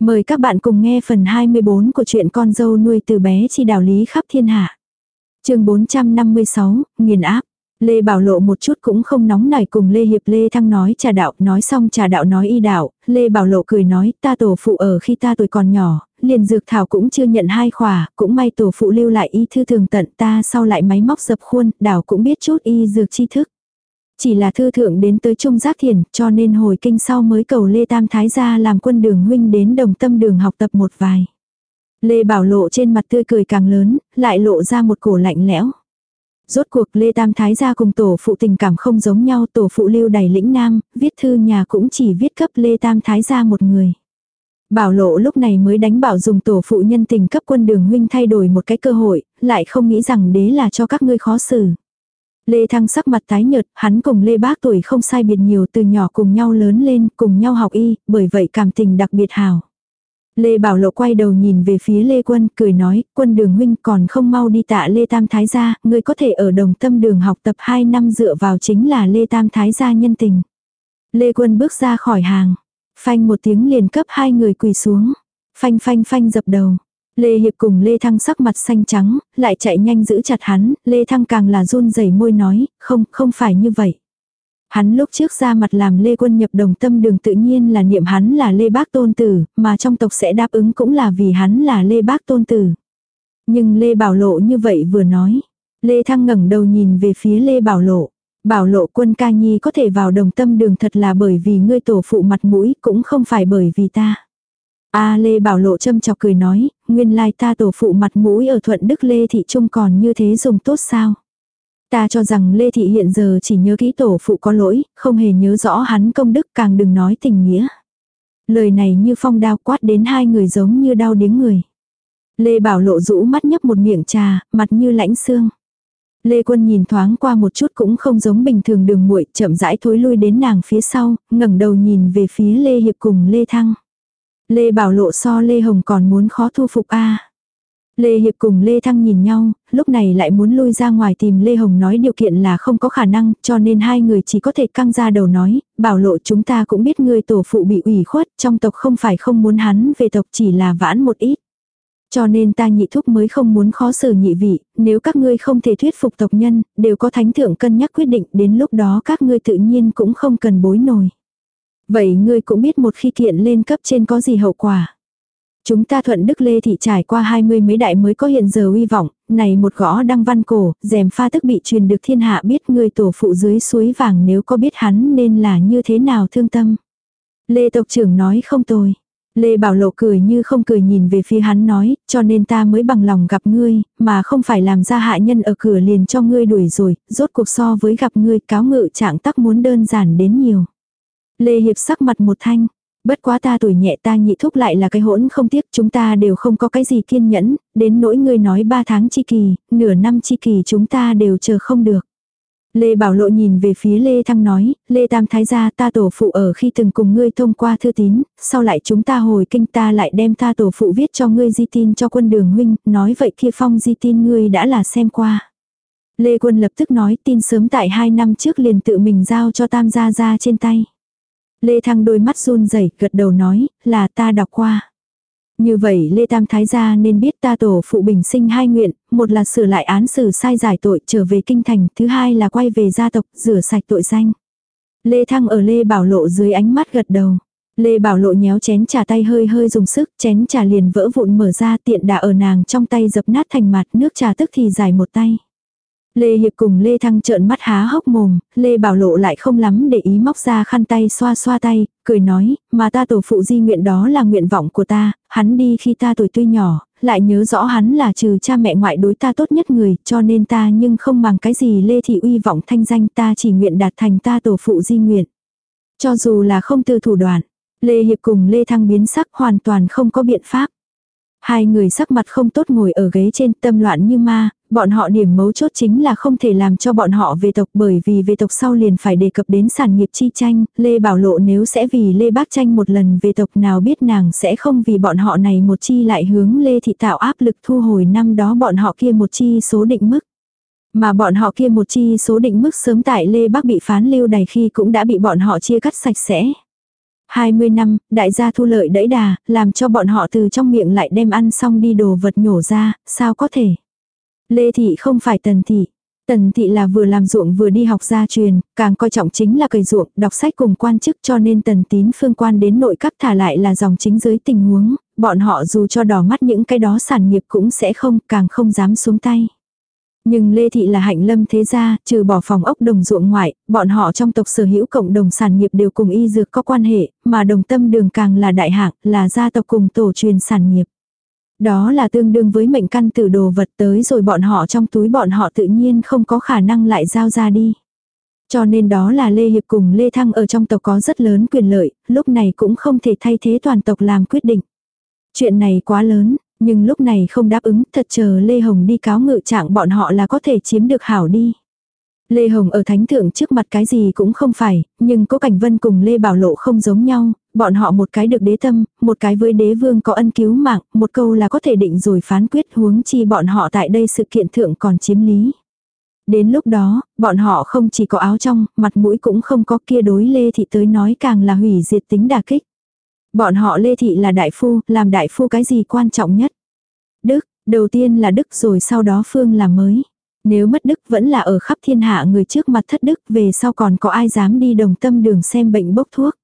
Mời các bạn cùng nghe phần 24 của truyện con dâu nuôi từ bé chi đạo lý khắp thiên hạ. chương 456, nghiền áp. Lê Bảo Lộ một chút cũng không nóng nảy cùng Lê Hiệp Lê Thăng nói trà đạo, nói xong trà đạo nói y đạo, Lê Bảo Lộ cười nói ta tổ phụ ở khi ta tuổi còn nhỏ, liền dược thảo cũng chưa nhận hai khỏa, cũng may tổ phụ lưu lại y thư thường tận ta sau lại máy móc dập khuôn, đảo cũng biết chút y dược tri thức. Chỉ là thư thượng đến tới Trung Giác Thiền, cho nên hồi kinh sau mới cầu Lê Tam Thái gia làm quân đường huynh đến đồng tâm đường học tập một vài. Lê Bảo Lộ trên mặt tươi cười càng lớn, lại lộ ra một cổ lạnh lẽo. Rốt cuộc Lê Tam Thái gia cùng tổ phụ tình cảm không giống nhau, tổ phụ lưu đầy lĩnh nam, viết thư nhà cũng chỉ viết cấp Lê Tam Thái gia một người. Bảo lộ lúc này mới đánh bảo dùng tổ phụ nhân tình cấp quân đường huynh thay đổi một cái cơ hội, lại không nghĩ rằng đế là cho các ngươi khó xử. Lê Thăng sắc mặt tái nhợt, hắn cùng Lê Bác tuổi không sai biệt nhiều từ nhỏ cùng nhau lớn lên, cùng nhau học y, bởi vậy cảm tình đặc biệt hào. Lê Bảo Lộ quay đầu nhìn về phía Lê Quân, cười nói, quân đường huynh còn không mau đi tạ Lê Tam Thái gia, người có thể ở đồng tâm đường học tập 2 năm dựa vào chính là Lê Tam Thái gia nhân tình. Lê Quân bước ra khỏi hàng, phanh một tiếng liền cấp hai người quỳ xuống, phanh phanh phanh dập đầu. Lê Hiệp cùng Lê Thăng sắc mặt xanh trắng, lại chạy nhanh giữ chặt hắn, Lê Thăng càng là run rẩy môi nói, không, không phải như vậy. Hắn lúc trước ra mặt làm Lê Quân nhập đồng tâm đường tự nhiên là niệm hắn là Lê Bác Tôn Tử, mà trong tộc sẽ đáp ứng cũng là vì hắn là Lê Bác Tôn Tử. Nhưng Lê Bảo Lộ như vậy vừa nói. Lê Thăng ngẩng đầu nhìn về phía Lê Bảo Lộ. Bảo Lộ quân ca nhi có thể vào đồng tâm đường thật là bởi vì ngươi tổ phụ mặt mũi cũng không phải bởi vì ta. A Lê Bảo Lộ châm chọc cười nói, nguyên lai ta tổ phụ mặt mũi ở thuận đức Lê Thị Trung còn như thế dùng tốt sao. Ta cho rằng Lê Thị hiện giờ chỉ nhớ kỹ tổ phụ có lỗi, không hề nhớ rõ hắn công đức càng đừng nói tình nghĩa. Lời này như phong đao quát đến hai người giống như đau điếng người. Lê Bảo Lộ rũ mắt nhấp một miệng trà, mặt như lãnh xương. Lê Quân nhìn thoáng qua một chút cũng không giống bình thường đường muội, chậm rãi thối lui đến nàng phía sau, ngẩng đầu nhìn về phía Lê Hiệp cùng Lê Thăng. Lê Bảo Lộ so Lê Hồng còn muốn khó thu phục a. Lê Hiệp cùng Lê Thăng nhìn nhau, lúc này lại muốn lui ra ngoài tìm Lê Hồng nói điều kiện là không có khả năng, cho nên hai người chỉ có thể căng ra đầu nói, bảo lộ chúng ta cũng biết người tổ phụ bị ủy khuất, trong tộc không phải không muốn hắn về tộc chỉ là vãn một ít. Cho nên ta nhị thúc mới không muốn khó xử nhị vị, nếu các ngươi không thể thuyết phục tộc nhân, đều có thánh thượng cân nhắc quyết định, đến lúc đó các ngươi tự nhiên cũng không cần bối nổi. Vậy ngươi cũng biết một khi kiện lên cấp trên có gì hậu quả. Chúng ta thuận Đức Lê Thị trải qua hai mươi mấy đại mới có hiện giờ uy vọng, này một gõ đăng văn cổ, rèm pha tức bị truyền được thiên hạ biết người tổ phụ dưới suối vàng nếu có biết hắn nên là như thế nào thương tâm. Lê tộc trưởng nói không tôi. Lê Bảo Lộ cười như không cười nhìn về phía hắn nói, cho nên ta mới bằng lòng gặp ngươi, mà không phải làm ra hạ nhân ở cửa liền cho ngươi đuổi rồi, rốt cuộc so với gặp ngươi cáo ngự trạng tắc muốn đơn giản đến nhiều. Lê Hiệp sắc mặt một thanh, bất quá ta tuổi nhẹ ta nhị thúc lại là cái hỗn không tiếc chúng ta đều không có cái gì kiên nhẫn, đến nỗi ngươi nói ba tháng chi kỳ, nửa năm chi kỳ chúng ta đều chờ không được. Lê Bảo Lộ nhìn về phía Lê Thăng nói, Lê Tam Thái gia ta tổ phụ ở khi từng cùng ngươi thông qua thư tín, sau lại chúng ta hồi kinh ta lại đem ta tổ phụ viết cho ngươi di tin cho quân đường huynh, nói vậy kia phong di tin ngươi đã là xem qua. Lê Quân lập tức nói tin sớm tại hai năm trước liền tự mình giao cho Tam gia gia trên tay. Lê Thăng đôi mắt run rẩy gật đầu nói, là ta đọc qua. Như vậy Lê Tam Thái gia nên biết ta tổ phụ bình sinh hai nguyện, một là sửa lại án xử sai giải tội trở về kinh thành, thứ hai là quay về gia tộc, rửa sạch tội danh. Lê Thăng ở Lê Bảo Lộ dưới ánh mắt gật đầu. Lê Bảo Lộ nhéo chén trà tay hơi hơi dùng sức, chén trà liền vỡ vụn mở ra tiện đà ở nàng trong tay dập nát thành mặt nước trà tức thì dài một tay. Lê Hiệp cùng Lê Thăng trợn mắt há hốc mồm, Lê Bảo Lộ lại không lắm để ý móc ra khăn tay xoa xoa tay, cười nói, mà ta tổ phụ di nguyện đó là nguyện vọng của ta, hắn đi khi ta tuổi tuy nhỏ, lại nhớ rõ hắn là trừ cha mẹ ngoại đối ta tốt nhất người, cho nên ta nhưng không bằng cái gì Lê Thị uy vọng thanh danh ta chỉ nguyện đạt thành ta tổ phụ di nguyện. Cho dù là không từ thủ đoạn, Lê Hiệp cùng Lê Thăng biến sắc hoàn toàn không có biện pháp. Hai người sắc mặt không tốt ngồi ở ghế trên tâm loạn như ma, bọn họ điểm mấu chốt chính là không thể làm cho bọn họ về tộc bởi vì về tộc sau liền phải đề cập đến sản nghiệp chi tranh, Lê Bảo Lộ nếu sẽ vì Lê Bác tranh một lần về tộc nào biết nàng sẽ không vì bọn họ này một chi lại hướng Lê Thị tạo áp lực thu hồi năm đó bọn họ kia một chi số định mức. Mà bọn họ kia một chi số định mức sớm tại Lê Bắc bị phán lưu đầy khi cũng đã bị bọn họ chia cắt sạch sẽ. 20 năm, đại gia thu lợi đẫy đà, làm cho bọn họ từ trong miệng lại đem ăn xong đi đồ vật nhổ ra, sao có thể. Lê Thị không phải Tần Thị. Tần Thị là vừa làm ruộng vừa đi học gia truyền, càng coi trọng chính là cày ruộng, đọc sách cùng quan chức cho nên Tần Tín phương quan đến nội cấp thả lại là dòng chính dưới tình huống, bọn họ dù cho đỏ mắt những cái đó sản nghiệp cũng sẽ không, càng không dám xuống tay. Nhưng Lê Thị là hạnh lâm thế gia, trừ bỏ phòng ốc đồng ruộng ngoại, bọn họ trong tộc sở hữu cộng đồng sản nghiệp đều cùng y dược có quan hệ, mà đồng tâm đường càng là đại hạng, là gia tộc cùng tổ truyền sản nghiệp. Đó là tương đương với mệnh căn tử đồ vật tới rồi bọn họ trong túi bọn họ tự nhiên không có khả năng lại giao ra đi. Cho nên đó là Lê Hiệp cùng Lê Thăng ở trong tộc có rất lớn quyền lợi, lúc này cũng không thể thay thế toàn tộc làm quyết định. Chuyện này quá lớn, nhưng lúc này không đáp ứng, thật chờ Lê Hồng đi cáo ngự trạng bọn họ là có thể chiếm được hảo đi. Lê Hồng ở thánh thượng trước mặt cái gì cũng không phải, nhưng cố Cảnh Vân cùng Lê Bảo Lộ không giống nhau, bọn họ một cái được đế tâm, một cái với đế vương có ân cứu mạng, một câu là có thể định rồi phán quyết huống chi bọn họ tại đây sự kiện thượng còn chiếm lý. Đến lúc đó, bọn họ không chỉ có áo trong, mặt mũi cũng không có kia đối Lê Thị tới nói càng là hủy diệt tính đà kích. Bọn họ Lê Thị là đại phu, làm đại phu cái gì quan trọng nhất? Đức, đầu tiên là đức rồi sau đó phương là mới. Nếu mất đức vẫn là ở khắp thiên hạ người trước mặt thất đức về sau còn có ai dám đi đồng tâm đường xem bệnh bốc thuốc.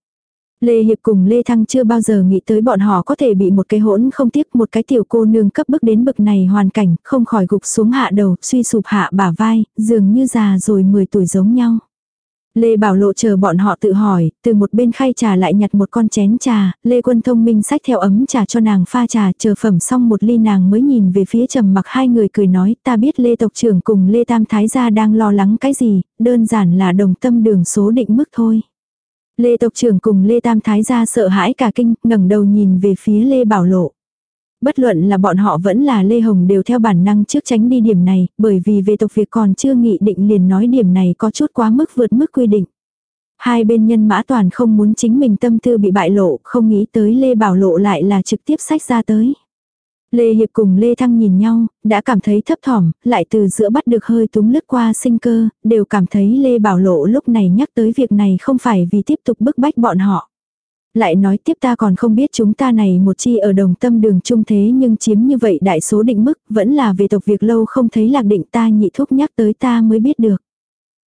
Lê Hiệp cùng Lê Thăng chưa bao giờ nghĩ tới bọn họ có thể bị một cái hỗn không tiếc một cái tiểu cô nương cấp bức đến bực này hoàn cảnh, không khỏi gục xuống hạ đầu, suy sụp hạ bả vai, dường như già rồi 10 tuổi giống nhau. Lê Bảo Lộ chờ bọn họ tự hỏi, từ một bên khay trà lại nhặt một con chén trà, Lê Quân thông minh sách theo ấm trà cho nàng pha trà, chờ phẩm xong một ly nàng mới nhìn về phía trầm mặc hai người cười nói, ta biết Lê Tộc trưởng cùng Lê Tam Thái gia đang lo lắng cái gì, đơn giản là đồng tâm đường số định mức thôi. Lê Tộc trưởng cùng Lê Tam Thái gia sợ hãi cả kinh, ngẩng đầu nhìn về phía Lê Bảo Lộ. Bất luận là bọn họ vẫn là Lê Hồng đều theo bản năng trước tránh đi điểm này, bởi vì về tộc việc còn chưa nghị định liền nói điểm này có chút quá mức vượt mức quy định. Hai bên nhân mã toàn không muốn chính mình tâm tư bị bại lộ, không nghĩ tới Lê Bảo Lộ lại là trực tiếp sách ra tới. Lê Hiệp cùng Lê Thăng nhìn nhau, đã cảm thấy thấp thỏm, lại từ giữa bắt được hơi túng lướt qua sinh cơ, đều cảm thấy Lê Bảo Lộ lúc này nhắc tới việc này không phải vì tiếp tục bức bách bọn họ. Lại nói tiếp ta còn không biết chúng ta này một chi ở đồng tâm đường trung thế nhưng chiếm như vậy đại số định mức vẫn là về tộc việc lâu không thấy lạc định ta nhị thúc nhắc tới ta mới biết được.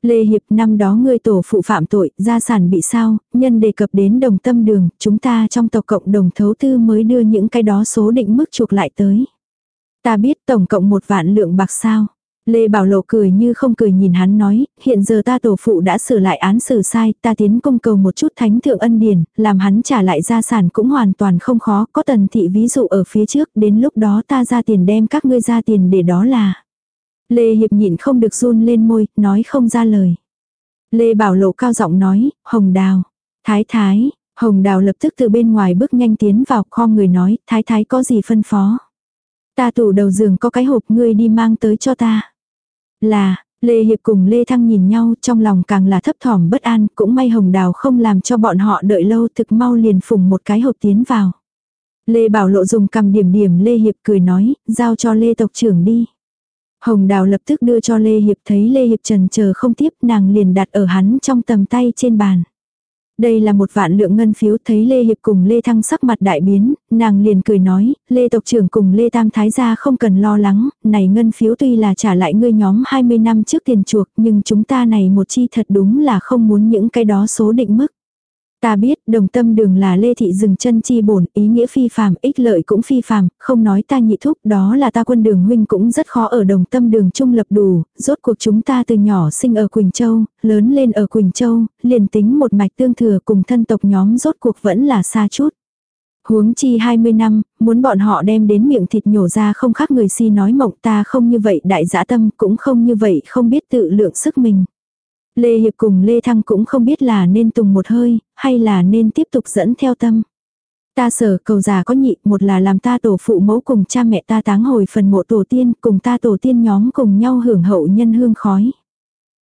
Lê Hiệp năm đó ngươi tổ phụ phạm tội, gia sản bị sao, nhân đề cập đến đồng tâm đường, chúng ta trong tộc cộng đồng thấu tư mới đưa những cái đó số định mức chuộc lại tới. Ta biết tổng cộng một vạn lượng bạc sao. Lê Bảo Lộ cười như không cười nhìn hắn nói, hiện giờ ta tổ phụ đã sửa lại án xử sai, ta tiến công cầu một chút thánh thượng ân điển, làm hắn trả lại gia sản cũng hoàn toàn không khó, có tần thị ví dụ ở phía trước, đến lúc đó ta ra tiền đem các ngươi ra tiền để đó là. Lê Hiệp nhịn không được run lên môi, nói không ra lời. Lê Bảo Lộ cao giọng nói, Hồng Đào, Thái Thái, Hồng Đào lập tức từ bên ngoài bước nhanh tiến vào kho người nói, Thái Thái có gì phân phó. Ta tủ đầu giường có cái hộp ngươi đi mang tới cho ta. Là, Lê Hiệp cùng Lê Thăng nhìn nhau trong lòng càng là thấp thỏm bất an, cũng may Hồng Đào không làm cho bọn họ đợi lâu thực mau liền phùng một cái hộp tiến vào. Lê Bảo Lộ dùng cầm điểm điểm Lê Hiệp cười nói, giao cho Lê tộc trưởng đi. Hồng Đào lập tức đưa cho Lê Hiệp thấy Lê Hiệp trần chờ không tiếp nàng liền đặt ở hắn trong tầm tay trên bàn. Đây là một vạn lượng ngân phiếu thấy Lê Hiệp cùng Lê Thăng sắc mặt đại biến, nàng liền cười nói, Lê tộc trưởng cùng Lê Tam Thái gia không cần lo lắng, này ngân phiếu tuy là trả lại ngươi nhóm 20 năm trước tiền chuộc nhưng chúng ta này một chi thật đúng là không muốn những cái đó số định mức. Ta biết, đồng tâm đường là lê thị dừng chân chi bổn, ý nghĩa phi phàm, ích lợi cũng phi phàm, không nói ta nhị thúc, đó là ta quân đường huynh cũng rất khó ở đồng tâm đường trung lập đủ, rốt cuộc chúng ta từ nhỏ sinh ở Quỳnh Châu, lớn lên ở Quỳnh Châu, liền tính một mạch tương thừa cùng thân tộc nhóm rốt cuộc vẫn là xa chút. Huống chi 20 năm, muốn bọn họ đem đến miệng thịt nhổ ra không khác người si nói mộng ta không như vậy đại dã tâm cũng không như vậy không biết tự lượng sức mình. Lê Hiệp cùng Lê Thăng cũng không biết là nên tùng một hơi, hay là nên tiếp tục dẫn theo tâm. Ta sở cầu già có nhị, một là làm ta tổ phụ mẫu cùng cha mẹ ta táng hồi phần mộ tổ tiên, cùng ta tổ tiên nhóm cùng nhau hưởng hậu nhân hương khói.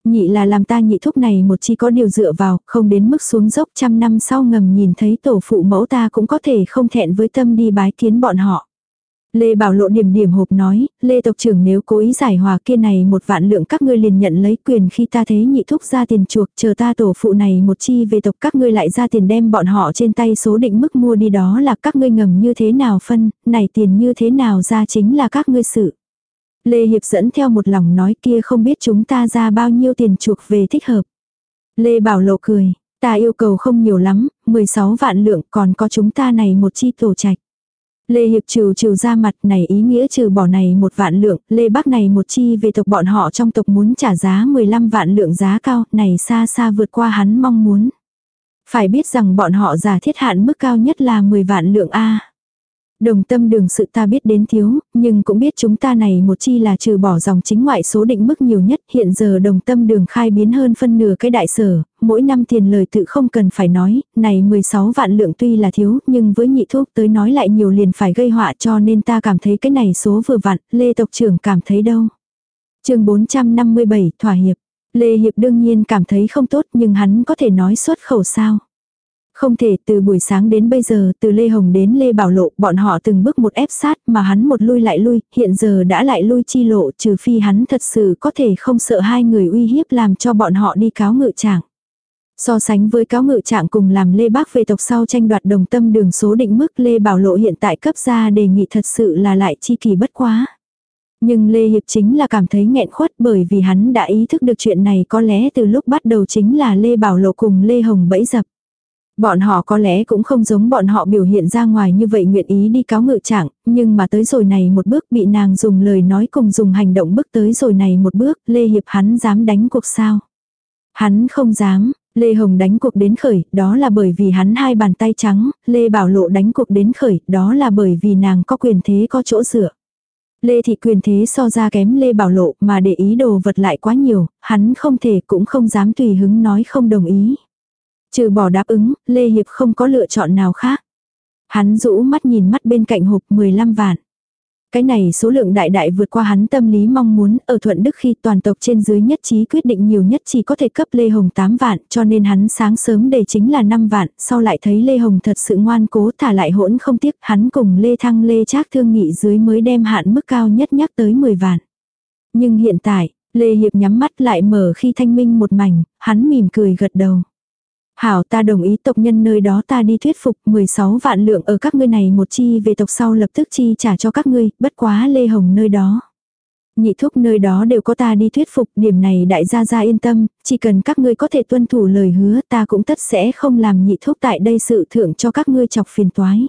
Nhị là làm ta nhị thúc này một chi có điều dựa vào, không đến mức xuống dốc trăm năm sau ngầm nhìn thấy tổ phụ mẫu ta cũng có thể không thẹn với tâm đi bái kiến bọn họ. Lê Bảo Lộ điểm điểm hộp nói, Lê tộc trưởng nếu cố ý giải hòa kia này một vạn lượng các ngươi liền nhận lấy quyền khi ta thế nhị thúc ra tiền chuộc chờ ta tổ phụ này một chi về tộc các ngươi lại ra tiền đem bọn họ trên tay số định mức mua đi đó là các ngươi ngầm như thế nào phân, này tiền như thế nào ra chính là các ngươi sự. Lê Hiệp dẫn theo một lòng nói kia không biết chúng ta ra bao nhiêu tiền chuộc về thích hợp. Lê Bảo Lộ cười, ta yêu cầu không nhiều lắm, 16 vạn lượng còn có chúng ta này một chi tổ trạch. Lê Hiệp trừ trừ ra mặt này ý nghĩa trừ bỏ này một vạn lượng, Lê Bắc này một chi về tộc bọn họ trong tộc muốn trả giá 15 vạn lượng giá cao, này xa xa vượt qua hắn mong muốn. Phải biết rằng bọn họ giả thiết hạn mức cao nhất là 10 vạn lượng A. Đồng tâm đường sự ta biết đến thiếu, nhưng cũng biết chúng ta này một chi là trừ bỏ dòng chính ngoại số định mức nhiều nhất. Hiện giờ đồng tâm đường khai biến hơn phân nửa cái đại sở, mỗi năm tiền lời tự không cần phải nói, này 16 vạn lượng tuy là thiếu, nhưng với nhị thuốc tới nói lại nhiều liền phải gây họa cho nên ta cảm thấy cái này số vừa vặn, Lê Tộc trưởng cảm thấy đâu. chương 457 Thỏa Hiệp Lê Hiệp đương nhiên cảm thấy không tốt nhưng hắn có thể nói xuất khẩu sao. Không thể từ buổi sáng đến bây giờ, từ Lê Hồng đến Lê Bảo Lộ, bọn họ từng bước một ép sát mà hắn một lui lại lui, hiện giờ đã lại lui chi lộ trừ phi hắn thật sự có thể không sợ hai người uy hiếp làm cho bọn họ đi cáo ngự trạng. So sánh với cáo ngự trạng cùng làm Lê Bác về tộc sau tranh đoạt đồng tâm đường số định mức Lê Bảo Lộ hiện tại cấp ra đề nghị thật sự là lại chi kỳ bất quá. Nhưng Lê Hiệp chính là cảm thấy nghẹn khuất bởi vì hắn đã ý thức được chuyện này có lẽ từ lúc bắt đầu chính là Lê Bảo Lộ cùng Lê Hồng bẫy dập. Bọn họ có lẽ cũng không giống bọn họ biểu hiện ra ngoài như vậy nguyện ý đi cáo ngự trạng, nhưng mà tới rồi này một bước bị nàng dùng lời nói cùng dùng hành động bước tới rồi này một bước, Lê Hiệp hắn dám đánh cuộc sao? Hắn không dám, Lê Hồng đánh cuộc đến khởi, đó là bởi vì hắn hai bàn tay trắng, Lê Bảo Lộ đánh cuộc đến khởi, đó là bởi vì nàng có quyền thế có chỗ dựa. Lê Thị quyền thế so ra kém Lê Bảo Lộ mà để ý đồ vật lại quá nhiều, hắn không thể cũng không dám tùy hứng nói không đồng ý. Trừ bỏ đáp ứng, Lê Hiệp không có lựa chọn nào khác. Hắn rũ mắt nhìn mắt bên cạnh hộp 15 vạn. Cái này số lượng đại đại vượt qua hắn tâm lý mong muốn ở Thuận Đức khi toàn tộc trên dưới nhất trí quyết định nhiều nhất chỉ có thể cấp Lê Hồng 8 vạn cho nên hắn sáng sớm đề chính là 5 vạn, sau lại thấy Lê Hồng thật sự ngoan cố thả lại hỗn không tiếc hắn cùng Lê Thăng Lê Trác thương nghị dưới mới đem hạn mức cao nhất nhắc tới 10 vạn. Nhưng hiện tại, Lê Hiệp nhắm mắt lại mở khi thanh minh một mảnh, hắn mỉm cười gật đầu. Hảo ta đồng ý tộc nhân nơi đó ta đi thuyết phục 16 vạn lượng ở các ngươi này một chi về tộc sau lập tức chi trả cho các ngươi, bất quá Lê Hồng nơi đó. Nhị thúc nơi đó đều có ta đi thuyết phục, điểm này đại gia gia yên tâm, chỉ cần các ngươi có thể tuân thủ lời hứa ta cũng tất sẽ không làm nhị thúc tại đây sự thưởng cho các ngươi chọc phiền toái.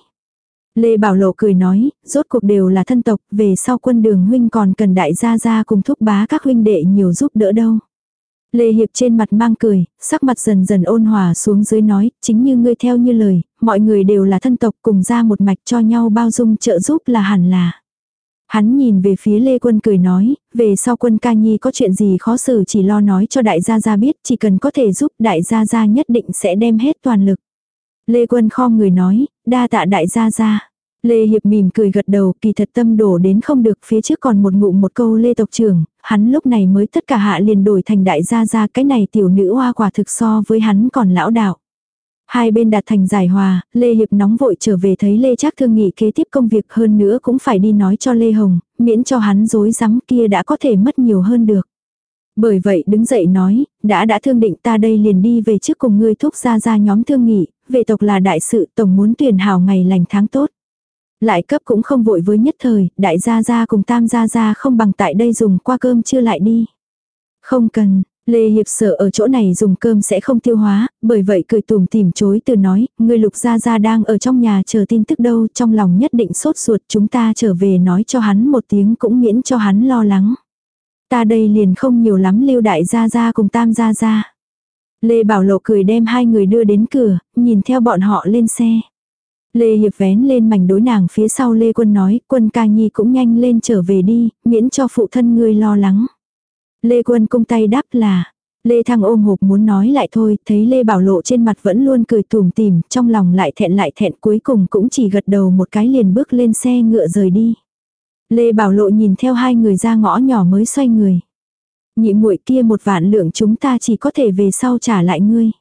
Lê Bảo Lộ cười nói, rốt cuộc đều là thân tộc, về sau quân đường huynh còn cần đại gia gia cùng thúc bá các huynh đệ nhiều giúp đỡ đâu. Lê Hiệp trên mặt mang cười, sắc mặt dần dần ôn hòa xuống dưới nói, chính như ngươi theo như lời, mọi người đều là thân tộc cùng ra một mạch cho nhau bao dung trợ giúp là hẳn là. Hắn nhìn về phía Lê Quân cười nói, về sau quân ca nhi có chuyện gì khó xử chỉ lo nói cho đại gia gia biết, chỉ cần có thể giúp đại gia gia nhất định sẽ đem hết toàn lực. Lê Quân khom người nói, đa tạ đại gia gia. Lê Hiệp mỉm cười gật đầu, kỳ thật tâm đổ đến không được, phía trước còn một ngụm một câu Lê tộc trưởng, hắn lúc này mới tất cả hạ liền đổi thành đại gia gia cái này tiểu nữ hoa quả thực so với hắn còn lão đạo. Hai bên đạt thành giải hòa, Lê Hiệp nóng vội trở về thấy Lê Trác thương nghị kế tiếp công việc hơn nữa cũng phải đi nói cho Lê Hồng, miễn cho hắn dối rắm kia đã có thể mất nhiều hơn được. Bởi vậy đứng dậy nói, đã đã thương định ta đây liền đi về trước cùng ngươi thúc ra ra nhóm thương nghị, về tộc là đại sự tổng muốn tuyển hào ngày lành tháng tốt. Lại cấp cũng không vội với nhất thời, đại gia gia cùng tam gia gia không bằng tại đây dùng qua cơm chưa lại đi. Không cần, Lê Hiệp sợ ở chỗ này dùng cơm sẽ không tiêu hóa, bởi vậy cười tùm tìm chối từ nói, người lục gia gia đang ở trong nhà chờ tin tức đâu, trong lòng nhất định sốt ruột chúng ta trở về nói cho hắn một tiếng cũng miễn cho hắn lo lắng. Ta đây liền không nhiều lắm lưu đại gia gia cùng tam gia gia. Lê Bảo Lộ cười đem hai người đưa đến cửa, nhìn theo bọn họ lên xe. Lê Hiệp vén lên mảnh đối nàng phía sau Lê Quân nói, quân ca nhi cũng nhanh lên trở về đi, miễn cho phụ thân ngươi lo lắng. Lê Quân cung tay đáp là, Lê Thăng ôm hộp muốn nói lại thôi, thấy Lê Bảo Lộ trên mặt vẫn luôn cười tùm tìm, trong lòng lại thẹn lại thẹn cuối cùng cũng chỉ gật đầu một cái liền bước lên xe ngựa rời đi. Lê Bảo Lộ nhìn theo hai người ra ngõ nhỏ mới xoay người. Nhị muội kia một vạn lượng chúng ta chỉ có thể về sau trả lại ngươi.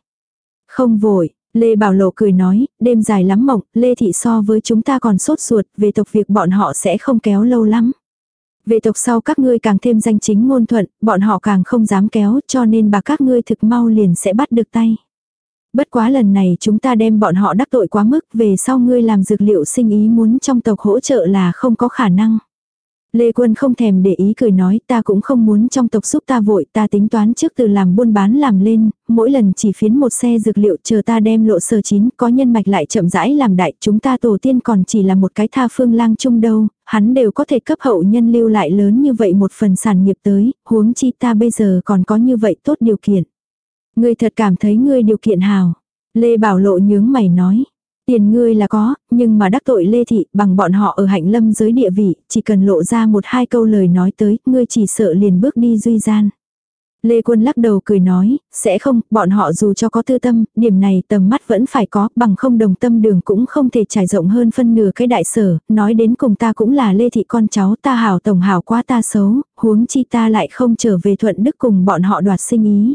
Không vội, Lê Bảo Lộ cười nói, đêm dài lắm mộng, Lê Thị so với chúng ta còn sốt ruột, về tộc việc bọn họ sẽ không kéo lâu lắm. Về tộc sau các ngươi càng thêm danh chính ngôn thuận, bọn họ càng không dám kéo cho nên bà các ngươi thực mau liền sẽ bắt được tay. Bất quá lần này chúng ta đem bọn họ đắc tội quá mức về sau ngươi làm dược liệu sinh ý muốn trong tộc hỗ trợ là không có khả năng. Lê Quân không thèm để ý cười nói ta cũng không muốn trong tộc giúp ta vội ta tính toán trước từ làm buôn bán làm lên, mỗi lần chỉ phiến một xe dược liệu chờ ta đem lộ sơ chín có nhân mạch lại chậm rãi làm đại chúng ta tổ tiên còn chỉ là một cái tha phương lang chung đâu, hắn đều có thể cấp hậu nhân lưu lại lớn như vậy một phần sản nghiệp tới, huống chi ta bây giờ còn có như vậy tốt điều kiện. Ngươi thật cảm thấy ngươi điều kiện hào. Lê Bảo Lộ nhướng mày nói. Tiền ngươi là có, nhưng mà đắc tội Lê Thị bằng bọn họ ở hạnh lâm giới địa vị, chỉ cần lộ ra một hai câu lời nói tới, ngươi chỉ sợ liền bước đi duy gian. Lê Quân lắc đầu cười nói, sẽ không, bọn họ dù cho có tư tâm, điểm này tầm mắt vẫn phải có, bằng không đồng tâm đường cũng không thể trải rộng hơn phân nửa cái đại sở, nói đến cùng ta cũng là Lê Thị con cháu ta hảo tổng hảo quá ta xấu, huống chi ta lại không trở về thuận đức cùng bọn họ đoạt sinh ý.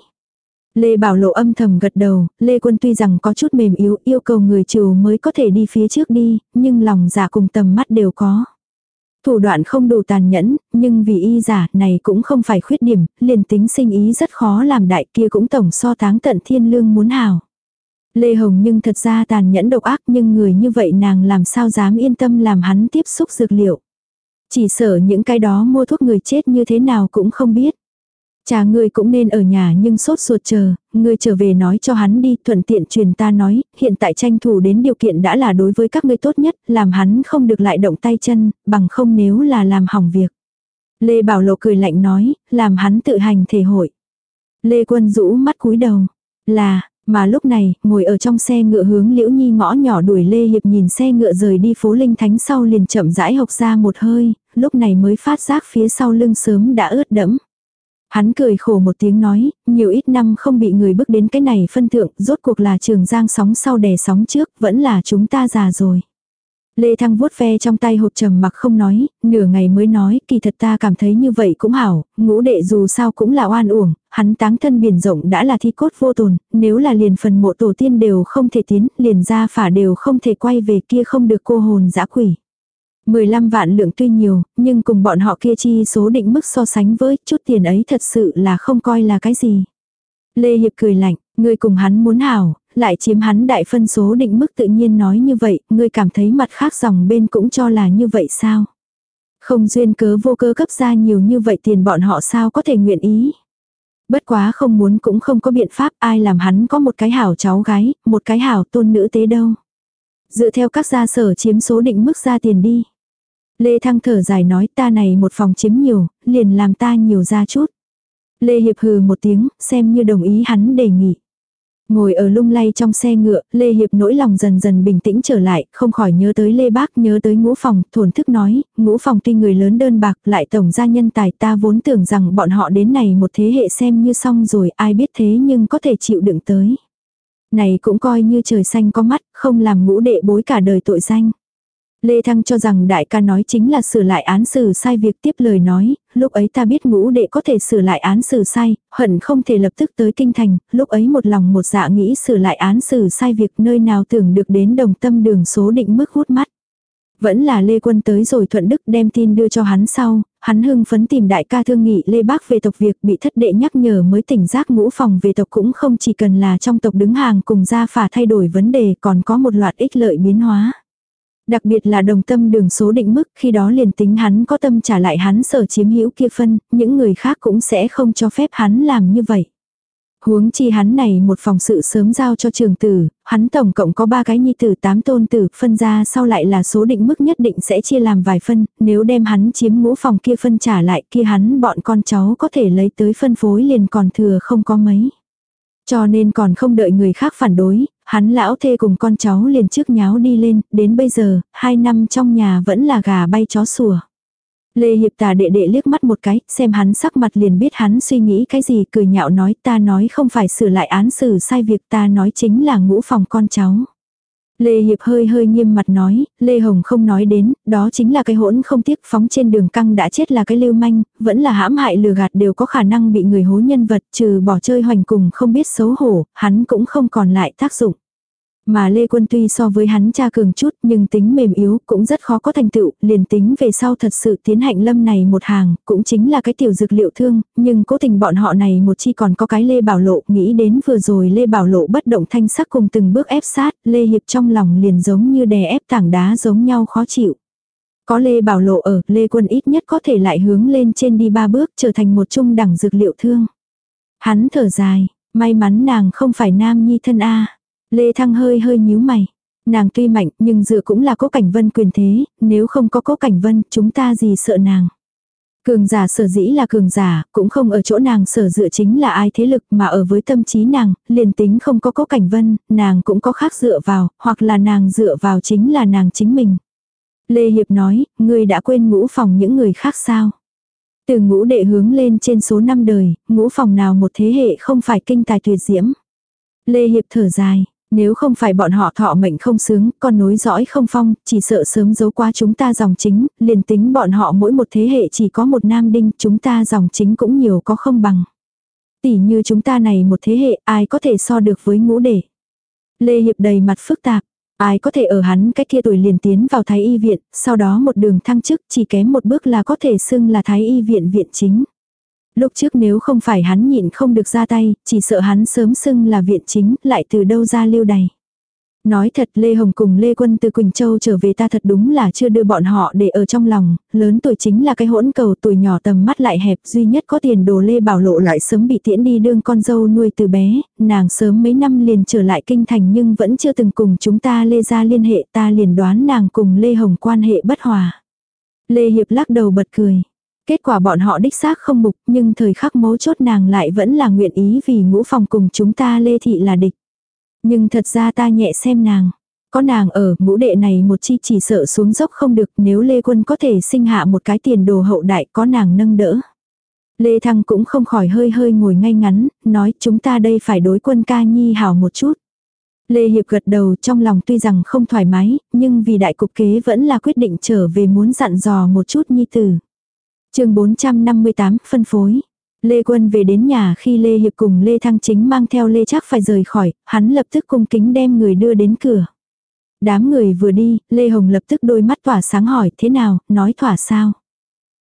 Lê Bảo Lộ âm thầm gật đầu, Lê Quân tuy rằng có chút mềm yếu yêu cầu người trừ mới có thể đi phía trước đi, nhưng lòng giả cùng tầm mắt đều có. Thủ đoạn không đủ tàn nhẫn, nhưng vì y giả này cũng không phải khuyết điểm, liền tính sinh ý rất khó làm đại kia cũng tổng so táng tận thiên lương muốn hào. Lê Hồng nhưng thật ra tàn nhẫn độc ác nhưng người như vậy nàng làm sao dám yên tâm làm hắn tiếp xúc dược liệu. Chỉ sợ những cái đó mua thuốc người chết như thế nào cũng không biết. Cha ngươi cũng nên ở nhà nhưng sốt ruột chờ, ngươi trở về nói cho hắn đi, thuận tiện truyền ta nói, hiện tại tranh thủ đến điều kiện đã là đối với các ngươi tốt nhất, làm hắn không được lại động tay chân, bằng không nếu là làm hỏng việc. Lê Bảo Lộ cười lạnh nói, làm hắn tự hành thể hội. Lê Quân rũ mắt cúi đầu, là, mà lúc này, ngồi ở trong xe ngựa hướng Liễu Nhi ngõ nhỏ đuổi Lê Hiệp nhìn xe ngựa rời đi phố Linh Thánh sau liền chậm rãi hộc ra một hơi, lúc này mới phát giác phía sau lưng sớm đã ướt đẫm. Hắn cười khổ một tiếng nói, nhiều ít năm không bị người bước đến cái này phân thượng, rốt cuộc là trường giang sóng sau đè sóng trước, vẫn là chúng ta già rồi. Lê Thăng vuốt ve trong tay hộp trầm mặc không nói, nửa ngày mới nói, kỳ thật ta cảm thấy như vậy cũng hảo, ngũ đệ dù sao cũng là oan uổng, hắn táng thân biển rộng đã là thi cốt vô tồn, nếu là liền phần mộ tổ tiên đều không thể tiến, liền ra phả đều không thể quay về kia không được cô hồn dã quỷ. 15 vạn lượng tuy nhiều, nhưng cùng bọn họ kia chi số định mức so sánh với chút tiền ấy thật sự là không coi là cái gì. Lê Hiệp cười lạnh, ngươi cùng hắn muốn hảo, lại chiếm hắn đại phân số định mức tự nhiên nói như vậy, ngươi cảm thấy mặt khác dòng bên cũng cho là như vậy sao? Không duyên cớ vô cớ cấp ra nhiều như vậy tiền bọn họ sao có thể nguyện ý? Bất quá không muốn cũng không có biện pháp ai làm hắn có một cái hảo cháu gái, một cái hảo tôn nữ tế đâu. Dựa theo các gia sở chiếm số định mức ra tiền đi. Lê Thăng thở dài nói ta này một phòng chiếm nhiều, liền làm ta nhiều ra chút. Lê Hiệp hừ một tiếng, xem như đồng ý hắn đề nghị. Ngồi ở lung lay trong xe ngựa, Lê Hiệp nỗi lòng dần dần bình tĩnh trở lại, không khỏi nhớ tới Lê Bác, nhớ tới ngũ phòng, thổn thức nói, ngũ phòng tuy người lớn đơn bạc, lại tổng gia nhân tài ta vốn tưởng rằng bọn họ đến này một thế hệ xem như xong rồi, ai biết thế nhưng có thể chịu đựng tới. Này cũng coi như trời xanh có mắt, không làm ngũ đệ bối cả đời tội danh. Lê Thăng cho rằng đại ca nói chính là sửa lại án xử sai việc tiếp lời nói, lúc ấy ta biết ngũ đệ có thể sửa lại án xử sai, hận không thể lập tức tới kinh thành, lúc ấy một lòng một dạ nghĩ sửa lại án xử sai việc nơi nào tưởng được đến đồng tâm đường số định mức hút mắt. Vẫn là Lê Quân tới rồi Thuận Đức đem tin đưa cho hắn sau, hắn hưng phấn tìm đại ca thương nghị Lê Bác về tộc việc bị thất đệ nhắc nhở mới tỉnh giác ngũ phòng về tộc cũng không chỉ cần là trong tộc đứng hàng cùng gia phả thay đổi vấn đề còn có một loạt ích lợi biến hóa. Đặc biệt là đồng tâm đường số định mức khi đó liền tính hắn có tâm trả lại hắn sở chiếm hữu kia phân, những người khác cũng sẽ không cho phép hắn làm như vậy. Huống chi hắn này một phòng sự sớm giao cho trường tử, hắn tổng cộng có ba cái nhi tử tám tôn tử, phân ra sau lại là số định mức nhất định sẽ chia làm vài phân, nếu đem hắn chiếm ngũ phòng kia phân trả lại kia hắn bọn con cháu có thể lấy tới phân phối liền còn thừa không có mấy. Cho nên còn không đợi người khác phản đối, hắn lão thê cùng con cháu liền trước nháo đi lên, đến bây giờ, hai năm trong nhà vẫn là gà bay chó sủa. Lê Hiệp tà đệ đệ liếc mắt một cái, xem hắn sắc mặt liền biết hắn suy nghĩ cái gì, cười nhạo nói ta nói không phải sửa lại án xử sai việc ta nói chính là ngũ phòng con cháu. Lê Hiệp hơi hơi nghiêm mặt nói, Lê Hồng không nói đến, đó chính là cái hỗn không tiếc phóng trên đường căng đã chết là cái lưu manh, vẫn là hãm hại lừa gạt đều có khả năng bị người hố nhân vật trừ bỏ chơi hoành cùng không biết xấu hổ, hắn cũng không còn lại tác dụng. Mà Lê Quân tuy so với hắn cha cường chút nhưng tính mềm yếu cũng rất khó có thành tựu, liền tính về sau thật sự tiến hạnh lâm này một hàng, cũng chính là cái tiểu dược liệu thương, nhưng cố tình bọn họ này một chi còn có cái Lê Bảo Lộ, nghĩ đến vừa rồi Lê Bảo Lộ bất động thanh sắc cùng từng bước ép sát, Lê Hiệp trong lòng liền giống như đè ép tảng đá giống nhau khó chịu. Có Lê Bảo Lộ ở, Lê Quân ít nhất có thể lại hướng lên trên đi ba bước trở thành một trung đẳng dược liệu thương. Hắn thở dài, may mắn nàng không phải nam nhi thân A. Lê Thăng hơi hơi nhíu mày. Nàng tuy mạnh nhưng dựa cũng là cố cảnh vân quyền thế, nếu không có cố cảnh vân chúng ta gì sợ nàng. Cường giả sở dĩ là cường giả, cũng không ở chỗ nàng sở dựa chính là ai thế lực mà ở với tâm trí nàng, liền tính không có cố cảnh vân, nàng cũng có khác dựa vào, hoặc là nàng dựa vào chính là nàng chính mình. Lê Hiệp nói, ngươi đã quên ngũ phòng những người khác sao? Từ ngũ đệ hướng lên trên số năm đời, ngũ phòng nào một thế hệ không phải kinh tài tuyệt diễm. Lê Hiệp thở dài, nếu không phải bọn họ thọ mệnh không sướng, con nối dõi không phong, chỉ sợ sớm giấu qua chúng ta dòng chính, liền tính bọn họ mỗi một thế hệ chỉ có một nam đinh, chúng ta dòng chính cũng nhiều có không bằng. Tỷ như chúng ta này một thế hệ, ai có thể so được với ngũ đệ. Lê Hiệp đầy mặt phức tạp, ai có thể ở hắn cách kia tuổi liền tiến vào thái y viện, sau đó một đường thăng chức chỉ kém một bước là có thể xưng là thái y viện viện chính. Lúc trước nếu không phải hắn nhịn không được ra tay, chỉ sợ hắn sớm xưng là viện chính, lại từ đâu ra lưu đày. Nói thật Lê Hồng cùng Lê Quân từ Quỳnh Châu trở về ta thật đúng là chưa đưa bọn họ để ở trong lòng, lớn tuổi chính là cái hỗn cầu tuổi nhỏ tầm mắt lại hẹp duy nhất có tiền đồ Lê Bảo Lộ lại sớm bị tiễn đi đương con dâu nuôi từ bé, nàng sớm mấy năm liền trở lại kinh thành nhưng vẫn chưa từng cùng chúng ta Lê ra liên hệ ta liền đoán nàng cùng Lê Hồng quan hệ bất hòa. Lê Hiệp lắc đầu bật cười. Kết quả bọn họ đích xác không mục, nhưng thời khắc mấu chốt nàng lại vẫn là nguyện ý vì ngũ phòng cùng chúng ta lê thị là địch. Nhưng thật ra ta nhẹ xem nàng. Có nàng ở, ngũ đệ này một chi chỉ sợ xuống dốc không được nếu Lê Quân có thể sinh hạ một cái tiền đồ hậu đại có nàng nâng đỡ. Lê Thăng cũng không khỏi hơi hơi ngồi ngay ngắn, nói chúng ta đây phải đối quân ca nhi hảo một chút. Lê Hiệp gật đầu trong lòng tuy rằng không thoải mái, nhưng vì đại cục kế vẫn là quyết định trở về muốn dặn dò một chút nhi tử chương 458, phân phối. Lê Quân về đến nhà khi Lê Hiệp cùng Lê Thăng Chính mang theo Lê chắc phải rời khỏi, hắn lập tức cung kính đem người đưa đến cửa. Đám người vừa đi, Lê Hồng lập tức đôi mắt tỏa sáng hỏi thế nào, nói thỏa sao.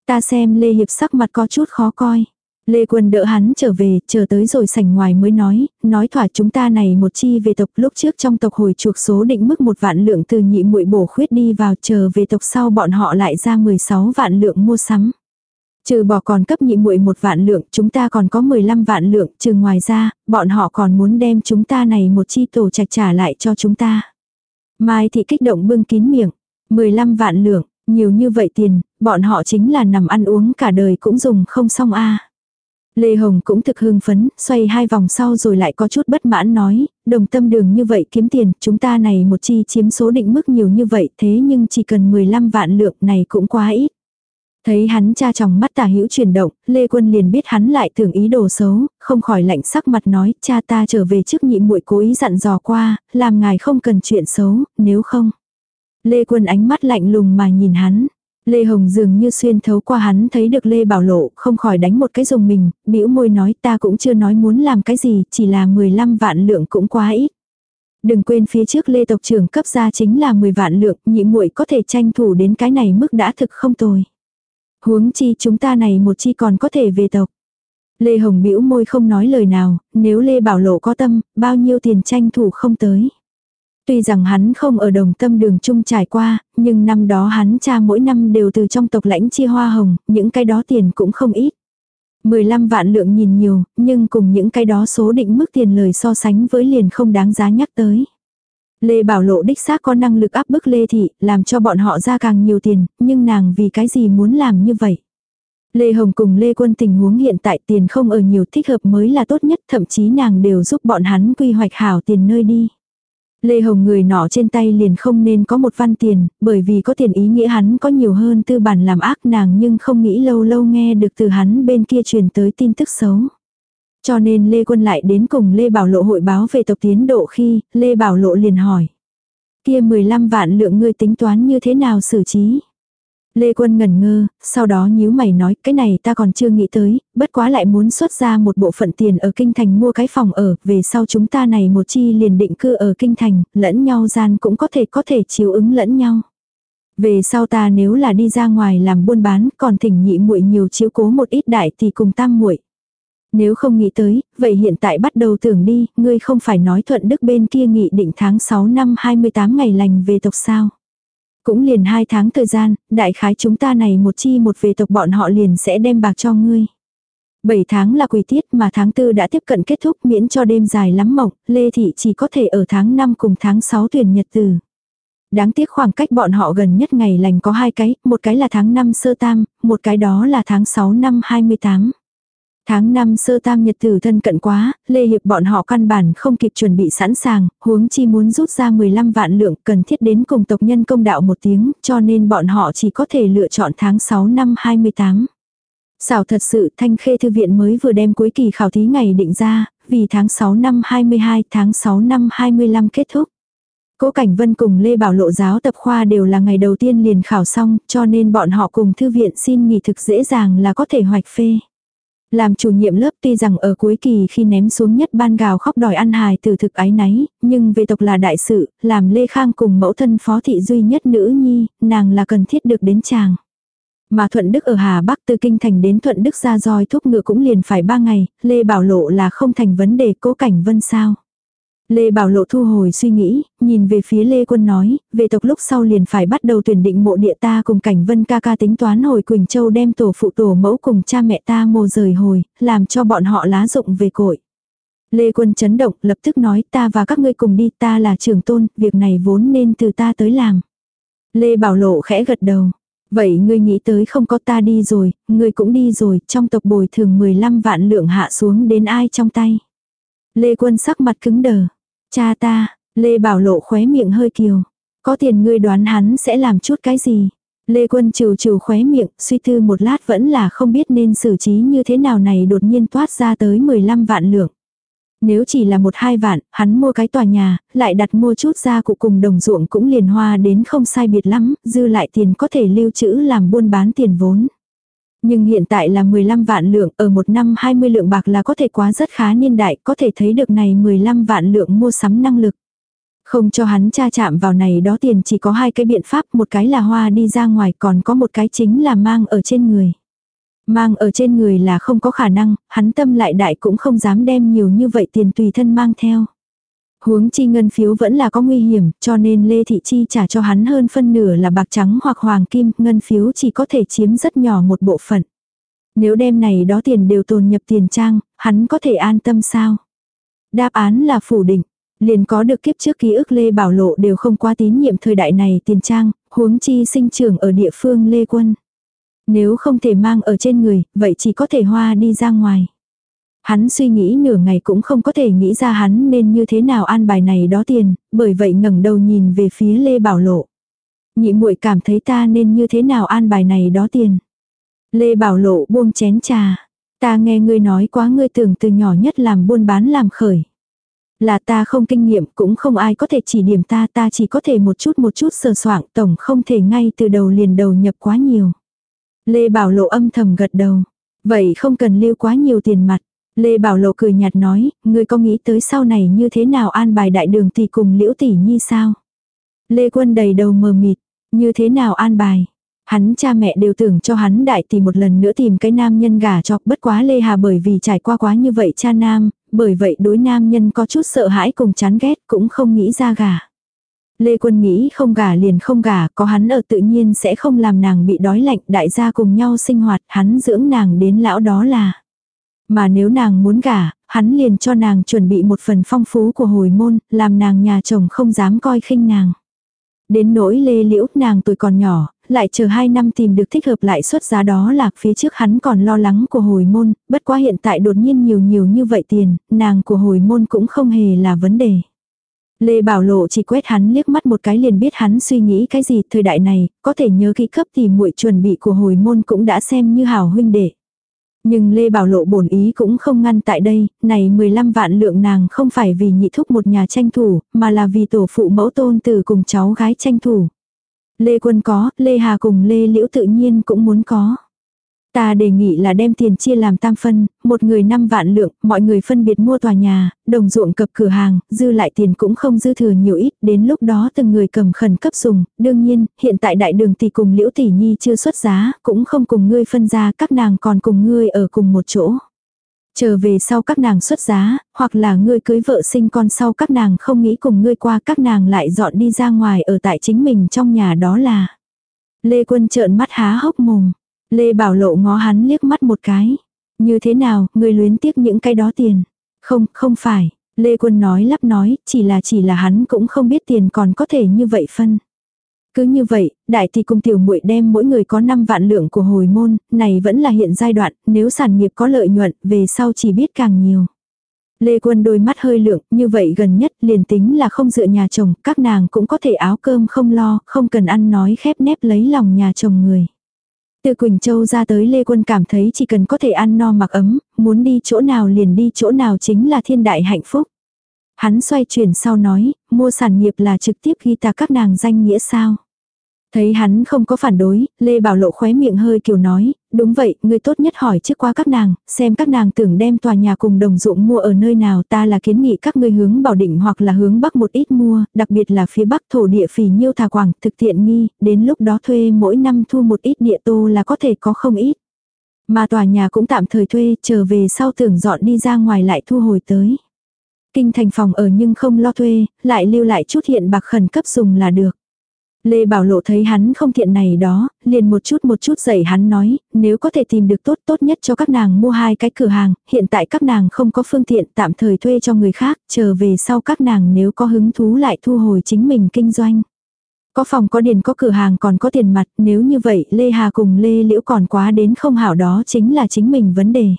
Ta xem Lê Hiệp sắc mặt có chút khó coi. Lê Quân đỡ hắn trở về, chờ tới rồi sảnh ngoài mới nói, nói thỏa chúng ta này một chi về tộc lúc trước trong tộc hồi chuộc số định mức một vạn lượng từ nhị muội bổ khuyết đi vào chờ về tộc sau bọn họ lại ra 16 vạn lượng mua sắm. Trừ bỏ còn cấp nhị muội một vạn lượng, chúng ta còn có 15 vạn lượng, trừ ngoài ra, bọn họ còn muốn đem chúng ta này một chi tổ trạch trả lại cho chúng ta. Mai thị kích động bưng kín miệng, 15 vạn lượng, nhiều như vậy tiền, bọn họ chính là nằm ăn uống cả đời cũng dùng không xong a. Lê Hồng cũng thực hưng phấn, xoay hai vòng sau rồi lại có chút bất mãn nói, đồng tâm đường như vậy kiếm tiền, chúng ta này một chi chiếm số định mức nhiều như vậy thế nhưng chỉ cần 15 vạn lượng này cũng quá ít. Thấy hắn cha chồng mắt tà hữu chuyển động, Lê Quân liền biết hắn lại tưởng ý đồ xấu, không khỏi lạnh sắc mặt nói, cha ta trở về trước nhị muội cố ý dặn dò qua, làm ngài không cần chuyện xấu, nếu không. Lê Quân ánh mắt lạnh lùng mà nhìn hắn. Lê Hồng dường như xuyên thấu qua hắn thấy được Lê Bảo Lộ, không khỏi đánh một cái dùng mình, bĩu môi nói ta cũng chưa nói muốn làm cái gì, chỉ là 15 vạn lượng cũng quá ít. Đừng quên phía trước Lê tộc trưởng cấp ra chính là 10 vạn lượng, nhị muội có thể tranh thủ đến cái này mức đã thực không tồi. Huống chi chúng ta này một chi còn có thể về tộc. Lê Hồng bĩu môi không nói lời nào, nếu Lê Bảo Lộ có tâm, bao nhiêu tiền tranh thủ không tới. Tuy rằng hắn không ở đồng tâm đường chung trải qua, nhưng năm đó hắn cha mỗi năm đều từ trong tộc lãnh chia hoa hồng, những cái đó tiền cũng không ít. 15 vạn lượng nhìn nhiều, nhưng cùng những cái đó số định mức tiền lời so sánh với liền không đáng giá nhắc tới. Lê Bảo Lộ đích xác có năng lực áp bức Lê Thị, làm cho bọn họ ra càng nhiều tiền, nhưng nàng vì cái gì muốn làm như vậy? Lê Hồng cùng Lê Quân tình huống hiện tại tiền không ở nhiều thích hợp mới là tốt nhất, thậm chí nàng đều giúp bọn hắn quy hoạch hảo tiền nơi đi. Lê Hồng người nọ trên tay liền không nên có một văn tiền, bởi vì có tiền ý nghĩa hắn có nhiều hơn tư bản làm ác nàng nhưng không nghĩ lâu lâu nghe được từ hắn bên kia truyền tới tin tức xấu. Cho nên Lê Quân lại đến cùng Lê Bảo Lộ hội báo về tộc tiến độ khi, Lê Bảo Lộ liền hỏi. Kia 15 vạn lượng ngươi tính toán như thế nào xử trí? Lê Quân ngẩn ngơ, sau đó nhíu mày nói cái này ta còn chưa nghĩ tới, bất quá lại muốn xuất ra một bộ phận tiền ở Kinh Thành mua cái phòng ở, về sau chúng ta này một chi liền định cư ở Kinh Thành, lẫn nhau gian cũng có thể có thể chiếu ứng lẫn nhau. Về sau ta nếu là đi ra ngoài làm buôn bán, còn thỉnh nhị muội nhiều chiếu cố một ít đại thì cùng tam muội. Nếu không nghĩ tới, vậy hiện tại bắt đầu tưởng đi, ngươi không phải nói thuận đức bên kia nghị định tháng 6 năm 28 ngày lành về tộc sao. Cũng liền hai tháng thời gian, đại khái chúng ta này một chi một về tộc bọn họ liền sẽ đem bạc cho ngươi. 7 tháng là quỷ tiết mà tháng 4 đã tiếp cận kết thúc miễn cho đêm dài lắm mộng, Lê Thị chỉ có thể ở tháng 5 cùng tháng 6 tuyển nhật từ. Đáng tiếc khoảng cách bọn họ gần nhất ngày lành có hai cái, một cái là tháng 5 sơ tam, một cái đó là tháng 6 năm 28. Tháng 5 sơ tam nhật tử thân cận quá, Lê Hiệp bọn họ căn bản không kịp chuẩn bị sẵn sàng, huống chi muốn rút ra 15 vạn lượng cần thiết đến cùng tộc nhân công đạo một tiếng, cho nên bọn họ chỉ có thể lựa chọn tháng 6 năm 28. Xảo thật sự thanh khê thư viện mới vừa đem cuối kỳ khảo thí ngày định ra, vì tháng 6 năm 22 tháng 6 năm 25 kết thúc. Cố Cảnh Vân cùng Lê Bảo Lộ giáo tập khoa đều là ngày đầu tiên liền khảo xong, cho nên bọn họ cùng thư viện xin nghỉ thực dễ dàng là có thể hoạch phê. Làm chủ nhiệm lớp tuy rằng ở cuối kỳ khi ném xuống nhất ban gào khóc đòi ăn hài từ thực ái náy, nhưng về tộc là đại sự, làm Lê Khang cùng mẫu thân phó thị duy nhất nữ nhi, nàng là cần thiết được đến chàng. Mà Thuận Đức ở Hà Bắc từ Kinh Thành đến Thuận Đức ra roi thuốc ngựa cũng liền phải ba ngày, Lê Bảo Lộ là không thành vấn đề cố cảnh vân sao. Lê Bảo Lộ thu hồi suy nghĩ, nhìn về phía Lê Quân nói, về tộc lúc sau liền phải bắt đầu tuyển định mộ địa ta cùng cảnh vân ca ca tính toán hồi Quỳnh Châu đem tổ phụ tổ mẫu cùng cha mẹ ta mồ rời hồi, làm cho bọn họ lá rụng về cội. Lê Quân chấn động, lập tức nói ta và các ngươi cùng đi, ta là trưởng tôn, việc này vốn nên từ ta tới làm. Lê Bảo Lộ khẽ gật đầu. Vậy ngươi nghĩ tới không có ta đi rồi, ngươi cũng đi rồi, trong tộc bồi thường 15 vạn lượng hạ xuống đến ai trong tay. Lê Quân sắc mặt cứng đờ. Cha ta, Lê Bảo Lộ khóe miệng hơi kiều. Có tiền ngươi đoán hắn sẽ làm chút cái gì. Lê Quân trừ trừ khóe miệng, suy tư một lát vẫn là không biết nên xử trí như thế nào này đột nhiên toát ra tới 15 vạn lượng. Nếu chỉ là một hai vạn, hắn mua cái tòa nhà, lại đặt mua chút ra cụ cùng đồng ruộng cũng liền hoa đến không sai biệt lắm, dư lại tiền có thể lưu trữ làm buôn bán tiền vốn. Nhưng hiện tại là 15 vạn lượng, ở một năm 20 lượng bạc là có thể quá rất khá niên đại, có thể thấy được này 15 vạn lượng mua sắm năng lực. Không cho hắn tra chạm vào này đó tiền chỉ có hai cái biện pháp, một cái là hoa đi ra ngoài còn có một cái chính là mang ở trên người. Mang ở trên người là không có khả năng, hắn tâm lại đại cũng không dám đem nhiều như vậy tiền tùy thân mang theo. Huống chi ngân phiếu vẫn là có nguy hiểm, cho nên Lê Thị Chi trả cho hắn hơn phân nửa là bạc trắng hoặc hoàng kim, ngân phiếu chỉ có thể chiếm rất nhỏ một bộ phận. Nếu đem này đó tiền đều tồn nhập tiền trang, hắn có thể an tâm sao? Đáp án là phủ định. Liền có được kiếp trước ký ức Lê Bảo Lộ đều không qua tín nhiệm thời đại này tiền trang, huống chi sinh trưởng ở địa phương Lê Quân. Nếu không thể mang ở trên người, vậy chỉ có thể hoa đi ra ngoài. Hắn suy nghĩ nửa ngày cũng không có thể nghĩ ra hắn nên như thế nào an bài này đó tiền, bởi vậy ngẩng đầu nhìn về phía Lê Bảo Lộ. Nhị muội cảm thấy ta nên như thế nào an bài này đó tiền. Lê Bảo Lộ buông chén trà. Ta nghe ngươi nói quá ngươi tưởng từ nhỏ nhất làm buôn bán làm khởi. Là ta không kinh nghiệm cũng không ai có thể chỉ điểm ta ta chỉ có thể một chút một chút sờ soạng tổng không thể ngay từ đầu liền đầu nhập quá nhiều. Lê Bảo Lộ âm thầm gật đầu. Vậy không cần lưu quá nhiều tiền mặt. Lê Bảo Lộ cười nhạt nói, ngươi có nghĩ tới sau này như thế nào an bài đại đường tỷ cùng liễu tỷ nhi sao? Lê Quân đầy đầu mờ mịt, như thế nào an bài? Hắn cha mẹ đều tưởng cho hắn đại tỷ một lần nữa tìm cái nam nhân gả cho, bất quá Lê Hà bởi vì trải qua quá như vậy cha nam, bởi vậy đối nam nhân có chút sợ hãi cùng chán ghét cũng không nghĩ ra gả. Lê Quân nghĩ không gả liền không gả, có hắn ở tự nhiên sẽ không làm nàng bị đói lạnh, đại gia cùng nhau sinh hoạt, hắn dưỡng nàng đến lão đó là. Mà nếu nàng muốn gả, hắn liền cho nàng chuẩn bị một phần phong phú của hồi môn, làm nàng nhà chồng không dám coi khinh nàng. Đến nỗi lê liễu nàng tuổi còn nhỏ, lại chờ hai năm tìm được thích hợp lại xuất giá đó là phía trước hắn còn lo lắng của hồi môn, bất quá hiện tại đột nhiên nhiều nhiều như vậy tiền, nàng của hồi môn cũng không hề là vấn đề. Lê Bảo Lộ chỉ quét hắn liếc mắt một cái liền biết hắn suy nghĩ cái gì thời đại này, có thể nhớ kỹ cấp thì muội chuẩn bị của hồi môn cũng đã xem như hảo huynh đệ. Nhưng Lê Bảo Lộ bổn ý cũng không ngăn tại đây, này 15 vạn lượng nàng không phải vì nhị thúc một nhà tranh thủ, mà là vì tổ phụ mẫu tôn từ cùng cháu gái tranh thủ. Lê Quân có, Lê Hà cùng Lê Liễu tự nhiên cũng muốn có. Ta đề nghị là đem tiền chia làm tam phân, một người 5 vạn lượng, mọi người phân biệt mua tòa nhà, đồng ruộng cập cửa hàng, dư lại tiền cũng không dư thừa nhiều ít, đến lúc đó từng người cầm khẩn cấp dùng. Đương nhiên, hiện tại đại đường tỷ cùng liễu tỷ nhi chưa xuất giá, cũng không cùng ngươi phân ra, các nàng còn cùng ngươi ở cùng một chỗ. Chờ về sau các nàng xuất giá, hoặc là ngươi cưới vợ sinh con sau các nàng không nghĩ cùng ngươi qua các nàng lại dọn đi ra ngoài ở tại chính mình trong nhà đó là. Lê Quân trợn mắt há hốc mồm. Lê Bảo Lộ ngó hắn liếc mắt một cái. Như thế nào, người luyến tiếc những cái đó tiền. Không, không phải. Lê Quân nói lắp nói, chỉ là chỉ là hắn cũng không biết tiền còn có thể như vậy phân. Cứ như vậy, đại thì cùng tiểu muội đem mỗi người có 5 vạn lượng của hồi môn, này vẫn là hiện giai đoạn, nếu sản nghiệp có lợi nhuận, về sau chỉ biết càng nhiều. Lê Quân đôi mắt hơi lượng, như vậy gần nhất liền tính là không dựa nhà chồng, các nàng cũng có thể áo cơm không lo, không cần ăn nói khép nép lấy lòng nhà chồng người. Từ Quỳnh Châu ra tới Lê Quân cảm thấy chỉ cần có thể ăn no mặc ấm, muốn đi chỗ nào liền đi chỗ nào chính là thiên đại hạnh phúc. Hắn xoay chuyển sau nói, mua sản nghiệp là trực tiếp ghi ta các nàng danh nghĩa sao. Thấy hắn không có phản đối, Lê Bảo Lộ khóe miệng hơi kiểu nói, đúng vậy, người tốt nhất hỏi trước qua các nàng, xem các nàng tưởng đem tòa nhà cùng đồng ruộng mua ở nơi nào ta là kiến nghị các ngươi hướng bảo định hoặc là hướng bắc một ít mua, đặc biệt là phía bắc thổ địa phì nhiêu thà quảng, thực tiện nghi, đến lúc đó thuê mỗi năm thu một ít địa tô là có thể có không ít. Mà tòa nhà cũng tạm thời thuê, trở về sau tưởng dọn đi ra ngoài lại thu hồi tới. Kinh thành phòng ở nhưng không lo thuê, lại lưu lại chút hiện bạc khẩn cấp dùng là được. Lê Bảo Lộ thấy hắn không thiện này đó, liền một chút một chút dạy hắn nói, nếu có thể tìm được tốt tốt nhất cho các nàng mua hai cái cửa hàng, hiện tại các nàng không có phương tiện tạm thời thuê cho người khác, chờ về sau các nàng nếu có hứng thú lại thu hồi chính mình kinh doanh. Có phòng có điền có cửa hàng còn có tiền mặt, nếu như vậy Lê Hà cùng Lê Liễu còn quá đến không hảo đó chính là chính mình vấn đề.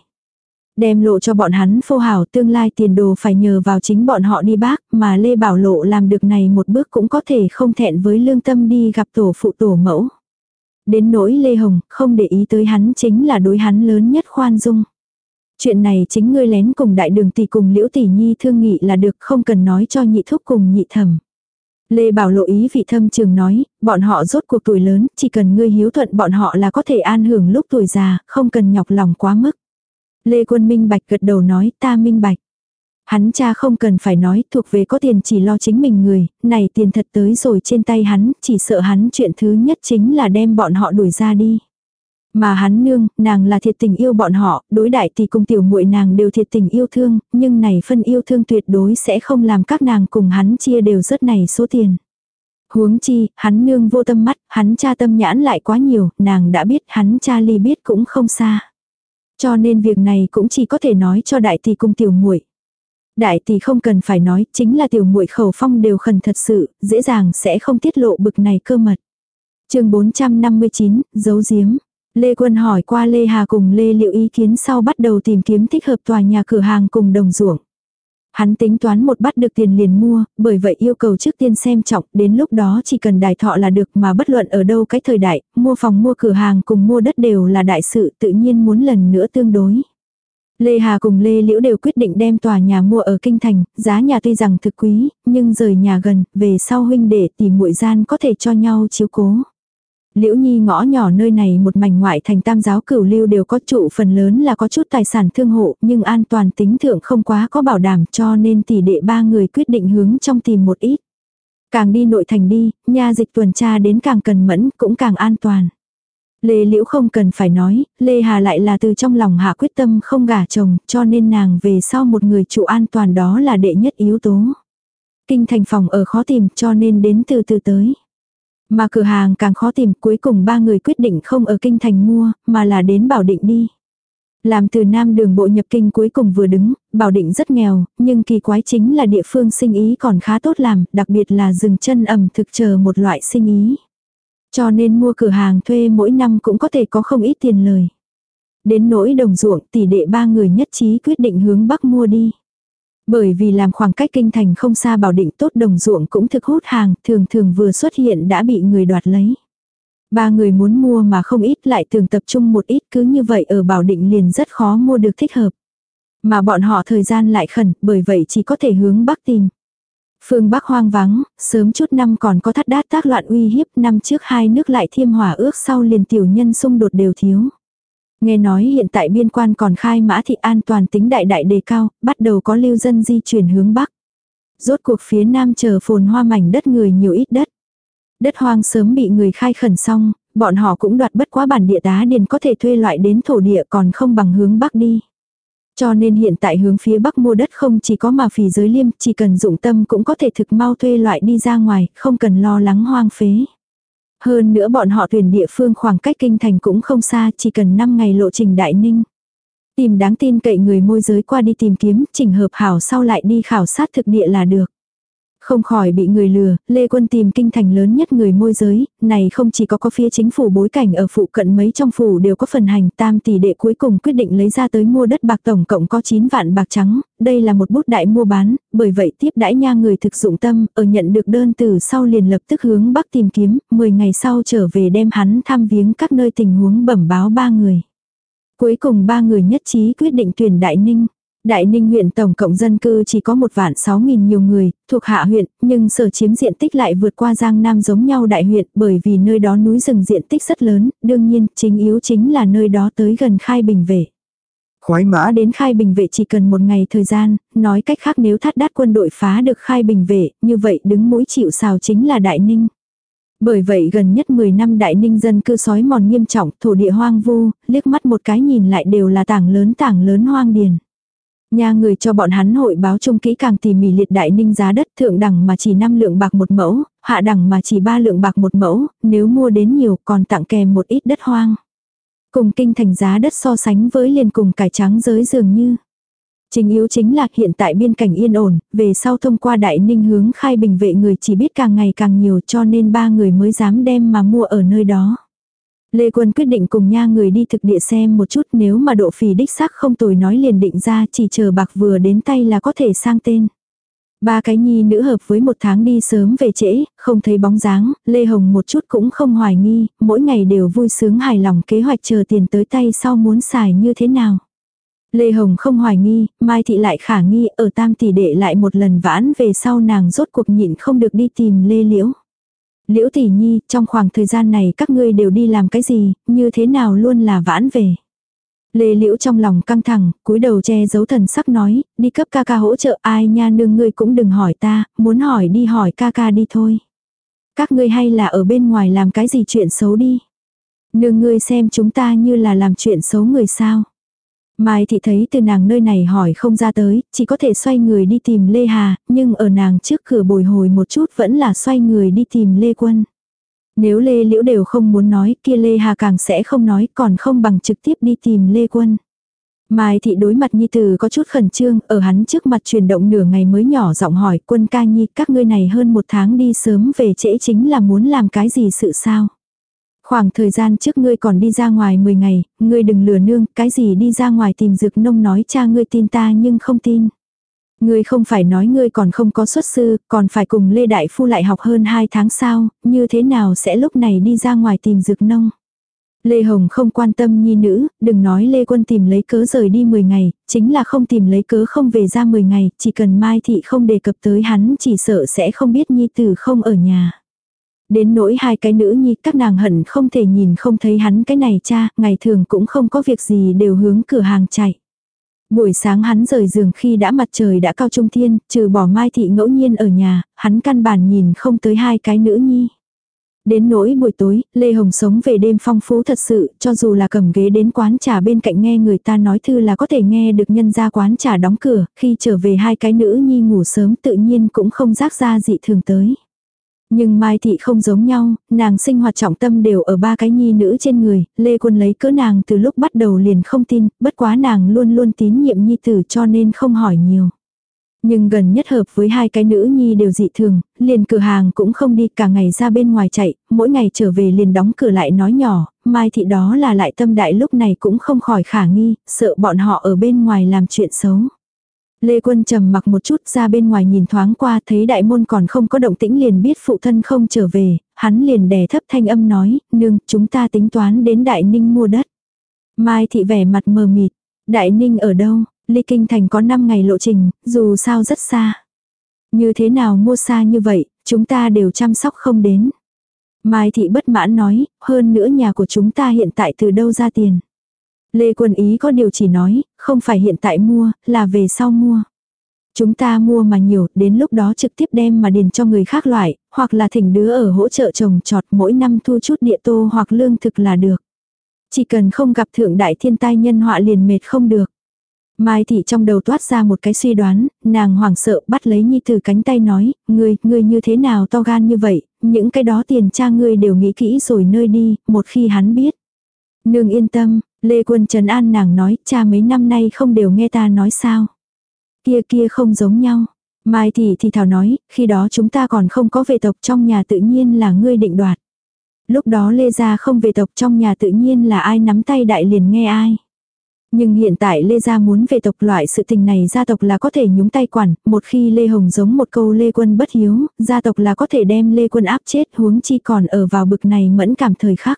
Đem lộ cho bọn hắn phô hảo tương lai tiền đồ phải nhờ vào chính bọn họ đi bác, mà Lê Bảo Lộ làm được này một bước cũng có thể không thẹn với lương tâm đi gặp tổ phụ tổ mẫu. Đến nỗi Lê Hồng, không để ý tới hắn chính là đối hắn lớn nhất khoan dung. Chuyện này chính ngươi lén cùng đại đường tỷ cùng liễu tỷ nhi thương nghị là được không cần nói cho nhị thúc cùng nhị thẩm. Lê Bảo lộ ý vị thâm trường nói, bọn họ rốt cuộc tuổi lớn, chỉ cần ngươi hiếu thuận bọn họ là có thể an hưởng lúc tuổi già, không cần nhọc lòng quá mức. Lê Quân minh bạch gật đầu nói ta minh bạch. Hắn cha không cần phải nói thuộc về có tiền chỉ lo chính mình người, này tiền thật tới rồi trên tay hắn, chỉ sợ hắn chuyện thứ nhất chính là đem bọn họ đuổi ra đi. Mà hắn nương, nàng là thiệt tình yêu bọn họ, đối đại thì cùng tiểu muội nàng đều thiệt tình yêu thương, nhưng này phân yêu thương tuyệt đối sẽ không làm các nàng cùng hắn chia đều rất này số tiền. Huống chi, hắn nương vô tâm mắt, hắn cha tâm nhãn lại quá nhiều, nàng đã biết hắn cha ly biết cũng không xa. Cho nên việc này cũng chỉ có thể nói cho đại tỷ cùng tiểu muội. Đại tỷ không cần phải nói, chính là tiểu muội khẩu phong đều khẩn thật sự, dễ dàng sẽ không tiết lộ bực này cơ mật. chương 459, giấu giếm. Lê Quân hỏi qua Lê Hà cùng Lê Liệu ý kiến sau bắt đầu tìm kiếm thích hợp tòa nhà cửa hàng cùng đồng ruộng. Hắn tính toán một bắt được tiền liền mua, bởi vậy yêu cầu trước tiên xem trọng, đến lúc đó chỉ cần đài thọ là được mà bất luận ở đâu cái thời đại, mua phòng mua cửa hàng cùng mua đất đều là đại sự tự nhiên muốn lần nữa tương đối. Lê Hà cùng Lê Liễu đều quyết định đem tòa nhà mua ở Kinh Thành, giá nhà tuy rằng thực quý, nhưng rời nhà gần, về sau huynh đệ tìm muội gian có thể cho nhau chiếu cố. Liễu Nhi ngõ nhỏ nơi này một mảnh ngoại thành tam giáo cửu lưu đều có trụ phần lớn là có chút tài sản thương hộ nhưng an toàn tính thượng không quá có bảo đảm cho nên tỷ đệ ba người quyết định hướng trong tìm một ít. Càng đi nội thành đi, nha dịch tuần tra đến càng cần mẫn cũng càng an toàn. Lê Liễu không cần phải nói, Lê Hà lại là từ trong lòng hạ quyết tâm không gả chồng cho nên nàng về sau một người trụ an toàn đó là đệ nhất yếu tố. Kinh thành phòng ở khó tìm cho nên đến từ từ tới. Mà cửa hàng càng khó tìm cuối cùng ba người quyết định không ở kinh thành mua, mà là đến bảo định đi. Làm từ nam đường bộ nhập kinh cuối cùng vừa đứng, bảo định rất nghèo, nhưng kỳ quái chính là địa phương sinh ý còn khá tốt làm, đặc biệt là dừng chân ẩm thực chờ một loại sinh ý. Cho nên mua cửa hàng thuê mỗi năm cũng có thể có không ít tiền lời. Đến nỗi đồng ruộng tỷ đệ ba người nhất trí quyết định hướng bắc mua đi. Bởi vì làm khoảng cách kinh thành không xa bảo định tốt đồng ruộng cũng thực hút hàng, thường thường vừa xuất hiện đã bị người đoạt lấy. Ba người muốn mua mà không ít lại thường tập trung một ít cứ như vậy ở bảo định liền rất khó mua được thích hợp. Mà bọn họ thời gian lại khẩn, bởi vậy chỉ có thể hướng bắc tìm. Phương Bắc hoang vắng, sớm chút năm còn có thắt đát tác loạn uy hiếp, năm trước hai nước lại thiêm hỏa ước sau liền tiểu nhân xung đột đều thiếu. Nghe nói hiện tại biên quan còn khai mã thị an toàn tính đại đại đề cao, bắt đầu có lưu dân di chuyển hướng Bắc. Rốt cuộc phía Nam chờ phồn hoa mảnh đất người nhiều ít đất. Đất hoang sớm bị người khai khẩn xong, bọn họ cũng đoạt bất quá bản địa tá điền có thể thuê loại đến thổ địa còn không bằng hướng Bắc đi. Cho nên hiện tại hướng phía bắc mua đất không chỉ có mà phì giới liêm, chỉ cần dụng tâm cũng có thể thực mau thuê loại đi ra ngoài, không cần lo lắng hoang phế. Hơn nữa bọn họ tuyển địa phương khoảng cách kinh thành cũng không xa, chỉ cần 5 ngày lộ trình đại ninh. Tìm đáng tin cậy người môi giới qua đi tìm kiếm, chỉnh hợp hảo sau lại đi khảo sát thực địa là được. Không khỏi bị người lừa, Lê Quân tìm kinh thành lớn nhất người môi giới, này không chỉ có có phía chính phủ bối cảnh ở phụ cận mấy trong phủ đều có phần hành tam tỷ đệ cuối cùng quyết định lấy ra tới mua đất bạc tổng cộng có 9 vạn bạc trắng, đây là một bút đại mua bán, bởi vậy tiếp đãi nha người thực dụng tâm, ở nhận được đơn từ sau liền lập tức hướng bắc tìm kiếm, 10 ngày sau trở về đem hắn thăm viếng các nơi tình huống bẩm báo ba người. Cuối cùng ba người nhất trí quyết định tuyển Đại Ninh. Đại Ninh huyện tổng cộng dân cư chỉ có một vạn sáu nghìn nhiều người, thuộc hạ huyện, nhưng sở chiếm diện tích lại vượt qua Giang Nam giống nhau đại huyện bởi vì nơi đó núi rừng diện tích rất lớn, đương nhiên chính yếu chính là nơi đó tới gần Khai Bình Vệ. Khoái mã đến Khai Bình Vệ chỉ cần một ngày thời gian, nói cách khác nếu thắt đát quân đội phá được Khai Bình Vệ, như vậy đứng mũi chịu sào chính là Đại Ninh. Bởi vậy gần nhất 10 năm Đại Ninh dân cư sói mòn nghiêm trọng, thổ địa hoang vu, liếc mắt một cái nhìn lại đều là tảng lớn tảng lớn hoang điền. Nhà người cho bọn hắn hội báo trông kỹ càng tỉ mỉ liệt đại ninh giá đất thượng đẳng mà chỉ 5 lượng bạc một mẫu, hạ đẳng mà chỉ 3 lượng bạc một mẫu, nếu mua đến nhiều còn tặng kèm một ít đất hoang. Cùng kinh thành giá đất so sánh với liền cùng cải trắng giới dường như. Chính yếu chính là hiện tại biên cảnh yên ổn, về sau thông qua đại ninh hướng khai bình vệ người chỉ biết càng ngày càng nhiều cho nên ba người mới dám đem mà mua ở nơi đó. Lê Quân quyết định cùng nha người đi thực địa xem một chút nếu mà độ phì đích xác không tồi nói liền định ra chỉ chờ bạc vừa đến tay là có thể sang tên. Ba cái nhi nữ hợp với một tháng đi sớm về trễ, không thấy bóng dáng, Lê Hồng một chút cũng không hoài nghi, mỗi ngày đều vui sướng hài lòng kế hoạch chờ tiền tới tay sau muốn xài như thế nào. Lê Hồng không hoài nghi, Mai Thị lại khả nghi, ở tam tỷ đệ lại một lần vãn về sau nàng rốt cuộc nhịn không được đi tìm Lê Liễu. Liễu tỷ nhi, trong khoảng thời gian này các ngươi đều đi làm cái gì, như thế nào luôn là vãn về. Lê Liễu trong lòng căng thẳng, cúi đầu che giấu thần sắc nói, đi cấp ca ca hỗ trợ ai nha nương ngươi cũng đừng hỏi ta, muốn hỏi đi hỏi ca ca đi thôi. Các ngươi hay là ở bên ngoài làm cái gì chuyện xấu đi. Nương ngươi xem chúng ta như là làm chuyện xấu người sao. Mai thị thấy từ nàng nơi này hỏi không ra tới, chỉ có thể xoay người đi tìm Lê Hà, nhưng ở nàng trước cửa bồi hồi một chút vẫn là xoay người đi tìm Lê Quân. Nếu Lê Liễu đều không muốn nói, kia Lê Hà càng sẽ không nói, còn không bằng trực tiếp đi tìm Lê Quân. Mai thị đối mặt Nhi Tử có chút khẩn trương, ở hắn trước mặt chuyển động nửa ngày mới nhỏ giọng hỏi quân ca Nhi các ngươi này hơn một tháng đi sớm về trễ chính là muốn làm cái gì sự sao. Khoảng thời gian trước ngươi còn đi ra ngoài 10 ngày, ngươi đừng lừa nương, cái gì đi ra ngoài tìm dược nông nói cha ngươi tin ta nhưng không tin. Ngươi không phải nói ngươi còn không có xuất sư, còn phải cùng Lê Đại Phu lại học hơn 2 tháng sau, như thế nào sẽ lúc này đi ra ngoài tìm dược nông. Lê Hồng không quan tâm nhi nữ, đừng nói Lê Quân tìm lấy cớ rời đi 10 ngày, chính là không tìm lấy cớ không về ra 10 ngày, chỉ cần Mai Thị không đề cập tới hắn chỉ sợ sẽ không biết nhi tử không ở nhà. Đến nỗi hai cái nữ nhi các nàng hận không thể nhìn không thấy hắn cái này cha, ngày thường cũng không có việc gì đều hướng cửa hàng chạy. Buổi sáng hắn rời giường khi đã mặt trời đã cao trung thiên, trừ bỏ mai thị ngẫu nhiên ở nhà, hắn căn bản nhìn không tới hai cái nữ nhi. Đến nỗi buổi tối, Lê Hồng sống về đêm phong phú thật sự, cho dù là cầm ghế đến quán trà bên cạnh nghe người ta nói thư là có thể nghe được nhân ra quán trà đóng cửa, khi trở về hai cái nữ nhi ngủ sớm tự nhiên cũng không rác ra dị thường tới. Nhưng Mai Thị không giống nhau, nàng sinh hoạt trọng tâm đều ở ba cái nhi nữ trên người, Lê Quân lấy cớ nàng từ lúc bắt đầu liền không tin, bất quá nàng luôn luôn tín nhiệm nhi tử cho nên không hỏi nhiều. Nhưng gần nhất hợp với hai cái nữ nhi đều dị thường, liền cửa hàng cũng không đi cả ngày ra bên ngoài chạy, mỗi ngày trở về liền đóng cửa lại nói nhỏ, Mai Thị đó là lại tâm đại lúc này cũng không khỏi khả nghi, sợ bọn họ ở bên ngoài làm chuyện xấu. Lê Quân trầm mặc một chút ra bên ngoài nhìn thoáng qua thấy đại môn còn không có động tĩnh liền biết phụ thân không trở về, hắn liền đè thấp thanh âm nói, nương, chúng ta tính toán đến Đại Ninh mua đất. Mai thị vẻ mặt mờ mịt, Đại Ninh ở đâu, Ly Kinh Thành có 5 ngày lộ trình, dù sao rất xa. Như thế nào mua xa như vậy, chúng ta đều chăm sóc không đến. Mai thị bất mãn nói, hơn nữa nhà của chúng ta hiện tại từ đâu ra tiền. Lê Quân Ý có điều chỉ nói, không phải hiện tại mua, là về sau mua. Chúng ta mua mà nhiều, đến lúc đó trực tiếp đem mà điền cho người khác loại, hoặc là thỉnh đứa ở hỗ trợ trồng trọt mỗi năm thu chút địa tô hoặc lương thực là được. Chỉ cần không gặp thượng đại thiên tai nhân họa liền mệt không được. Mai thị trong đầu toát ra một cái suy đoán, nàng hoảng sợ bắt lấy nhi từ cánh tay nói, ngươi, ngươi như thế nào to gan như vậy, những cái đó tiền cha ngươi đều nghĩ kỹ rồi nơi đi, một khi hắn biết. Nương yên tâm, Lê Quân Trần An nàng nói, cha mấy năm nay không đều nghe ta nói sao. Kia kia không giống nhau. Mai thị thì thảo nói, khi đó chúng ta còn không có về tộc trong nhà tự nhiên là ngươi định đoạt. Lúc đó Lê Gia không về tộc trong nhà tự nhiên là ai nắm tay đại liền nghe ai. Nhưng hiện tại Lê Gia muốn về tộc loại sự tình này gia tộc là có thể nhúng tay quản, một khi Lê Hồng giống một câu Lê Quân bất hiếu, gia tộc là có thể đem Lê Quân áp chết huống chi còn ở vào bực này mẫn cảm thời khắc.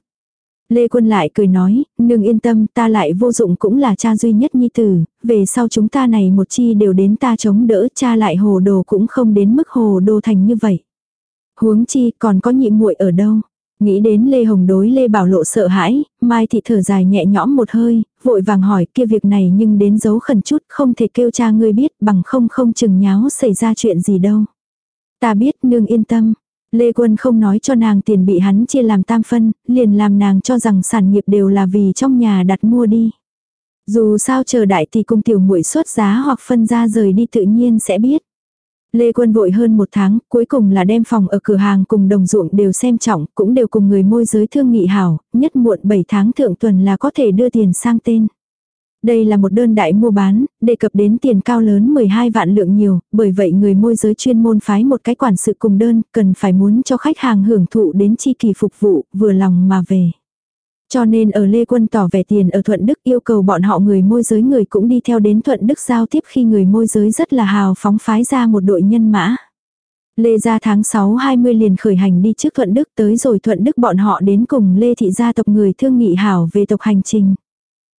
Lê Quân lại cười nói, nương yên tâm ta lại vô dụng cũng là cha duy nhất nhi tử, về sau chúng ta này một chi đều đến ta chống đỡ cha lại hồ đồ cũng không đến mức hồ đồ thành như vậy. Huống chi còn có nhị muội ở đâu. Nghĩ đến Lê Hồng đối Lê Bảo Lộ sợ hãi, Mai Thị thở dài nhẹ nhõm một hơi, vội vàng hỏi kia việc này nhưng đến giấu khẩn chút không thể kêu cha ngươi biết bằng không không chừng nháo xảy ra chuyện gì đâu. Ta biết nương yên tâm. Lê Quân không nói cho nàng tiền bị hắn chia làm tam phân, liền làm nàng cho rằng sản nghiệp đều là vì trong nhà đặt mua đi. Dù sao chờ đại thì cung tiểu muội xuất giá hoặc phân ra rời đi tự nhiên sẽ biết. Lê Quân vội hơn một tháng, cuối cùng là đem phòng ở cửa hàng cùng đồng ruộng đều xem trọng, cũng đều cùng người môi giới thương nghị hảo, nhất muộn 7 tháng thượng tuần là có thể đưa tiền sang tên. Đây là một đơn đại mua bán, đề cập đến tiền cao lớn 12 vạn lượng nhiều, bởi vậy người môi giới chuyên môn phái một cái quản sự cùng đơn, cần phải muốn cho khách hàng hưởng thụ đến chi kỳ phục vụ, vừa lòng mà về. Cho nên ở Lê Quân tỏ vẻ tiền ở Thuận Đức yêu cầu bọn họ người môi giới người cũng đi theo đến Thuận Đức giao tiếp khi người môi giới rất là hào phóng phái ra một đội nhân mã. Lê gia tháng 6 20 liền khởi hành đi trước Thuận Đức tới rồi Thuận Đức bọn họ đến cùng Lê thị gia tộc người thương nghị hảo về tộc hành trình.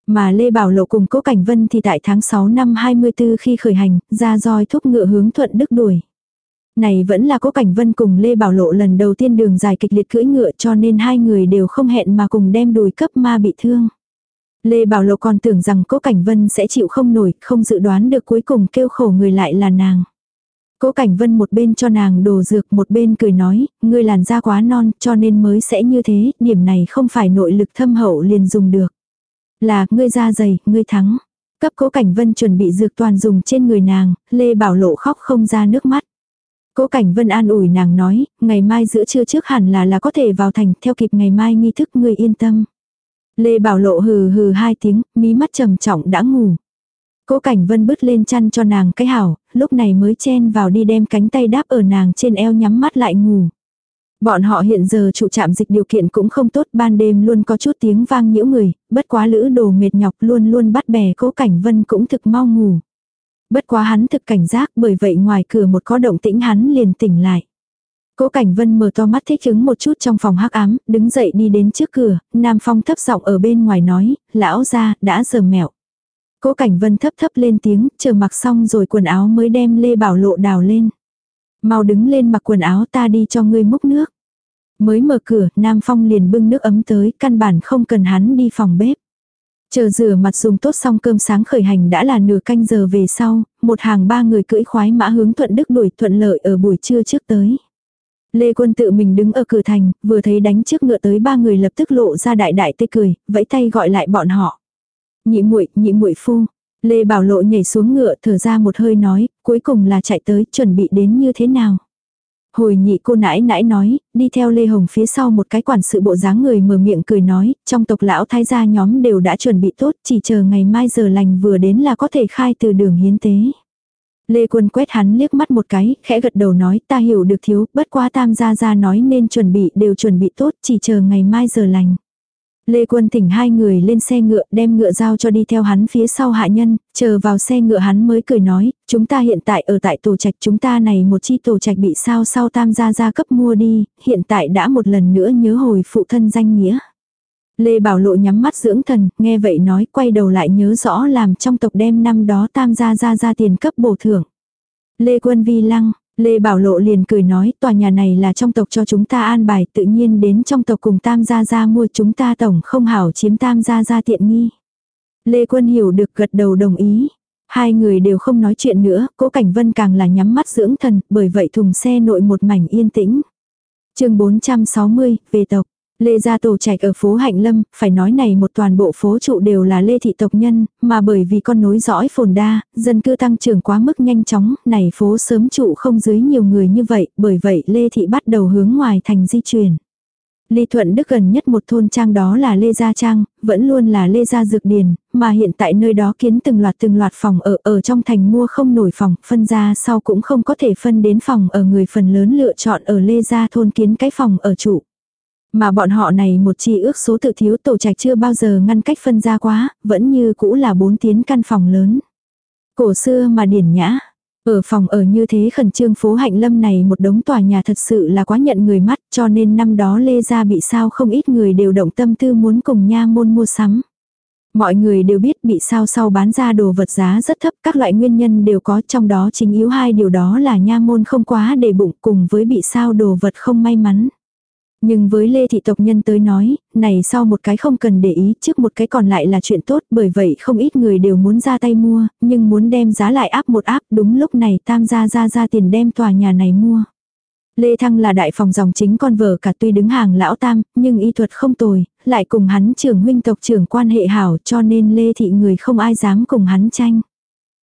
Mà Lê Bảo Lộ cùng Cố Cảnh Vân thì tại tháng 6 năm 24 khi khởi hành, ra roi thúc ngựa hướng Thuận Đức đuổi. Này vẫn là Cố Cảnh Vân cùng Lê Bảo Lộ lần đầu tiên đường dài kịch liệt cưỡi ngựa cho nên hai người đều không hẹn mà cùng đem đùi cấp ma bị thương. Lê Bảo Lộ còn tưởng rằng Cố Cảnh Vân sẽ chịu không nổi, không dự đoán được cuối cùng kêu khổ người lại là nàng. Cố Cảnh Vân một bên cho nàng đồ dược một bên cười nói, ngươi làn da quá non cho nên mới sẽ như thế, điểm này không phải nội lực thâm hậu liền dùng được. Là, ngươi da dày, ngươi thắng. Cấp cố cảnh vân chuẩn bị dược toàn dùng trên người nàng, Lê Bảo Lộ khóc không ra nước mắt. Cố Cảnh Vân an ủi nàng nói, ngày mai giữa trưa trước hẳn là là có thể vào thành, theo kịp ngày mai nghi thức ngươi yên tâm. Lê Bảo Lộ hừ hừ hai tiếng, mí mắt trầm trọng đã ngủ. Cố Cảnh Vân bứt lên chăn cho nàng cái hảo, lúc này mới chen vào đi đem cánh tay đáp ở nàng trên eo nhắm mắt lại ngủ. Bọn họ hiện giờ trụ chạm dịch điều kiện cũng không tốt, ban đêm luôn có chút tiếng vang nhiễu người, bất quá lữ đồ mệt nhọc luôn luôn bắt bè cố cảnh vân cũng thực mau ngủ. Bất quá hắn thực cảnh giác bởi vậy ngoài cửa một có động tĩnh hắn liền tỉnh lại. Cố Cảnh Vân mở to mắt thích ứng một chút trong phòng hắc ám, đứng dậy đi đến trước cửa, Nam Phong thấp giọng ở bên ngoài nói, lão ra, đã giờ mẹo. Cố Cảnh Vân thấp thấp lên tiếng, chờ mặc xong rồi quần áo mới đem Lê Bảo Lộ đào lên. Mau đứng lên mặc quần áo ta đi cho ngươi múc nước. Mới mở cửa, Nam Phong liền bưng nước ấm tới, căn bản không cần hắn đi phòng bếp. Chờ rửa mặt dùng tốt xong cơm sáng khởi hành đã là nửa canh giờ về sau, một hàng ba người cưỡi khoái mã hướng thuận đức đuổi thuận lợi ở buổi trưa trước tới. Lê Quân tự mình đứng ở cửa thành, vừa thấy đánh trước ngựa tới ba người lập tức lộ ra đại đại tê cười, vẫy tay gọi lại bọn họ. Nhị muội, nhị muội phu. Lê Bảo Lộ nhảy xuống ngựa, thở ra một hơi nói, cuối cùng là chạy tới, chuẩn bị đến như thế nào. Hồi nhị cô nãi nãi nói, đi theo Lê Hồng phía sau một cái quản sự bộ dáng người mở miệng cười nói, trong tộc lão thái gia nhóm đều đã chuẩn bị tốt, chỉ chờ ngày mai giờ lành vừa đến là có thể khai từ đường hiến tế. Lê Quân quét hắn liếc mắt một cái, khẽ gật đầu nói ta hiểu được thiếu, bất quá tam gia gia nói nên chuẩn bị đều chuẩn bị tốt, chỉ chờ ngày mai giờ lành. Lê Quân thỉnh hai người lên xe ngựa đem ngựa giao cho đi theo hắn phía sau hạ nhân, chờ vào xe ngựa hắn mới cười nói, chúng ta hiện tại ở tại tổ trạch chúng ta này một chi tổ trạch bị sao sau tam gia gia cấp mua đi, hiện tại đã một lần nữa nhớ hồi phụ thân danh nghĩa. Lê Bảo Lộ nhắm mắt dưỡng thần, nghe vậy nói quay đầu lại nhớ rõ làm trong tộc đem năm đó tam gia gia gia tiền cấp bổ thưởng. Lê Quân Vi Lăng, Lê Bảo Lộ liền cười nói, tòa nhà này là trong tộc cho chúng ta an bài, tự nhiên đến trong tộc cùng Tam Gia Gia mua chúng ta tổng không hảo chiếm Tam Gia Gia tiện nghi. Lê Quân hiểu được gật đầu đồng ý. Hai người đều không nói chuyện nữa, cố Cảnh Vân càng là nhắm mắt dưỡng thần, bởi vậy thùng xe nội một mảnh yên tĩnh. chương 460, về tộc. Lê gia tổ trạch ở phố Hạnh Lâm, phải nói này một toàn bộ phố trụ đều là Lê thị tộc nhân, mà bởi vì con nối dõi phồn đa, dân cư tăng trưởng quá mức nhanh chóng, này phố sớm trụ không dưới nhiều người như vậy, bởi vậy Lê thị bắt đầu hướng ngoài thành di chuyển. Lê Thuận Đức gần nhất một thôn trang đó là Lê Gia Trang, vẫn luôn là Lê Gia Dược Điền, mà hiện tại nơi đó kiến từng loạt từng loạt phòng ở ở trong thành mua không nổi phòng, phân ra sau cũng không có thể phân đến phòng ở người phần lớn lựa chọn ở Lê Gia thôn kiến cái phòng ở trụ. Mà bọn họ này một chi ước số tự thiếu tổ trạch chưa bao giờ ngăn cách phân ra quá, vẫn như cũ là bốn tiến căn phòng lớn. Cổ xưa mà điển nhã. Ở phòng ở như thế khẩn trương phố hạnh lâm này một đống tòa nhà thật sự là quá nhận người mắt cho nên năm đó Lê Gia bị sao không ít người đều động tâm tư muốn cùng nha môn mua sắm. Mọi người đều biết bị sao sau bán ra đồ vật giá rất thấp, các loại nguyên nhân đều có trong đó chính yếu hai điều đó là nha môn không quá để bụng cùng với bị sao đồ vật không may mắn. Nhưng với Lê Thị tộc nhân tới nói, này sau một cái không cần để ý, trước một cái còn lại là chuyện tốt, bởi vậy không ít người đều muốn ra tay mua, nhưng muốn đem giá lại áp một áp, đúng lúc này tam gia ra ra tiền đem tòa nhà này mua. Lê Thăng là đại phòng dòng chính con vợ cả tuy đứng hàng lão tam, nhưng y thuật không tồi, lại cùng hắn trưởng huynh tộc trưởng quan hệ hảo cho nên Lê Thị người không ai dám cùng hắn tranh.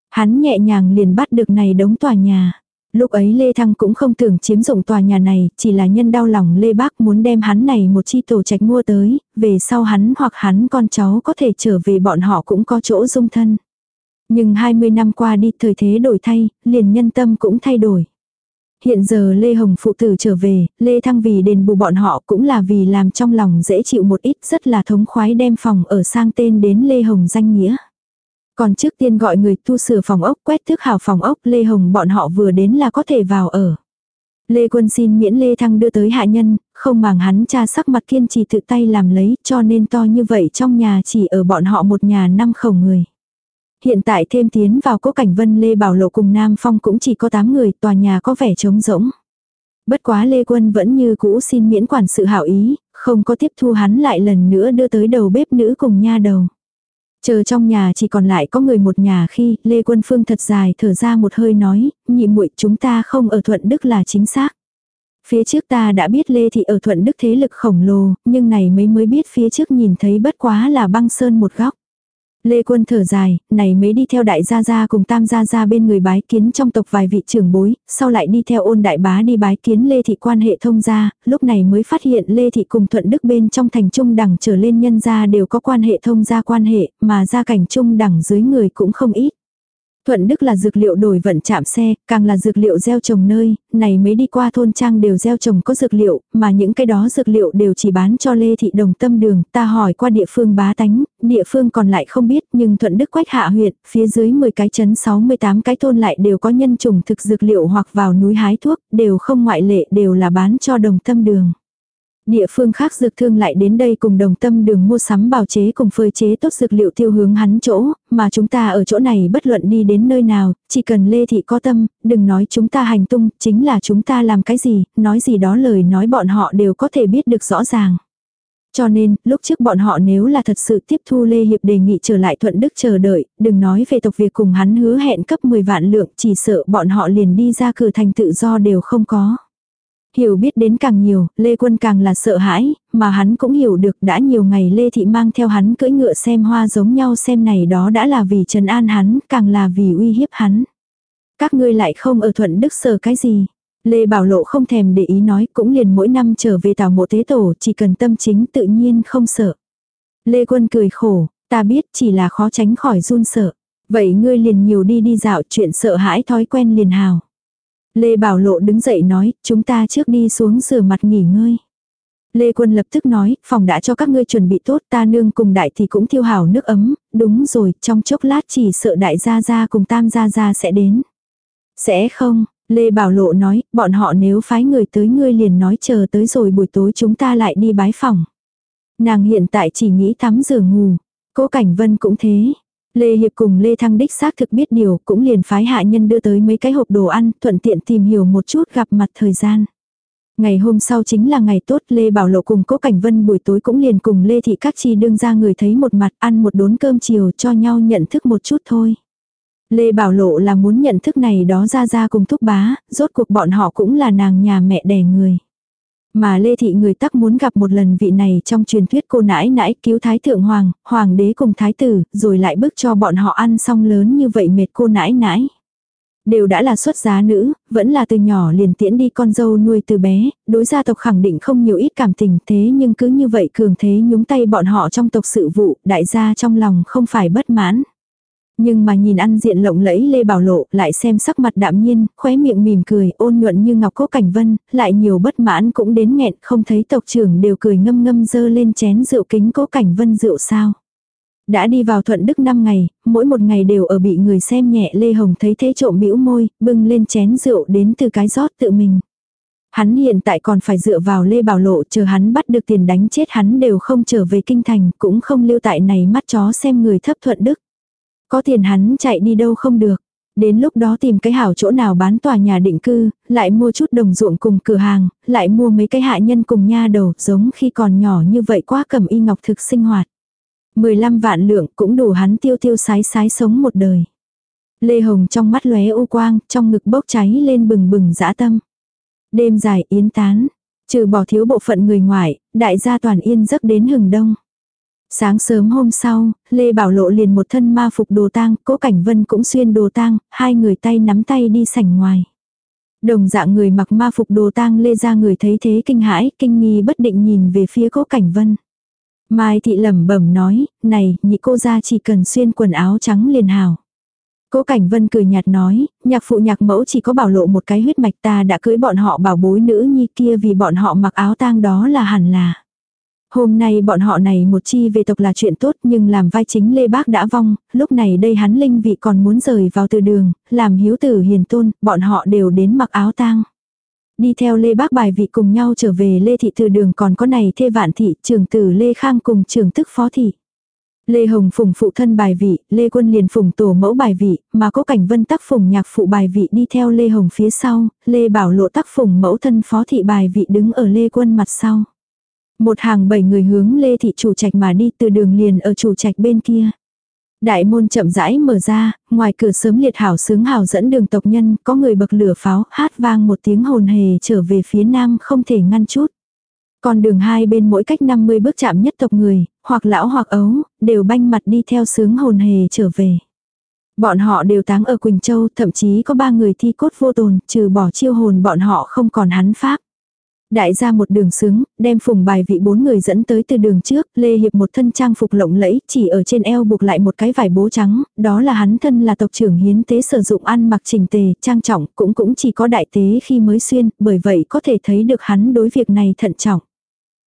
Hắn nhẹ nhàng liền bắt được này đống tòa nhà. Lúc ấy Lê Thăng cũng không tưởng chiếm dụng tòa nhà này, chỉ là nhân đau lòng Lê Bác muốn đem hắn này một chi tổ trạch mua tới, về sau hắn hoặc hắn con cháu có thể trở về bọn họ cũng có chỗ dung thân. Nhưng 20 năm qua đi thời thế đổi thay, liền nhân tâm cũng thay đổi. Hiện giờ Lê Hồng phụ tử trở về, Lê Thăng vì đền bù bọn họ cũng là vì làm trong lòng dễ chịu một ít rất là thống khoái đem phòng ở sang tên đến Lê Hồng danh nghĩa. Còn trước tiên gọi người tu sửa phòng ốc quét thước hào phòng ốc Lê Hồng bọn họ vừa đến là có thể vào ở. Lê Quân xin miễn Lê Thăng đưa tới hạ nhân, không màng hắn cha sắc mặt kiên trì tự tay làm lấy cho nên to như vậy trong nhà chỉ ở bọn họ một nhà năm khẩu người. Hiện tại thêm tiến vào cố cảnh vân Lê Bảo Lộ cùng Nam Phong cũng chỉ có 8 người, tòa nhà có vẻ trống rỗng. Bất quá Lê Quân vẫn như cũ xin miễn quản sự hảo ý, không có tiếp thu hắn lại lần nữa đưa tới đầu bếp nữ cùng nha đầu. Chờ trong nhà chỉ còn lại có người một nhà khi Lê Quân Phương thật dài thở ra một hơi nói, nhị muội chúng ta không ở Thuận Đức là chính xác. Phía trước ta đã biết Lê Thị ở Thuận Đức thế lực khổng lồ, nhưng này mới mới biết phía trước nhìn thấy bất quá là băng sơn một góc. Lê Quân thở dài, này mới đi theo đại gia gia cùng tam gia gia bên người bái kiến trong tộc vài vị trưởng bối, sau lại đi theo ôn đại bá đi bái kiến Lê Thị quan hệ thông gia, lúc này mới phát hiện Lê Thị cùng thuận đức bên trong thành trung đẳng trở lên nhân gia đều có quan hệ thông gia quan hệ, mà gia cảnh trung đẳng dưới người cũng không ít. Thuận Đức là dược liệu đổi vận chạm xe, càng là dược liệu gieo trồng nơi, này mới đi qua thôn trang đều gieo trồng có dược liệu, mà những cái đó dược liệu đều chỉ bán cho Lê Thị Đồng Tâm Đường, ta hỏi qua địa phương bá tánh, địa phương còn lại không biết, nhưng Thuận Đức quách hạ huyện, phía dưới 10 cái chấn 68 cái thôn lại đều có nhân trùng thực dược liệu hoặc vào núi hái thuốc, đều không ngoại lệ đều là bán cho Đồng Tâm Đường. Địa phương khác dược thương lại đến đây cùng đồng tâm đường mua sắm bào chế cùng phơi chế tốt dược liệu tiêu hướng hắn chỗ, mà chúng ta ở chỗ này bất luận đi đến nơi nào, chỉ cần Lê Thị có tâm, đừng nói chúng ta hành tung, chính là chúng ta làm cái gì, nói gì đó lời nói bọn họ đều có thể biết được rõ ràng. Cho nên, lúc trước bọn họ nếu là thật sự tiếp thu Lê Hiệp đề nghị trở lại Thuận Đức chờ đợi, đừng nói về tộc việc cùng hắn hứa hẹn cấp 10 vạn lượng, chỉ sợ bọn họ liền đi ra cửa thành tự do đều không có. Hiểu biết đến càng nhiều, Lê Quân càng là sợ hãi, mà hắn cũng hiểu được đã nhiều ngày Lê Thị mang theo hắn cưỡi ngựa xem hoa giống nhau xem này đó đã là vì trần an hắn, càng là vì uy hiếp hắn. Các ngươi lại không ở thuận đức sợ cái gì. Lê Bảo Lộ không thèm để ý nói cũng liền mỗi năm trở về tào mộ tế tổ chỉ cần tâm chính tự nhiên không sợ. Lê Quân cười khổ, ta biết chỉ là khó tránh khỏi run sợ. Vậy ngươi liền nhiều đi đi dạo chuyện sợ hãi thói quen liền hào. Lê Bảo Lộ đứng dậy nói, chúng ta trước đi xuống rửa mặt nghỉ ngơi. Lê Quân lập tức nói, phòng đã cho các ngươi chuẩn bị tốt, ta nương cùng đại thì cũng thiêu hảo nước ấm, đúng rồi, trong chốc lát chỉ sợ đại gia gia cùng tam gia gia sẽ đến. Sẽ không, Lê Bảo Lộ nói, bọn họ nếu phái người tới ngươi liền nói chờ tới rồi buổi tối chúng ta lại đi bái phòng. Nàng hiện tại chỉ nghĩ tắm rửa ngủ, cố cảnh vân cũng thế. Lê Hiệp cùng Lê Thăng đích xác thực biết điều, cũng liền phái hạ nhân đưa tới mấy cái hộp đồ ăn, thuận tiện tìm hiểu một chút gặp mặt thời gian. Ngày hôm sau chính là ngày tốt, Lê Bảo Lộ cùng Cố Cảnh Vân buổi tối cũng liền cùng Lê Thị Các Chi đương ra người thấy một mặt ăn một đốn cơm chiều cho nhau nhận thức một chút thôi. Lê Bảo Lộ là muốn nhận thức này đó ra ra cùng thúc bá, rốt cuộc bọn họ cũng là nàng nhà mẹ đẻ người. Mà Lê Thị người tắc muốn gặp một lần vị này trong truyền thuyết cô nãi nãi cứu Thái Thượng Hoàng, Hoàng đế cùng Thái Tử, rồi lại bước cho bọn họ ăn xong lớn như vậy mệt cô nãi nãi. Đều đã là xuất giá nữ, vẫn là từ nhỏ liền tiễn đi con dâu nuôi từ bé, đối gia tộc khẳng định không nhiều ít cảm tình thế nhưng cứ như vậy cường thế nhúng tay bọn họ trong tộc sự vụ, đại gia trong lòng không phải bất mãn. Nhưng mà nhìn ăn diện lộng lẫy Lê Bảo Lộ lại xem sắc mặt đạm nhiên, khóe miệng mỉm cười, ôn nhuận như ngọc cố cảnh vân, lại nhiều bất mãn cũng đến nghẹn, không thấy tộc trưởng đều cười ngâm ngâm dơ lên chén rượu kính cố cảnh vân rượu sao. Đã đi vào thuận đức 5 ngày, mỗi một ngày đều ở bị người xem nhẹ Lê Hồng thấy thế trộm bĩu môi, bưng lên chén rượu đến từ cái rót tự mình. Hắn hiện tại còn phải dựa vào Lê Bảo Lộ chờ hắn bắt được tiền đánh chết hắn đều không trở về kinh thành, cũng không lưu tại này mắt chó xem người thấp thuận đức. Có tiền hắn chạy đi đâu không được. Đến lúc đó tìm cái hảo chỗ nào bán tòa nhà định cư, lại mua chút đồng ruộng cùng cửa hàng, lại mua mấy cái hạ nhân cùng nha đầu giống khi còn nhỏ như vậy quá cầm y ngọc thực sinh hoạt. 15 vạn lượng cũng đủ hắn tiêu tiêu sái sái sống một đời. Lê Hồng trong mắt lóe u quang, trong ngực bốc cháy lên bừng bừng dã tâm. Đêm dài yến tán, trừ bỏ thiếu bộ phận người ngoài, đại gia toàn yên giấc đến hừng đông. Sáng sớm hôm sau, Lê Bảo Lộ liền một thân ma phục đồ tang, Cố Cảnh Vân cũng xuyên đồ tang, hai người tay nắm tay đi sảnh ngoài. Đồng dạng người mặc ma phục đồ tang Lê ra người thấy thế kinh hãi, kinh nghi bất định nhìn về phía Cố Cảnh Vân. Mai thị lẩm bẩm nói, này, nhị cô ra chỉ cần xuyên quần áo trắng liền hào. Cố Cảnh Vân cười nhạt nói, nhạc phụ nhạc mẫu chỉ có bảo lộ một cái huyết mạch ta đã cưới bọn họ bảo bối nữ nhi kia vì bọn họ mặc áo tang đó là hẳn là. Hôm nay bọn họ này một chi về tộc là chuyện tốt nhưng làm vai chính Lê Bác đã vong, lúc này đây hắn linh vị còn muốn rời vào từ đường, làm hiếu tử hiền tôn, bọn họ đều đến mặc áo tang. Đi theo Lê Bác bài vị cùng nhau trở về Lê Thị từ đường còn có này thê vạn thị, trường tử Lê Khang cùng trường tức phó thị. Lê Hồng phùng phụ thân bài vị, Lê Quân liền phùng tổ mẫu bài vị, mà có cảnh vân tác phùng nhạc phụ bài vị đi theo Lê Hồng phía sau, Lê Bảo lộ tác phùng mẫu thân phó thị bài vị đứng ở Lê Quân mặt sau. Một hàng bảy người hướng Lê Thị chủ trạch mà đi từ đường liền ở chủ trạch bên kia. Đại môn chậm rãi mở ra, ngoài cửa sớm liệt hảo sướng hảo dẫn đường tộc nhân, có người bậc lửa pháo, hát vang một tiếng hồn hề trở về phía nam không thể ngăn chút. Còn đường hai bên mỗi cách 50 bước chạm nhất tộc người, hoặc lão hoặc ấu, đều banh mặt đi theo sướng hồn hề trở về. Bọn họ đều táng ở Quỳnh Châu, thậm chí có ba người thi cốt vô tồn, trừ bỏ chiêu hồn bọn họ không còn hắn pháp. Đại gia một đường sướng, đem phùng bài vị bốn người dẫn tới từ đường trước, Lê Hiệp một thân trang phục lộng lẫy, chỉ ở trên eo buộc lại một cái vải bố trắng, đó là hắn thân là tộc trưởng hiến tế sử dụng ăn mặc trình tề, trang trọng, cũng cũng chỉ có đại tế khi mới xuyên, bởi vậy có thể thấy được hắn đối việc này thận trọng.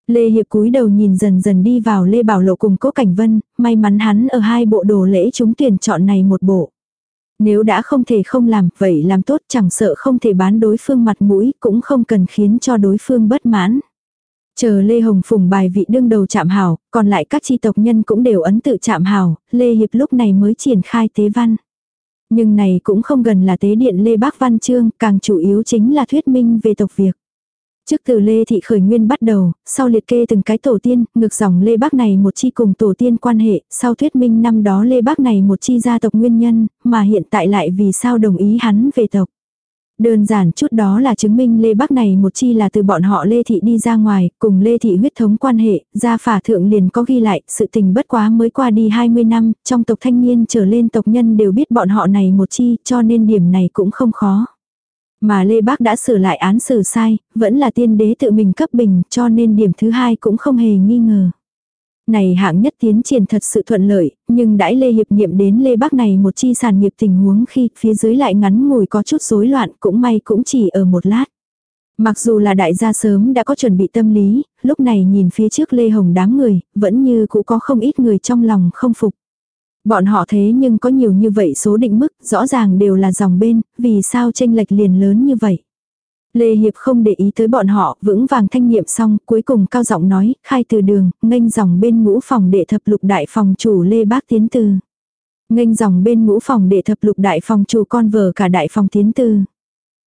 Lê Hiệp cúi đầu nhìn dần dần đi vào Lê Bảo Lộ cùng Cố Cảnh Vân, may mắn hắn ở hai bộ đồ lễ chúng tuyển chọn này một bộ. Nếu đã không thể không làm, vậy làm tốt chẳng sợ không thể bán đối phương mặt mũi, cũng không cần khiến cho đối phương bất mãn. Chờ Lê Hồng Phùng bài vị đương đầu chạm hào, còn lại các chi tộc nhân cũng đều ấn tự chạm hào, Lê Hiệp lúc này mới triển khai tế văn. Nhưng này cũng không gần là tế điện Lê Bác Văn trương càng chủ yếu chính là thuyết minh về tộc việc. Trước từ Lê Thị Khởi Nguyên bắt đầu, sau liệt kê từng cái tổ tiên, ngược dòng Lê Bác này một chi cùng tổ tiên quan hệ, sau thuyết minh năm đó Lê Bác này một chi gia tộc nguyên nhân, mà hiện tại lại vì sao đồng ý hắn về tộc. Đơn giản chút đó là chứng minh Lê Bắc này một chi là từ bọn họ Lê Thị đi ra ngoài, cùng Lê Thị huyết thống quan hệ, gia phả thượng liền có ghi lại, sự tình bất quá mới qua đi 20 năm, trong tộc thanh niên trở lên tộc nhân đều biết bọn họ này một chi, cho nên điểm này cũng không khó. Mà Lê Bác đã sửa lại án xử sai, vẫn là tiên đế tự mình cấp bình cho nên điểm thứ hai cũng không hề nghi ngờ. Này hạng nhất tiến triển thật sự thuận lợi, nhưng đãi Lê Hiệp niệm đến Lê Bác này một chi sản nghiệp tình huống khi phía dưới lại ngắn ngủi có chút rối loạn cũng may cũng chỉ ở một lát. Mặc dù là đại gia sớm đã có chuẩn bị tâm lý, lúc này nhìn phía trước Lê Hồng đám người, vẫn như cũng có không ít người trong lòng không phục. Bọn họ thế nhưng có nhiều như vậy số định mức, rõ ràng đều là dòng bên, vì sao tranh lệch liền lớn như vậy. Lê Hiệp không để ý tới bọn họ, vững vàng thanh nghiệm xong, cuối cùng cao giọng nói, khai từ đường, nghênh dòng bên ngũ phòng đệ thập lục đại phòng chủ Lê Bác tiến từ. nghênh dòng bên ngũ phòng đệ thập lục đại phòng chủ con vợ cả đại phòng tiến tư.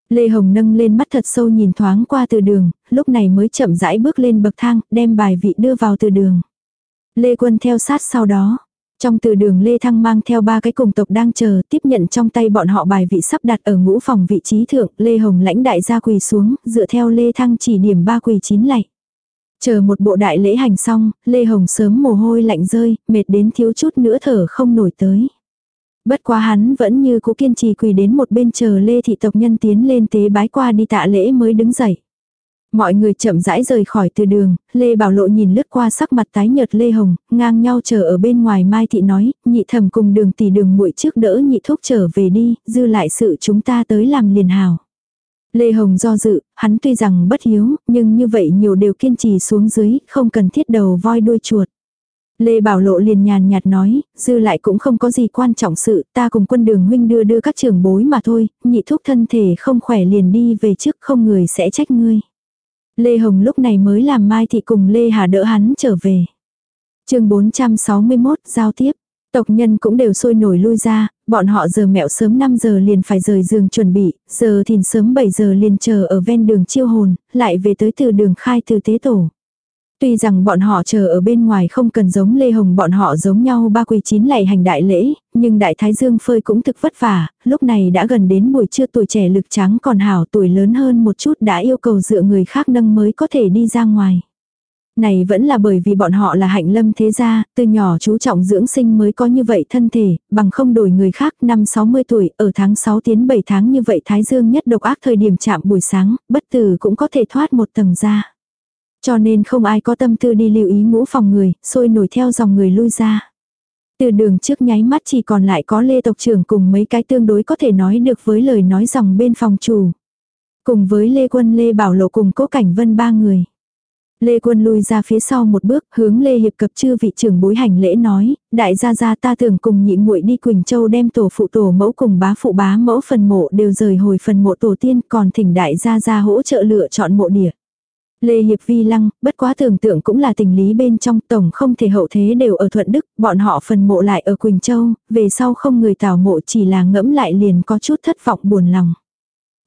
Lê Hồng nâng lên mắt thật sâu nhìn thoáng qua từ đường, lúc này mới chậm rãi bước lên bậc thang, đem bài vị đưa vào từ đường. Lê Quân theo sát sau đó. Trong từ đường Lê Thăng mang theo ba cái cùng tộc đang chờ tiếp nhận trong tay bọn họ bài vị sắp đặt ở ngũ phòng vị trí thượng, Lê Hồng lãnh đại gia quỳ xuống, dựa theo Lê Thăng chỉ điểm ba quỳ chín lạy. Chờ một bộ đại lễ hành xong, Lê Hồng sớm mồ hôi lạnh rơi, mệt đến thiếu chút nữa thở không nổi tới. Bất quá hắn vẫn như cố kiên trì quỳ đến một bên chờ Lê thị tộc nhân tiến lên tế bái qua đi tạ lễ mới đứng dậy. Mọi người chậm rãi rời khỏi từ đường, Lê Bảo Lộ nhìn lướt qua sắc mặt tái nhợt Lê Hồng, ngang nhau chờ ở bên ngoài Mai Thị nói, nhị thầm cùng đường tỷ đường muội trước đỡ nhị thúc trở về đi, dư lại sự chúng ta tới làm liền hào. Lê Hồng do dự, hắn tuy rằng bất hiếu, nhưng như vậy nhiều đều kiên trì xuống dưới, không cần thiết đầu voi đuôi chuột. Lê Bảo Lộ liền nhàn nhạt nói, dư lại cũng không có gì quan trọng sự, ta cùng quân đường huynh đưa đưa các trưởng bối mà thôi, nhị thúc thân thể không khỏe liền đi về trước không người sẽ trách ngươi. Lê Hồng lúc này mới làm Mai Thị cùng Lê Hà đỡ hắn trở về. chương 461 giao tiếp. Tộc nhân cũng đều sôi nổi lui ra, bọn họ giờ mẹo sớm 5 giờ liền phải rời giường chuẩn bị, giờ thìn sớm 7 giờ liền chờ ở ven đường chiêu hồn, lại về tới từ đường khai từ tế tổ. Tuy rằng bọn họ chờ ở bên ngoài không cần giống Lê Hồng bọn họ giống nhau ba quỳ chín lạy hành đại lễ, nhưng đại thái dương phơi cũng thực vất vả, lúc này đã gần đến buổi trưa tuổi trẻ lực trắng còn hảo tuổi lớn hơn một chút đã yêu cầu dựa người khác nâng mới có thể đi ra ngoài. Này vẫn là bởi vì bọn họ là hạnh lâm thế gia, từ nhỏ chú trọng dưỡng sinh mới có như vậy thân thể, bằng không đổi người khác năm 60 tuổi, ở tháng 6 tiến 7 tháng như vậy thái dương nhất độc ác thời điểm chạm buổi sáng, bất tử cũng có thể thoát một tầng ra. Cho nên không ai có tâm tư đi lưu ý ngũ phòng người, sôi nổi theo dòng người lui ra. Từ đường trước nháy mắt chỉ còn lại có lê tộc trưởng cùng mấy cái tương đối có thể nói được với lời nói dòng bên phòng chủ. Cùng với lê quân lê bảo lộ cùng cố cảnh vân ba người. Lê Quân lui ra phía sau một bước, hướng Lê Hiệp cập chư vị trưởng bối hành lễ nói, đại gia gia ta tưởng cùng nhị muội đi Quỳnh Châu đem tổ phụ tổ mẫu cùng bá phụ bá mẫu phần mộ đều rời hồi phần mộ tổ tiên còn thỉnh đại gia gia hỗ trợ lựa chọn mộ địa. Lê Hiệp Vi lăng, bất quá tưởng tượng cũng là tình lý bên trong tổng không thể hậu thế đều ở Thuận Đức, bọn họ phần mộ lại ở Quỳnh Châu, về sau không người tảo mộ chỉ là ngẫm lại liền có chút thất vọng buồn lòng.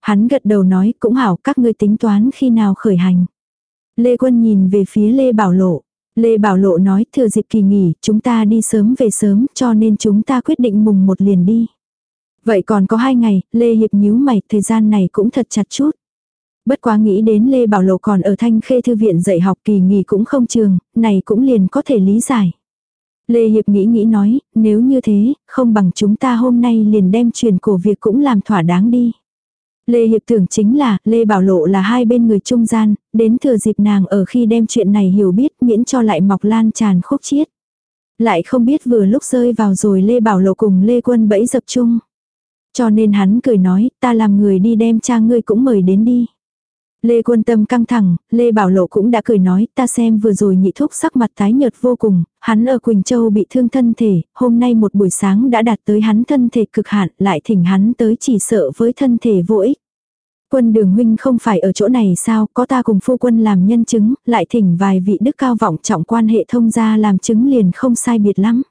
Hắn gật đầu nói cũng hảo các ngươi tính toán khi nào khởi hành. Lê Quân nhìn về phía Lê Bảo Lộ. Lê Bảo Lộ nói thừa dịp kỳ nghỉ chúng ta đi sớm về sớm cho nên chúng ta quyết định mùng một liền đi. Vậy còn có hai ngày, Lê Hiệp nhíu mày, thời gian này cũng thật chặt chút. Bất quá nghĩ đến Lê Bảo Lộ còn ở Thanh Khê Thư viện dạy học kỳ nghỉ cũng không trường, này cũng liền có thể lý giải. Lê Hiệp nghĩ nghĩ nói, nếu như thế, không bằng chúng ta hôm nay liền đem truyền cổ việc cũng làm thỏa đáng đi. Lê Hiệp tưởng chính là, Lê Bảo Lộ là hai bên người trung gian, đến thừa dịp nàng ở khi đem chuyện này hiểu biết miễn cho lại mọc lan tràn khúc chiết. Lại không biết vừa lúc rơi vào rồi Lê Bảo Lộ cùng Lê Quân bẫy dập chung. Cho nên hắn cười nói, ta làm người đi đem cha ngươi cũng mời đến đi. Lê Quân Tâm căng thẳng, Lê Bảo Lộ cũng đã cười nói, ta xem vừa rồi nhị thúc sắc mặt tái nhợt vô cùng, hắn ở Quỳnh Châu bị thương thân thể, hôm nay một buổi sáng đã đạt tới hắn thân thể cực hạn, lại thỉnh hắn tới chỉ sợ với thân thể vô ích. Quân đường huynh không phải ở chỗ này sao, có ta cùng phu quân làm nhân chứng, lại thỉnh vài vị đức cao vọng trọng quan hệ thông gia làm chứng liền không sai biệt lắm.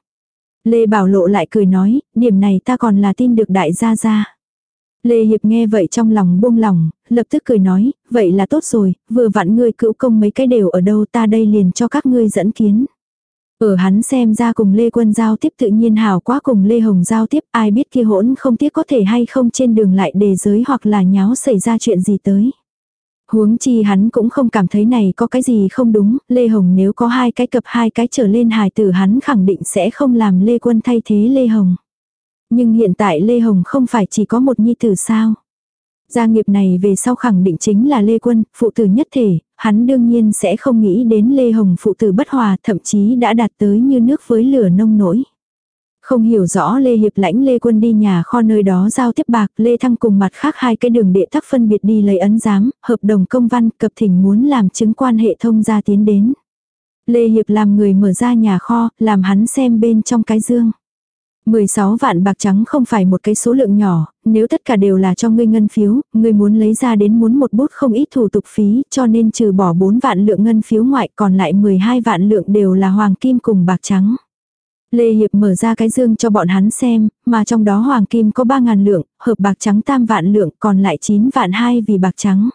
Lê Bảo Lộ lại cười nói, điểm này ta còn là tin được đại gia gia. Lê Hiệp nghe vậy trong lòng buông lòng, lập tức cười nói, vậy là tốt rồi, vừa vặn ngươi cữu công mấy cái đều ở đâu ta đây liền cho các ngươi dẫn kiến. Ở hắn xem ra cùng Lê Quân giao tiếp tự nhiên hào quá cùng Lê Hồng giao tiếp ai biết kia hỗn không tiếc có thể hay không trên đường lại đề giới hoặc là nháo xảy ra chuyện gì tới. Huống chi hắn cũng không cảm thấy này có cái gì không đúng, Lê Hồng nếu có hai cái cập hai cái trở lên hài tử hắn khẳng định sẽ không làm Lê Quân thay thế Lê Hồng. Nhưng hiện tại Lê Hồng không phải chỉ có một nhi tử sao. Gia nghiệp này về sau khẳng định chính là Lê Quân, phụ tử nhất thể, hắn đương nhiên sẽ không nghĩ đến Lê Hồng phụ tử bất hòa, thậm chí đã đạt tới như nước với lửa nông nổi. Không hiểu rõ Lê Hiệp lãnh Lê Quân đi nhà kho nơi đó giao tiếp bạc, Lê Thăng cùng mặt khác hai cái đường đệ tắc phân biệt đi lấy ấn giám, hợp đồng công văn, cập thỉnh muốn làm chứng quan hệ thông gia tiến đến. Lê Hiệp làm người mở ra nhà kho, làm hắn xem bên trong cái dương. 16 vạn bạc trắng không phải một cái số lượng nhỏ, nếu tất cả đều là cho ngươi ngân phiếu, ngươi muốn lấy ra đến muốn một bút không ít thủ tục phí, cho nên trừ bỏ 4 vạn lượng ngân phiếu ngoại còn lại 12 vạn lượng đều là hoàng kim cùng bạc trắng. Lê Hiệp mở ra cái dương cho bọn hắn xem, mà trong đó hoàng kim có 3.000 lượng, hợp bạc trắng tam vạn lượng, còn lại 9 vạn 2 vì bạc trắng.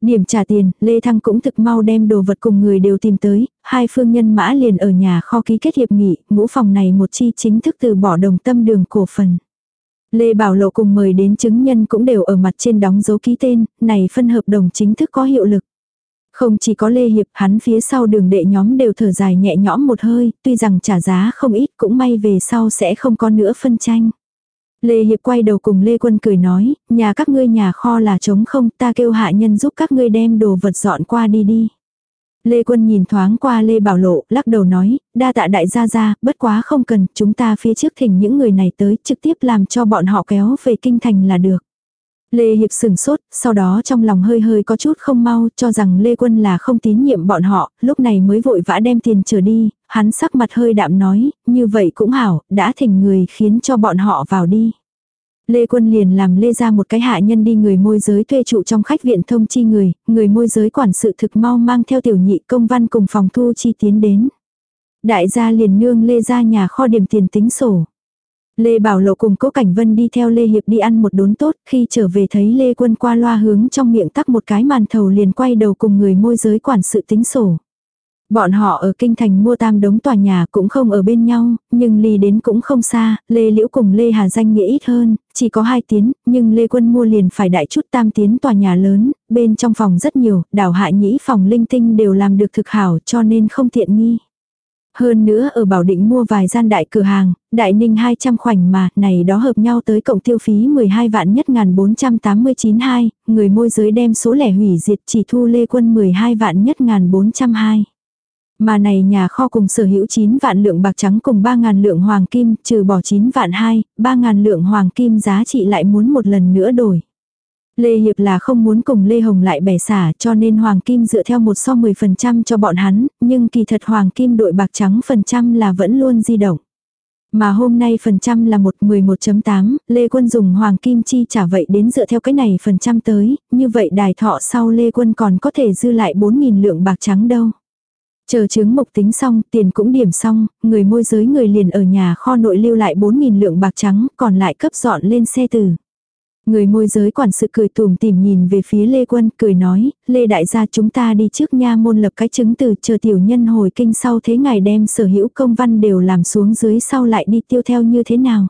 Điểm trả tiền, Lê Thăng cũng thực mau đem đồ vật cùng người đều tìm tới, hai phương nhân mã liền ở nhà kho ký kết hiệp nghị, ngũ phòng này một chi chính thức từ bỏ đồng tâm đường cổ phần. Lê Bảo Lộ cùng mời đến chứng nhân cũng đều ở mặt trên đóng dấu ký tên, này phân hợp đồng chính thức có hiệu lực. Không chỉ có Lê Hiệp, hắn phía sau đường đệ nhóm đều thở dài nhẹ nhõm một hơi, tuy rằng trả giá không ít cũng may về sau sẽ không có nữa phân tranh. Lê Hiệp quay đầu cùng Lê Quân cười nói, nhà các ngươi nhà kho là trống không, ta kêu hạ nhân giúp các ngươi đem đồ vật dọn qua đi đi. Lê Quân nhìn thoáng qua Lê Bảo Lộ, lắc đầu nói, đa tạ đại gia gia, bất quá không cần, chúng ta phía trước thỉnh những người này tới, trực tiếp làm cho bọn họ kéo về kinh thành là được. Lê Hiệp sừng sốt, sau đó trong lòng hơi hơi có chút không mau, cho rằng Lê Quân là không tín nhiệm bọn họ, lúc này mới vội vã đem tiền trở đi, hắn sắc mặt hơi đạm nói, như vậy cũng hảo, đã thỉnh người khiến cho bọn họ vào đi. Lê Quân liền làm Lê ra một cái hạ nhân đi người môi giới thuê trụ trong khách viện thông chi người, người môi giới quản sự thực mau mang theo tiểu nhị công văn cùng phòng thu chi tiến đến. Đại gia liền nương Lê ra nhà kho điểm tiền tính sổ. Lê Bảo Lộ cùng Cố Cảnh Vân đi theo Lê Hiệp đi ăn một đốn tốt, khi trở về thấy Lê Quân qua loa hướng trong miệng tắc một cái màn thầu liền quay đầu cùng người môi giới quản sự tính sổ. Bọn họ ở kinh thành mua tam đống tòa nhà cũng không ở bên nhau, nhưng ly đến cũng không xa, Lê Liễu cùng Lê Hà danh nghĩa ít hơn, chỉ có hai tiến, nhưng Lê Quân mua liền phải đại chút tam tiến tòa nhà lớn, bên trong phòng rất nhiều, đảo hạ nhĩ phòng linh tinh đều làm được thực hảo cho nên không tiện nghi. Hơn nữa ở Bảo Định mua vài gian đại cửa hàng, đại ninh 200 khoảnh mà, này đó hợp nhau tới cộng tiêu phí 12 vạn nhất ngàn 489 người môi giới đem số lẻ hủy diệt chỉ thu lê quân 12 vạn nhất ngàn 402. Mà này nhà kho cùng sở hữu 9 vạn lượng bạc trắng cùng 3 ngàn lượng hoàng kim, trừ bỏ 9 vạn 2, 3 ngàn lượng hoàng kim giá trị lại muốn một lần nữa đổi. Lê Hiệp là không muốn cùng Lê Hồng lại bẻ xả cho nên Hoàng Kim dựa theo một so 10% cho bọn hắn, nhưng kỳ thật Hoàng Kim đội bạc trắng phần trăm là vẫn luôn di động. Mà hôm nay phần trăm là một 11.8, Lê Quân dùng Hoàng Kim chi trả vậy đến dựa theo cái này phần trăm tới, như vậy đài thọ sau Lê Quân còn có thể dư lại 4.000 lượng bạc trắng đâu. Chờ chứng mục tính xong, tiền cũng điểm xong, người môi giới người liền ở nhà kho nội lưu lại 4.000 lượng bạc trắng, còn lại cấp dọn lên xe tử. Người môi giới quản sự cười tùm tìm nhìn về phía Lê Quân, cười nói, Lê đại gia chúng ta đi trước nha môn lập cái chứng từ chờ tiểu nhân hồi kinh sau thế ngài đem sở hữu công văn đều làm xuống dưới sau lại đi tiêu theo như thế nào.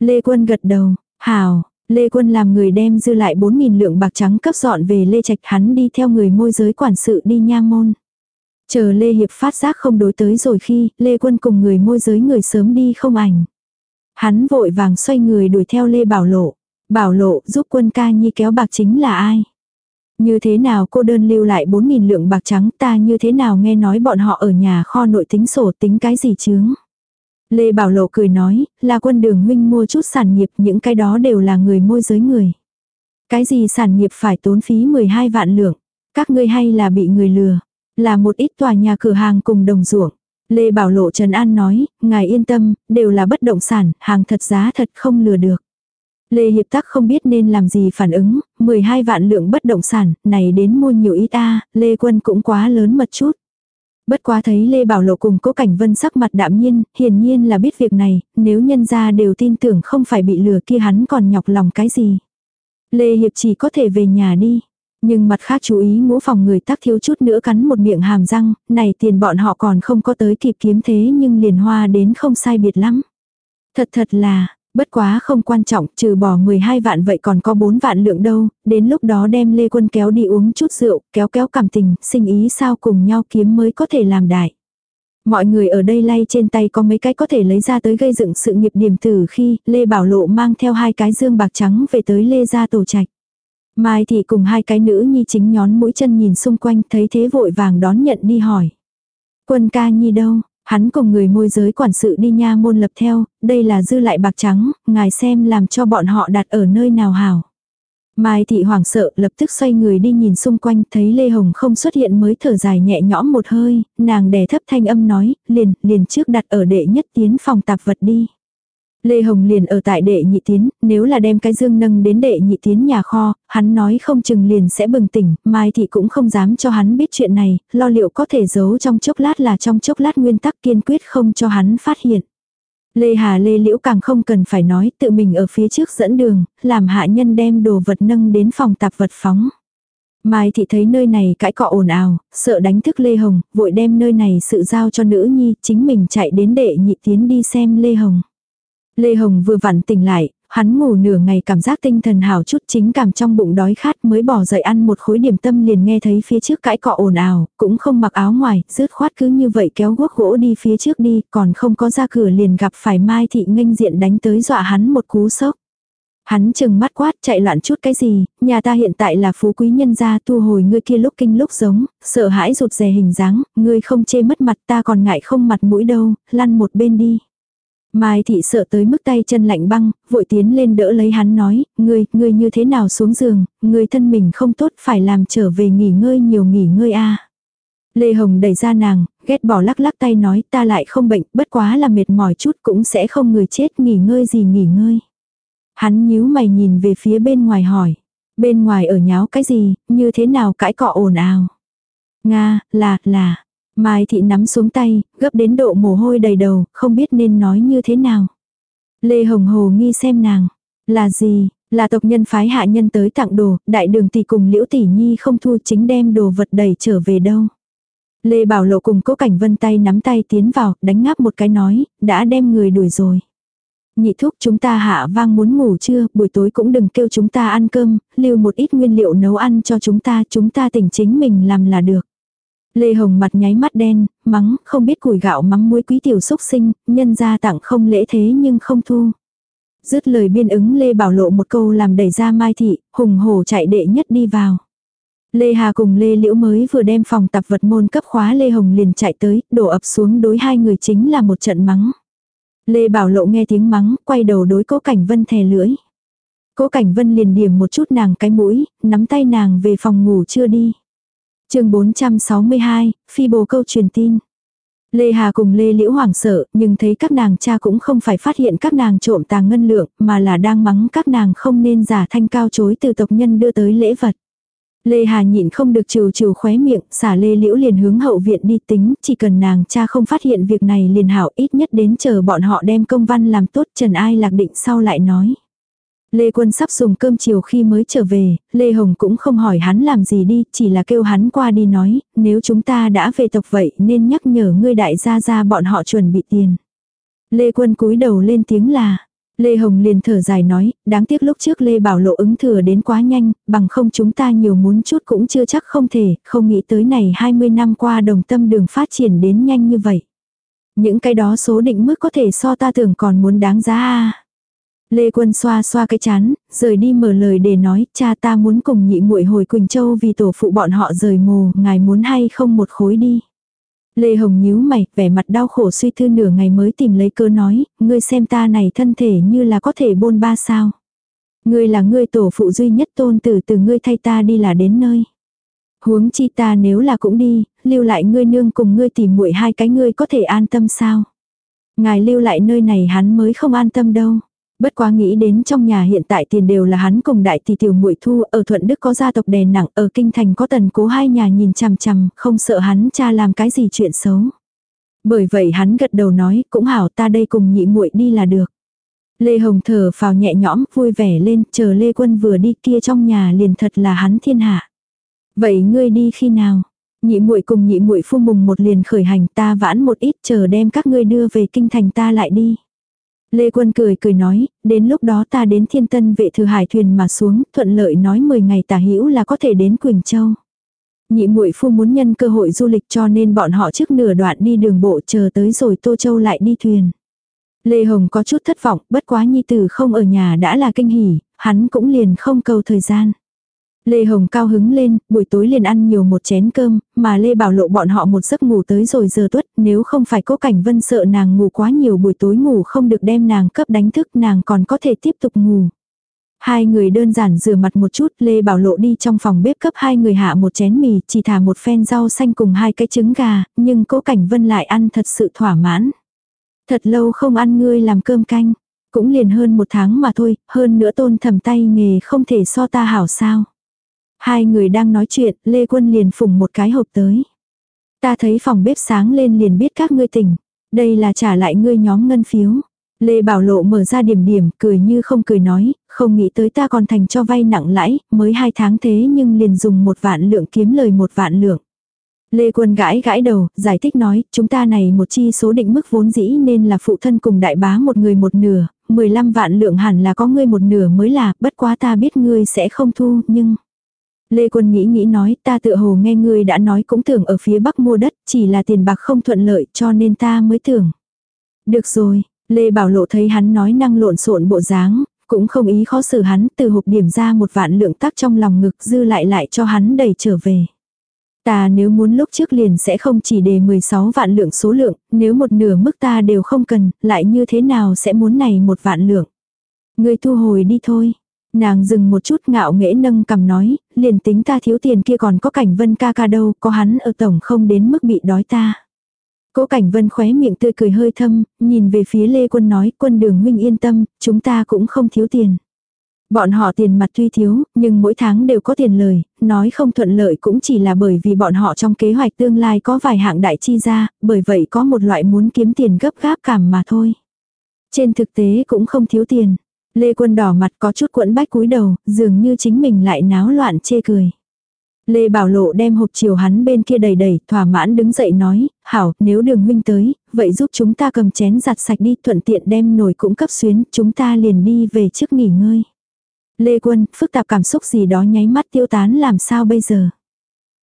Lê Quân gật đầu, hào, Lê Quân làm người đem dư lại 4.000 lượng bạc trắng cấp dọn về Lê Trạch hắn đi theo người môi giới quản sự đi nha môn. Chờ Lê Hiệp phát giác không đối tới rồi khi Lê Quân cùng người môi giới người sớm đi không ảnh. Hắn vội vàng xoay người đuổi theo Lê Bảo Lộ. Bảo lộ giúp quân ca nhi kéo bạc chính là ai? Như thế nào cô đơn lưu lại 4.000 lượng bạc trắng ta như thế nào nghe nói bọn họ ở nhà kho nội tính sổ tính cái gì chướng? Lê Bảo Lộ cười nói, là quân đường huynh mua chút sản nghiệp những cái đó đều là người môi giới người. Cái gì sản nghiệp phải tốn phí 12 vạn lượng, các ngươi hay là bị người lừa, là một ít tòa nhà cửa hàng cùng đồng ruộng. Lê Bảo Lộ Trần An nói, ngài yên tâm, đều là bất động sản, hàng thật giá thật không lừa được. Lê Hiệp Tắc không biết nên làm gì phản ứng, 12 vạn lượng bất động sản, này đến mua nhiều ít a Lê Quân cũng quá lớn mật chút. Bất quá thấy Lê Bảo Lộ cùng Cố Cảnh Vân sắc mặt đạm nhiên, hiển nhiên là biết việc này, nếu nhân gia đều tin tưởng không phải bị lừa kia hắn còn nhọc lòng cái gì. Lê Hiệp chỉ có thể về nhà đi. Nhưng mặt khác chú ý ngũ phòng người tắc thiếu chút nữa cắn một miệng hàm răng, này tiền bọn họ còn không có tới kịp kiếm thế nhưng liền hoa đến không sai biệt lắm. Thật thật là, Bất quá không quan trọng, trừ bỏ 12 vạn vậy còn có 4 vạn lượng đâu, đến lúc đó đem Lê Quân kéo đi uống chút rượu, kéo kéo cảm tình, sinh ý sao cùng nhau kiếm mới có thể làm đại. Mọi người ở đây lay trên tay có mấy cái có thể lấy ra tới gây dựng sự nghiệp điểm tử khi Lê Bảo Lộ mang theo hai cái dương bạc trắng về tới Lê gia tổ trạch. Mai thì cùng hai cái nữ nhi chính nhón mũi chân nhìn xung quanh thấy thế vội vàng đón nhận đi hỏi. Quân ca nhi đâu, Hắn cùng người môi giới quản sự đi nha môn lập theo, đây là dư lại bạc trắng, ngài xem làm cho bọn họ đặt ở nơi nào hảo. Mai thị hoảng sợ lập tức xoay người đi nhìn xung quanh thấy Lê Hồng không xuất hiện mới thở dài nhẹ nhõm một hơi, nàng đè thấp thanh âm nói, liền, liền trước đặt ở đệ nhất tiến phòng tạp vật đi. Lê Hồng liền ở tại đệ nhị tiến, nếu là đem cái dương nâng đến đệ nhị tiến nhà kho, hắn nói không chừng liền sẽ bừng tỉnh, Mai Thị cũng không dám cho hắn biết chuyện này, lo liệu có thể giấu trong chốc lát là trong chốc lát nguyên tắc kiên quyết không cho hắn phát hiện. Lê Hà Lê Liễu càng không cần phải nói tự mình ở phía trước dẫn đường, làm hạ nhân đem đồ vật nâng đến phòng tạp vật phóng. Mai thị thấy nơi này cãi cọ ồn ào, sợ đánh thức Lê Hồng, vội đem nơi này sự giao cho nữ nhi, chính mình chạy đến đệ nhị tiến đi xem Lê Hồng. Lê Hồng vừa vặn tỉnh lại, hắn ngủ nửa ngày cảm giác tinh thần hào chút chính cảm trong bụng đói khát mới bỏ dậy ăn một khối điểm tâm liền nghe thấy phía trước cãi cọ ồn ào, cũng không mặc áo ngoài, rứt khoát cứ như vậy kéo guốc gỗ đi phía trước đi, còn không có ra cửa liền gặp phải Mai Thị nghênh diện đánh tới dọa hắn một cú sốc. Hắn chừng mắt quát chạy loạn chút cái gì, nhà ta hiện tại là phú quý nhân gia tu hồi ngươi kia lúc kinh lúc giống, sợ hãi rụt rè hình dáng, ngươi không chê mất mặt ta còn ngại không mặt mũi đâu, lăn một bên đi. Mai thị sợ tới mức tay chân lạnh băng, vội tiến lên đỡ lấy hắn nói, ngươi, ngươi như thế nào xuống giường, ngươi thân mình không tốt phải làm trở về nghỉ ngơi nhiều nghỉ ngơi a. Lê Hồng đẩy ra nàng, ghét bỏ lắc lắc tay nói ta lại không bệnh, bất quá là mệt mỏi chút cũng sẽ không người chết nghỉ ngơi gì nghỉ ngơi. Hắn nhíu mày nhìn về phía bên ngoài hỏi, bên ngoài ở nháo cái gì, như thế nào cãi cọ ồn ào. Nga, là, là, Mai thị nắm xuống tay, gấp đến độ mồ hôi đầy đầu, không biết nên nói như thế nào. Lê Hồng Hồ nghi xem nàng. Là gì? Là tộc nhân phái hạ nhân tới tặng đồ, đại đường tỷ cùng liễu tỷ nhi không thu chính đem đồ vật đầy trở về đâu. Lê Bảo Lộ cùng cố cảnh vân tay nắm tay tiến vào, đánh ngáp một cái nói, đã đem người đuổi rồi. Nhị thúc chúng ta hạ vang muốn ngủ chưa, buổi tối cũng đừng kêu chúng ta ăn cơm, lưu một ít nguyên liệu nấu ăn cho chúng ta, chúng ta tỉnh chính mình làm là được. Lê Hồng mặt nháy mắt đen, mắng, không biết củi gạo mắm muối quý tiểu xúc sinh, nhân gia tặng không lễ thế nhưng không thu. Dứt lời biên ứng Lê Bảo Lộ một câu làm đẩy ra Mai Thị, hùng hổ chạy đệ nhất đi vào. Lê Hà cùng Lê Liễu mới vừa đem phòng tập vật môn cấp khóa Lê Hồng liền chạy tới, đổ ập xuống đối hai người chính là một trận mắng. Lê Bảo Lộ nghe tiếng mắng, quay đầu đối cố cảnh vân thè lưỡi. Cố cảnh vân liền điểm một chút nàng cái mũi, nắm tay nàng về phòng ngủ chưa đi chương 462, phi bồ câu truyền tin. Lê Hà cùng Lê Liễu hoảng sợ, nhưng thấy các nàng cha cũng không phải phát hiện các nàng trộm tàng ngân lượng, mà là đang mắng các nàng không nên giả thanh cao chối từ tộc nhân đưa tới lễ vật. Lê Hà nhịn không được trừ trừ khóe miệng, xả Lê Liễu liền hướng hậu viện đi tính, chỉ cần nàng cha không phát hiện việc này liền hảo ít nhất đến chờ bọn họ đem công văn làm tốt Trần Ai lạc định sau lại nói. Lê Quân sắp dùng cơm chiều khi mới trở về, Lê Hồng cũng không hỏi hắn làm gì đi, chỉ là kêu hắn qua đi nói, nếu chúng ta đã về tộc vậy nên nhắc nhở ngươi đại gia ra bọn họ chuẩn bị tiền. Lê Quân cúi đầu lên tiếng là, Lê Hồng liền thở dài nói, đáng tiếc lúc trước Lê Bảo Lộ ứng thừa đến quá nhanh, bằng không chúng ta nhiều muốn chút cũng chưa chắc không thể, không nghĩ tới này 20 năm qua đồng tâm đường phát triển đến nhanh như vậy. Những cái đó số định mức có thể so ta tưởng còn muốn đáng giá à. Lê Quân xoa xoa cái chán, rời đi mở lời để nói, cha ta muốn cùng nhị muội hồi Quỳnh Châu vì tổ phụ bọn họ rời mồ, ngài muốn hay không một khối đi. Lê Hồng nhíu mày, vẻ mặt đau khổ suy thư nửa ngày mới tìm lấy cơ nói, ngươi xem ta này thân thể như là có thể bôn ba sao. Ngươi là ngươi tổ phụ duy nhất tôn tử từ ngươi thay ta đi là đến nơi. Huống chi ta nếu là cũng đi, lưu lại ngươi nương cùng ngươi tìm muội hai cái ngươi có thể an tâm sao. Ngài lưu lại nơi này hắn mới không an tâm đâu. Bất quá nghĩ đến trong nhà hiện tại tiền đều là hắn cùng đại tỷ tiểu muội thu, ở Thuận Đức có gia tộc đè nặng, ở Kinh Thành có tần cố hai nhà nhìn chằm chằm, không sợ hắn cha làm cái gì chuyện xấu. Bởi vậy hắn gật đầu nói, cũng hảo ta đây cùng nhị muội đi là được. Lê Hồng thở phào nhẹ nhõm, vui vẻ lên, chờ Lê Quân vừa đi kia trong nhà liền thật là hắn thiên hạ. Vậy ngươi đi khi nào? Nhị muội cùng nhị muội phu mùng một liền khởi hành ta vãn một ít chờ đem các ngươi đưa về kinh thành ta lại đi. Lê Quân cười cười nói, đến lúc đó ta đến thiên tân vệ thừa hải thuyền mà xuống, thuận lợi nói 10 ngày tả hữu là có thể đến Quỳnh Châu. Nhị muội phu muốn nhân cơ hội du lịch cho nên bọn họ trước nửa đoạn đi đường bộ chờ tới rồi Tô Châu lại đi thuyền. Lê Hồng có chút thất vọng, bất quá nhi tử không ở nhà đã là kinh hỉ, hắn cũng liền không cầu thời gian. Lê Hồng cao hứng lên, buổi tối liền ăn nhiều một chén cơm, mà Lê Bảo Lộ bọn họ một giấc ngủ tới rồi giờ tuất, nếu không phải cố cảnh vân sợ nàng ngủ quá nhiều buổi tối ngủ không được đem nàng cấp đánh thức nàng còn có thể tiếp tục ngủ. Hai người đơn giản rửa mặt một chút, Lê Bảo Lộ đi trong phòng bếp cấp hai người hạ một chén mì, chỉ thả một phen rau xanh cùng hai cái trứng gà, nhưng cố cảnh vân lại ăn thật sự thỏa mãn. Thật lâu không ăn ngươi làm cơm canh, cũng liền hơn một tháng mà thôi, hơn nữa tôn thầm tay nghề không thể so ta hảo sao. Hai người đang nói chuyện, Lê Quân liền phùng một cái hộp tới. Ta thấy phòng bếp sáng lên liền biết các ngươi tỉnh. Đây là trả lại ngươi nhóm ngân phiếu. Lê Bảo Lộ mở ra điểm điểm, cười như không cười nói, không nghĩ tới ta còn thành cho vay nặng lãi, mới hai tháng thế nhưng liền dùng một vạn lượng kiếm lời một vạn lượng. Lê Quân gãi gãi đầu, giải thích nói, chúng ta này một chi số định mức vốn dĩ nên là phụ thân cùng đại bá một người một nửa, 15 vạn lượng hẳn là có ngươi một nửa mới là, bất quá ta biết ngươi sẽ không thu, nhưng... Lê Quân nghĩ nghĩ nói, ta tự hồ nghe ngươi đã nói cũng tưởng ở phía bắc mua đất, chỉ là tiền bạc không thuận lợi cho nên ta mới tưởng. Được rồi, Lê Bảo Lộ thấy hắn nói năng lộn xộn bộ dáng, cũng không ý khó xử hắn, từ hộp điểm ra một vạn lượng tắc trong lòng ngực dư lại lại cho hắn đẩy trở về. Ta nếu muốn lúc trước liền sẽ không chỉ đề 16 vạn lượng số lượng, nếu một nửa mức ta đều không cần, lại như thế nào sẽ muốn này một vạn lượng. Người thu hồi đi thôi. Nàng dừng một chút ngạo nghễ nâng cầm nói, liền tính ta thiếu tiền kia còn có cảnh vân ca ca đâu, có hắn ở tổng không đến mức bị đói ta. Cố Cảnh Vân khóe miệng tươi cười hơi thâm, nhìn về phía Lê Quân nói, quân đường huynh yên tâm, chúng ta cũng không thiếu tiền. Bọn họ tiền mặt tuy thiếu, nhưng mỗi tháng đều có tiền lời, nói không thuận lợi cũng chỉ là bởi vì bọn họ trong kế hoạch tương lai có vài hạng đại chi ra, bởi vậy có một loại muốn kiếm tiền gấp gáp cảm mà thôi. Trên thực tế cũng không thiếu tiền. Lê Quân đỏ mặt có chút quẫn bách cúi đầu, dường như chính mình lại náo loạn chê cười. Lê Bảo Lộ đem hộp chiều hắn bên kia đầy đầy, thỏa mãn đứng dậy nói, hảo, nếu đường huynh tới, vậy giúp chúng ta cầm chén giặt sạch đi, thuận tiện đem nồi cũng cấp xuyến, chúng ta liền đi về trước nghỉ ngơi. Lê Quân, phức tạp cảm xúc gì đó nháy mắt tiêu tán làm sao bây giờ.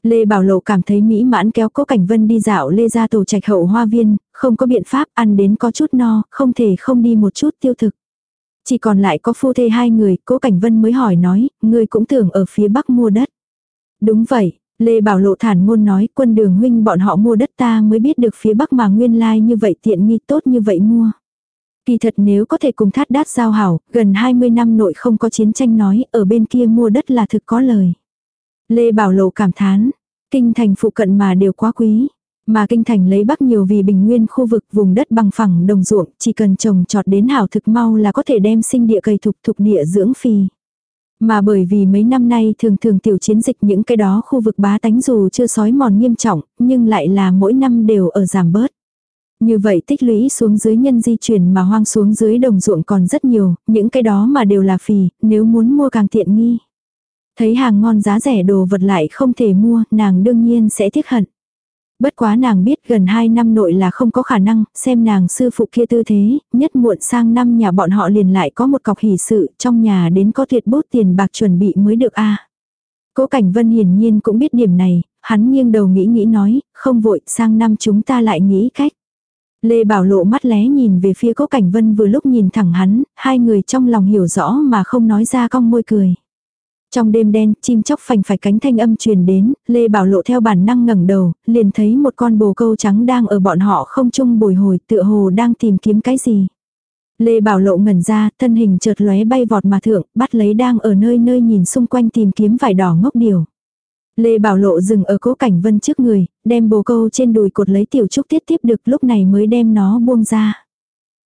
Lê Bảo Lộ cảm thấy mỹ mãn kéo cố cảnh vân đi dạo Lê ra tổ trạch hậu hoa viên, không có biện pháp ăn đến có chút no, không thể không đi một chút tiêu thực. Chỉ còn lại có phu thê hai người, cố cảnh vân mới hỏi nói, người cũng tưởng ở phía bắc mua đất. Đúng vậy, Lê Bảo Lộ thản ngôn nói quân đường huynh bọn họ mua đất ta mới biết được phía bắc mà nguyên lai like như vậy tiện nghi tốt như vậy mua. Kỳ thật nếu có thể cùng thát đát giao hảo, gần 20 năm nội không có chiến tranh nói, ở bên kia mua đất là thực có lời. Lê Bảo Lộ cảm thán, kinh thành phụ cận mà đều quá quý. Mà kinh thành lấy bắc nhiều vì bình nguyên khu vực vùng đất bằng phẳng đồng ruộng, chỉ cần trồng trọt đến hảo thực mau là có thể đem sinh địa cây thục thục địa dưỡng phì. Mà bởi vì mấy năm nay thường thường tiểu chiến dịch những cái đó khu vực bá tánh dù chưa sói mòn nghiêm trọng, nhưng lại là mỗi năm đều ở giảm bớt. Như vậy tích lũy xuống dưới nhân di chuyển mà hoang xuống dưới đồng ruộng còn rất nhiều, những cái đó mà đều là phì, nếu muốn mua càng tiện nghi. Thấy hàng ngon giá rẻ đồ vật lại không thể mua, nàng đương nhiên sẽ tiếc hận. Bất quá nàng biết gần 2 năm nội là không có khả năng, xem nàng sư phụ kia tư thế, nhất muộn sang năm nhà bọn họ liền lại có một cọc hỷ sự, trong nhà đến có thiệt bút tiền bạc chuẩn bị mới được a Cố Cảnh Vân hiển nhiên cũng biết điểm này, hắn nghiêng đầu nghĩ nghĩ nói, không vội, sang năm chúng ta lại nghĩ cách. Lê Bảo Lộ mắt lé nhìn về phía Cố Cảnh Vân vừa lúc nhìn thẳng hắn, hai người trong lòng hiểu rõ mà không nói ra cong môi cười. Trong đêm đen, chim chóc phành phải cánh thanh âm truyền đến, Lê Bảo Lộ theo bản năng ngẩng đầu, liền thấy một con bồ câu trắng đang ở bọn họ không chung bồi hồi tựa hồ đang tìm kiếm cái gì. Lê Bảo Lộ ngẩn ra, thân hình chợt lóe bay vọt mà thượng, bắt lấy đang ở nơi nơi nhìn xung quanh tìm kiếm vải đỏ ngốc điều. Lê Bảo Lộ dừng ở cố cảnh vân trước người, đem bồ câu trên đùi cột lấy tiểu trúc tiết tiếp được lúc này mới đem nó buông ra.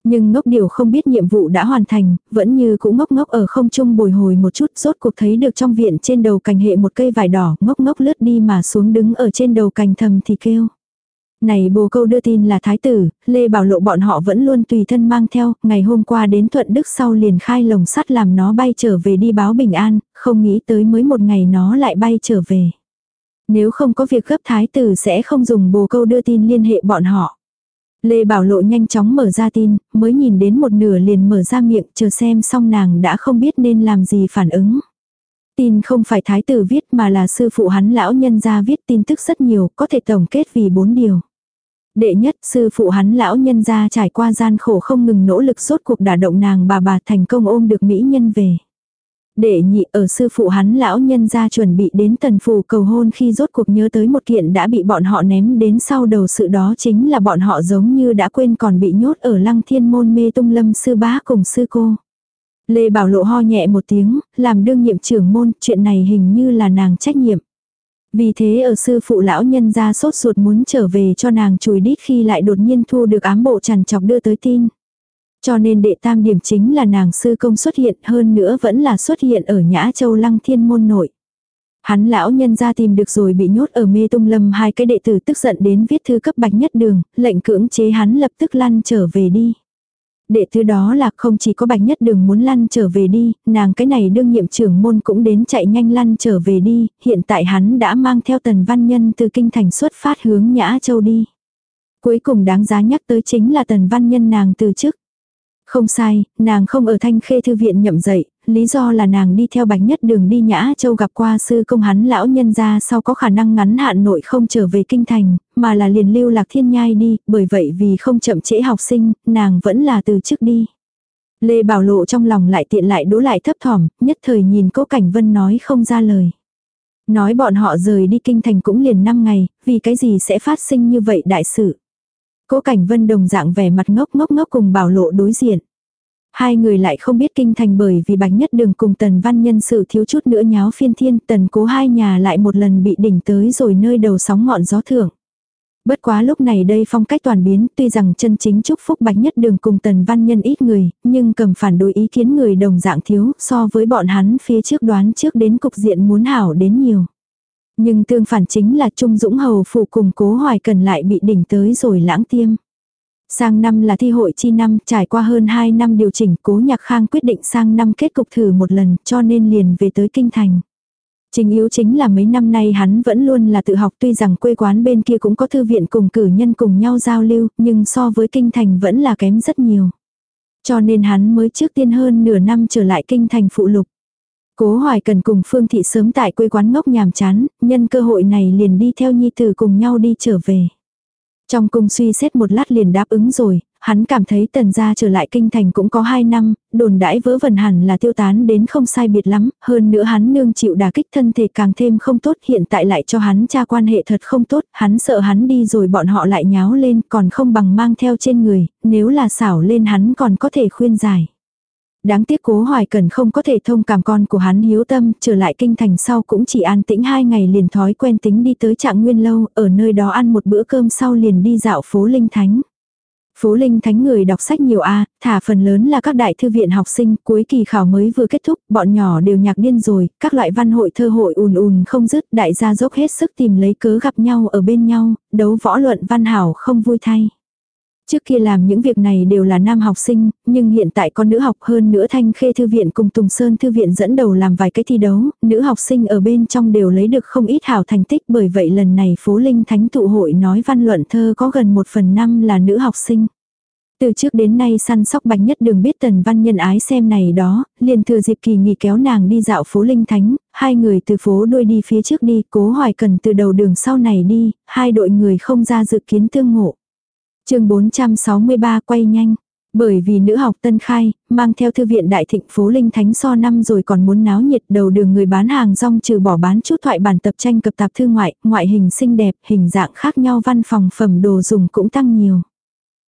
Nhưng ngốc điều không biết nhiệm vụ đã hoàn thành, vẫn như cũng ngốc ngốc ở không trung bồi hồi một chút, rốt cuộc thấy được trong viện trên đầu cành hệ một cây vải đỏ, ngốc ngốc lướt đi mà xuống đứng ở trên đầu cành thầm thì kêu. Này bồ câu đưa tin là thái tử, Lê Bảo Lộ bọn họ vẫn luôn tùy thân mang theo, ngày hôm qua đến Thuận Đức sau liền khai lồng sắt làm nó bay trở về đi báo bình an, không nghĩ tới mới một ngày nó lại bay trở về. Nếu không có việc gấp thái tử sẽ không dùng bồ câu đưa tin liên hệ bọn họ. Lê Bảo Lộ nhanh chóng mở ra tin, mới nhìn đến một nửa liền mở ra miệng chờ xem xong nàng đã không biết nên làm gì phản ứng. Tin không phải thái tử viết mà là sư phụ hắn lão nhân gia viết tin tức rất nhiều, có thể tổng kết vì bốn điều. Đệ nhất, sư phụ hắn lão nhân gia trải qua gian khổ không ngừng nỗ lực suốt cuộc đả động nàng bà bà thành công ôm được mỹ nhân về. Đệ nhị ở sư phụ hắn lão nhân gia chuẩn bị đến tần phù cầu hôn khi rốt cuộc nhớ tới một kiện đã bị bọn họ ném đến sau đầu sự đó chính là bọn họ giống như đã quên còn bị nhốt ở lăng thiên môn mê tung lâm sư bá cùng sư cô. Lê Bảo Lộ ho nhẹ một tiếng, làm đương nhiệm trưởng môn, chuyện này hình như là nàng trách nhiệm. Vì thế ở sư phụ lão nhân ra sốt ruột muốn trở về cho nàng chùi đít khi lại đột nhiên thu được ám bộ trằn chọc đưa tới tin. Cho nên đệ tam điểm chính là nàng sư công xuất hiện hơn nữa vẫn là xuất hiện ở Nhã Châu Lăng Thiên Môn nội. Hắn lão nhân ra tìm được rồi bị nhốt ở mê tung lâm hai cái đệ tử tức giận đến viết thư cấp bạch nhất đường, lệnh cưỡng chế hắn lập tức lăn trở về đi. Đệ thứ đó là không chỉ có bạch nhất đường muốn lăn trở về đi, nàng cái này đương nhiệm trưởng môn cũng đến chạy nhanh lăn trở về đi, hiện tại hắn đã mang theo tần văn nhân từ kinh thành xuất phát hướng Nhã Châu đi. Cuối cùng đáng giá nhắc tới chính là tần văn nhân nàng từ trước. Không sai, nàng không ở thanh khê thư viện nhậm dậy, lý do là nàng đi theo bạch nhất đường đi Nhã Châu gặp qua sư công hắn lão nhân ra sau có khả năng ngắn hạn nội không trở về kinh thành, mà là liền lưu lạc thiên nhai đi, bởi vậy vì không chậm trễ học sinh, nàng vẫn là từ chức đi. Lê Bảo Lộ trong lòng lại tiện lại đỗ lại thấp thỏm, nhất thời nhìn cố Cảnh Vân nói không ra lời. Nói bọn họ rời đi kinh thành cũng liền 5 ngày, vì cái gì sẽ phát sinh như vậy đại sự. Cố Cảnh Vân đồng dạng vẻ mặt ngốc ngốc ngốc cùng Bảo Lộ đối diện. Hai người lại không biết kinh thành bởi vì bạch nhất đường cùng tần văn nhân sự thiếu chút nữa nháo phiên thiên tần cố hai nhà lại một lần bị đỉnh tới rồi nơi đầu sóng ngọn gió thưởng. Bất quá lúc này đây phong cách toàn biến, tuy rằng chân chính chúc phúc bạch nhất đường cùng tần văn nhân ít người, nhưng cầm phản đối ý kiến người đồng dạng thiếu, so với bọn hắn phía trước đoán trước đến cục diện muốn hảo đến nhiều. Nhưng tương phản chính là Trung Dũng Hầu phủ cùng cố hoài cần lại bị đỉnh tới rồi lãng tiêm. Sang năm là thi hội chi năm, trải qua hơn 2 năm điều chỉnh, cố nhạc khang quyết định sang năm kết cục thử một lần, cho nên liền về tới kinh thành. Trình yếu chính là mấy năm nay hắn vẫn luôn là tự học tuy rằng quê quán bên kia cũng có thư viện cùng cử nhân cùng nhau giao lưu, nhưng so với kinh thành vẫn là kém rất nhiều. Cho nên hắn mới trước tiên hơn nửa năm trở lại kinh thành phụ lục. Cố hoài cần cùng Phương Thị sớm tại quê quán ngốc nhàm chán, nhân cơ hội này liền đi theo nhi tử cùng nhau đi trở về. Trong cung suy xét một lát liền đáp ứng rồi, hắn cảm thấy tần gia trở lại kinh thành cũng có 2 năm, đồn đãi vớ vẩn hẳn là tiêu tán đến không sai biệt lắm, hơn nữa hắn nương chịu đả kích thân thể càng thêm không tốt hiện tại lại cho hắn cha quan hệ thật không tốt, hắn sợ hắn đi rồi bọn họ lại nháo lên còn không bằng mang theo trên người, nếu là xảo lên hắn còn có thể khuyên giải. Đáng tiếc cố hoài cần không có thể thông cảm con của hắn hiếu tâm, trở lại kinh thành sau cũng chỉ an tĩnh hai ngày liền thói quen tính đi tới trạng nguyên lâu, ở nơi đó ăn một bữa cơm sau liền đi dạo phố Linh Thánh. Phố Linh Thánh người đọc sách nhiều a, thả phần lớn là các đại thư viện học sinh, cuối kỳ khảo mới vừa kết thúc, bọn nhỏ đều nhạc điên rồi, các loại văn hội thơ hội ùn ùn không dứt, đại gia dốc hết sức tìm lấy cớ gặp nhau ở bên nhau, đấu võ luận văn hảo không vui thay. Trước kia làm những việc này đều là nam học sinh, nhưng hiện tại có nữ học hơn nữa thanh khê thư viện cùng Tùng Sơn thư viện dẫn đầu làm vài cái thi đấu, nữ học sinh ở bên trong đều lấy được không ít hảo thành tích bởi vậy lần này phố linh thánh tụ hội nói văn luận thơ có gần một phần năm là nữ học sinh. Từ trước đến nay săn sóc bạch nhất đường biết tần văn nhân ái xem này đó, liền thừa dịp kỳ nghỉ kéo nàng đi dạo phố Linh Thánh, hai người từ phố đuôi đi phía trước đi, cố hoài cần từ đầu đường sau này đi, hai đội người không ra dự kiến tương ngộ chương 463 quay nhanh. Bởi vì nữ học tân khai, mang theo thư viện đại thịnh phố Linh Thánh so năm rồi còn muốn náo nhiệt đầu đường người bán hàng rong trừ bỏ bán chút thoại bản tập tranh cập tạp thư ngoại, ngoại hình xinh đẹp, hình dạng khác nhau văn phòng phẩm đồ dùng cũng tăng nhiều.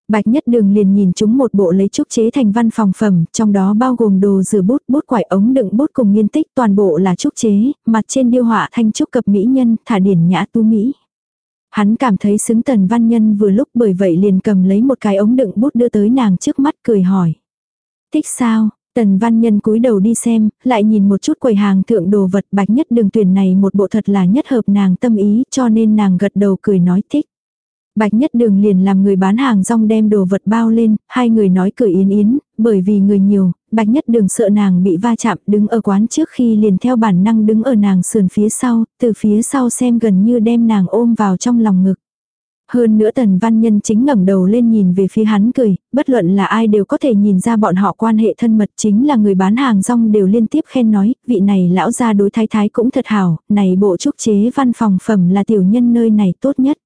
Bạch nhất đường liền nhìn chúng một bộ lấy trúc chế thành văn phòng phẩm, trong đó bao gồm đồ rửa bút, bút quải ống đựng bút cùng nghiên tích toàn bộ là trúc chế, mặt trên điêu họa thanh trúc cập mỹ nhân, thả điển nhã tu mỹ. Hắn cảm thấy xứng tần văn nhân vừa lúc bởi vậy liền cầm lấy một cái ống đựng bút đưa tới nàng trước mắt cười hỏi. Thích sao? Tần văn nhân cúi đầu đi xem, lại nhìn một chút quầy hàng thượng đồ vật bạch nhất đường tuyển này một bộ thật là nhất hợp nàng tâm ý cho nên nàng gật đầu cười nói thích. Bạch Nhất Đường liền làm người bán hàng rong đem đồ vật bao lên, hai người nói cười yến yến, bởi vì người nhiều, Bạch Nhất Đường sợ nàng bị va chạm đứng ở quán trước khi liền theo bản năng đứng ở nàng sườn phía sau, từ phía sau xem gần như đem nàng ôm vào trong lòng ngực. Hơn nữa tần văn nhân chính ngẩng đầu lên nhìn về phía hắn cười, bất luận là ai đều có thể nhìn ra bọn họ quan hệ thân mật chính là người bán hàng rong đều liên tiếp khen nói, vị này lão gia đối thái thái cũng thật hảo, này bộ trúc chế văn phòng phẩm là tiểu nhân nơi này tốt nhất.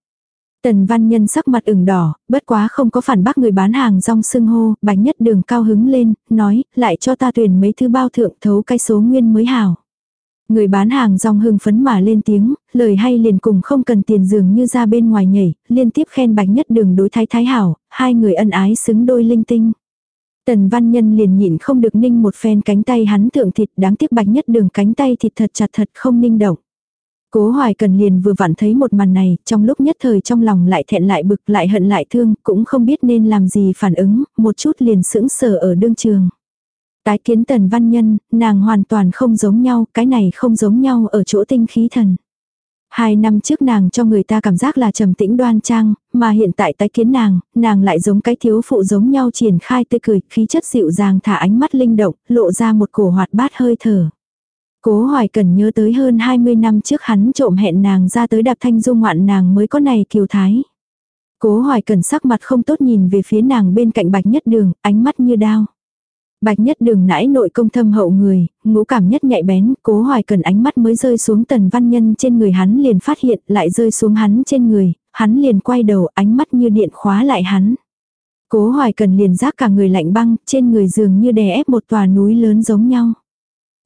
Tần văn nhân sắc mặt ửng đỏ, bất quá không có phản bác người bán hàng rong sưng hô, bạch nhất đường cao hứng lên, nói, lại cho ta tuyển mấy thứ bao thượng thấu cái số nguyên mới hảo. Người bán hàng rong hưng phấn mà lên tiếng, lời hay liền cùng không cần tiền dường như ra bên ngoài nhảy, liên tiếp khen bạch nhất đường đối thái thái hảo, hai người ân ái xứng đôi linh tinh. Tần văn nhân liền nhịn không được ninh một phen cánh tay hắn thượng thịt đáng tiếc bạch nhất đường cánh tay thịt thật chặt thật không ninh động. Cố hoài cần liền vừa vặn thấy một màn này, trong lúc nhất thời trong lòng lại thẹn lại bực lại hận lại thương, cũng không biết nên làm gì phản ứng, một chút liền sững sờ ở đương trường. Tái kiến tần văn nhân, nàng hoàn toàn không giống nhau, cái này không giống nhau ở chỗ tinh khí thần. Hai năm trước nàng cho người ta cảm giác là trầm tĩnh đoan trang, mà hiện tại tái kiến nàng, nàng lại giống cái thiếu phụ giống nhau triển khai tươi cười, khí chất dịu dàng thả ánh mắt linh động, lộ ra một cổ hoạt bát hơi thở. Cố Hoài Cần nhớ tới hơn 20 năm trước hắn trộm hẹn nàng ra tới đạp thanh dung ngoạn nàng mới có này kiều thái. Cố Hoài Cần sắc mặt không tốt nhìn về phía nàng bên cạnh bạch nhất đường, ánh mắt như đao. Bạch nhất đường nãi nội công thâm hậu người, ngũ cảm nhất nhạy bén, cố hoài cần ánh mắt mới rơi xuống tần văn nhân trên người hắn liền phát hiện lại rơi xuống hắn trên người, hắn liền quay đầu ánh mắt như điện khóa lại hắn. Cố hoài cần liền giác cả người lạnh băng, trên người dường như đè ép một tòa núi lớn giống nhau.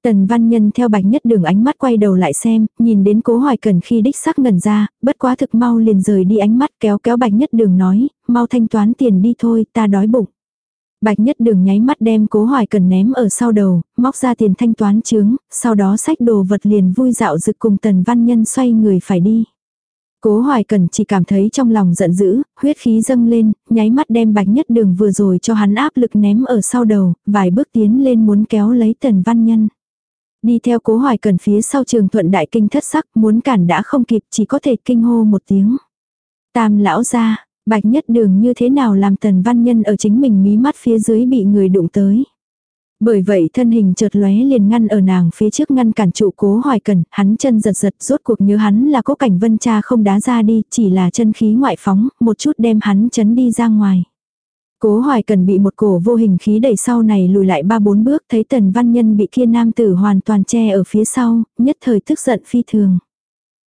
Tần văn nhân theo bạch nhất đường ánh mắt quay đầu lại xem, nhìn đến cố hoài cần khi đích sắc ngẩn ra, bất quá thực mau liền rời đi ánh mắt kéo kéo bạch nhất đường nói, mau thanh toán tiền đi thôi, ta đói bụng. Bạch nhất đường nháy mắt đem cố hoài cần ném ở sau đầu, móc ra tiền thanh toán chướng, sau đó sách đồ vật liền vui dạo rực cùng tần văn nhân xoay người phải đi. Cố hoài cần chỉ cảm thấy trong lòng giận dữ, huyết khí dâng lên, nháy mắt đem bạch nhất đường vừa rồi cho hắn áp lực ném ở sau đầu, vài bước tiến lên muốn kéo lấy tần văn nhân. Đi theo cố hoài cần phía sau trường thuận đại kinh thất sắc muốn cản đã không kịp chỉ có thể kinh hô một tiếng. Tam lão ra, Bạch nhất đường như thế nào làm tần văn nhân ở chính mình mí mắt phía dưới bị người đụng tới. Bởi vậy thân hình chợt lóe liền ngăn ở nàng phía trước ngăn cản trụ cố hoài cần, hắn chân giật giật rốt cuộc nhớ hắn là cố cảnh vân cha không đá ra đi, chỉ là chân khí ngoại phóng, một chút đem hắn chấn đi ra ngoài. Cố hoài cần bị một cổ vô hình khí đẩy sau này lùi lại ba bốn bước thấy tần văn nhân bị kia nam tử hoàn toàn che ở phía sau, nhất thời tức giận phi thường.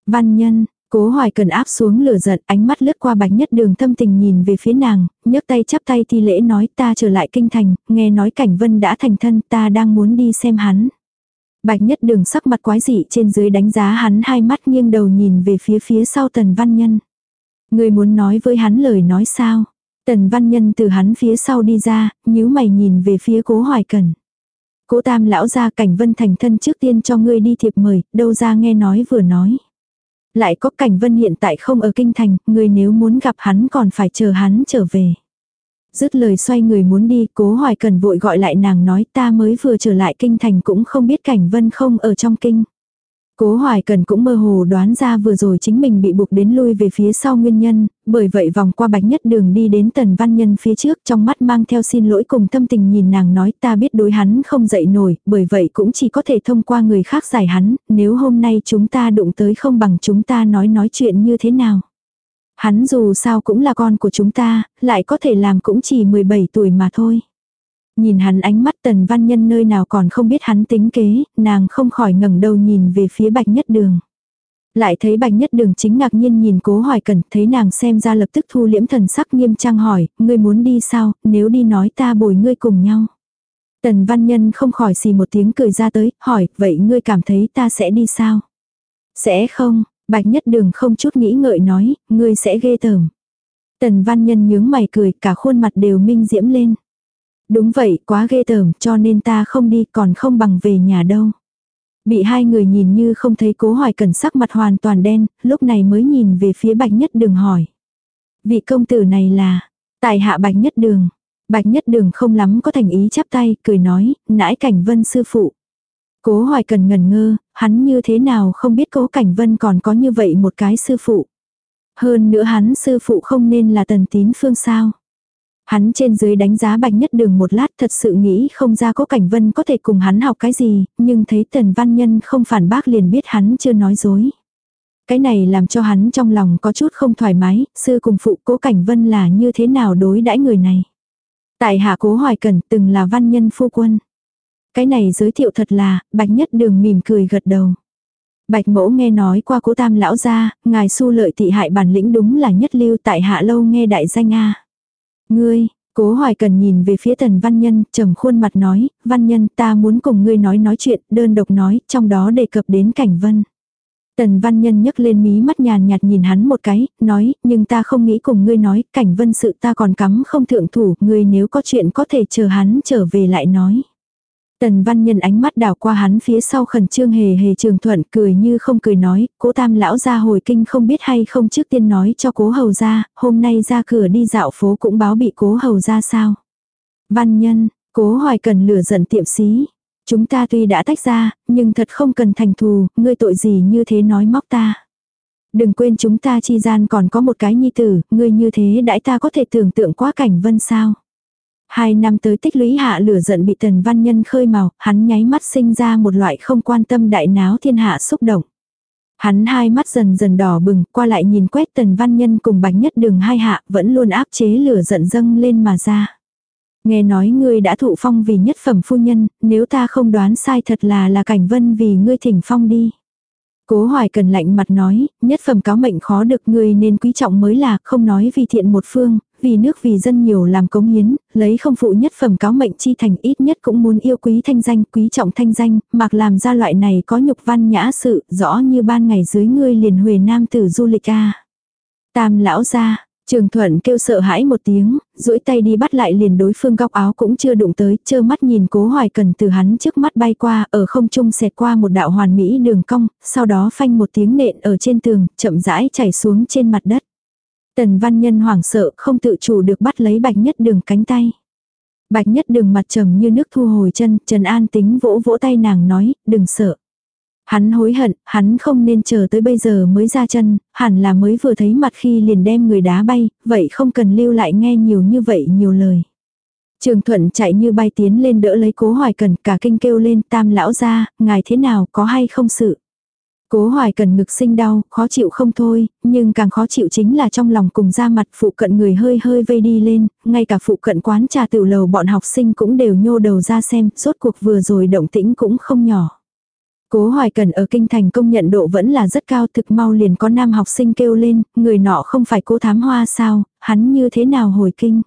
Văn nhân, Cố hoài cần áp xuống lửa giận, ánh mắt lướt qua bạch nhất đường thâm tình nhìn về phía nàng, nhấc tay chắp tay thi lễ nói ta trở lại kinh thành, nghe nói cảnh vân đã thành thân ta đang muốn đi xem hắn. Bạch nhất đường sắc mặt quái dị trên dưới đánh giá hắn hai mắt nghiêng đầu nhìn về phía phía sau tần văn nhân. Người muốn nói với hắn lời nói sao? Tần văn nhân từ hắn phía sau đi ra, nhíu mày nhìn về phía cố hoài cần. Cố tam lão ra cảnh vân thành thân trước tiên cho ngươi đi thiệp mời, đâu ra nghe nói vừa nói. Lại có cảnh vân hiện tại không ở kinh thành, ngươi nếu muốn gặp hắn còn phải chờ hắn trở về. Dứt lời xoay người muốn đi, cố hoài cần vội gọi lại nàng nói ta mới vừa trở lại kinh thành cũng không biết cảnh vân không ở trong kinh. Cố Hoài Cần cũng mơ hồ đoán ra vừa rồi chính mình bị buộc đến lui về phía sau nguyên nhân, bởi vậy vòng qua bạch nhất đường đi đến tần văn nhân phía trước trong mắt mang theo xin lỗi cùng tâm tình nhìn nàng nói ta biết đối hắn không dậy nổi, bởi vậy cũng chỉ có thể thông qua người khác giải hắn, nếu hôm nay chúng ta đụng tới không bằng chúng ta nói nói chuyện như thế nào. Hắn dù sao cũng là con của chúng ta, lại có thể làm cũng chỉ 17 tuổi mà thôi. Nhìn hắn ánh mắt tần văn nhân nơi nào còn không biết hắn tính kế, nàng không khỏi ngẩng đầu nhìn về phía bạch nhất đường. Lại thấy bạch nhất đường chính ngạc nhiên nhìn cố hoài cẩn, thấy nàng xem ra lập tức thu liễm thần sắc nghiêm trang hỏi, ngươi muốn đi sao, nếu đi nói ta bồi ngươi cùng nhau. Tần văn nhân không khỏi xì một tiếng cười ra tới, hỏi, vậy ngươi cảm thấy ta sẽ đi sao? Sẽ không, bạch nhất đường không chút nghĩ ngợi nói, ngươi sẽ ghê tởm. Tần văn nhân nhướng mày cười, cả khuôn mặt đều minh diễm lên. Đúng vậy, quá ghê tởm, cho nên ta không đi còn không bằng về nhà đâu. Bị hai người nhìn như không thấy cố hoài cần sắc mặt hoàn toàn đen, lúc này mới nhìn về phía bạch nhất đường hỏi. Vị công tử này là, tại hạ bạch nhất đường. Bạch nhất đường không lắm có thành ý chắp tay, cười nói, nãi cảnh vân sư phụ. Cố hoài cần ngần ngơ, hắn như thế nào không biết cố cảnh vân còn có như vậy một cái sư phụ. Hơn nữa hắn sư phụ không nên là tần tín phương sao. Hắn trên dưới đánh giá bạch nhất đường một lát thật sự nghĩ không ra có cảnh vân có thể cùng hắn học cái gì, nhưng thấy tần văn nhân không phản bác liền biết hắn chưa nói dối. Cái này làm cho hắn trong lòng có chút không thoải mái, sư cùng phụ cố cảnh vân là như thế nào đối đãi người này. Tại hạ cố hoài cẩn từng là văn nhân phu quân. Cái này giới thiệu thật là, bạch nhất đường mỉm cười gật đầu. Bạch mẫu nghe nói qua cố tam lão gia, ngài su lợi thị hại bản lĩnh đúng là nhất lưu tại hạ lâu nghe đại danh a Ngươi, cố hoài cần nhìn về phía tần văn nhân, trầm khuôn mặt nói, văn nhân ta muốn cùng ngươi nói nói chuyện, đơn độc nói, trong đó đề cập đến cảnh vân. Tần văn nhân nhấc lên mí mắt nhàn nhạt nhìn hắn một cái, nói, nhưng ta không nghĩ cùng ngươi nói, cảnh vân sự ta còn cắm không thượng thủ, ngươi nếu có chuyện có thể chờ hắn trở về lại nói. Tần văn nhân ánh mắt đảo qua hắn phía sau khẩn trương hề hề trường thuận cười như không cười nói, cố tam lão ra hồi kinh không biết hay không trước tiên nói cho cố hầu ra, hôm nay ra cửa đi dạo phố cũng báo bị cố hầu ra sao. Văn nhân, cố hoài cần lửa giận tiệm xí. Chúng ta tuy đã tách ra, nhưng thật không cần thành thù, ngươi tội gì như thế nói móc ta. Đừng quên chúng ta chi gian còn có một cái nhi tử, ngươi như thế đãi ta có thể tưởng tượng quá cảnh vân sao. Hai năm tới tích lũy hạ lửa giận bị tần văn nhân khơi màu, hắn nháy mắt sinh ra một loại không quan tâm đại náo thiên hạ xúc động. Hắn hai mắt dần dần đỏ bừng, qua lại nhìn quét tần văn nhân cùng bạch nhất đường hai hạ, vẫn luôn áp chế lửa giận dâng lên mà ra. Nghe nói ngươi đã thụ phong vì nhất phẩm phu nhân, nếu ta không đoán sai thật là là cảnh vân vì ngươi thỉnh phong đi. Cố hoài cần lạnh mặt nói, nhất phẩm cáo mệnh khó được ngươi nên quý trọng mới là, không nói vì thiện một phương, vì nước vì dân nhiều làm cống hiến, lấy không phụ nhất phẩm cáo mệnh chi thành ít nhất cũng muốn yêu quý thanh danh, quý trọng thanh danh, mặc làm ra loại này có nhục văn nhã sự, rõ như ban ngày dưới ngươi liền huề nam tử du lịch a Tam lão ra, Trường thuận kêu sợ hãi một tiếng, duỗi tay đi bắt lại liền đối phương góc áo cũng chưa đụng tới, chơ mắt nhìn cố hoài cần từ hắn trước mắt bay qua, ở không trung xẹt qua một đạo hoàn mỹ đường cong, sau đó phanh một tiếng nện ở trên tường, chậm rãi chảy xuống trên mặt đất. Tần văn nhân hoảng sợ không tự chủ được bắt lấy bạch nhất đường cánh tay. Bạch nhất đường mặt trầm như nước thu hồi chân, Trần An tính vỗ vỗ tay nàng nói, đừng sợ. Hắn hối hận, hắn không nên chờ tới bây giờ mới ra chân, hẳn là mới vừa thấy mặt khi liền đem người đá bay, vậy không cần lưu lại nghe nhiều như vậy nhiều lời. Trường thuận chạy như bay tiến lên đỡ lấy cố hoài cần cả kinh kêu lên tam lão ra, ngài thế nào có hay không sự. Cố hoài cần ngực sinh đau, khó chịu không thôi, nhưng càng khó chịu chính là trong lòng cùng ra mặt phụ cận người hơi hơi vây đi lên, ngay cả phụ cận quán trà tiểu lầu bọn học sinh cũng đều nhô đầu ra xem, rốt cuộc vừa rồi động tĩnh cũng không nhỏ. Cố Hoài Cần ở kinh thành công nhận độ vẫn là rất cao thực mau liền có nam học sinh kêu lên, người nọ không phải cố thám hoa sao, hắn như thế nào hồi kinh.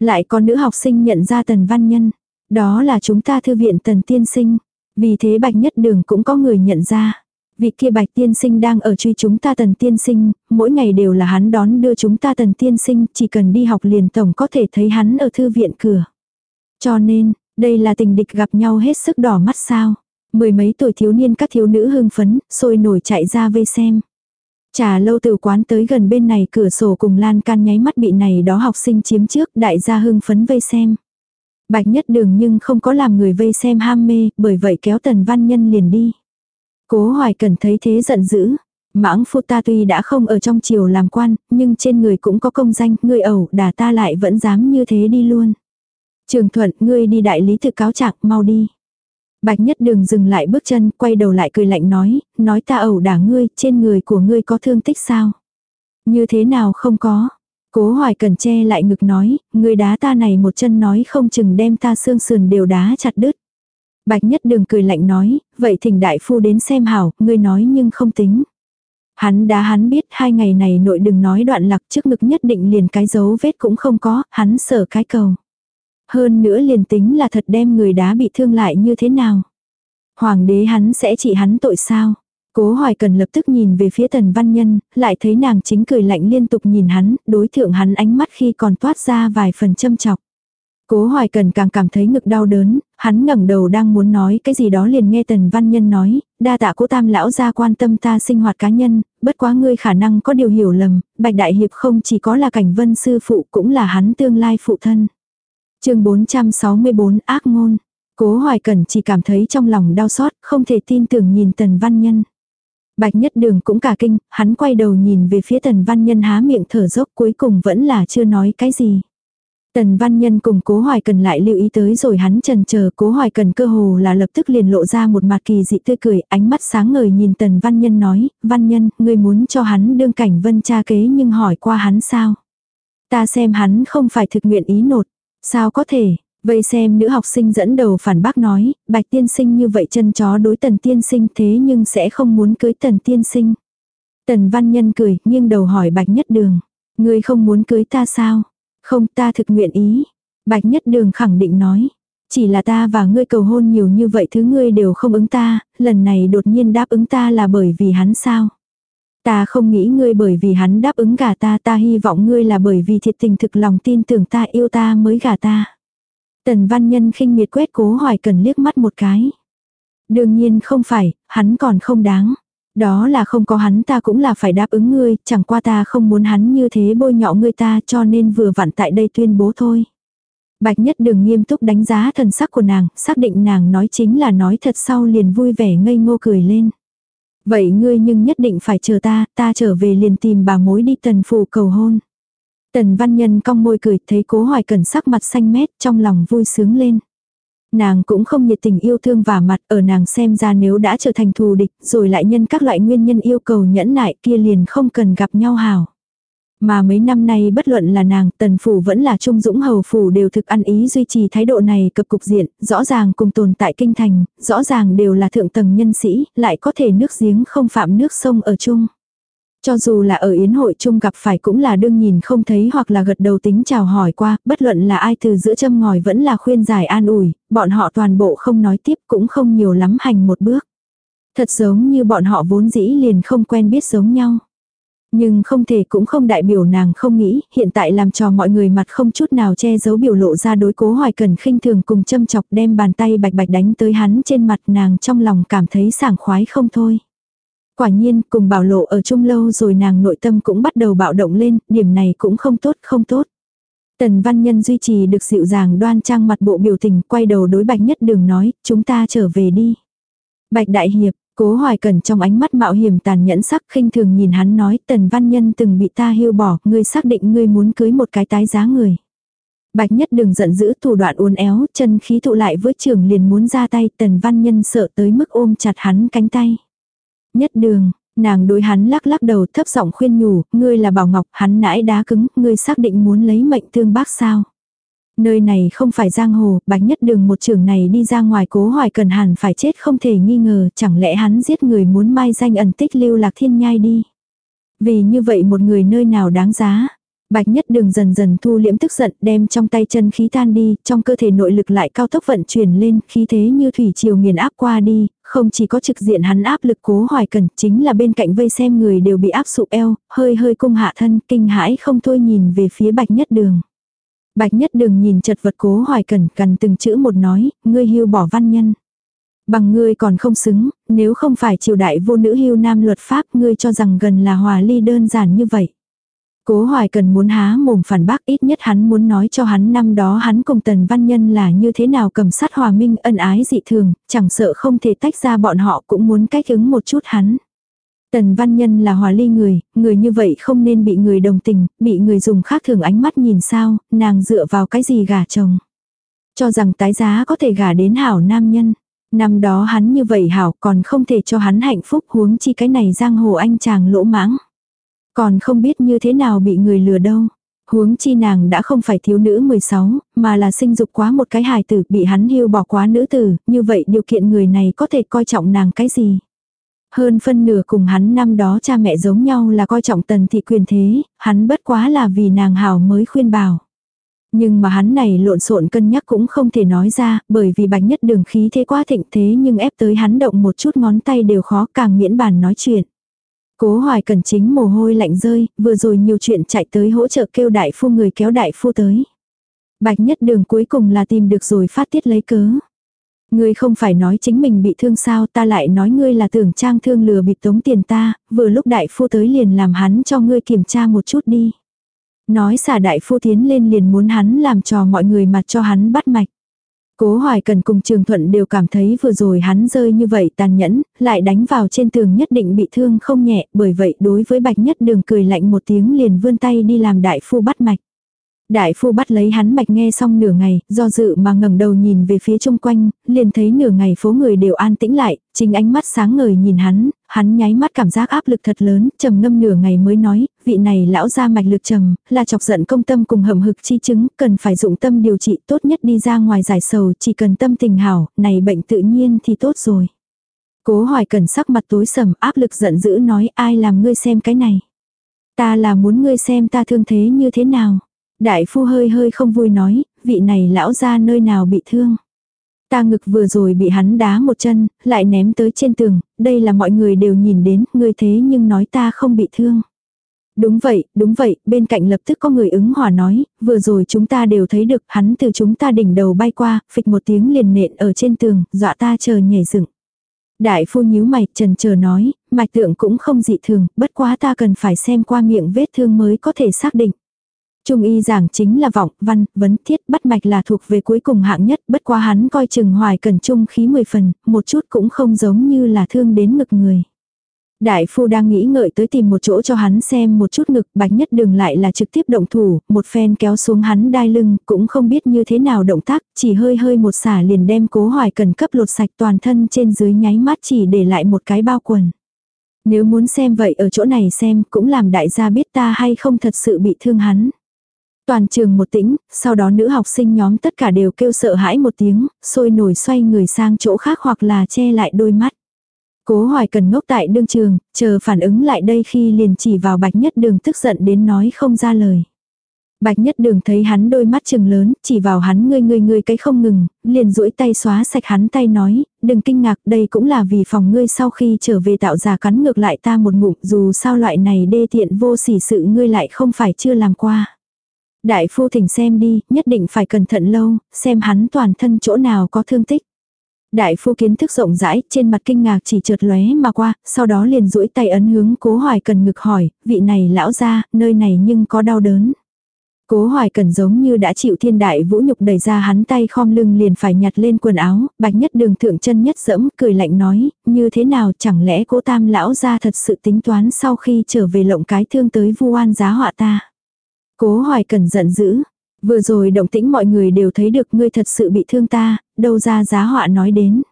Lại có nữ học sinh nhận ra tần văn nhân, đó là chúng ta thư viện tần tiên sinh, vì thế bạch nhất đường cũng có người nhận ra. Vị kia bạch tiên sinh đang ở truy chúng ta tần tiên sinh, mỗi ngày đều là hắn đón đưa chúng ta tần tiên sinh, chỉ cần đi học liền tổng có thể thấy hắn ở thư viện cửa. Cho nên, đây là tình địch gặp nhau hết sức đỏ mắt sao. Mười mấy tuổi thiếu niên các thiếu nữ hưng phấn, sôi nổi chạy ra vây xem. Trà lâu từ quán tới gần bên này cửa sổ cùng lan can nháy mắt bị này đó học sinh chiếm trước đại gia hưng phấn vây xem. Bạch nhất đường nhưng không có làm người vây xem ham mê, bởi vậy kéo tần văn nhân liền đi. Cố hoài cần thấy thế giận dữ. Mãng phu ta tuy đã không ở trong triều làm quan, nhưng trên người cũng có công danh, người ẩu đà ta lại vẫn dám như thế đi luôn. Trường thuận, ngươi đi đại lý thực cáo trạng, mau đi. Bạch nhất đường dừng lại bước chân, quay đầu lại cười lạnh nói, nói ta ẩu đả ngươi, trên người của ngươi có thương tích sao? Như thế nào không có? Cố hoài cần che lại ngực nói, ngươi đá ta này một chân nói không chừng đem ta xương sườn đều đá chặt đứt. Bạch nhất đường cười lạnh nói, vậy thỉnh đại phu đến xem hảo, ngươi nói nhưng không tính. Hắn đá hắn biết hai ngày này nội đừng nói đoạn lạc trước ngực nhất định liền cái dấu vết cũng không có, hắn sở cái cầu. Hơn nữa liền tính là thật đem người đá bị thương lại như thế nào. Hoàng đế hắn sẽ trị hắn tội sao. Cố hoài cần lập tức nhìn về phía tần văn nhân, lại thấy nàng chính cười lạnh liên tục nhìn hắn, đối thượng hắn ánh mắt khi còn toát ra vài phần châm chọc. Cố hoài cần càng cảm thấy ngực đau đớn, hắn ngẩng đầu đang muốn nói cái gì đó liền nghe tần văn nhân nói, đa tạ cố tam lão ra quan tâm ta sinh hoạt cá nhân, bất quá ngươi khả năng có điều hiểu lầm, bạch đại hiệp không chỉ có là cảnh vân sư phụ cũng là hắn tương lai phụ thân chương 464 ác ngôn. Cố Hoài Cẩn chỉ cảm thấy trong lòng đau xót, không thể tin tưởng nhìn Tần Văn Nhân. Bạch Nhất Đường cũng cả kinh, hắn quay đầu nhìn về phía Tần Văn Nhân há miệng thở dốc cuối cùng vẫn là chưa nói cái gì. Tần Văn Nhân cùng Cố Hoài Cần lại lưu ý tới rồi hắn trần chờ Cố Hoài Cần cơ hồ là lập tức liền lộ ra một mặt kỳ dị tươi cười, ánh mắt sáng ngời nhìn Tần Văn Nhân nói, Văn Nhân, ngươi muốn cho hắn đương cảnh vân cha kế nhưng hỏi qua hắn sao? Ta xem hắn không phải thực nguyện ý nột. Sao có thể, vậy xem nữ học sinh dẫn đầu phản bác nói, bạch tiên sinh như vậy chân chó đối tần tiên sinh thế nhưng sẽ không muốn cưới tần tiên sinh. Tần văn nhân cười, nghiêng đầu hỏi bạch nhất đường. Ngươi không muốn cưới ta sao? Không ta thực nguyện ý. Bạch nhất đường khẳng định nói. Chỉ là ta và ngươi cầu hôn nhiều như vậy thứ ngươi đều không ứng ta, lần này đột nhiên đáp ứng ta là bởi vì hắn sao? Ta không nghĩ ngươi bởi vì hắn đáp ứng gả ta ta hy vọng ngươi là bởi vì thiệt tình thực lòng tin tưởng ta yêu ta mới gả ta. Tần văn nhân khinh miệt quét cố hoài cần liếc mắt một cái. Đương nhiên không phải, hắn còn không đáng. Đó là không có hắn ta cũng là phải đáp ứng ngươi, chẳng qua ta không muốn hắn như thế bôi nhọ ngươi ta cho nên vừa vặn tại đây tuyên bố thôi. Bạch nhất đừng nghiêm túc đánh giá thần sắc của nàng, xác định nàng nói chính là nói thật sau liền vui vẻ ngây ngô cười lên. Vậy ngươi nhưng nhất định phải chờ ta, ta trở về liền tìm bà mối đi tần phù cầu hôn. Tần văn nhân cong môi cười thấy cố hoài cần sắc mặt xanh mét trong lòng vui sướng lên. Nàng cũng không nhiệt tình yêu thương và mặt ở nàng xem ra nếu đã trở thành thù địch rồi lại nhân các loại nguyên nhân yêu cầu nhẫn nại kia liền không cần gặp nhau hào. Mà mấy năm nay bất luận là nàng, tần phủ vẫn là trung dũng hầu phủ đều thực ăn ý duy trì thái độ này cập cục diện, rõ ràng cùng tồn tại kinh thành, rõ ràng đều là thượng tầng nhân sĩ, lại có thể nước giếng không phạm nước sông ở chung. Cho dù là ở yến hội chung gặp phải cũng là đương nhìn không thấy hoặc là gật đầu tính chào hỏi qua, bất luận là ai từ giữa châm ngòi vẫn là khuyên giải an ủi, bọn họ toàn bộ không nói tiếp cũng không nhiều lắm hành một bước. Thật giống như bọn họ vốn dĩ liền không quen biết giống nhau. Nhưng không thể cũng không đại biểu nàng không nghĩ, hiện tại làm cho mọi người mặt không chút nào che giấu biểu lộ ra đối cố hoài cần khinh thường cùng châm chọc đem bàn tay bạch bạch đánh tới hắn trên mặt nàng trong lòng cảm thấy sảng khoái không thôi. Quả nhiên, cùng bảo lộ ở chung lâu rồi nàng nội tâm cũng bắt đầu bạo động lên, điểm này cũng không tốt, không tốt. Tần văn nhân duy trì được dịu dàng đoan trang mặt bộ biểu tình, quay đầu đối bạch nhất đường nói, chúng ta trở về đi. Bạch đại hiệp, cố hoài cẩn trong ánh mắt mạo hiểm tàn nhẫn sắc khinh thường nhìn hắn nói, tần văn nhân từng bị ta hiêu bỏ, ngươi xác định ngươi muốn cưới một cái tái giá người. Bạch nhất đường giận dữ thủ đoạn uốn éo, chân khí tụ lại với trường liền muốn ra tay, tần văn nhân sợ tới mức ôm chặt hắn cánh tay. Nhất đường, nàng đối hắn lắc lắc đầu thấp giọng khuyên nhủ, ngươi là bảo ngọc, hắn nãi đá cứng, ngươi xác định muốn lấy mệnh thương bác sao. Nơi này không phải giang hồ, bạch nhất đường một trường này đi ra ngoài cố hoài cần hẳn phải chết không thể nghi ngờ, chẳng lẽ hắn giết người muốn mai danh ẩn tích lưu lạc thiên nhai đi. Vì như vậy một người nơi nào đáng giá, Bạch nhất đường dần dần thu liễm tức giận đem trong tay chân khí tan đi, trong cơ thể nội lực lại cao tốc vận chuyển lên, khí thế như thủy triều nghiền áp qua đi, không chỉ có trực diện hắn áp lực cố hoài cần, chính là bên cạnh vây xem người đều bị áp sụp eo, hơi hơi cung hạ thân, kinh hãi không thôi nhìn về phía bạch nhất đường. Bạch nhất đường nhìn chật vật cố hoài cần, cần từng chữ một nói, ngươi hưu bỏ văn nhân. Bằng ngươi còn không xứng, nếu không phải triều đại vô nữ hưu nam luật pháp ngươi cho rằng gần là hòa ly đơn giản như vậy. Cố hoài cần muốn há mồm phản bác ít nhất hắn muốn nói cho hắn năm đó hắn cùng tần văn nhân là như thế nào cầm sát hòa minh ân ái dị thường, chẳng sợ không thể tách ra bọn họ cũng muốn cách ứng một chút hắn. Tần văn nhân là hòa ly người, người như vậy không nên bị người đồng tình, bị người dùng khác thường ánh mắt nhìn sao, nàng dựa vào cái gì gả chồng. Cho rằng tái giá có thể gả đến hảo nam nhân. Năm đó hắn như vậy hảo còn không thể cho hắn hạnh phúc huống chi cái này giang hồ anh chàng lỗ mãng. Còn không biết như thế nào bị người lừa đâu. Huống chi nàng đã không phải thiếu nữ 16, mà là sinh dục quá một cái hài tử bị hắn hưu bỏ quá nữ tử, như vậy điều kiện người này có thể coi trọng nàng cái gì. Hơn phân nửa cùng hắn năm đó cha mẹ giống nhau là coi trọng tần thị quyền thế, hắn bất quá là vì nàng hào mới khuyên bảo. Nhưng mà hắn này lộn xộn cân nhắc cũng không thể nói ra, bởi vì bạch nhất đường khí thế quá thịnh thế nhưng ép tới hắn động một chút ngón tay đều khó càng miễn bàn nói chuyện. Cố hoài cần chính mồ hôi lạnh rơi, vừa rồi nhiều chuyện chạy tới hỗ trợ kêu đại phu người kéo đại phu tới. Bạch nhất đường cuối cùng là tìm được rồi phát tiết lấy cớ. Ngươi không phải nói chính mình bị thương sao ta lại nói ngươi là tưởng trang thương lừa bịp tống tiền ta, vừa lúc đại phu tới liền làm hắn cho ngươi kiểm tra một chút đi. Nói xả đại phu tiến lên liền muốn hắn làm trò mọi người mặt cho hắn bắt mạch. Cố Hoài Cần cùng Trường Thuận đều cảm thấy vừa rồi hắn rơi như vậy tàn nhẫn, lại đánh vào trên tường nhất định bị thương không nhẹ, bởi vậy đối với Bạch Nhất Đường cười lạnh một tiếng liền vươn tay đi làm đại phu bắt mạch. Đại phu bắt lấy hắn mạch nghe xong nửa ngày, do dự mà ngẩng đầu nhìn về phía chung quanh, liền thấy nửa ngày phố người đều an tĩnh lại, chính ánh mắt sáng ngời nhìn hắn, hắn nháy mắt cảm giác áp lực thật lớn, trầm ngâm nửa ngày mới nói, vị này lão ra mạch lực trầm, là chọc giận công tâm cùng hầm hực chi chứng, cần phải dụng tâm điều trị tốt nhất đi ra ngoài giải sầu, chỉ cần tâm tình hảo, này bệnh tự nhiên thì tốt rồi. Cố hỏi cần sắc mặt tối sầm áp lực giận dữ nói ai làm ngươi xem cái này. Ta là muốn ngươi xem ta thương thế như thế nào. Đại phu hơi hơi không vui nói, vị này lão ra nơi nào bị thương. Ta ngực vừa rồi bị hắn đá một chân, lại ném tới trên tường, đây là mọi người đều nhìn đến, ngươi thế nhưng nói ta không bị thương. Đúng vậy, đúng vậy, bên cạnh lập tức có người ứng hòa nói, vừa rồi chúng ta đều thấy được hắn từ chúng ta đỉnh đầu bay qua, phịch một tiếng liền nện ở trên tường, dọa ta chờ nhảy dựng. Đại phu nhíu mày, trần chờ nói, mạch tượng cũng không dị thường, bất quá ta cần phải xem qua miệng vết thương mới có thể xác định. Trung y giảng chính là vọng, văn, vấn, thiết, bắt mạch là thuộc về cuối cùng hạng nhất, bất quá hắn coi chừng hoài cần trung khí 10 phần, một chút cũng không giống như là thương đến ngực người. Đại phu đang nghĩ ngợi tới tìm một chỗ cho hắn xem một chút ngực, bạch nhất đường lại là trực tiếp động thủ, một phen kéo xuống hắn đai lưng, cũng không biết như thế nào động tác, chỉ hơi hơi một xả liền đem cố hoài cần cấp lột sạch toàn thân trên dưới nháy mắt chỉ để lại một cái bao quần. Nếu muốn xem vậy ở chỗ này xem cũng làm đại gia biết ta hay không thật sự bị thương hắn. Toàn trường một tĩnh, sau đó nữ học sinh nhóm tất cả đều kêu sợ hãi một tiếng, sôi nổi xoay người sang chỗ khác hoặc là che lại đôi mắt. Cố hoài cần ngốc tại đương trường, chờ phản ứng lại đây khi liền chỉ vào bạch nhất đường tức giận đến nói không ra lời. Bạch nhất đường thấy hắn đôi mắt trừng lớn, chỉ vào hắn ngươi ngươi ngươi cái không ngừng, liền duỗi tay xóa sạch hắn tay nói, đừng kinh ngạc đây cũng là vì phòng ngươi sau khi trở về tạo giả cắn ngược lại ta một ngụm dù sao loại này đê tiện vô sỉ sự ngươi lại không phải chưa làm qua. Đại phu thỉnh xem đi, nhất định phải cẩn thận lâu, xem hắn toàn thân chỗ nào có thương tích. Đại phu kiến thức rộng rãi, trên mặt kinh ngạc chỉ chợt lóe mà qua, sau đó liền duỗi tay ấn hướng cố hoài cần ngực hỏi, vị này lão ra, nơi này nhưng có đau đớn. Cố hoài cần giống như đã chịu thiên đại vũ nhục đẩy ra hắn tay khom lưng liền phải nhặt lên quần áo, bạch nhất đường thượng chân nhất dẫm, cười lạnh nói, như thế nào chẳng lẽ cố tam lão ra thật sự tính toán sau khi trở về lộng cái thương tới vu oan giá họa ta. Cố hoài cần giận dữ, vừa rồi động tĩnh mọi người đều thấy được ngươi thật sự bị thương ta, đâu ra giá họa nói đến.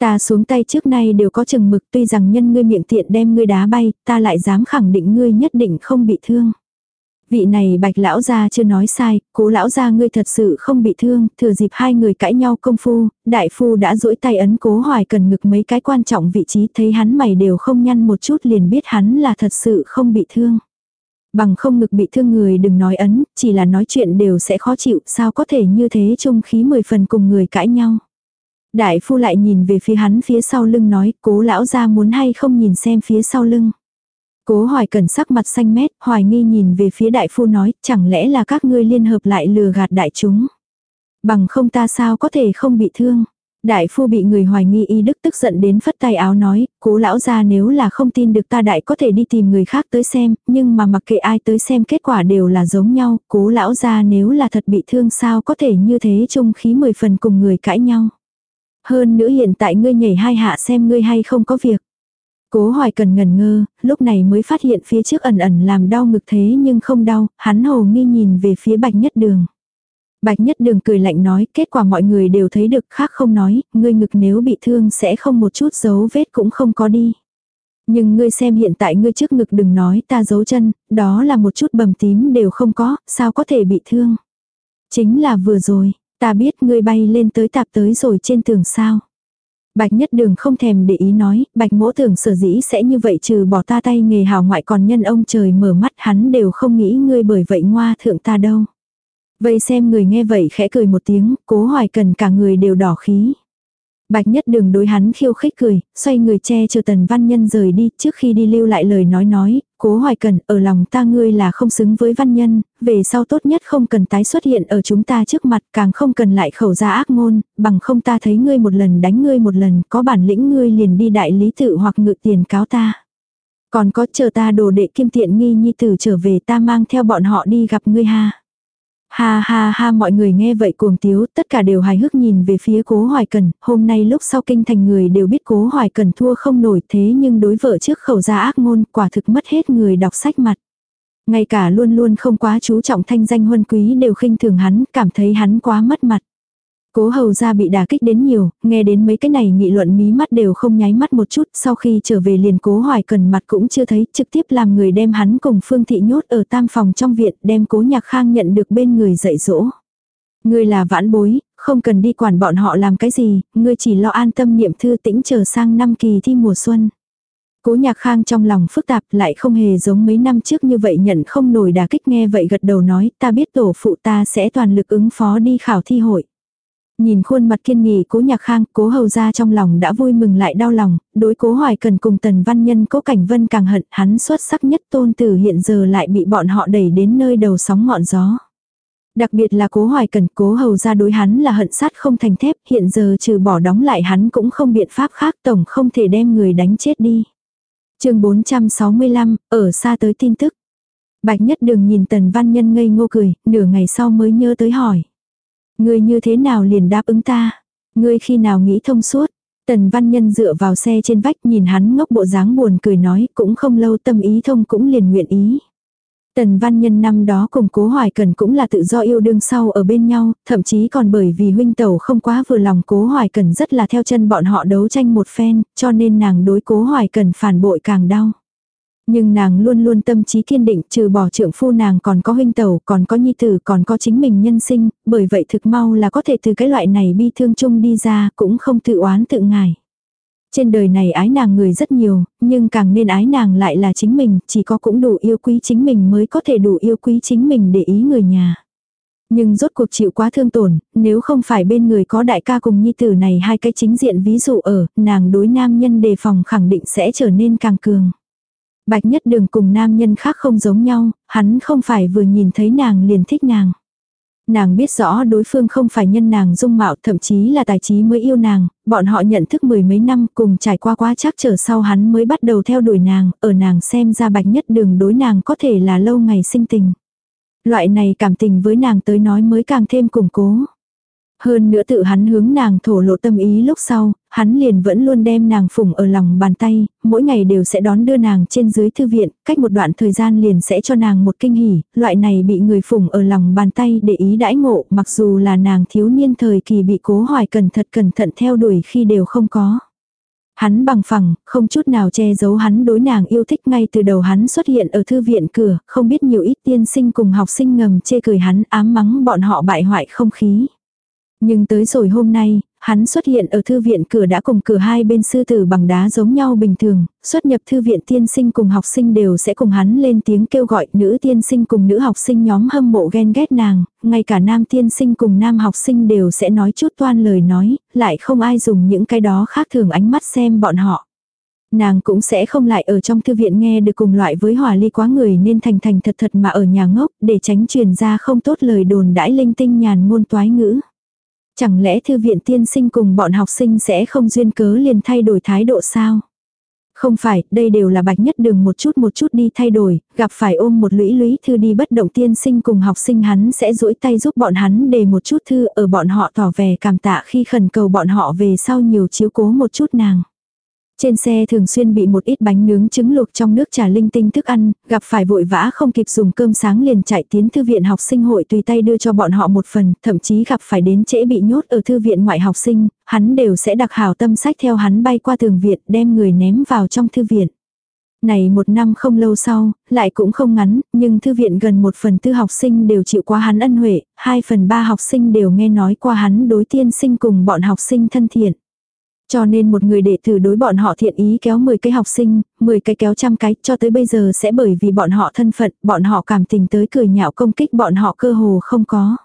Ta xuống tay trước nay đều có chừng mực tuy rằng nhân ngươi miệng tiện đem ngươi đá bay, ta lại dám khẳng định ngươi nhất định không bị thương. Vị này bạch lão gia chưa nói sai, cố lão gia ngươi thật sự không bị thương, thừa dịp hai người cãi nhau công phu, đại phu đã duỗi tay ấn cố hoài cần ngực mấy cái quan trọng vị trí thấy hắn mày đều không nhăn một chút liền biết hắn là thật sự không bị thương. Bằng không ngực bị thương người đừng nói ấn, chỉ là nói chuyện đều sẽ khó chịu, sao có thể như thế trung khí mười phần cùng người cãi nhau. Đại phu lại nhìn về phía hắn phía sau lưng nói, cố lão gia muốn hay không nhìn xem phía sau lưng. Cố hoài cần sắc mặt xanh mét, hoài nghi nhìn về phía đại phu nói, chẳng lẽ là các ngươi liên hợp lại lừa gạt đại chúng. Bằng không ta sao có thể không bị thương. Đại phu bị người hoài nghi y đức tức giận đến phất tay áo nói, cố lão ra nếu là không tin được ta đại có thể đi tìm người khác tới xem, nhưng mà mặc kệ ai tới xem kết quả đều là giống nhau, cố lão ra nếu là thật bị thương sao có thể như thế chung khí mười phần cùng người cãi nhau. Hơn nữa hiện tại ngươi nhảy hai hạ xem ngươi hay không có việc. Cố hoài cần ngần ngơ, lúc này mới phát hiện phía trước ẩn ẩn làm đau ngực thế nhưng không đau, hắn hồ nghi nhìn về phía bạch nhất đường. Bạch nhất đường cười lạnh nói, kết quả mọi người đều thấy được khác không nói, ngươi ngực nếu bị thương sẽ không một chút dấu vết cũng không có đi. Nhưng ngươi xem hiện tại ngươi trước ngực đừng nói ta giấu chân, đó là một chút bầm tím đều không có, sao có thể bị thương. Chính là vừa rồi, ta biết ngươi bay lên tới tạp tới rồi trên tường sao. Bạch nhất đường không thèm để ý nói, bạch mỗ tưởng sở dĩ sẽ như vậy trừ bỏ ta tay nghề hào ngoại còn nhân ông trời mở mắt hắn đều không nghĩ ngươi bởi vậy ngoa thượng ta đâu. Vây xem người nghe vậy khẽ cười một tiếng, cố hoài cần cả người đều đỏ khí. Bạch nhất đường đối hắn khiêu khích cười, xoay người che chờ tần văn nhân rời đi, trước khi đi lưu lại lời nói nói, cố hoài cần, ở lòng ta ngươi là không xứng với văn nhân, về sau tốt nhất không cần tái xuất hiện ở chúng ta trước mặt, càng không cần lại khẩu ra ác ngôn, bằng không ta thấy ngươi một lần đánh ngươi một lần, có bản lĩnh ngươi liền đi đại lý tự hoặc ngự tiền cáo ta. Còn có chờ ta đồ đệ kim tiện nghi nhi tử trở về ta mang theo bọn họ đi gặp ngươi ha. Ha ha ha mọi người nghe vậy cuồng tiếu, tất cả đều hài hước nhìn về phía cố hoài cần, hôm nay lúc sau kinh thành người đều biết cố hoài cần thua không nổi thế nhưng đối vợ trước khẩu ra ác ngôn quả thực mất hết người đọc sách mặt. Ngay cả luôn luôn không quá chú trọng thanh danh huân quý đều khinh thường hắn, cảm thấy hắn quá mất mặt. Cố hầu ra bị đả kích đến nhiều, nghe đến mấy cái này nghị luận mí mắt đều không nháy mắt một chút, sau khi trở về liền cố hoài cần mặt cũng chưa thấy, trực tiếp làm người đem hắn cùng phương thị nhốt ở tam phòng trong viện, đem cố nhạc khang nhận được bên người dạy dỗ. Ngươi là vãn bối, không cần đi quản bọn họ làm cái gì, ngươi chỉ lo an tâm niệm thư tĩnh chờ sang năm kỳ thi mùa xuân. Cố nhạc khang trong lòng phức tạp lại không hề giống mấy năm trước như vậy nhận không nổi đà kích nghe vậy gật đầu nói ta biết tổ phụ ta sẽ toàn lực ứng phó đi khảo thi hội. Nhìn khuôn mặt kiên nghị cố nhạc khang, cố hầu ra trong lòng đã vui mừng lại đau lòng, đối cố hoài cần cùng tần văn nhân cố cảnh vân càng hận hắn xuất sắc nhất tôn tử hiện giờ lại bị bọn họ đẩy đến nơi đầu sóng ngọn gió. Đặc biệt là cố hoài cần cố hầu ra đối hắn là hận sát không thành thép, hiện giờ trừ bỏ đóng lại hắn cũng không biện pháp khác tổng không thể đem người đánh chết đi. chương 465, ở xa tới tin tức. Bạch nhất đường nhìn tần văn nhân ngây ngô cười, nửa ngày sau mới nhớ tới hỏi. Ngươi như thế nào liền đáp ứng ta? Ngươi khi nào nghĩ thông suốt? Tần văn nhân dựa vào xe trên vách nhìn hắn ngốc bộ dáng buồn cười nói cũng không lâu tâm ý thông cũng liền nguyện ý. Tần văn nhân năm đó cùng cố hoài cần cũng là tự do yêu đương sau ở bên nhau, thậm chí còn bởi vì huynh tẩu không quá vừa lòng cố hoài cần rất là theo chân bọn họ đấu tranh một phen, cho nên nàng đối cố hoài cần phản bội càng đau. Nhưng nàng luôn luôn tâm trí kiên định trừ bỏ trưởng phu nàng còn có huynh tẩu, còn có nhi tử, còn có chính mình nhân sinh, bởi vậy thực mau là có thể từ cái loại này bi thương chung đi ra, cũng không tự oán tự ngài. Trên đời này ái nàng người rất nhiều, nhưng càng nên ái nàng lại là chính mình, chỉ có cũng đủ yêu quý chính mình mới có thể đủ yêu quý chính mình để ý người nhà. Nhưng rốt cuộc chịu quá thương tổn, nếu không phải bên người có đại ca cùng nhi tử này hai cái chính diện ví dụ ở, nàng đối nam nhân đề phòng khẳng định sẽ trở nên càng cường. Bạch nhất đường cùng nam nhân khác không giống nhau, hắn không phải vừa nhìn thấy nàng liền thích nàng. Nàng biết rõ đối phương không phải nhân nàng dung mạo thậm chí là tài trí mới yêu nàng, bọn họ nhận thức mười mấy năm cùng trải qua quá chắc trở sau hắn mới bắt đầu theo đuổi nàng, ở nàng xem ra bạch nhất đường đối nàng có thể là lâu ngày sinh tình. Loại này cảm tình với nàng tới nói mới càng thêm củng cố. Hơn nữa tự hắn hướng nàng thổ lộ tâm ý lúc sau, hắn liền vẫn luôn đem nàng phụng ở lòng bàn tay, mỗi ngày đều sẽ đón đưa nàng trên dưới thư viện, cách một đoạn thời gian liền sẽ cho nàng một kinh hỉ, loại này bị người phụng ở lòng bàn tay để ý đãi ngộ, mặc dù là nàng thiếu niên thời kỳ bị cố hoài cẩn thật cẩn thận theo đuổi khi đều không có. Hắn bằng phẳng, không chút nào che giấu hắn đối nàng yêu thích ngay từ đầu hắn xuất hiện ở thư viện cửa, không biết nhiều ít tiên sinh cùng học sinh ngầm chê cười hắn ám mắng bọn họ bại hoại không khí. Nhưng tới rồi hôm nay, hắn xuất hiện ở thư viện cửa đã cùng cửa hai bên sư tử bằng đá giống nhau bình thường, xuất nhập thư viện tiên sinh cùng học sinh đều sẽ cùng hắn lên tiếng kêu gọi nữ tiên sinh cùng nữ học sinh nhóm hâm mộ ghen ghét nàng, ngay cả nam tiên sinh cùng nam học sinh đều sẽ nói chút toan lời nói, lại không ai dùng những cái đó khác thường ánh mắt xem bọn họ. Nàng cũng sẽ không lại ở trong thư viện nghe được cùng loại với hòa ly quá người nên thành thành thật thật mà ở nhà ngốc để tránh truyền ra không tốt lời đồn đãi linh tinh nhàn ngôn toái ngữ. Chẳng lẽ thư viện tiên sinh cùng bọn học sinh sẽ không duyên cớ liền thay đổi thái độ sao? Không phải, đây đều là bạch nhất đường một chút một chút đi thay đổi, gặp phải ôm một lũy lũy thư đi bất động tiên sinh cùng học sinh hắn sẽ duỗi tay giúp bọn hắn đề một chút thư ở bọn họ tỏ vẻ cảm tạ khi khẩn cầu bọn họ về sau nhiều chiếu cố một chút nàng. Trên xe thường xuyên bị một ít bánh nướng trứng luộc trong nước trà linh tinh thức ăn, gặp phải vội vã không kịp dùng cơm sáng liền chạy tiến thư viện học sinh hội tùy tay đưa cho bọn họ một phần, thậm chí gặp phải đến trễ bị nhốt ở thư viện ngoại học sinh, hắn đều sẽ đặc hảo tâm sách theo hắn bay qua tường viện đem người ném vào trong thư viện. Này một năm không lâu sau, lại cũng không ngắn, nhưng thư viện gần một phần tư học sinh đều chịu qua hắn ân huệ, hai phần ba học sinh đều nghe nói qua hắn đối tiên sinh cùng bọn học sinh thân thiện. Cho nên một người đệ tử đối bọn họ thiện ý kéo 10 cái học sinh, 10 cái kéo trăm cái, cho tới bây giờ sẽ bởi vì bọn họ thân phận, bọn họ cảm tình tới cười nhạo công kích bọn họ cơ hồ không có.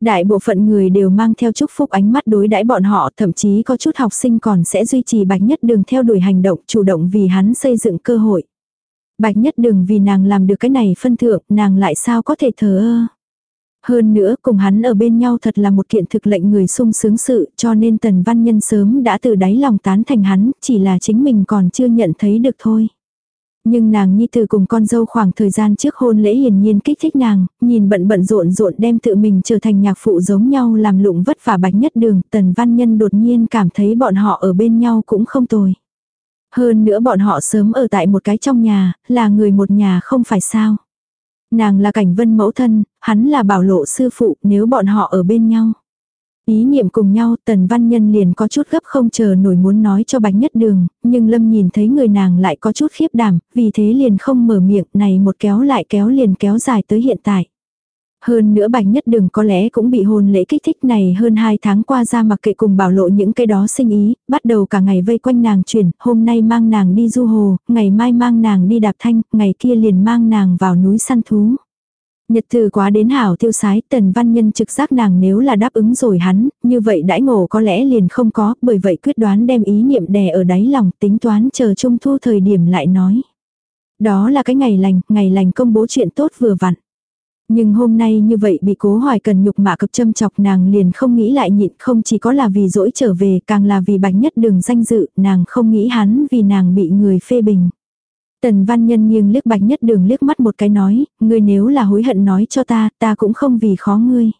Đại bộ phận người đều mang theo chúc phúc ánh mắt đối đãi bọn họ, thậm chí có chút học sinh còn sẽ duy trì bạch nhất đường theo đuổi hành động chủ động vì hắn xây dựng cơ hội. Bạch nhất đường vì nàng làm được cái này phân thượng, nàng lại sao có thể thờ ơ. Hơn nữa cùng hắn ở bên nhau thật là một kiện thực lệnh người sung sướng sự cho nên tần văn nhân sớm đã từ đáy lòng tán thành hắn, chỉ là chính mình còn chưa nhận thấy được thôi. Nhưng nàng nhi từ cùng con dâu khoảng thời gian trước hôn lễ hiển nhiên kích thích nàng, nhìn bận bận rộn rộn đem tự mình trở thành nhạc phụ giống nhau làm lụng vất vả bạch nhất đường, tần văn nhân đột nhiên cảm thấy bọn họ ở bên nhau cũng không tồi. Hơn nữa bọn họ sớm ở tại một cái trong nhà, là người một nhà không phải sao. Nàng là cảnh vân mẫu thân, hắn là bảo lộ sư phụ nếu bọn họ ở bên nhau. Ý niệm cùng nhau tần văn nhân liền có chút gấp không chờ nổi muốn nói cho bạch nhất đường, nhưng lâm nhìn thấy người nàng lại có chút khiếp đảm, vì thế liền không mở miệng này một kéo lại kéo liền kéo dài tới hiện tại. Hơn nữa bạch nhất đường có lẽ cũng bị hôn lễ kích thích này hơn hai tháng qua ra mặc kệ cùng bảo lộ những cái đó sinh ý, bắt đầu cả ngày vây quanh nàng chuyển, hôm nay mang nàng đi du hồ, ngày mai mang nàng đi đạp thanh, ngày kia liền mang nàng vào núi săn thú. Nhật từ quá đến hảo tiêu sái, tần văn nhân trực giác nàng nếu là đáp ứng rồi hắn, như vậy đãi ngộ có lẽ liền không có, bởi vậy quyết đoán đem ý niệm đè ở đáy lòng, tính toán chờ trung thu thời điểm lại nói. Đó là cái ngày lành, ngày lành công bố chuyện tốt vừa vặn. Nhưng hôm nay như vậy bị cố hoài cần nhục mạ cực châm chọc nàng liền không nghĩ lại nhịn không chỉ có là vì dỗi trở về càng là vì bạch nhất đường danh dự nàng không nghĩ hắn vì nàng bị người phê bình. Tần văn nhân nghiêng liếc bạch nhất đường liếc mắt một cái nói, ngươi nếu là hối hận nói cho ta, ta cũng không vì khó ngươi.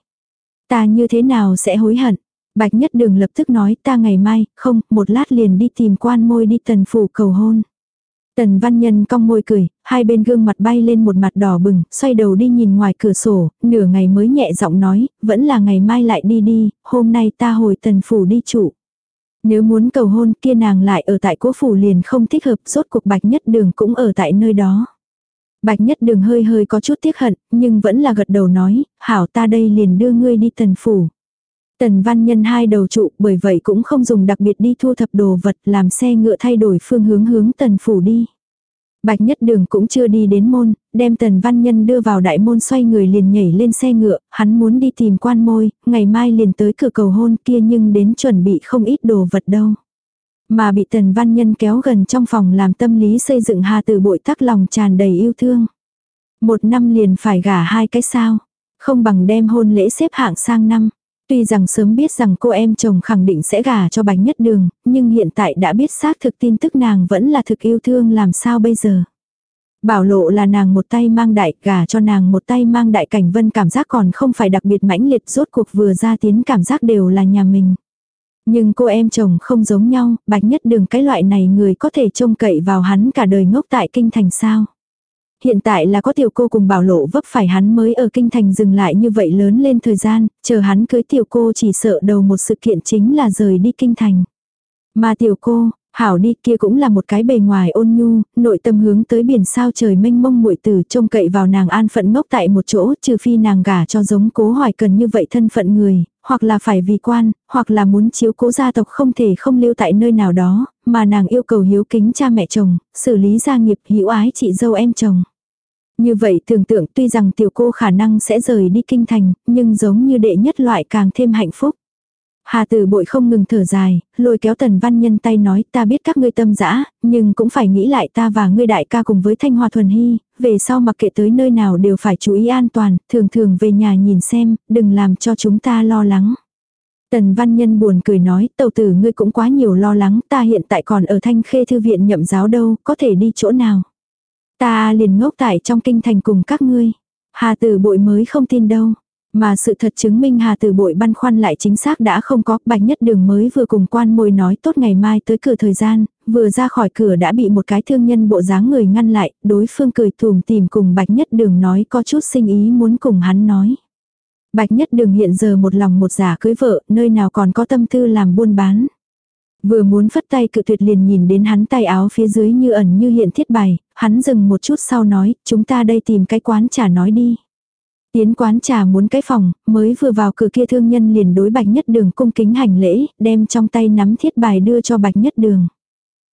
Ta như thế nào sẽ hối hận? Bạch Nhất Đường lập tức nói ta ngày mai, không, một lát liền đi tìm quan môi đi tần phủ cầu hôn. Tần văn nhân cong môi cười, hai bên gương mặt bay lên một mặt đỏ bừng, xoay đầu đi nhìn ngoài cửa sổ, nửa ngày mới nhẹ giọng nói, vẫn là ngày mai lại đi đi, hôm nay ta hồi tần phủ đi trụ. Nếu muốn cầu hôn kia nàng lại ở tại cố phủ liền không thích hợp, rốt cuộc bạch nhất đường cũng ở tại nơi đó. Bạch nhất đường hơi hơi có chút tiếc hận, nhưng vẫn là gật đầu nói, hảo ta đây liền đưa ngươi đi tần phủ. Tần văn nhân hai đầu trụ bởi vậy cũng không dùng đặc biệt đi thu thập đồ vật làm xe ngựa thay đổi phương hướng hướng tần phủ đi. Bạch nhất đường cũng chưa đi đến môn, đem tần văn nhân đưa vào đại môn xoay người liền nhảy lên xe ngựa, hắn muốn đi tìm quan môi, ngày mai liền tới cửa cầu hôn kia nhưng đến chuẩn bị không ít đồ vật đâu. Mà bị tần văn nhân kéo gần trong phòng làm tâm lý xây dựng hà từ bội tắc lòng tràn đầy yêu thương. Một năm liền phải gả hai cái sao, không bằng đem hôn lễ xếp hạng sang năm. Tuy rằng sớm biết rằng cô em chồng khẳng định sẽ gả cho bánh nhất đường, nhưng hiện tại đã biết xác thực tin tức nàng vẫn là thực yêu thương làm sao bây giờ. Bảo lộ là nàng một tay mang đại, gả cho nàng một tay mang đại cảnh vân cảm giác còn không phải đặc biệt mãnh liệt rốt cuộc vừa ra tiến cảm giác đều là nhà mình. Nhưng cô em chồng không giống nhau, bạch nhất đường cái loại này người có thể trông cậy vào hắn cả đời ngốc tại kinh thành sao. Hiện tại là có tiểu cô cùng bảo lộ vấp phải hắn mới ở kinh thành dừng lại như vậy lớn lên thời gian, chờ hắn cưới tiểu cô chỉ sợ đầu một sự kiện chính là rời đi kinh thành. Mà tiểu cô, hảo đi kia cũng là một cái bề ngoài ôn nhu, nội tâm hướng tới biển sao trời mênh mông muội tử trông cậy vào nàng an phận ngốc tại một chỗ trừ phi nàng gả cho giống cố hoài cần như vậy thân phận người, hoặc là phải vì quan, hoặc là muốn chiếu cố gia tộc không thể không lưu tại nơi nào đó, mà nàng yêu cầu hiếu kính cha mẹ chồng, xử lý gia nghiệp hữu ái chị dâu em chồng. Như vậy tưởng tượng tuy rằng tiểu cô khả năng sẽ rời đi kinh thành, nhưng giống như đệ nhất loại càng thêm hạnh phúc. Hà tử bội không ngừng thở dài, lôi kéo tần văn nhân tay nói ta biết các ngươi tâm dã nhưng cũng phải nghĩ lại ta và ngươi đại ca cùng với thanh hoa thuần hy, về sau mặc kệ tới nơi nào đều phải chú ý an toàn, thường thường về nhà nhìn xem, đừng làm cho chúng ta lo lắng. Tần văn nhân buồn cười nói, tàu tử ngươi cũng quá nhiều lo lắng, ta hiện tại còn ở thanh khê thư viện nhậm giáo đâu, có thể đi chỗ nào. Ta liền ngốc tại trong kinh thành cùng các ngươi. Hà tử bội mới không tin đâu. Mà sự thật chứng minh Hà Tử Bội băn khoăn lại chính xác đã không có, Bạch Nhất Đường mới vừa cùng quan môi nói tốt ngày mai tới cửa thời gian, vừa ra khỏi cửa đã bị một cái thương nhân bộ dáng người ngăn lại, đối phương cười thùm tìm cùng Bạch Nhất Đường nói có chút sinh ý muốn cùng hắn nói. Bạch Nhất Đường hiện giờ một lòng một giả cưới vợ, nơi nào còn có tâm tư làm buôn bán. Vừa muốn phất tay cự tuyệt liền nhìn đến hắn tay áo phía dưới như ẩn như hiện thiết bài, hắn dừng một chút sau nói, chúng ta đây tìm cái quán trà nói đi. Tiến quán trà muốn cái phòng, mới vừa vào cửa kia thương nhân liền đối bạch nhất đường cung kính hành lễ, đem trong tay nắm thiết bài đưa cho bạch nhất đường.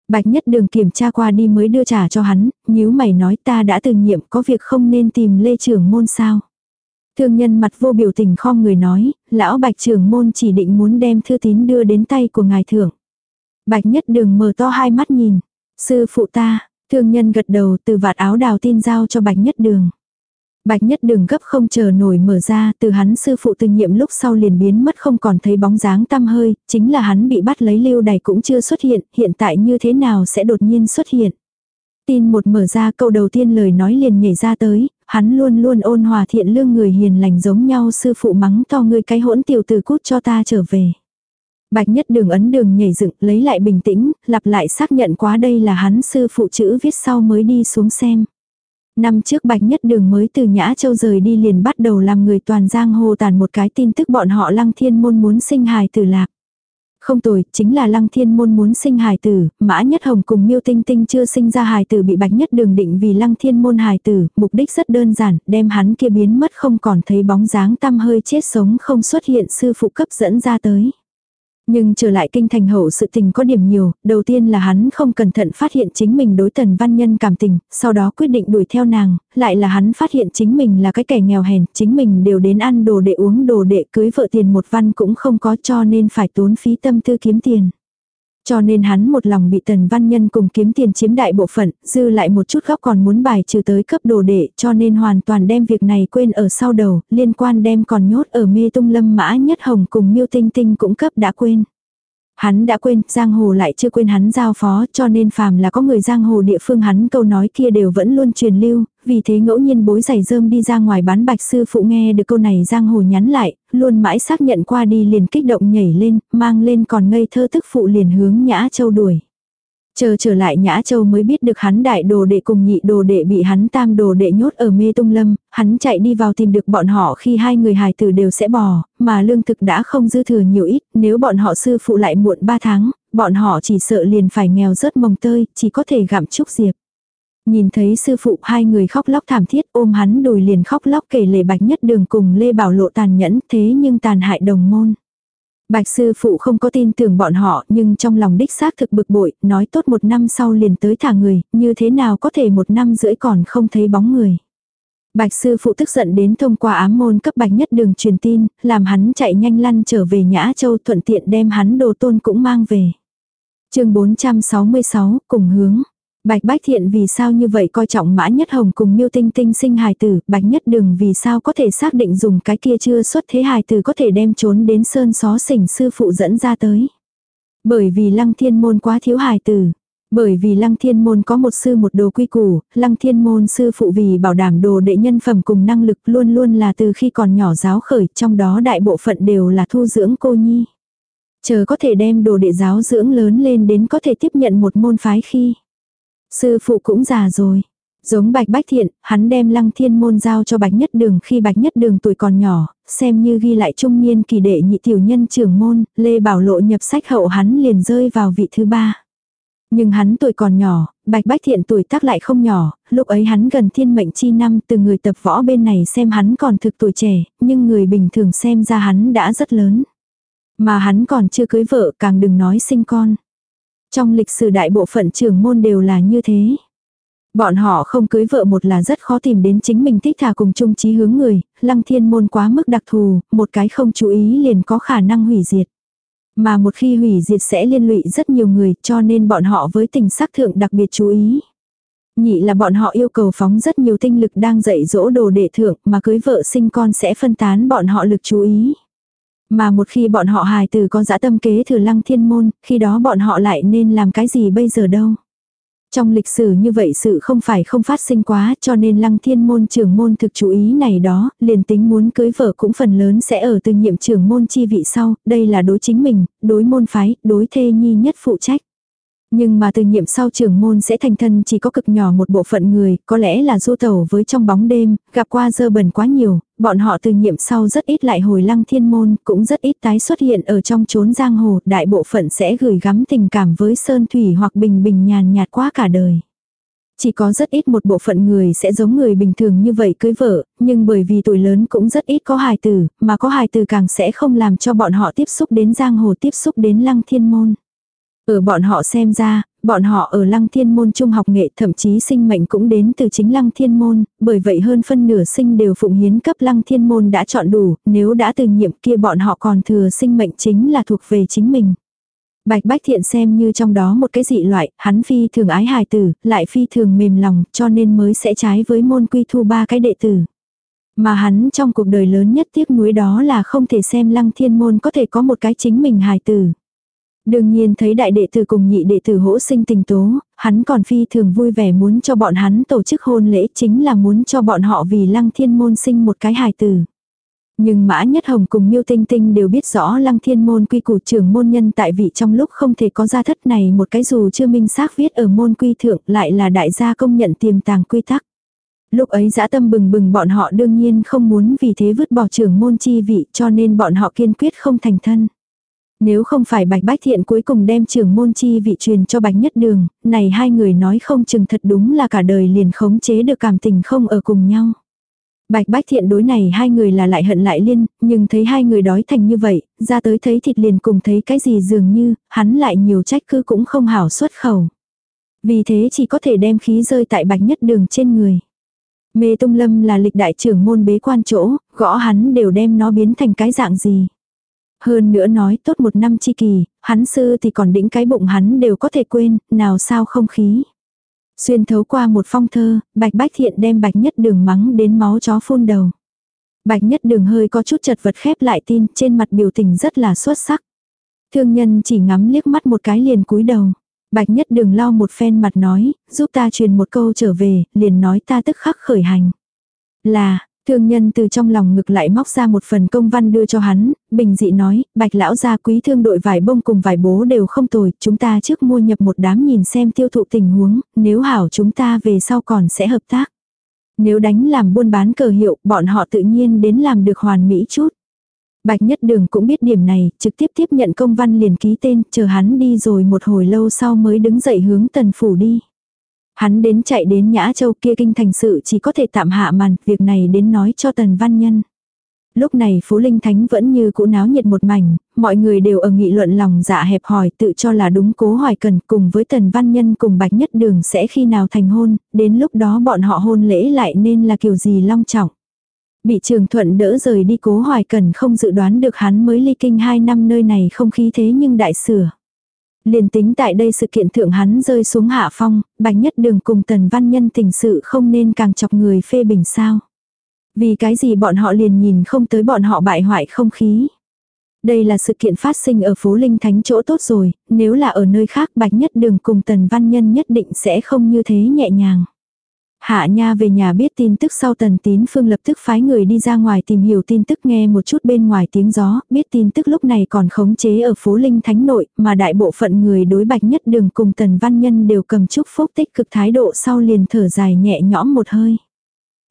Bạch nhất đường kiểm tra qua đi mới đưa trả cho hắn, nhíu mày nói ta đã từ nhiệm có việc không nên tìm lê trưởng môn sao. Thương nhân mặt vô biểu tình khom người nói, lão bạch trưởng môn chỉ định muốn đem thư tín đưa đến tay của ngài thưởng. Bạch nhất đường mở to hai mắt nhìn. Sư phụ ta, thương nhân gật đầu từ vạt áo đào tin giao cho bạch nhất đường. Bạch nhất đường gấp không chờ nổi mở ra, từ hắn sư phụ từ nhiệm lúc sau liền biến mất không còn thấy bóng dáng tăm hơi, chính là hắn bị bắt lấy lưu đày cũng chưa xuất hiện, hiện tại như thế nào sẽ đột nhiên xuất hiện. Tin một mở ra câu đầu tiên lời nói liền nhảy ra tới, hắn luôn luôn ôn hòa thiện lương người hiền lành giống nhau sư phụ mắng to ngươi cái hỗn tiểu từ cút cho ta trở về. Bạch nhất đường ấn đường nhảy dựng lấy lại bình tĩnh, lặp lại xác nhận quá đây là hắn sư phụ chữ viết sau mới đi xuống xem. Năm trước Bạch Nhất Đường mới từ Nhã Châu rời đi liền bắt đầu làm người toàn giang hồ tàn một cái tin tức bọn họ Lăng Thiên Môn muốn sinh hài tử lạc. Không tồi, chính là Lăng Thiên Môn muốn sinh hài tử, Mã Nhất Hồng cùng Miêu Tinh Tinh chưa sinh ra hài tử bị Bạch Nhất Đường định vì Lăng Thiên Môn hài tử, mục đích rất đơn giản, đem hắn kia biến mất không còn thấy bóng dáng tăm hơi chết sống không xuất hiện sư phụ cấp dẫn ra tới. Nhưng trở lại kinh thành hậu sự tình có điểm nhiều, đầu tiên là hắn không cẩn thận phát hiện chính mình đối tần văn nhân cảm tình, sau đó quyết định đuổi theo nàng, lại là hắn phát hiện chính mình là cái kẻ nghèo hèn, chính mình đều đến ăn đồ để uống đồ để cưới vợ tiền một văn cũng không có cho nên phải tốn phí tâm tư kiếm tiền. Cho nên hắn một lòng bị tần văn nhân cùng kiếm tiền chiếm đại bộ phận, dư lại một chút góc còn muốn bài trừ tới cấp đồ đệ cho nên hoàn toàn đem việc này quên ở sau đầu, liên quan đem còn nhốt ở mê tung lâm mã nhất hồng cùng miêu tinh tinh cũng cấp đã quên. Hắn đã quên, giang hồ lại chưa quên hắn giao phó, cho nên phàm là có người giang hồ địa phương hắn câu nói kia đều vẫn luôn truyền lưu, vì thế ngẫu nhiên bối giày rơm đi ra ngoài bán bạch sư phụ nghe được câu này giang hồ nhắn lại, luôn mãi xác nhận qua đi liền kích động nhảy lên, mang lên còn ngây thơ tức phụ liền hướng nhã châu đuổi. Chờ trở lại Nhã Châu mới biết được hắn đại đồ đệ cùng nhị đồ đệ bị hắn tam đồ đệ nhốt ở mê tung lâm, hắn chạy đi vào tìm được bọn họ khi hai người hài tử đều sẽ bò, mà lương thực đã không dư thừa nhiều ít, nếu bọn họ sư phụ lại muộn ba tháng, bọn họ chỉ sợ liền phải nghèo rớt mồng tơi, chỉ có thể gặm trúc diệp. Nhìn thấy sư phụ hai người khóc lóc thảm thiết ôm hắn đùi liền khóc lóc kể lể bạch nhất đường cùng Lê Bảo Lộ tàn nhẫn thế nhưng tàn hại đồng môn. Bạch sư phụ không có tin tưởng bọn họ nhưng trong lòng đích xác thực bực bội, nói tốt một năm sau liền tới thả người, như thế nào có thể một năm rưỡi còn không thấy bóng người. Bạch sư phụ tức giận đến thông qua ám môn cấp bạch nhất đường truyền tin, làm hắn chạy nhanh lăn trở về Nhã Châu thuận tiện đem hắn đồ tôn cũng mang về. chương 466, cùng hướng. Bạch Bách Thiện vì sao như vậy coi trọng Mã Nhất Hồng cùng Miêu Tinh Tinh sinh hài tử, Bạch Nhất Đường vì sao có thể xác định dùng cái kia chưa xuất thế hài tử có thể đem trốn đến sơn xó xỉnh sư phụ dẫn ra tới. Bởi vì Lăng Thiên Môn quá thiếu hài tử. Bởi vì Lăng Thiên Môn có một sư một đồ quy củ, Lăng Thiên Môn sư phụ vì bảo đảm đồ đệ nhân phẩm cùng năng lực luôn luôn là từ khi còn nhỏ giáo khởi, trong đó đại bộ phận đều là thu dưỡng cô nhi. Chờ có thể đem đồ đệ giáo dưỡng lớn lên đến có thể tiếp nhận một môn phái khi. Sư phụ cũng già rồi. Giống Bạch Bách Thiện, hắn đem lăng thiên môn giao cho Bạch Nhất Đường khi Bạch Nhất Đường tuổi còn nhỏ, xem như ghi lại trung niên kỳ đệ nhị tiểu nhân trưởng môn, Lê Bảo Lộ nhập sách hậu hắn liền rơi vào vị thứ ba. Nhưng hắn tuổi còn nhỏ, Bạch Bách Thiện tuổi tác lại không nhỏ, lúc ấy hắn gần thiên mệnh chi năm từ người tập võ bên này xem hắn còn thực tuổi trẻ, nhưng người bình thường xem ra hắn đã rất lớn. Mà hắn còn chưa cưới vợ càng đừng nói sinh con. Trong lịch sử đại bộ phận trưởng môn đều là như thế. Bọn họ không cưới vợ một là rất khó tìm đến chính mình thích thà cùng chung chí hướng người, lăng thiên môn quá mức đặc thù, một cái không chú ý liền có khả năng hủy diệt. Mà một khi hủy diệt sẽ liên lụy rất nhiều người cho nên bọn họ với tình sắc thượng đặc biệt chú ý. Nhị là bọn họ yêu cầu phóng rất nhiều tinh lực đang dạy dỗ đồ đệ thượng mà cưới vợ sinh con sẽ phân tán bọn họ lực chú ý. Mà một khi bọn họ hài tử có dã tâm kế thừa lăng thiên môn, khi đó bọn họ lại nên làm cái gì bây giờ đâu. Trong lịch sử như vậy sự không phải không phát sinh quá cho nên lăng thiên môn trưởng môn thực chú ý này đó, liền tính muốn cưới vợ cũng phần lớn sẽ ở từ nhiệm trưởng môn chi vị sau, đây là đối chính mình, đối môn phái, đối thê nhi nhất phụ trách. Nhưng mà từ nhiệm sau trưởng môn sẽ thành thân chỉ có cực nhỏ một bộ phận người, có lẽ là du tẩu với trong bóng đêm, gặp qua dơ bẩn quá nhiều, bọn họ từ nhiệm sau rất ít lại hồi lăng thiên môn, cũng rất ít tái xuất hiện ở trong chốn giang hồ, đại bộ phận sẽ gửi gắm tình cảm với sơn thủy hoặc bình bình nhàn nhạt quá cả đời. Chỉ có rất ít một bộ phận người sẽ giống người bình thường như vậy cưới vợ, nhưng bởi vì tuổi lớn cũng rất ít có hài tử, mà có hài tử càng sẽ không làm cho bọn họ tiếp xúc đến giang hồ tiếp xúc đến lăng thiên môn. Ở bọn họ xem ra, bọn họ ở lăng thiên môn trung học nghệ thậm chí sinh mệnh cũng đến từ chính lăng thiên môn, bởi vậy hơn phân nửa sinh đều phụng hiến cấp lăng thiên môn đã chọn đủ, nếu đã từ nhiệm kia bọn họ còn thừa sinh mệnh chính là thuộc về chính mình. Bạch Bách Thiện xem như trong đó một cái dị loại, hắn phi thường ái hài tử, lại phi thường mềm lòng, cho nên mới sẽ trái với môn quy thu ba cái đệ tử. Mà hắn trong cuộc đời lớn nhất tiếc nuối đó là không thể xem lăng thiên môn có thể có một cái chính mình hài tử. Đương nhiên thấy đại đệ tử cùng nhị đệ tử hỗ sinh tình tố, hắn còn phi thường vui vẻ muốn cho bọn hắn tổ chức hôn lễ chính là muốn cho bọn họ vì lăng thiên môn sinh một cái hài tử. Nhưng Mã Nhất Hồng cùng Miêu Tinh Tinh đều biết rõ Lăng Thiên Môn quy củ trưởng môn nhân tại vị trong lúc không thể có gia thất này một cái dù chưa minh xác viết ở môn quy thượng lại là đại gia công nhận tiềm tàng quy tắc. Lúc ấy dã tâm bừng bừng bọn họ đương nhiên không muốn vì thế vứt bỏ trưởng môn chi vị cho nên bọn họ kiên quyết không thành thân. Nếu không phải Bạch Bách Thiện cuối cùng đem trưởng môn chi vị truyền cho Bạch Nhất Đường, này hai người nói không chừng thật đúng là cả đời liền khống chế được cảm tình không ở cùng nhau. Bạch Bách Thiện đối này hai người là lại hận lại liên, nhưng thấy hai người đói thành như vậy, ra tới thấy thịt liền cùng thấy cái gì dường như, hắn lại nhiều trách cứ cũng không hảo xuất khẩu. Vì thế chỉ có thể đem khí rơi tại Bạch Nhất Đường trên người. Mê Tung Lâm là lịch đại trưởng môn bế quan chỗ, gõ hắn đều đem nó biến thành cái dạng gì. Hơn nữa nói tốt một năm chi kỳ, hắn sư thì còn đĩnh cái bụng hắn đều có thể quên, nào sao không khí. Xuyên thấu qua một phong thơ, bạch bách thiện đem bạch nhất đường mắng đến máu chó phun đầu. Bạch nhất đường hơi có chút chật vật khép lại tin, trên mặt biểu tình rất là xuất sắc. Thương nhân chỉ ngắm liếc mắt một cái liền cúi đầu. Bạch nhất đường lau một phen mặt nói, giúp ta truyền một câu trở về, liền nói ta tức khắc khởi hành. Là, thương nhân từ trong lòng ngực lại móc ra một phần công văn đưa cho hắn, bình dị nói, bạch lão gia quý thương đội vải bông cùng vải bố đều không tồi, chúng ta trước mua nhập một đám nhìn xem tiêu thụ tình huống, nếu hảo chúng ta về sau còn sẽ hợp tác. Nếu đánh làm buôn bán cờ hiệu, bọn họ tự nhiên đến làm được hoàn mỹ chút. Bạch Nhất Đường cũng biết điểm này, trực tiếp tiếp nhận công văn liền ký tên, chờ hắn đi rồi một hồi lâu sau mới đứng dậy hướng tần phủ đi. Hắn đến chạy đến Nhã Châu kia kinh thành sự chỉ có thể tạm hạ màn, việc này đến nói cho tần văn nhân. Lúc này Phú Linh Thánh vẫn như cũ náo nhiệt một mảnh, mọi người đều ở nghị luận lòng dạ hẹp hòi tự cho là đúng cố hỏi cần cùng với tần văn nhân cùng bạch nhất đường sẽ khi nào thành hôn, đến lúc đó bọn họ hôn lễ lại nên là kiểu gì long trọng. Bị trường thuận đỡ rời đi cố hoài cần không dự đoán được hắn mới ly kinh hai năm nơi này không khí thế nhưng đại sửa. Liền tính tại đây sự kiện thượng hắn rơi xuống hạ phong, bạch nhất đường cùng tần văn nhân tình sự không nên càng chọc người phê bình sao. Vì cái gì bọn họ liền nhìn không tới bọn họ bại hoại không khí. Đây là sự kiện phát sinh ở phố Linh Thánh chỗ tốt rồi, nếu là ở nơi khác bạch nhất đường cùng tần văn nhân nhất định sẽ không như thế nhẹ nhàng. Hạ Nha về nhà biết tin tức sau tần tín phương lập tức phái người đi ra ngoài tìm hiểu tin tức nghe một chút bên ngoài tiếng gió, biết tin tức lúc này còn khống chế ở phố Linh Thánh Nội, mà đại bộ phận người đối bạch nhất đường cùng tần văn nhân đều cầm chúc phúc tích cực thái độ sau liền thở dài nhẹ nhõm một hơi.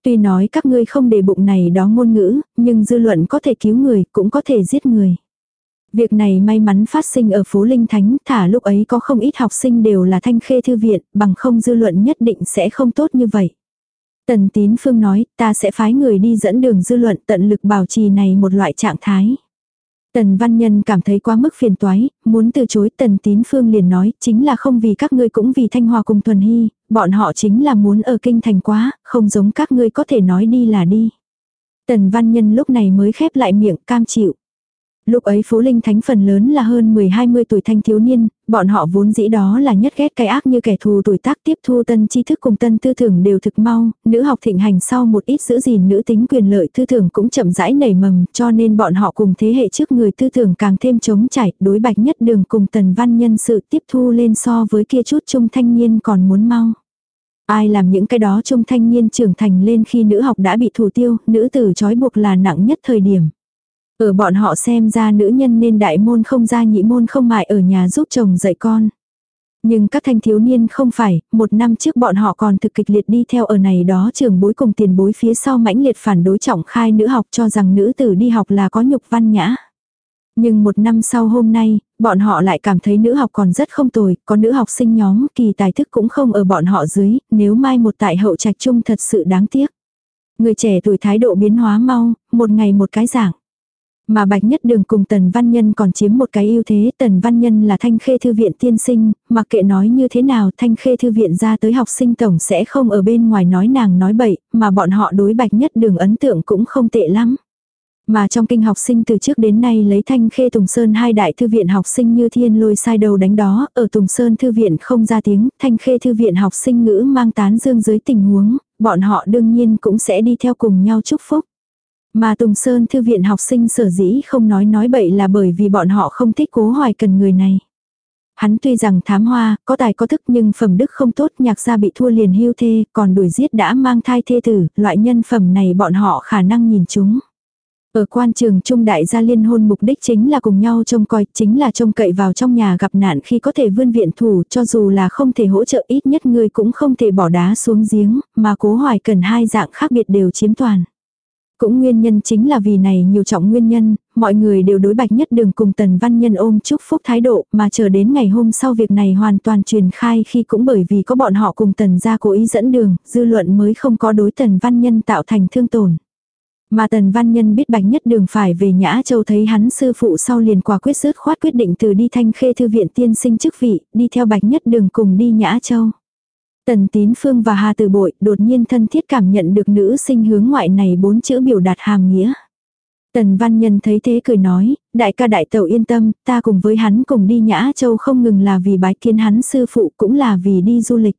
Tuy nói các ngươi không để bụng này đó ngôn ngữ, nhưng dư luận có thể cứu người, cũng có thể giết người. Việc này may mắn phát sinh ở phố Linh Thánh, thả lúc ấy có không ít học sinh đều là thanh khê thư viện, bằng không dư luận nhất định sẽ không tốt như vậy. Tần Tín Phương nói, ta sẽ phái người đi dẫn đường dư luận tận lực bảo trì này một loại trạng thái. Tần Văn Nhân cảm thấy quá mức phiền toái, muốn từ chối Tần Tín Phương liền nói, chính là không vì các ngươi cũng vì Thanh Hòa cùng Thuần Hy, bọn họ chính là muốn ở kinh thành quá, không giống các ngươi có thể nói đi là đi. Tần Văn Nhân lúc này mới khép lại miệng cam chịu. Lúc ấy phố linh thánh phần lớn là hơn 10-20 tuổi thanh thiếu niên, bọn họ vốn dĩ đó là nhất ghét cái ác như kẻ thù tuổi tác tiếp thu tân tri thức cùng tân tư tưởng đều thực mau, nữ học thịnh hành sau một ít giữ gìn nữ tính quyền lợi tư tưởng cũng chậm rãi nảy mầm cho nên bọn họ cùng thế hệ trước người tư tưởng càng thêm chống chảy, đối bạch nhất đường cùng tần văn nhân sự tiếp thu lên so với kia chút trung thanh niên còn muốn mau. Ai làm những cái đó trung thanh niên trưởng thành lên khi nữ học đã bị thủ tiêu, nữ tử trói buộc là nặng nhất thời điểm. Ở bọn họ xem ra nữ nhân nên đại môn không ra nhị môn không mại ở nhà giúp chồng dạy con. Nhưng các thanh thiếu niên không phải, một năm trước bọn họ còn thực kịch liệt đi theo ở này đó trường bối cùng tiền bối phía sau mãnh liệt phản đối trọng khai nữ học cho rằng nữ tử đi học là có nhục văn nhã. Nhưng một năm sau hôm nay, bọn họ lại cảm thấy nữ học còn rất không tồi, có nữ học sinh nhóm kỳ tài thức cũng không ở bọn họ dưới, nếu mai một tại hậu trạch chung thật sự đáng tiếc. Người trẻ tuổi thái độ biến hóa mau, một ngày một cái dạng. Mà Bạch Nhất Đường cùng Tần Văn Nhân còn chiếm một cái ưu thế, Tần Văn Nhân là thanh khê thư viện tiên sinh, mặc kệ nói như thế nào thanh khê thư viện ra tới học sinh tổng sẽ không ở bên ngoài nói nàng nói bậy, mà bọn họ đối Bạch Nhất Đường ấn tượng cũng không tệ lắm. Mà trong kinh học sinh từ trước đến nay lấy thanh khê Tùng Sơn hai đại thư viện học sinh như thiên lôi sai đầu đánh đó, ở Tùng Sơn thư viện không ra tiếng, thanh khê thư viện học sinh ngữ mang tán dương dưới tình huống, bọn họ đương nhiên cũng sẽ đi theo cùng nhau chúc phúc. Mà Tùng Sơn thư viện học sinh sở dĩ không nói nói bậy là bởi vì bọn họ không thích cố hoài cần người này. Hắn tuy rằng thám hoa, có tài có thức nhưng phẩm đức không tốt nhạc gia bị thua liền hưu thê, còn đuổi giết đã mang thai thê tử, loại nhân phẩm này bọn họ khả năng nhìn chúng. Ở quan trường trung đại gia liên hôn mục đích chính là cùng nhau trông coi, chính là trông cậy vào trong nhà gặp nạn khi có thể vươn viện thủ cho dù là không thể hỗ trợ ít nhất người cũng không thể bỏ đá xuống giếng, mà cố hoài cần hai dạng khác biệt đều chiếm toàn. Cũng nguyên nhân chính là vì này nhiều trọng nguyên nhân, mọi người đều đối bạch nhất đường cùng tần văn nhân ôm chúc phúc thái độ mà chờ đến ngày hôm sau việc này hoàn toàn truyền khai khi cũng bởi vì có bọn họ cùng tần ra cố ý dẫn đường, dư luận mới không có đối tần văn nhân tạo thành thương tổn. Mà tần văn nhân biết bạch nhất đường phải về Nhã Châu thấy hắn sư phụ sau liền quả quyết sứt khoát quyết định từ đi thanh khê thư viện tiên sinh chức vị, đi theo bạch nhất đường cùng đi Nhã Châu. Tần Tín Phương và Hà Tử Bội đột nhiên thân thiết cảm nhận được nữ sinh hướng ngoại này bốn chữ biểu đạt hàm nghĩa. Tần Văn Nhân thấy thế cười nói, đại ca đại tẩu yên tâm, ta cùng với hắn cùng đi Nhã Châu không ngừng là vì bái kiến hắn sư phụ cũng là vì đi du lịch.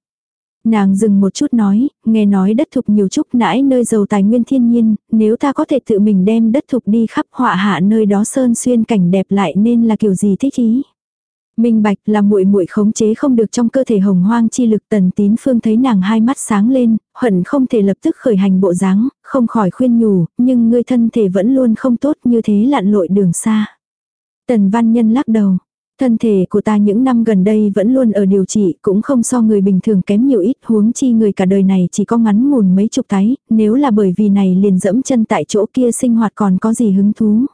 Nàng dừng một chút nói, nghe nói đất thục nhiều chút nãi nơi giàu tài nguyên thiên nhiên, nếu ta có thể tự mình đem đất thục đi khắp họa hạ nơi đó sơn xuyên cảnh đẹp lại nên là kiểu gì thích ý. Minh bạch là muội muội khống chế không được trong cơ thể hồng hoang chi lực tần tín phương thấy nàng hai mắt sáng lên, hận không thể lập tức khởi hành bộ dáng, không khỏi khuyên nhủ, nhưng ngươi thân thể vẫn luôn không tốt như thế lặn lội đường xa. Tần văn nhân lắc đầu, Thân thể của ta những năm gần đây vẫn luôn ở điều trị, cũng không so người bình thường kém nhiều ít, huống chi người cả đời này chỉ có ngắn ngủn mấy chục tái, nếu là bởi vì này liền dẫm chân tại chỗ kia sinh hoạt còn có gì hứng thú.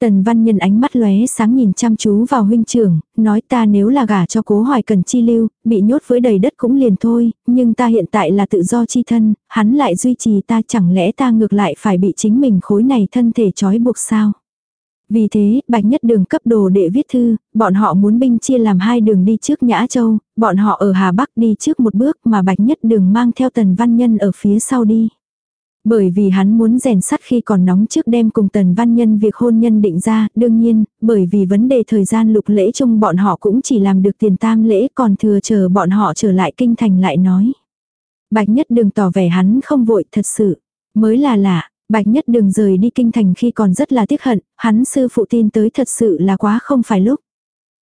Tần văn nhân ánh mắt lóe sáng nhìn chăm chú vào huynh trưởng, nói ta nếu là gả cho cố hoài cần chi lưu, bị nhốt với đầy đất cũng liền thôi, nhưng ta hiện tại là tự do chi thân, hắn lại duy trì ta chẳng lẽ ta ngược lại phải bị chính mình khối này thân thể trói buộc sao. Vì thế, Bạch Nhất Đường cấp đồ để viết thư, bọn họ muốn binh chia làm hai đường đi trước Nhã Châu, bọn họ ở Hà Bắc đi trước một bước mà Bạch Nhất Đường mang theo Tần Văn Nhân ở phía sau đi. Bởi vì hắn muốn rèn sắt khi còn nóng trước đêm cùng Tần Văn Nhân việc hôn nhân định ra, đương nhiên, bởi vì vấn đề thời gian lục lễ chung bọn họ cũng chỉ làm được tiền tam lễ còn thừa chờ bọn họ trở lại kinh thành lại nói. Bạch Nhất Đường tỏ vẻ hắn không vội thật sự, mới là lạ, Bạch nhất đường rời đi kinh thành khi còn rất là tiếc hận, hắn sư phụ tin tới thật sự là quá không phải lúc.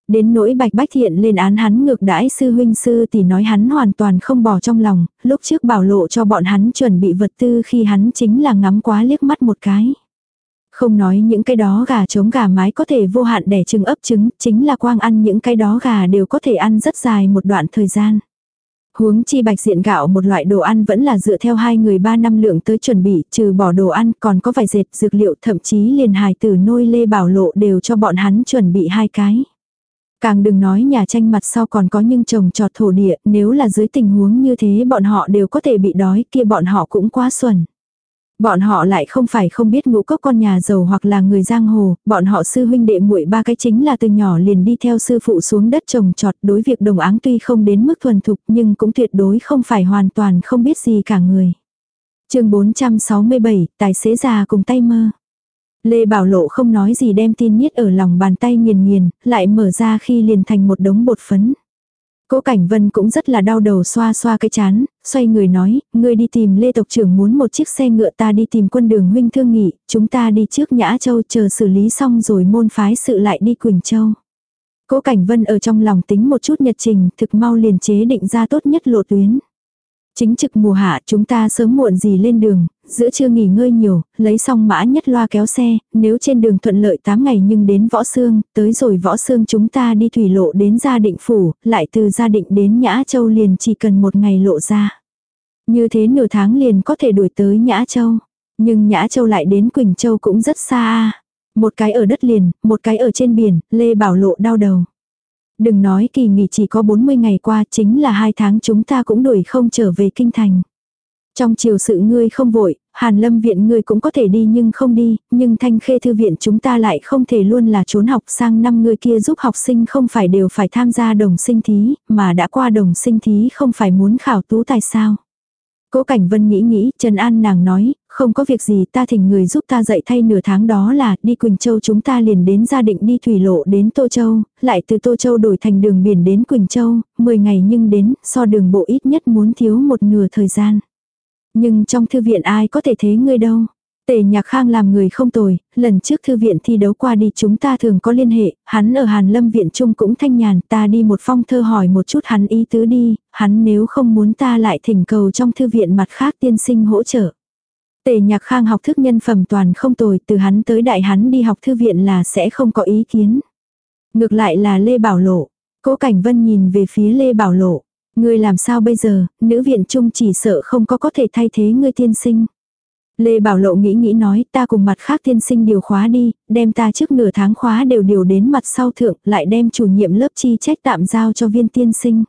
Đến nỗi bạch bách thiện lên án hắn ngược đãi sư huynh sư thì nói hắn hoàn toàn không bỏ trong lòng, lúc trước bảo lộ cho bọn hắn chuẩn bị vật tư khi hắn chính là ngắm quá liếc mắt một cái. Không nói những cái đó gà trống gà mái có thể vô hạn đẻ trứng ấp trứng, chính là quang ăn những cái đó gà đều có thể ăn rất dài một đoạn thời gian. Huống chi bạch diện gạo một loại đồ ăn vẫn là dựa theo hai người ba năm lượng tới chuẩn bị, trừ bỏ đồ ăn còn có vài dệt, dược liệu thậm chí liền hài tử nôi lê bảo lộ đều cho bọn hắn chuẩn bị hai cái. Càng đừng nói nhà tranh mặt sau còn có nhưng trồng trọt thổ địa, nếu là dưới tình huống như thế bọn họ đều có thể bị đói kia bọn họ cũng quá xuẩn. Bọn họ lại không phải không biết ngũ cốc con nhà giàu hoặc là người giang hồ, bọn họ sư huynh đệ muội ba cái chính là từ nhỏ liền đi theo sư phụ xuống đất trồng trọt đối việc đồng áng tuy không đến mức thuần thục nhưng cũng tuyệt đối không phải hoàn toàn không biết gì cả người. chương 467, tài xế già cùng tay mơ. Lê Bảo Lộ không nói gì đem tin niết ở lòng bàn tay nghiền nghiền, lại mở ra khi liền thành một đống bột phấn. Cố Cảnh Vân cũng rất là đau đầu xoa xoa cái chán, xoay người nói, ngươi đi tìm Lê Tộc trưởng muốn một chiếc xe ngựa ta đi tìm quân đường huynh thương nghị, chúng ta đi trước Nhã Châu chờ xử lý xong rồi môn phái sự lại đi Quỳnh Châu. Cố Cảnh Vân ở trong lòng tính một chút nhật trình, thực mau liền chế định ra tốt nhất lộ tuyến. Chính trực mùa hạ chúng ta sớm muộn gì lên đường, giữa trưa nghỉ ngơi nhiều, lấy xong mã nhất loa kéo xe, nếu trên đường thuận lợi 8 ngày nhưng đến võ xương, tới rồi võ xương chúng ta đi thủy lộ đến gia định phủ, lại từ gia định đến Nhã Châu liền chỉ cần một ngày lộ ra. Như thế nửa tháng liền có thể đuổi tới Nhã Châu. Nhưng Nhã Châu lại đến Quỳnh Châu cũng rất xa. Một cái ở đất liền, một cái ở trên biển, Lê Bảo Lộ đau đầu. Đừng nói kỳ nghỉ chỉ có 40 ngày qua chính là hai tháng chúng ta cũng đuổi không trở về kinh thành. Trong chiều sự ngươi không vội, Hàn Lâm viện ngươi cũng có thể đi nhưng không đi, nhưng Thanh Khê thư viện chúng ta lại không thể luôn là trốn học sang năm ngươi kia giúp học sinh không phải đều phải tham gia đồng sinh thí, mà đã qua đồng sinh thí không phải muốn khảo tú tài sao. Cố Cảnh Vân nghĩ nghĩ, Trần An nàng nói, không có việc gì ta thỉnh người giúp ta dạy thay nửa tháng đó là đi Quỳnh Châu chúng ta liền đến gia định đi thủy lộ đến Tô Châu, lại từ Tô Châu đổi thành đường biển đến Quỳnh Châu, 10 ngày nhưng đến, so đường bộ ít nhất muốn thiếu một nửa thời gian. Nhưng trong thư viện ai có thể thế ngươi đâu. Tề Nhạc Khang làm người không tồi, lần trước thư viện thi đấu qua đi chúng ta thường có liên hệ, hắn ở Hàn Lâm viện trung cũng thanh nhàn, ta đi một phong thơ hỏi một chút hắn ý tứ đi, hắn nếu không muốn ta lại thỉnh cầu trong thư viện mặt khác tiên sinh hỗ trợ. Tề Nhạc Khang học thức nhân phẩm toàn không tồi, từ hắn tới đại hắn đi học thư viện là sẽ không có ý kiến. Ngược lại là Lê Bảo Lộ. Cố Cảnh Vân nhìn về phía Lê Bảo Lộ. Ngươi làm sao bây giờ, nữ viện trung chỉ sợ không có có thể thay thế ngươi tiên sinh. Lê Bảo Lộ nghĩ nghĩ nói ta cùng mặt khác tiên sinh điều khóa đi, đem ta trước nửa tháng khóa đều điều đến mặt sau thượng, lại đem chủ nhiệm lớp chi trách tạm giao cho viên tiên sinh.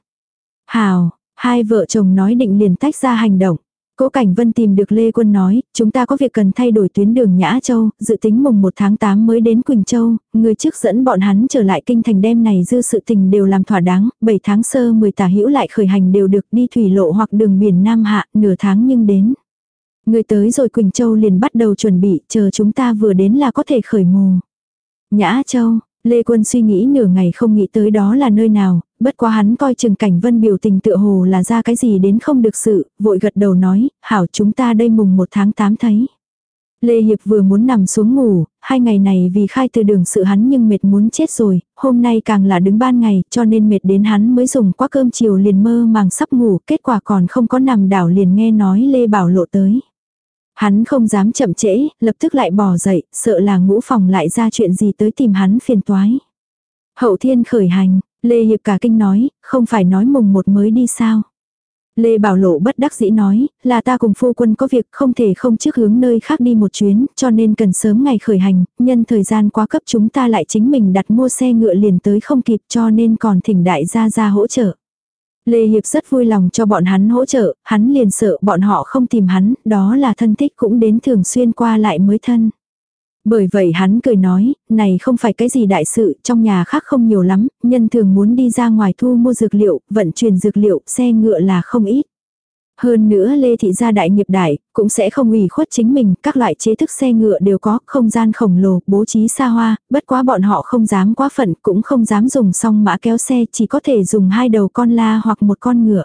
Hào, hai vợ chồng nói định liền tách ra hành động. Cố Cảnh Vân tìm được Lê Quân nói, chúng ta có việc cần thay đổi tuyến đường Nhã Châu, dự tính mùng 1 tháng 8 mới đến Quỳnh Châu, người trước dẫn bọn hắn trở lại kinh thành đêm này dư sự tình đều làm thỏa đáng, 7 tháng sơ 10 tả hữu lại khởi hành đều được đi thủy lộ hoặc đường biển Nam Hạ, nửa tháng nhưng đến. Người tới rồi Quỳnh Châu liền bắt đầu chuẩn bị, chờ chúng ta vừa đến là có thể khởi mồ. Nhã Châu, Lê Quân suy nghĩ nửa ngày không nghĩ tới đó là nơi nào, bất quá hắn coi chừng cảnh vân biểu tình tựa hồ là ra cái gì đến không được sự, vội gật đầu nói, hảo chúng ta đây mùng một tháng 8 thấy. Lê Hiệp vừa muốn nằm xuống ngủ, hai ngày này vì khai từ đường sự hắn nhưng mệt muốn chết rồi, hôm nay càng là đứng ban ngày cho nên mệt đến hắn mới dùng quá cơm chiều liền mơ màng sắp ngủ, kết quả còn không có nằm đảo liền nghe nói Lê Bảo Lộ tới. Hắn không dám chậm trễ, lập tức lại bỏ dậy, sợ là ngũ phòng lại ra chuyện gì tới tìm hắn phiền toái. Hậu thiên khởi hành, Lê Hiệp cả kinh nói, không phải nói mùng một mới đi sao. Lê Bảo Lộ bất đắc dĩ nói, là ta cùng phu quân có việc không thể không trước hướng nơi khác đi một chuyến, cho nên cần sớm ngày khởi hành, nhân thời gian quá cấp chúng ta lại chính mình đặt mua xe ngựa liền tới không kịp cho nên còn thỉnh đại gia ra hỗ trợ. Lê Hiệp rất vui lòng cho bọn hắn hỗ trợ, hắn liền sợ bọn họ không tìm hắn, đó là thân thích cũng đến thường xuyên qua lại mới thân. Bởi vậy hắn cười nói, này không phải cái gì đại sự, trong nhà khác không nhiều lắm, nhân thường muốn đi ra ngoài thu mua dược liệu, vận chuyển dược liệu, xe ngựa là không ít. Hơn nữa Lê Thị gia đại nghiệp đại, cũng sẽ không ủy khuất chính mình, các loại chế thức xe ngựa đều có, không gian khổng lồ, bố trí xa hoa, bất quá bọn họ không dám quá phận, cũng không dám dùng song mã kéo xe, chỉ có thể dùng hai đầu con la hoặc một con ngựa.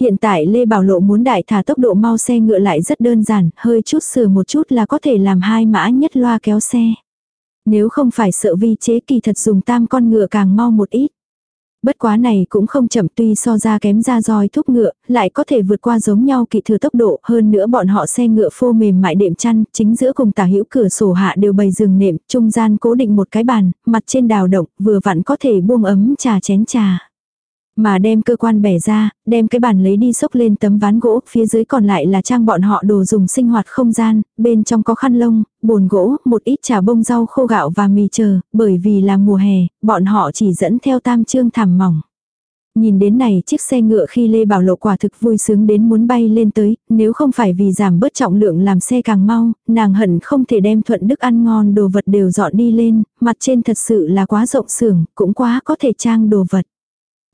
Hiện tại Lê Bảo Lộ muốn đại thả tốc độ mau xe ngựa lại rất đơn giản, hơi chút sửa một chút là có thể làm hai mã nhất loa kéo xe. Nếu không phải sợ vi chế kỳ thật dùng tam con ngựa càng mau một ít. Bất quá này cũng không chậm tuy so ra kém ra roi thúc ngựa, lại có thể vượt qua giống nhau kỵ thừa tốc độ, hơn nữa bọn họ xe ngựa phô mềm mại đệm chăn, chính giữa cùng tả hữu cửa sổ hạ đều bày giường nệm, trung gian cố định một cái bàn, mặt trên đào động, vừa vặn có thể buông ấm trà chén trà. Mà đem cơ quan bẻ ra, đem cái bàn lấy đi xốc lên tấm ván gỗ, phía dưới còn lại là trang bọn họ đồ dùng sinh hoạt không gian, bên trong có khăn lông, bồn gỗ, một ít trà bông rau khô gạo và mì chờ, bởi vì là mùa hè, bọn họ chỉ dẫn theo tam trương thảm mỏng. Nhìn đến này chiếc xe ngựa khi Lê Bảo Lộ quả thực vui sướng đến muốn bay lên tới, nếu không phải vì giảm bớt trọng lượng làm xe càng mau, nàng hận không thể đem thuận đức ăn ngon đồ vật đều dọn đi lên, mặt trên thật sự là quá rộng sưởng cũng quá có thể trang đồ vật.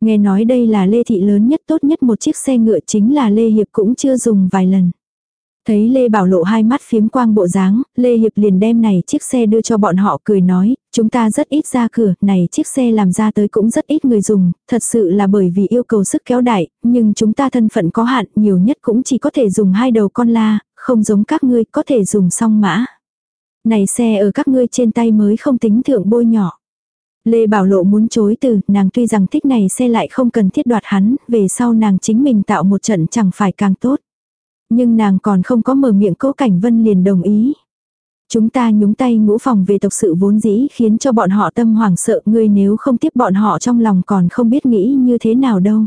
Nghe nói đây là Lê Thị lớn nhất tốt nhất một chiếc xe ngựa chính là Lê Hiệp cũng chưa dùng vài lần. Thấy Lê Bảo Lộ hai mắt phiếm quang bộ dáng, Lê Hiệp liền đem này chiếc xe đưa cho bọn họ cười nói, chúng ta rất ít ra cửa, này chiếc xe làm ra tới cũng rất ít người dùng, thật sự là bởi vì yêu cầu sức kéo đại, nhưng chúng ta thân phận có hạn, nhiều nhất cũng chỉ có thể dùng hai đầu con la, không giống các ngươi có thể dùng song mã. Này xe ở các ngươi trên tay mới không tính thượng bôi nhỏ. Lê Bảo Lộ muốn chối từ, nàng tuy rằng thích này xe lại không cần thiết đoạt hắn, về sau nàng chính mình tạo một trận chẳng phải càng tốt. Nhưng nàng còn không có mở miệng cố cảnh vân liền đồng ý. Chúng ta nhúng tay ngũ phòng về tộc sự vốn dĩ khiến cho bọn họ tâm hoảng sợ ngươi nếu không tiếp bọn họ trong lòng còn không biết nghĩ như thế nào đâu.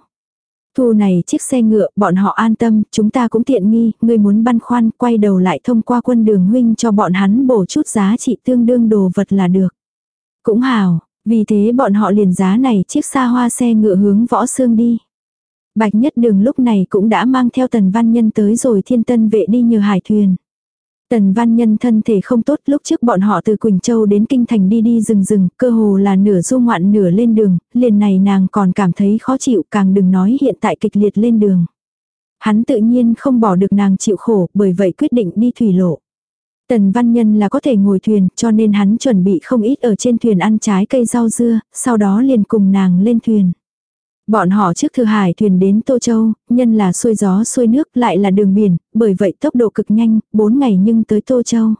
Thu này chiếc xe ngựa, bọn họ an tâm, chúng ta cũng tiện nghi, ngươi muốn băn khoăn, quay đầu lại thông qua quân đường huynh cho bọn hắn bổ chút giá trị tương đương đồ vật là được. Cũng hào, vì thế bọn họ liền giá này chiếc xa hoa xe ngựa hướng võ xương đi. Bạch nhất đường lúc này cũng đã mang theo tần văn nhân tới rồi thiên tân vệ đi nhờ hải thuyền. Tần văn nhân thân thể không tốt lúc trước bọn họ từ Quỳnh Châu đến Kinh Thành đi đi rừng rừng, cơ hồ là nửa du ngoạn nửa lên đường, liền này nàng còn cảm thấy khó chịu càng đừng nói hiện tại kịch liệt lên đường. Hắn tự nhiên không bỏ được nàng chịu khổ bởi vậy quyết định đi thủy lộ. Tần văn nhân là có thể ngồi thuyền cho nên hắn chuẩn bị không ít ở trên thuyền ăn trái cây rau dưa, sau đó liền cùng nàng lên thuyền. Bọn họ trước thư hải thuyền đến Tô Châu, nhân là xuôi gió xuôi nước lại là đường biển, bởi vậy tốc độ cực nhanh, 4 ngày nhưng tới Tô Châu.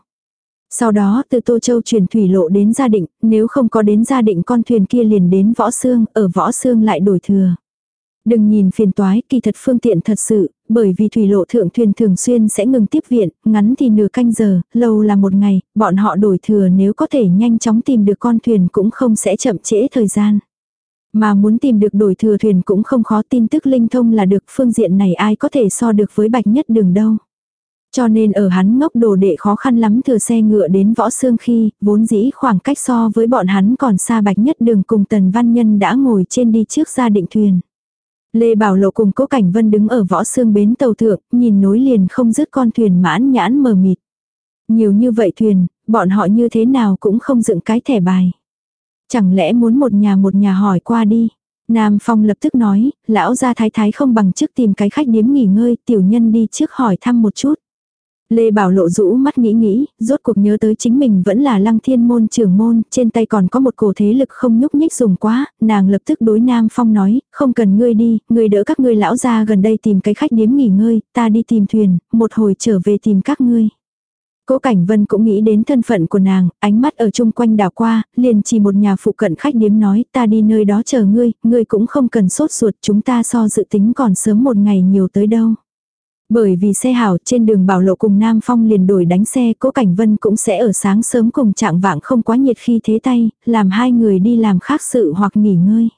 Sau đó từ Tô Châu chuyển thủy lộ đến Gia Định, nếu không có đến Gia Định con thuyền kia liền đến Võ Sương, ở Võ Sương lại đổi thừa. Đừng nhìn phiền toái, kỳ thật phương tiện thật sự, bởi vì thủy lộ thượng thuyền thường xuyên sẽ ngừng tiếp viện, ngắn thì nửa canh giờ, lâu là một ngày, bọn họ đổi thừa nếu có thể nhanh chóng tìm được con thuyền cũng không sẽ chậm trễ thời gian. Mà muốn tìm được đổi thừa thuyền cũng không khó tin tức linh thông là được phương diện này ai có thể so được với bạch nhất đường đâu. Cho nên ở hắn ngốc đồ đệ khó khăn lắm thừa xe ngựa đến võ xương khi, vốn dĩ khoảng cách so với bọn hắn còn xa bạch nhất đường cùng tần văn nhân đã ngồi trên đi trước gia định thuyền. Lê Bảo Lộ cùng Cố Cảnh Vân đứng ở võ xương bến tàu thượng, nhìn nối liền không dứt con thuyền mãn nhãn mờ mịt. Nhiều như vậy thuyền, bọn họ như thế nào cũng không dựng cái thẻ bài. Chẳng lẽ muốn một nhà một nhà hỏi qua đi. Nam Phong lập tức nói, lão gia thái thái không bằng trước tìm cái khách điếm nghỉ ngơi, tiểu nhân đi trước hỏi thăm một chút. Lê Bảo Lộ rũ mắt nghĩ nghĩ, rốt cuộc nhớ tới chính mình vẫn là lăng thiên môn trưởng môn, trên tay còn có một cổ thế lực không nhúc nhích dùng quá, nàng lập tức đối Nam Phong nói, không cần ngươi đi, ngươi đỡ các ngươi lão ra gần đây tìm cái khách điếm nghỉ ngơi, ta đi tìm thuyền, một hồi trở về tìm các ngươi. Cố Cảnh Vân cũng nghĩ đến thân phận của nàng, ánh mắt ở chung quanh đảo qua, liền chỉ một nhà phụ cận khách điếm nói ta đi nơi đó chờ ngươi, ngươi cũng không cần sốt ruột chúng ta so dự tính còn sớm một ngày nhiều tới đâu. Bởi vì xe hảo trên đường bảo lộ cùng Nam Phong liền đổi đánh xe, Cố Cảnh Vân cũng sẽ ở sáng sớm cùng trạng vạng không quá nhiệt khi thế tay, làm hai người đi làm khác sự hoặc nghỉ ngơi.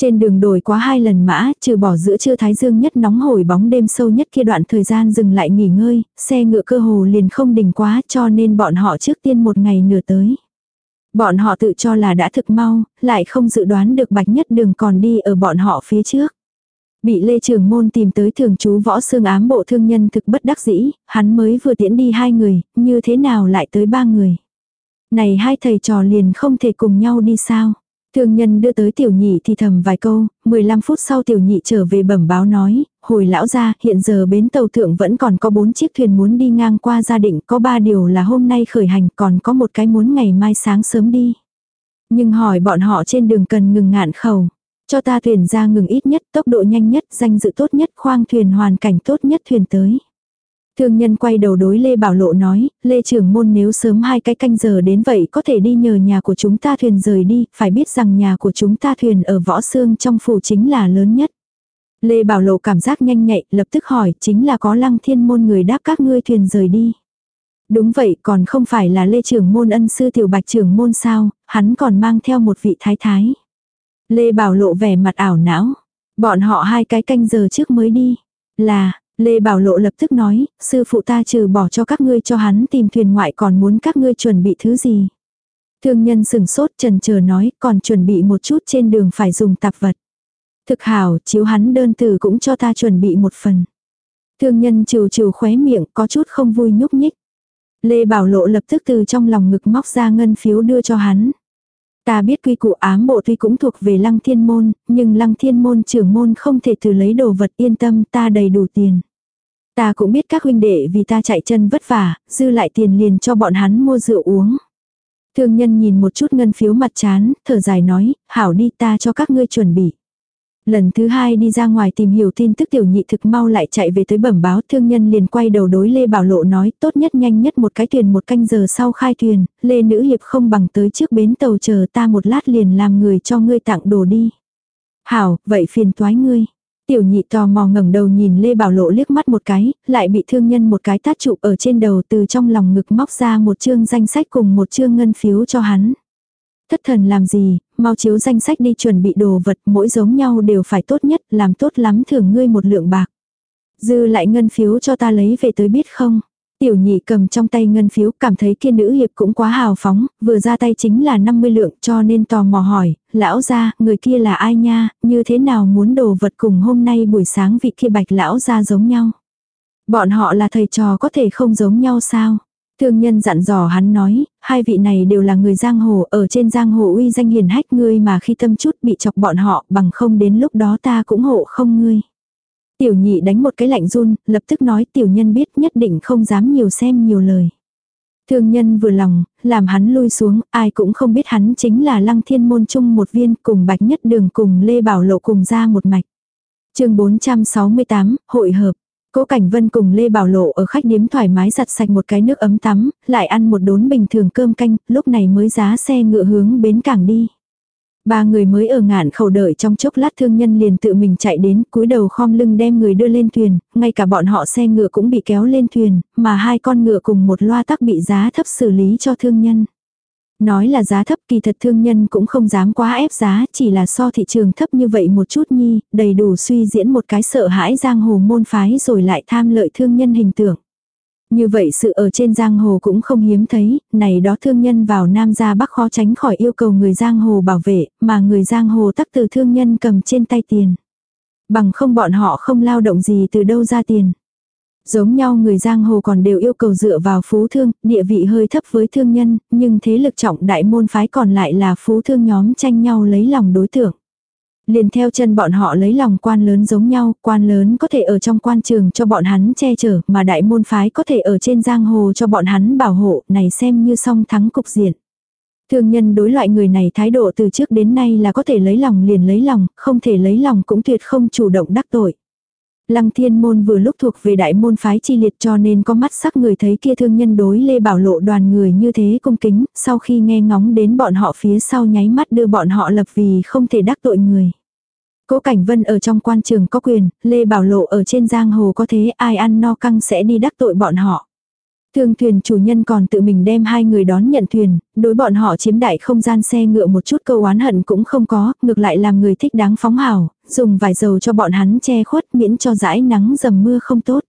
Trên đường đổi quá hai lần mã, trừ bỏ giữa trưa thái dương nhất nóng hổi bóng đêm sâu nhất kia đoạn thời gian dừng lại nghỉ ngơi, xe ngựa cơ hồ liền không đình quá cho nên bọn họ trước tiên một ngày nửa tới. Bọn họ tự cho là đã thực mau, lại không dự đoán được bạch nhất đường còn đi ở bọn họ phía trước. Bị Lê Trường Môn tìm tới thường chú võ xương ám bộ thương nhân thực bất đắc dĩ, hắn mới vừa tiễn đi hai người, như thế nào lại tới ba người. Này hai thầy trò liền không thể cùng nhau đi sao. Thương nhân đưa tới tiểu nhị thì thầm vài câu, 15 phút sau tiểu nhị trở về bẩm báo nói, hồi lão ra, hiện giờ bến tàu thượng vẫn còn có 4 chiếc thuyền muốn đi ngang qua gia định, có 3 điều là hôm nay khởi hành, còn có một cái muốn ngày mai sáng sớm đi. Nhưng hỏi bọn họ trên đường cần ngừng ngạn khẩu. Cho ta thuyền ra ngừng ít nhất, tốc độ nhanh nhất, danh dự tốt nhất, khoang thuyền hoàn cảnh tốt nhất thuyền tới. Thương nhân quay đầu đối Lê Bảo Lộ nói, Lê trưởng môn nếu sớm hai cái canh giờ đến vậy có thể đi nhờ nhà của chúng ta thuyền rời đi, phải biết rằng nhà của chúng ta thuyền ở võ xương trong phủ chính là lớn nhất. Lê Bảo Lộ cảm giác nhanh nhạy, lập tức hỏi, chính là có lăng thiên môn người đáp các ngươi thuyền rời đi. Đúng vậy, còn không phải là Lê trưởng môn ân sư tiểu bạch trưởng môn sao, hắn còn mang theo một vị thái thái. Lê Bảo Lộ vẻ mặt ảo não. Bọn họ hai cái canh giờ trước mới đi. Là, Lê Bảo Lộ lập tức nói, sư phụ ta trừ bỏ cho các ngươi cho hắn tìm thuyền ngoại còn muốn các ngươi chuẩn bị thứ gì. Thương nhân sừng sốt trần chờ nói, còn chuẩn bị một chút trên đường phải dùng tạp vật. Thực hảo, chiếu hắn đơn từ cũng cho ta chuẩn bị một phần. Thương nhân trừ trừ khóe miệng, có chút không vui nhúc nhích. Lê Bảo Lộ lập tức từ trong lòng ngực móc ra ngân phiếu đưa cho hắn. Ta biết quy củ ám bộ tuy cũng thuộc về lăng thiên môn, nhưng lăng thiên môn trưởng môn không thể từ lấy đồ vật yên tâm ta đầy đủ tiền. Ta cũng biết các huynh đệ vì ta chạy chân vất vả, dư lại tiền liền cho bọn hắn mua rượu uống. Thương nhân nhìn một chút ngân phiếu mặt chán, thở dài nói, hảo đi ta cho các ngươi chuẩn bị. Lần thứ hai đi ra ngoài tìm hiểu tin tức tiểu nhị thực mau lại chạy về tới bẩm báo thương nhân liền quay đầu đối Lê Bảo Lộ nói tốt nhất nhanh nhất một cái thuyền một canh giờ sau khai thuyền, Lê Nữ Hiệp không bằng tới trước bến tàu chờ ta một lát liền làm người cho ngươi tặng đồ đi. Hảo, vậy phiền toái ngươi. Tiểu nhị tò mò ngẩng đầu nhìn Lê Bảo Lộ liếc mắt một cái, lại bị thương nhân một cái tát trụ ở trên đầu từ trong lòng ngực móc ra một chương danh sách cùng một chương ngân phiếu cho hắn. Thất thần làm gì, mau chiếu danh sách đi chuẩn bị đồ vật mỗi giống nhau đều phải tốt nhất, làm tốt lắm thưởng ngươi một lượng bạc. Dư lại ngân phiếu cho ta lấy về tới biết không? Tiểu nhị cầm trong tay ngân phiếu cảm thấy kia nữ hiệp cũng quá hào phóng, vừa ra tay chính là 50 lượng cho nên tò mò hỏi, lão ra, người kia là ai nha, như thế nào muốn đồ vật cùng hôm nay buổi sáng vị kia bạch lão ra giống nhau. Bọn họ là thầy trò có thể không giống nhau sao? Thương nhân dặn dò hắn nói, hai vị này đều là người giang hồ, ở trên giang hồ uy danh hiền hách ngươi mà khi tâm chút bị chọc bọn họ bằng không đến lúc đó ta cũng hộ không ngươi. Tiểu nhị đánh một cái lạnh run, lập tức nói tiểu nhân biết nhất định không dám nhiều xem nhiều lời. Thương nhân vừa lòng, làm hắn lui xuống, ai cũng không biết hắn chính là lăng thiên môn chung một viên cùng bạch nhất đường cùng Lê Bảo Lộ cùng ra một mạch. chương 468, hội hợp. Cố Cảnh Vân cùng Lê Bảo Lộ ở khách điếm thoải mái giặt sạch một cái nước ấm tắm, lại ăn một đốn bình thường cơm canh, lúc này mới giá xe ngựa hướng bến cảng đi. Ba người mới ở ngạn khẩu đợi trong chốc lát thương nhân liền tự mình chạy đến, cúi đầu khom lưng đem người đưa lên thuyền, ngay cả bọn họ xe ngựa cũng bị kéo lên thuyền, mà hai con ngựa cùng một loa tắc bị giá thấp xử lý cho thương nhân. Nói là giá thấp kỳ thật thương nhân cũng không dám quá ép giá, chỉ là so thị trường thấp như vậy một chút nhi, đầy đủ suy diễn một cái sợ hãi giang hồ môn phái rồi lại tham lợi thương nhân hình tượng. Như vậy sự ở trên giang hồ cũng không hiếm thấy, này đó thương nhân vào nam ra bắc khó tránh khỏi yêu cầu người giang hồ bảo vệ, mà người giang hồ tắc từ thương nhân cầm trên tay tiền. Bằng không bọn họ không lao động gì từ đâu ra tiền. Giống nhau người giang hồ còn đều yêu cầu dựa vào phú thương, địa vị hơi thấp với thương nhân, nhưng thế lực trọng đại môn phái còn lại là phú thương nhóm tranh nhau lấy lòng đối tượng. Liền theo chân bọn họ lấy lòng quan lớn giống nhau, quan lớn có thể ở trong quan trường cho bọn hắn che chở, mà đại môn phái có thể ở trên giang hồ cho bọn hắn bảo hộ, này xem như song thắng cục diện. Thương nhân đối loại người này thái độ từ trước đến nay là có thể lấy lòng liền lấy lòng, không thể lấy lòng cũng tuyệt không chủ động đắc tội. Lăng thiên môn vừa lúc thuộc về đại môn phái chi liệt cho nên có mắt sắc người thấy kia thương nhân đối Lê Bảo Lộ đoàn người như thế cung kính, sau khi nghe ngóng đến bọn họ phía sau nháy mắt đưa bọn họ lập vì không thể đắc tội người. Cố Cảnh Vân ở trong quan trường có quyền, Lê Bảo Lộ ở trên giang hồ có thế ai ăn no căng sẽ đi đắc tội bọn họ. Thương thuyền chủ nhân còn tự mình đem hai người đón nhận thuyền, đối bọn họ chiếm đại không gian xe ngựa một chút câu oán hận cũng không có, ngược lại làm người thích đáng phóng hào, dùng vài dầu cho bọn hắn che khuất miễn cho dãi nắng dầm mưa không tốt.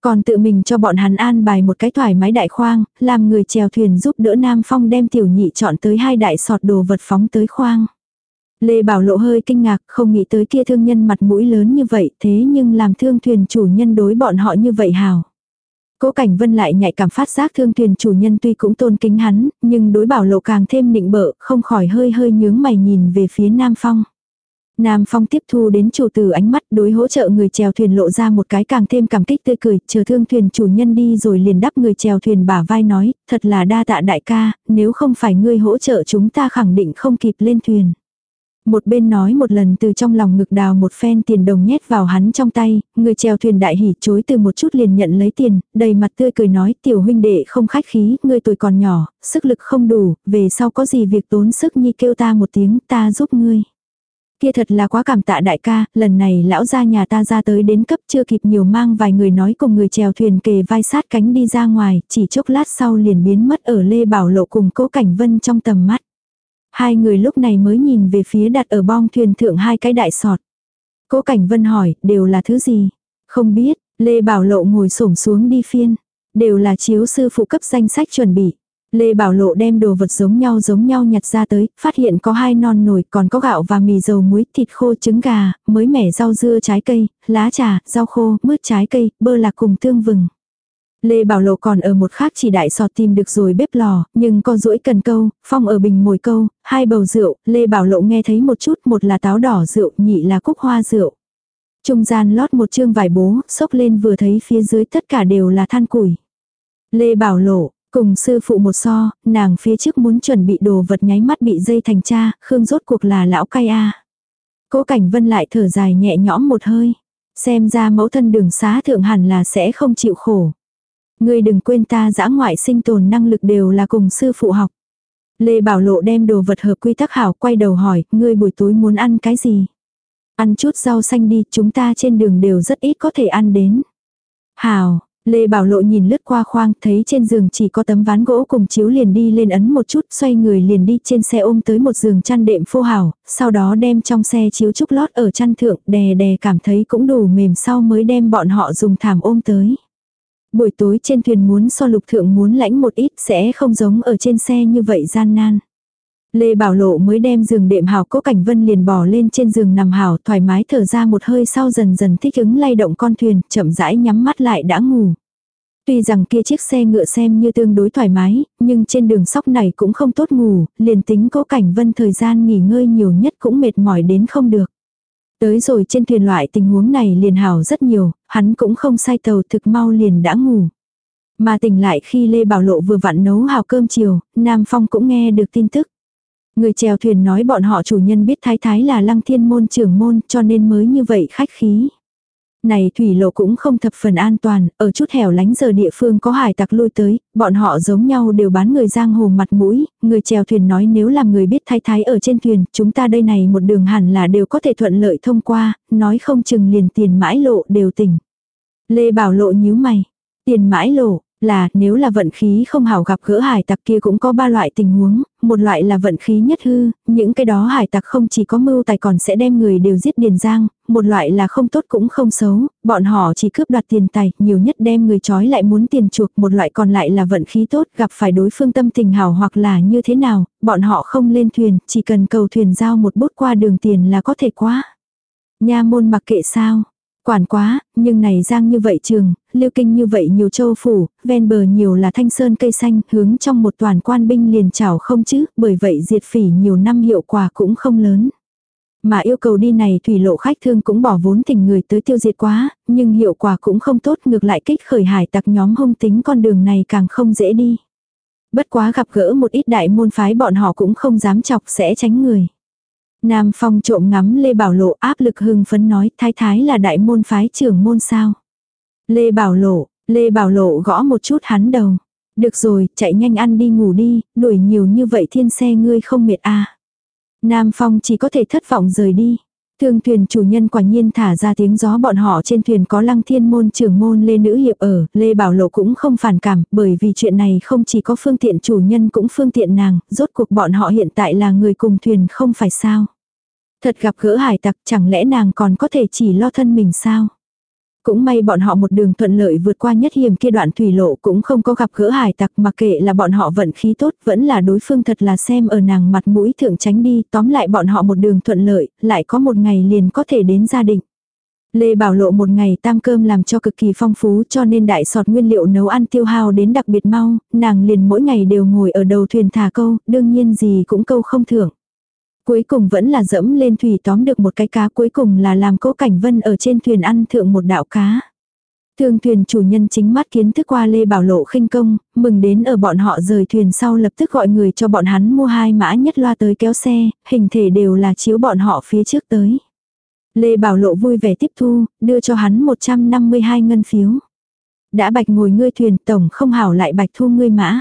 Còn tự mình cho bọn hắn an bài một cái thoải mái đại khoang, làm người chèo thuyền giúp đỡ Nam Phong đem tiểu nhị chọn tới hai đại sọt đồ vật phóng tới khoang. Lê Bảo Lộ hơi kinh ngạc, không nghĩ tới kia thương nhân mặt mũi lớn như vậy, thế nhưng làm thương thuyền chủ nhân đối bọn họ như vậy hào. Cố Cảnh Vân lại nhạy cảm phát giác thương thuyền chủ nhân tuy cũng tôn kính hắn, nhưng đối Bảo Lộ càng thêm nịnh bợ, không khỏi hơi hơi nhướng mày nhìn về phía Nam Phong. Nam Phong tiếp thu đến chủ tử ánh mắt đối hỗ trợ người chèo thuyền lộ ra một cái càng thêm cảm kích tươi cười, chờ thương thuyền chủ nhân đi rồi liền đắp người chèo thuyền bả vai nói, thật là đa tạ đại ca, nếu không phải ngươi hỗ trợ chúng ta khẳng định không kịp lên thuyền. Một bên nói một lần từ trong lòng ngực đào một phen tiền đồng nhét vào hắn trong tay, người chèo thuyền đại hỉ chối từ một chút liền nhận lấy tiền, đầy mặt tươi cười nói tiểu huynh đệ không khách khí, ngươi tuổi còn nhỏ, sức lực không đủ, về sau có gì việc tốn sức nhi kêu ta một tiếng ta giúp ngươi. Kia thật là quá cảm tạ đại ca, lần này lão gia nhà ta ra tới đến cấp chưa kịp nhiều mang vài người nói cùng người chèo thuyền kề vai sát cánh đi ra ngoài, chỉ chốc lát sau liền biến mất ở Lê Bảo Lộ cùng cố Cảnh Vân trong tầm mắt. Hai người lúc này mới nhìn về phía đặt ở bong thuyền thượng hai cái đại sọt. Cố Cảnh Vân hỏi, đều là thứ gì? Không biết, Lê Bảo Lộ ngồi xổm xuống đi phiên. Đều là chiếu sư phụ cấp danh sách chuẩn bị. Lê Bảo Lộ đem đồ vật giống nhau giống nhau nhặt ra tới, phát hiện có hai non nồi, còn có gạo và mì dầu muối, thịt khô, trứng gà, mới mẻ rau dưa trái cây, lá trà, rau khô, mứt trái cây, bơ lạc cùng tương vừng. Lê Bảo Lộ còn ở một khác chỉ đại sọt tìm được rồi bếp lò, nhưng con rũi cần câu, phong ở bình mồi câu, hai bầu rượu, Lê Bảo Lộ nghe thấy một chút, một là táo đỏ rượu, nhị là cúc hoa rượu. Trung gian lót một chương vải bố, xốc lên vừa thấy phía dưới tất cả đều là than củi. Lê Bảo Lộ, cùng sư phụ một so, nàng phía trước muốn chuẩn bị đồ vật nháy mắt bị dây thành cha, khương rốt cuộc là lão cay a. Cố Cảnh Vân lại thở dài nhẹ nhõm một hơi. Xem ra mẫu thân đường xá thượng hẳn là sẽ không chịu khổ. Ngươi đừng quên ta giã ngoại sinh tồn năng lực đều là cùng sư phụ học. Lê Bảo Lộ đem đồ vật hợp quy tắc hảo quay đầu hỏi, ngươi buổi tối muốn ăn cái gì? Ăn chút rau xanh đi, chúng ta trên đường đều rất ít có thể ăn đến. Hảo, Lê Bảo Lộ nhìn lướt qua khoang, thấy trên giường chỉ có tấm ván gỗ cùng chiếu liền đi lên ấn một chút, xoay người liền đi trên xe ôm tới một giường chăn đệm phô hảo, sau đó đem trong xe chiếu trúc lót ở chăn thượng, đè đè cảm thấy cũng đủ mềm sau mới đem bọn họ dùng thảm ôm tới. Buổi tối trên thuyền muốn so lục thượng muốn lãnh một ít sẽ không giống ở trên xe như vậy gian nan. Lê Bảo Lộ mới đem giường đệm hảo cố cảnh vân liền bò lên trên giường nằm hảo thoải mái thở ra một hơi sau dần dần thích ứng lay động con thuyền, chậm rãi nhắm mắt lại đã ngủ. Tuy rằng kia chiếc xe ngựa xem như tương đối thoải mái, nhưng trên đường sóc này cũng không tốt ngủ, liền tính cố cảnh vân thời gian nghỉ ngơi nhiều nhất cũng mệt mỏi đến không được. Tới rồi trên thuyền loại tình huống này liền hảo rất nhiều, hắn cũng không sai tàu thực mau liền đã ngủ. Mà tỉnh lại khi Lê Bảo Lộ vừa vặn nấu hào cơm chiều, Nam Phong cũng nghe được tin tức. Người chèo thuyền nói bọn họ chủ nhân biết thái thái là lăng thiên môn trưởng môn cho nên mới như vậy khách khí. Này thủy lộ cũng không thập phần an toàn, ở chút hẻo lánh giờ địa phương có hải tặc lui tới, bọn họ giống nhau đều bán người giang hồ mặt mũi, người chèo thuyền nói nếu làm người biết thái thái ở trên thuyền, chúng ta đây này một đường hẳn là đều có thể thuận lợi thông qua, nói không chừng liền tiền mãi lộ đều tỉnh. Lê Bảo Lộ nhíu mày, tiền mãi lộ, là nếu là vận khí không hảo gặp gỡ hải tặc kia cũng có ba loại tình huống, một loại là vận khí nhất hư, những cái đó hải tặc không chỉ có mưu tài còn sẽ đem người đều giết điền giang, một loại là không tốt cũng không xấu, bọn họ chỉ cướp đoạt tiền tài, nhiều nhất đem người trói lại muốn tiền chuộc, một loại còn lại là vận khí tốt, gặp phải đối phương tâm tình hảo hoặc là như thế nào, bọn họ không lên thuyền, chỉ cần cầu thuyền giao một bút qua đường tiền là có thể quá. Nha môn mặc kệ sao, Quản quá, nhưng này giang như vậy trường, lưu kinh như vậy nhiều châu phủ, ven bờ nhiều là thanh sơn cây xanh, hướng trong một toàn quan binh liền chảo không chứ, bởi vậy diệt phỉ nhiều năm hiệu quả cũng không lớn. Mà yêu cầu đi này thủy lộ khách thương cũng bỏ vốn tình người tới tiêu diệt quá, nhưng hiệu quả cũng không tốt ngược lại kích khởi hải tặc nhóm hung tính con đường này càng không dễ đi. Bất quá gặp gỡ một ít đại môn phái bọn họ cũng không dám chọc sẽ tránh người. Nam Phong trộm ngắm Lê Bảo Lộ áp lực hưng phấn nói thái thái là đại môn phái trưởng môn sao. Lê Bảo Lộ, Lê Bảo Lộ gõ một chút hắn đầu. Được rồi, chạy nhanh ăn đi ngủ đi, đuổi nhiều như vậy thiên xe ngươi không mệt à. Nam Phong chỉ có thể thất vọng rời đi. Thương thuyền chủ nhân quả nhiên thả ra tiếng gió bọn họ trên thuyền có lăng thiên môn trưởng môn Lê Nữ Hiệp ở, Lê Bảo Lộ cũng không phản cảm, bởi vì chuyện này không chỉ có phương tiện chủ nhân cũng phương tiện nàng, rốt cuộc bọn họ hiện tại là người cùng thuyền không phải sao. Thật gặp gỡ hải tặc chẳng lẽ nàng còn có thể chỉ lo thân mình sao? Cũng may bọn họ một đường thuận lợi vượt qua nhất hiểm kia đoạn thủy lộ cũng không có gặp gỡ hải tặc mà kệ là bọn họ vận khí tốt vẫn là đối phương thật là xem ở nàng mặt mũi thượng tránh đi tóm lại bọn họ một đường thuận lợi lại có một ngày liền có thể đến gia đình. Lê Bảo Lộ một ngày tam cơm làm cho cực kỳ phong phú cho nên đại sọt nguyên liệu nấu ăn tiêu hao đến đặc biệt mau, nàng liền mỗi ngày đều ngồi ở đầu thuyền thả câu, đương nhiên gì cũng câu không thưởng. Cuối cùng vẫn là dẫm lên thủy tóm được một cái cá cuối cùng là làm cố cảnh vân ở trên thuyền ăn thượng một đạo cá. Thương thuyền chủ nhân chính mắt kiến thức qua Lê Bảo Lộ khinh công, mừng đến ở bọn họ rời thuyền sau lập tức gọi người cho bọn hắn mua hai mã nhất loa tới kéo xe, hình thể đều là chiếu bọn họ phía trước tới. Lê Bảo Lộ vui vẻ tiếp thu, đưa cho hắn 152 ngân phiếu. Đã bạch ngồi ngươi thuyền tổng không hảo lại bạch thu ngươi mã.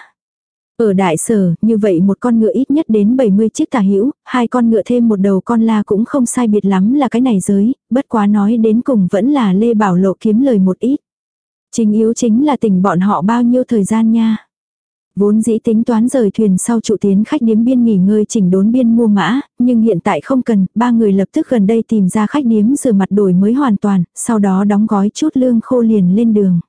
Ở đại sở, như vậy một con ngựa ít nhất đến 70 chiếc tà hữu hai con ngựa thêm một đầu con la cũng không sai biệt lắm là cái này giới, bất quá nói đến cùng vẫn là Lê Bảo Lộ kiếm lời một ít. Chính yếu chính là tình bọn họ bao nhiêu thời gian nha. Vốn dĩ tính toán rời thuyền sau trụ tiến khách điếm biên nghỉ ngơi chỉnh đốn biên mua mã, nhưng hiện tại không cần, ba người lập tức gần đây tìm ra khách điếm rửa mặt đổi mới hoàn toàn, sau đó đóng gói chút lương khô liền lên đường.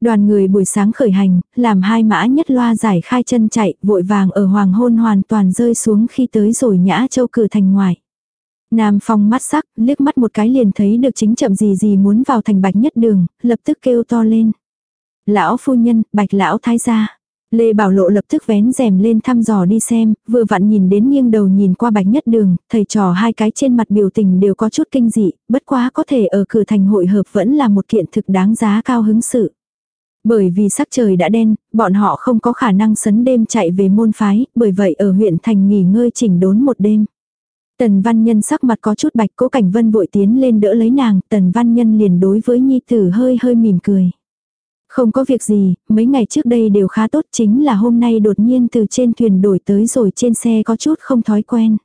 Đoàn người buổi sáng khởi hành, làm hai mã nhất loa giải khai chân chạy, vội vàng ở hoàng hôn hoàn toàn rơi xuống khi tới rồi nhã châu cửa thành ngoài. Nam Phong mắt sắc, liếc mắt một cái liền thấy được chính chậm gì gì muốn vào thành bạch nhất đường, lập tức kêu to lên. Lão phu nhân, bạch lão thái gia. Lê Bảo Lộ lập tức vén rèm lên thăm dò đi xem, vừa vặn nhìn đến nghiêng đầu nhìn qua bạch nhất đường, thầy trò hai cái trên mặt biểu tình đều có chút kinh dị, bất quá có thể ở cửa thành hội hợp vẫn là một kiện thực đáng giá cao hứng sự. Bởi vì sắc trời đã đen, bọn họ không có khả năng sấn đêm chạy về môn phái, bởi vậy ở huyện thành nghỉ ngơi chỉnh đốn một đêm. Tần văn nhân sắc mặt có chút bạch cố cảnh vân vội tiến lên đỡ lấy nàng, tần văn nhân liền đối với nhi tử hơi hơi mỉm cười. Không có việc gì, mấy ngày trước đây đều khá tốt chính là hôm nay đột nhiên từ trên thuyền đổi tới rồi trên xe có chút không thói quen.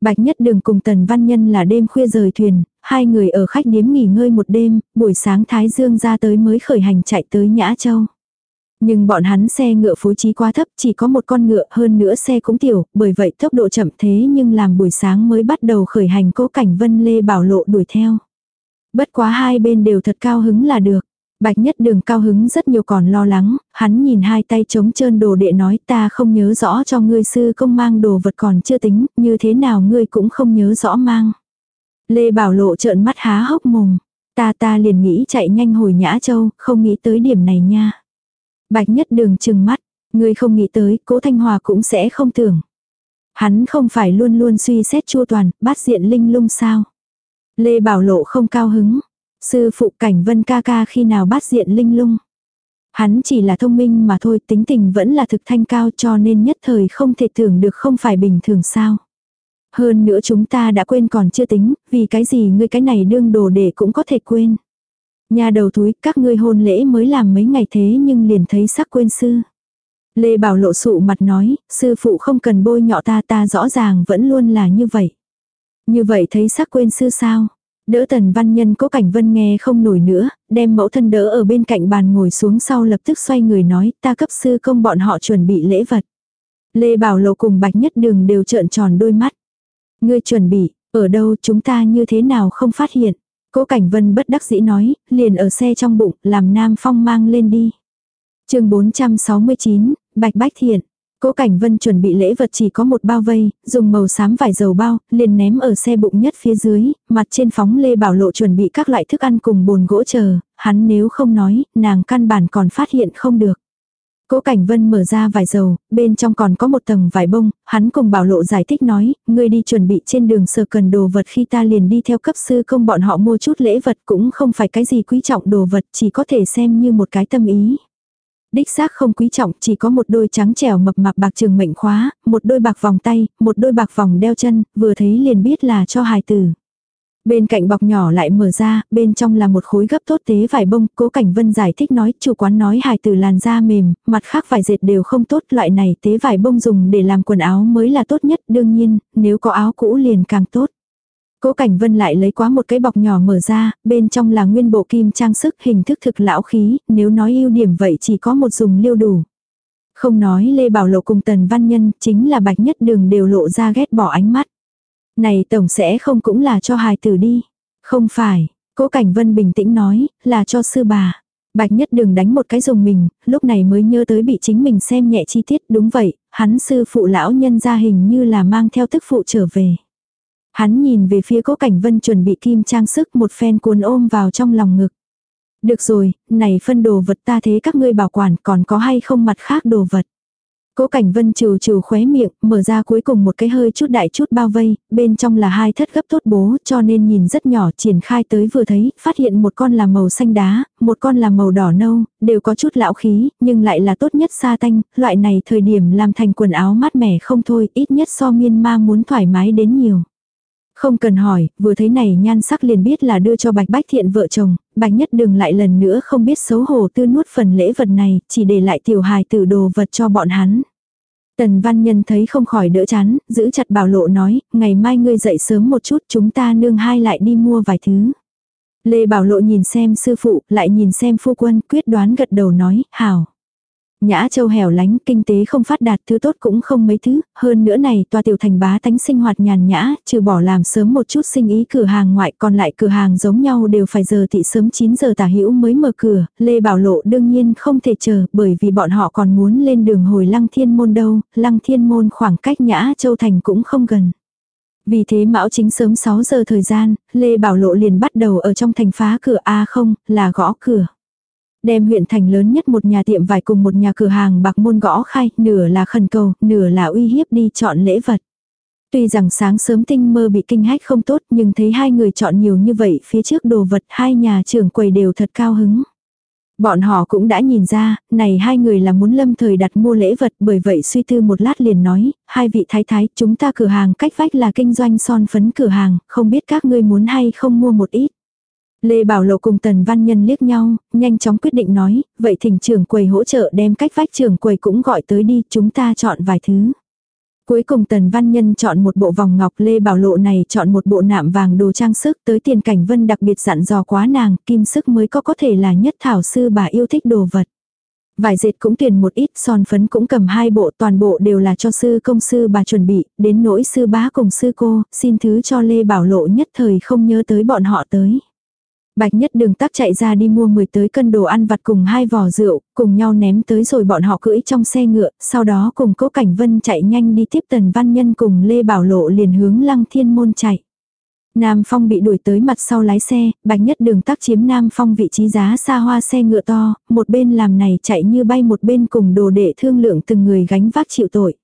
Bạch Nhất Đường cùng Tần Văn Nhân là đêm khuya rời thuyền, hai người ở khách điếm nghỉ ngơi một đêm, buổi sáng Thái Dương ra tới mới khởi hành chạy tới Nhã Châu. Nhưng bọn hắn xe ngựa phối trí quá thấp, chỉ có một con ngựa hơn nữa xe cũng tiểu, bởi vậy tốc độ chậm thế nhưng làm buổi sáng mới bắt đầu khởi hành cố cảnh Vân Lê Bảo Lộ đuổi theo. Bất quá hai bên đều thật cao hứng là được. Bạch nhất đường cao hứng rất nhiều còn lo lắng, hắn nhìn hai tay trống trơn đồ đệ nói ta không nhớ rõ cho ngươi sư công mang đồ vật còn chưa tính, như thế nào ngươi cũng không nhớ rõ mang. Lê Bảo Lộ trợn mắt há hốc mồm, ta ta liền nghĩ chạy nhanh hồi Nhã Châu, không nghĩ tới điểm này nha. Bạch nhất đường chừng mắt, ngươi không nghĩ tới, cố Thanh Hòa cũng sẽ không tưởng. Hắn không phải luôn luôn suy xét chua toàn, bát diện linh lung sao. Lê Bảo Lộ không cao hứng, Sư phụ cảnh vân ca ca khi nào bắt diện linh lung. Hắn chỉ là thông minh mà thôi, tính tình vẫn là thực thanh cao cho nên nhất thời không thể tưởng được không phải bình thường sao. Hơn nữa chúng ta đã quên còn chưa tính, vì cái gì ngươi cái này đương đồ để cũng có thể quên. Nhà đầu túi, các ngươi hôn lễ mới làm mấy ngày thế nhưng liền thấy sắc quên sư. Lê Bảo lộ sụ mặt nói, sư phụ không cần bôi nhọ ta ta rõ ràng vẫn luôn là như vậy. Như vậy thấy sắc quên sư sao? Đỡ tần văn nhân cố cảnh vân nghe không nổi nữa, đem mẫu thân đỡ ở bên cạnh bàn ngồi xuống sau lập tức xoay người nói ta cấp sư công bọn họ chuẩn bị lễ vật. Lê Bảo Lộ cùng Bạch Nhất Đường đều trợn tròn đôi mắt. Ngươi chuẩn bị, ở đâu chúng ta như thế nào không phát hiện. Cố Cảnh Vân bất đắc dĩ nói, liền ở xe trong bụng, làm Nam Phong mang lên đi. chương 469, Bạch Bách Thiện. Cố Cảnh Vân chuẩn bị lễ vật chỉ có một bao vây, dùng màu xám vải dầu bao, liền ném ở xe bụng nhất phía dưới, mặt trên phóng Lê Bảo Lộ chuẩn bị các loại thức ăn cùng bồn gỗ chờ, hắn nếu không nói, nàng căn bản còn phát hiện không được. Cố Cảnh Vân mở ra vải dầu, bên trong còn có một tầng vải bông, hắn cùng bảo lộ giải thích nói, ngươi đi chuẩn bị trên đường sờ cần đồ vật khi ta liền đi theo cấp sư công bọn họ mua chút lễ vật cũng không phải cái gì quý trọng đồ vật chỉ có thể xem như một cái tâm ý. Đích xác không quý trọng, chỉ có một đôi trắng trẻo mập mạp bạc trường mệnh khóa, một đôi bạc vòng tay, một đôi bạc vòng đeo chân, vừa thấy liền biết là cho hài tử. Bên cạnh bọc nhỏ lại mở ra, bên trong là một khối gấp tốt tế vải bông, cố cảnh vân giải thích nói, chủ quán nói hài từ làn da mềm, mặt khác vải dệt đều không tốt, loại này tế vải bông dùng để làm quần áo mới là tốt nhất, đương nhiên, nếu có áo cũ liền càng tốt. Cố Cảnh Vân lại lấy quá một cái bọc nhỏ mở ra, bên trong là nguyên bộ kim trang sức hình thức thực lão khí, nếu nói ưu điểm vậy chỉ có một dùng liêu đủ. Không nói Lê Bảo Lộ cùng Tần Văn Nhân, chính là bạch nhất đường đều lộ ra ghét bỏ ánh mắt. Này tổng sẽ không cũng là cho hài tử đi. Không phải, Cố Cảnh Vân bình tĩnh nói, là cho sư bà. Bạch nhất đường đánh một cái dùng mình, lúc này mới nhớ tới bị chính mình xem nhẹ chi tiết, đúng vậy, hắn sư phụ lão nhân ra hình như là mang theo tức phụ trở về. Hắn nhìn về phía cố cảnh vân chuẩn bị kim trang sức một phen cuốn ôm vào trong lòng ngực. Được rồi, này phân đồ vật ta thế các ngươi bảo quản còn có hay không mặt khác đồ vật. Cố Cảnh Vân trừ trừ khóe miệng, mở ra cuối cùng một cái hơi chút đại chút bao vây, bên trong là hai thất gấp tốt bố, cho nên nhìn rất nhỏ, triển khai tới vừa thấy, phát hiện một con là màu xanh đá, một con là màu đỏ nâu, đều có chút lão khí, nhưng lại là tốt nhất sa tanh, loại này thời điểm làm thành quần áo mát mẻ không thôi, ít nhất so miên ma muốn thoải mái đến nhiều. Không cần hỏi, vừa thấy này nhan sắc liền biết là đưa cho Bạch Bách Thiện vợ chồng, Bạch Nhất đừng lại lần nữa không biết xấu hổ tư nuốt phần lễ vật này, chỉ để lại tiểu hài tử đồ vật cho bọn hắn. Tần Văn Nhân thấy không khỏi đỡ chán, giữ chặt bảo lộ nói, ngày mai ngươi dậy sớm một chút chúng ta nương hai lại đi mua vài thứ. Lê Bảo Lộ nhìn xem sư phụ, lại nhìn xem phu quân, quyết đoán gật đầu nói, hảo. Nhã châu hẻo lánh, kinh tế không phát đạt, thứ tốt cũng không mấy thứ, hơn nữa này tòa tiểu thành bá tánh sinh hoạt nhàn nhã, trừ bỏ làm sớm một chút sinh ý cửa hàng ngoại còn lại cửa hàng giống nhau đều phải giờ thị sớm 9 giờ tả hữu mới mở cửa, Lê Bảo Lộ đương nhiên không thể chờ bởi vì bọn họ còn muốn lên đường hồi lăng thiên môn đâu, lăng thiên môn khoảng cách nhã châu thành cũng không gần. Vì thế mão chính sớm 6 giờ thời gian, Lê Bảo Lộ liền bắt đầu ở trong thành phá cửa A không, là gõ cửa. Đem huyện thành lớn nhất một nhà tiệm vải cùng một nhà cửa hàng bạc môn gõ khai, nửa là khẩn cầu, nửa là uy hiếp đi chọn lễ vật. Tuy rằng sáng sớm tinh mơ bị kinh hách không tốt nhưng thấy hai người chọn nhiều như vậy phía trước đồ vật hai nhà trưởng quầy đều thật cao hứng. Bọn họ cũng đã nhìn ra, này hai người là muốn lâm thời đặt mua lễ vật bởi vậy suy tư một lát liền nói, hai vị thái thái chúng ta cửa hàng cách vách là kinh doanh son phấn cửa hàng, không biết các ngươi muốn hay không mua một ít. Lê Bảo Lộ cùng Tần Văn Nhân liếc nhau, nhanh chóng quyết định nói, vậy thỉnh trưởng quầy hỗ trợ đem cách vách trưởng quầy cũng gọi tới đi, chúng ta chọn vài thứ. Cuối cùng Tần Văn Nhân chọn một bộ vòng ngọc Lê Bảo Lộ này chọn một bộ nạm vàng đồ trang sức tới tiền cảnh vân đặc biệt dặn dò quá nàng, kim sức mới có có thể là nhất thảo sư bà yêu thích đồ vật. Vải dệt cũng tiền một ít, son phấn cũng cầm hai bộ, toàn bộ đều là cho sư công sư bà chuẩn bị, đến nỗi sư bá cùng sư cô, xin thứ cho Lê Bảo Lộ nhất thời không nhớ tới bọn họ tới. Bạch nhất đường tắc chạy ra đi mua 10 tới cân đồ ăn vặt cùng hai vò rượu, cùng nhau ném tới rồi bọn họ cưỡi trong xe ngựa, sau đó cùng cố cảnh vân chạy nhanh đi tiếp tần văn nhân cùng Lê Bảo Lộ liền hướng lăng thiên môn chạy. Nam Phong bị đuổi tới mặt sau lái xe, bạch nhất đường tắc chiếm Nam Phong vị trí giá xa hoa xe ngựa to, một bên làm này chạy như bay một bên cùng đồ đệ thương lượng từng người gánh vác chịu tội.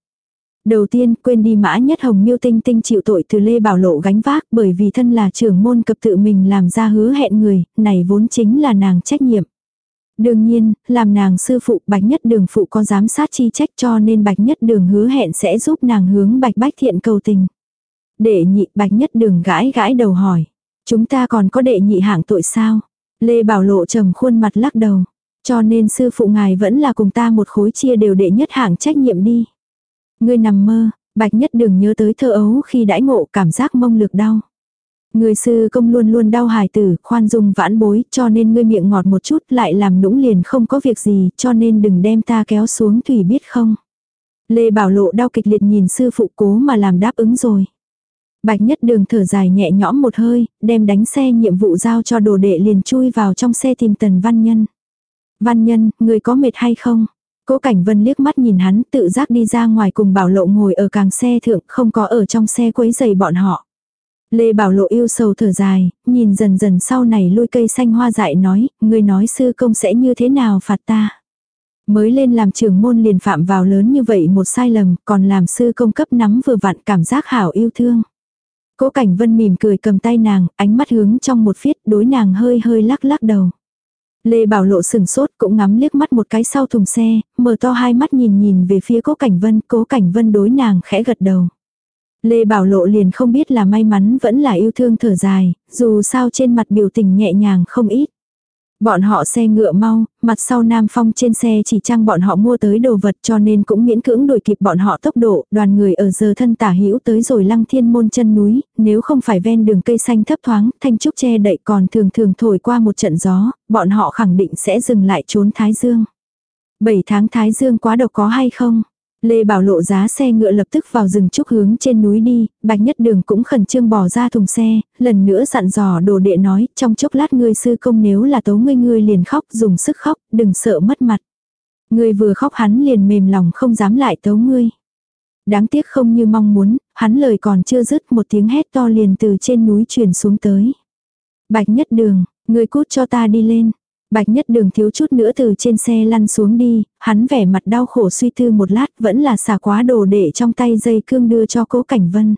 Đầu tiên, quên đi mã nhất hồng miêu tinh tinh chịu tội từ Lê Bảo Lộ gánh vác bởi vì thân là trưởng môn cập tự mình làm ra hứa hẹn người, này vốn chính là nàng trách nhiệm. Đương nhiên, làm nàng sư phụ bạch nhất đường phụ có giám sát chi trách cho nên bạch nhất đường hứa hẹn sẽ giúp nàng hướng bạch bách thiện cầu tình. Đệ nhị bạch nhất đường gãi gãi đầu hỏi. Chúng ta còn có đệ nhị hạng tội sao? Lê Bảo Lộ trầm khuôn mặt lắc đầu. Cho nên sư phụ ngài vẫn là cùng ta một khối chia đều đệ nhất hạng trách nhiệm đi. Ngươi nằm mơ, bạch nhất đừng nhớ tới thơ ấu khi đãi ngộ cảm giác mông lực đau. Người sư công luôn luôn đau hài tử, khoan dung vãn bối, cho nên ngươi miệng ngọt một chút lại làm nũng liền không có việc gì, cho nên đừng đem ta kéo xuống thủy biết không. Lê Bảo Lộ đau kịch liệt nhìn sư phụ cố mà làm đáp ứng rồi. Bạch nhất đường thở dài nhẹ nhõm một hơi, đem đánh xe nhiệm vụ giao cho đồ đệ liền chui vào trong xe tìm tần văn nhân. Văn nhân, người có mệt hay không? Cố Cảnh Vân liếc mắt nhìn hắn tự giác đi ra ngoài cùng Bảo Lộ ngồi ở càng xe thượng không có ở trong xe quấy giày bọn họ. Lê Bảo Lộ yêu sầu thở dài, nhìn dần dần sau này lôi cây xanh hoa dại nói, người nói sư công sẽ như thế nào phạt ta. Mới lên làm trưởng môn liền phạm vào lớn như vậy một sai lầm, còn làm sư công cấp nắm vừa vặn cảm giác hảo yêu thương. Cố Cảnh Vân mỉm cười cầm tay nàng, ánh mắt hướng trong một phiết, đối nàng hơi hơi lắc lắc đầu. Lê Bảo Lộ sừng sốt cũng ngắm liếc mắt một cái sau thùng xe, mở to hai mắt nhìn nhìn về phía Cố Cảnh Vân, Cố Cảnh Vân đối nàng khẽ gật đầu. Lê Bảo Lộ liền không biết là may mắn vẫn là yêu thương thở dài, dù sao trên mặt biểu tình nhẹ nhàng không ít. Bọn họ xe ngựa mau, mặt sau Nam Phong trên xe chỉ trang bọn họ mua tới đồ vật cho nên cũng miễn cưỡng đuổi kịp bọn họ tốc độ, đoàn người ở giờ thân tả hữu tới rồi lăng thiên môn chân núi, nếu không phải ven đường cây xanh thấp thoáng, thanh trúc che đậy còn thường thường thổi qua một trận gió, bọn họ khẳng định sẽ dừng lại trốn Thái Dương. Bảy tháng Thái Dương quá độc có hay không? Lê Bảo lộ giá xe ngựa lập tức vào rừng trúc hướng trên núi đi, bạch nhất đường cũng khẩn trương bỏ ra thùng xe, lần nữa dặn dò đồ đệ nói, trong chốc lát ngươi sư công nếu là tấu ngươi ngươi liền khóc, dùng sức khóc, đừng sợ mất mặt. Ngươi vừa khóc hắn liền mềm lòng không dám lại tấu ngươi. Đáng tiếc không như mong muốn, hắn lời còn chưa dứt một tiếng hét to liền từ trên núi truyền xuống tới. Bạch nhất đường, ngươi cút cho ta đi lên. Bạch nhất đường thiếu chút nữa từ trên xe lăn xuống đi, hắn vẻ mặt đau khổ suy tư một lát vẫn là xả quá đồ để trong tay dây cương đưa cho cố cảnh vân.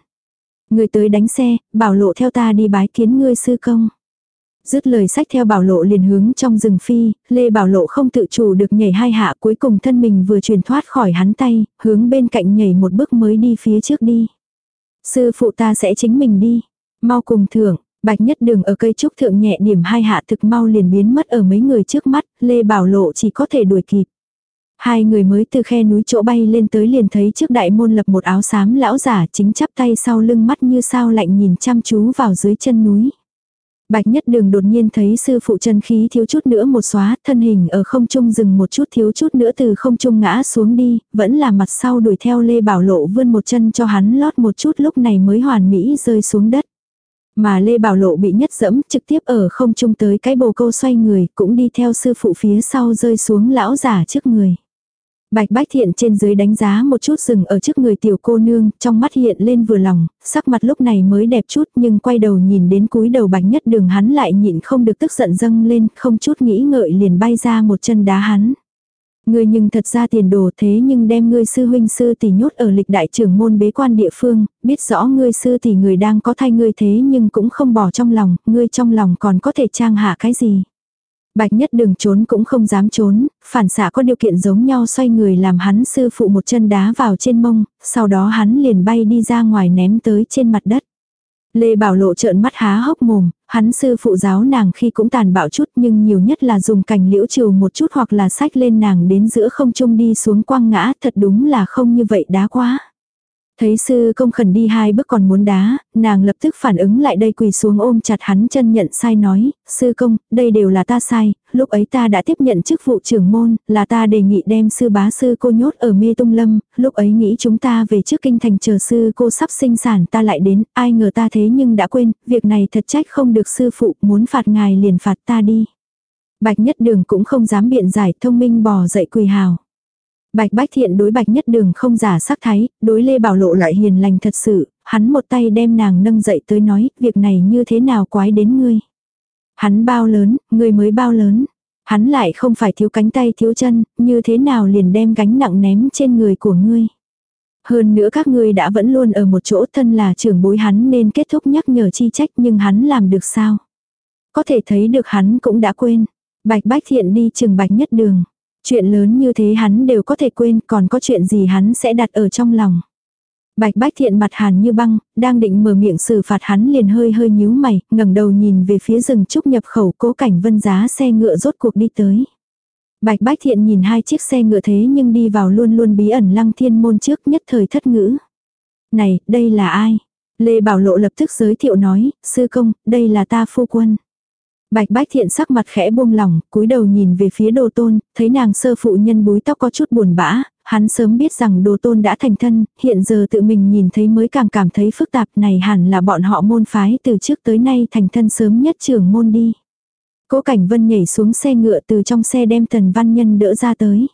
Người tới đánh xe, bảo lộ theo ta đi bái kiến ngươi sư công. Dứt lời sách theo bảo lộ liền hướng trong rừng phi, Lê Bảo lộ không tự chủ được nhảy hai hạ cuối cùng thân mình vừa truyền thoát khỏi hắn tay, hướng bên cạnh nhảy một bước mới đi phía trước đi. Sư phụ ta sẽ chính mình đi. Mau cùng thưởng, Bạch nhất đường ở cây trúc thượng nhẹ điểm hai hạ thực mau liền biến mất ở mấy người trước mắt, Lê Bảo Lộ chỉ có thể đuổi kịp. Hai người mới từ khe núi chỗ bay lên tới liền thấy trước đại môn lập một áo xám lão giả chính chắp tay sau lưng mắt như sao lạnh nhìn chăm chú vào dưới chân núi. Bạch nhất đường đột nhiên thấy sư phụ chân khí thiếu chút nữa một xóa, thân hình ở không trung dừng một chút thiếu chút nữa từ không trung ngã xuống đi, vẫn là mặt sau đuổi theo Lê Bảo Lộ vươn một chân cho hắn lót một chút lúc này mới hoàn mỹ rơi xuống đất. Mà Lê Bảo Lộ bị nhất dẫm trực tiếp ở không trung tới cái bồ câu xoay người cũng đi theo sư phụ phía sau rơi xuống lão giả trước người. Bạch Bách Thiện trên dưới đánh giá một chút rừng ở trước người tiểu cô nương, trong mắt hiện lên vừa lòng, sắc mặt lúc này mới đẹp chút nhưng quay đầu nhìn đến cúi đầu bạch nhất đường hắn lại nhịn không được tức giận dâng lên, không chút nghĩ ngợi liền bay ra một chân đá hắn. Ngươi nhưng thật ra tiền đồ thế nhưng đem ngươi sư huynh sư tỷ nhốt ở lịch đại trưởng môn bế quan địa phương, biết rõ ngươi sư tỷ người đang có thay ngươi thế nhưng cũng không bỏ trong lòng, ngươi trong lòng còn có thể trang hạ cái gì. Bạch nhất đừng trốn cũng không dám trốn, phản xạ có điều kiện giống nhau xoay người làm hắn sư phụ một chân đá vào trên mông, sau đó hắn liền bay đi ra ngoài ném tới trên mặt đất. Lê Bảo Lộ trợn mắt há hốc mồm, hắn sư phụ giáo nàng khi cũng tàn bạo chút nhưng nhiều nhất là dùng cành liễu chiều một chút hoặc là sách lên nàng đến giữa không trung đi xuống quăng ngã, thật đúng là không như vậy đá quá. Thấy sư công khẩn đi hai bước còn muốn đá, nàng lập tức phản ứng lại đây quỳ xuống ôm chặt hắn chân nhận sai nói, sư công, đây đều là ta sai, lúc ấy ta đã tiếp nhận chức vụ trưởng môn, là ta đề nghị đem sư bá sư cô nhốt ở mê tung lâm, lúc ấy nghĩ chúng ta về trước kinh thành chờ sư cô sắp sinh sản ta lại đến, ai ngờ ta thế nhưng đã quên, việc này thật trách không được sư phụ, muốn phạt ngài liền phạt ta đi. Bạch nhất đường cũng không dám biện giải thông minh bò dậy quỳ hào. Bạch Bách Thiện đối Bạch Nhất Đường không giả sắc thái, đối Lê Bảo Lộ lại hiền lành thật sự, hắn một tay đem nàng nâng dậy tới nói, việc này như thế nào quái đến ngươi. Hắn bao lớn, ngươi mới bao lớn. Hắn lại không phải thiếu cánh tay thiếu chân, như thế nào liền đem gánh nặng ném trên người của ngươi. Hơn nữa các ngươi đã vẫn luôn ở một chỗ thân là trưởng bối hắn nên kết thúc nhắc nhở chi trách nhưng hắn làm được sao. Có thể thấy được hắn cũng đã quên. Bạch Bách Thiện đi trường Bạch Nhất Đường. Chuyện lớn như thế hắn đều có thể quên, còn có chuyện gì hắn sẽ đặt ở trong lòng. Bạch Bách Thiện mặt hàn như băng, đang định mở miệng xử phạt hắn liền hơi hơi nhíu mày, ngẩng đầu nhìn về phía rừng trúc nhập khẩu cố cảnh vân giá xe ngựa rốt cuộc đi tới. Bạch Bách Thiện nhìn hai chiếc xe ngựa thế nhưng đi vào luôn luôn bí ẩn lăng thiên môn trước nhất thời thất ngữ. Này, đây là ai? Lê Bảo Lộ lập tức giới thiệu nói, sư công, đây là ta phu quân. Bạch bách thiện sắc mặt khẽ buông lỏng, cúi đầu nhìn về phía đồ tôn, thấy nàng sơ phụ nhân búi tóc có chút buồn bã, hắn sớm biết rằng đồ tôn đã thành thân, hiện giờ tự mình nhìn thấy mới càng cảm thấy phức tạp này hẳn là bọn họ môn phái từ trước tới nay thành thân sớm nhất trưởng môn đi. Cố Cảnh Vân nhảy xuống xe ngựa từ trong xe đem Tần Văn Nhân đỡ ra tới.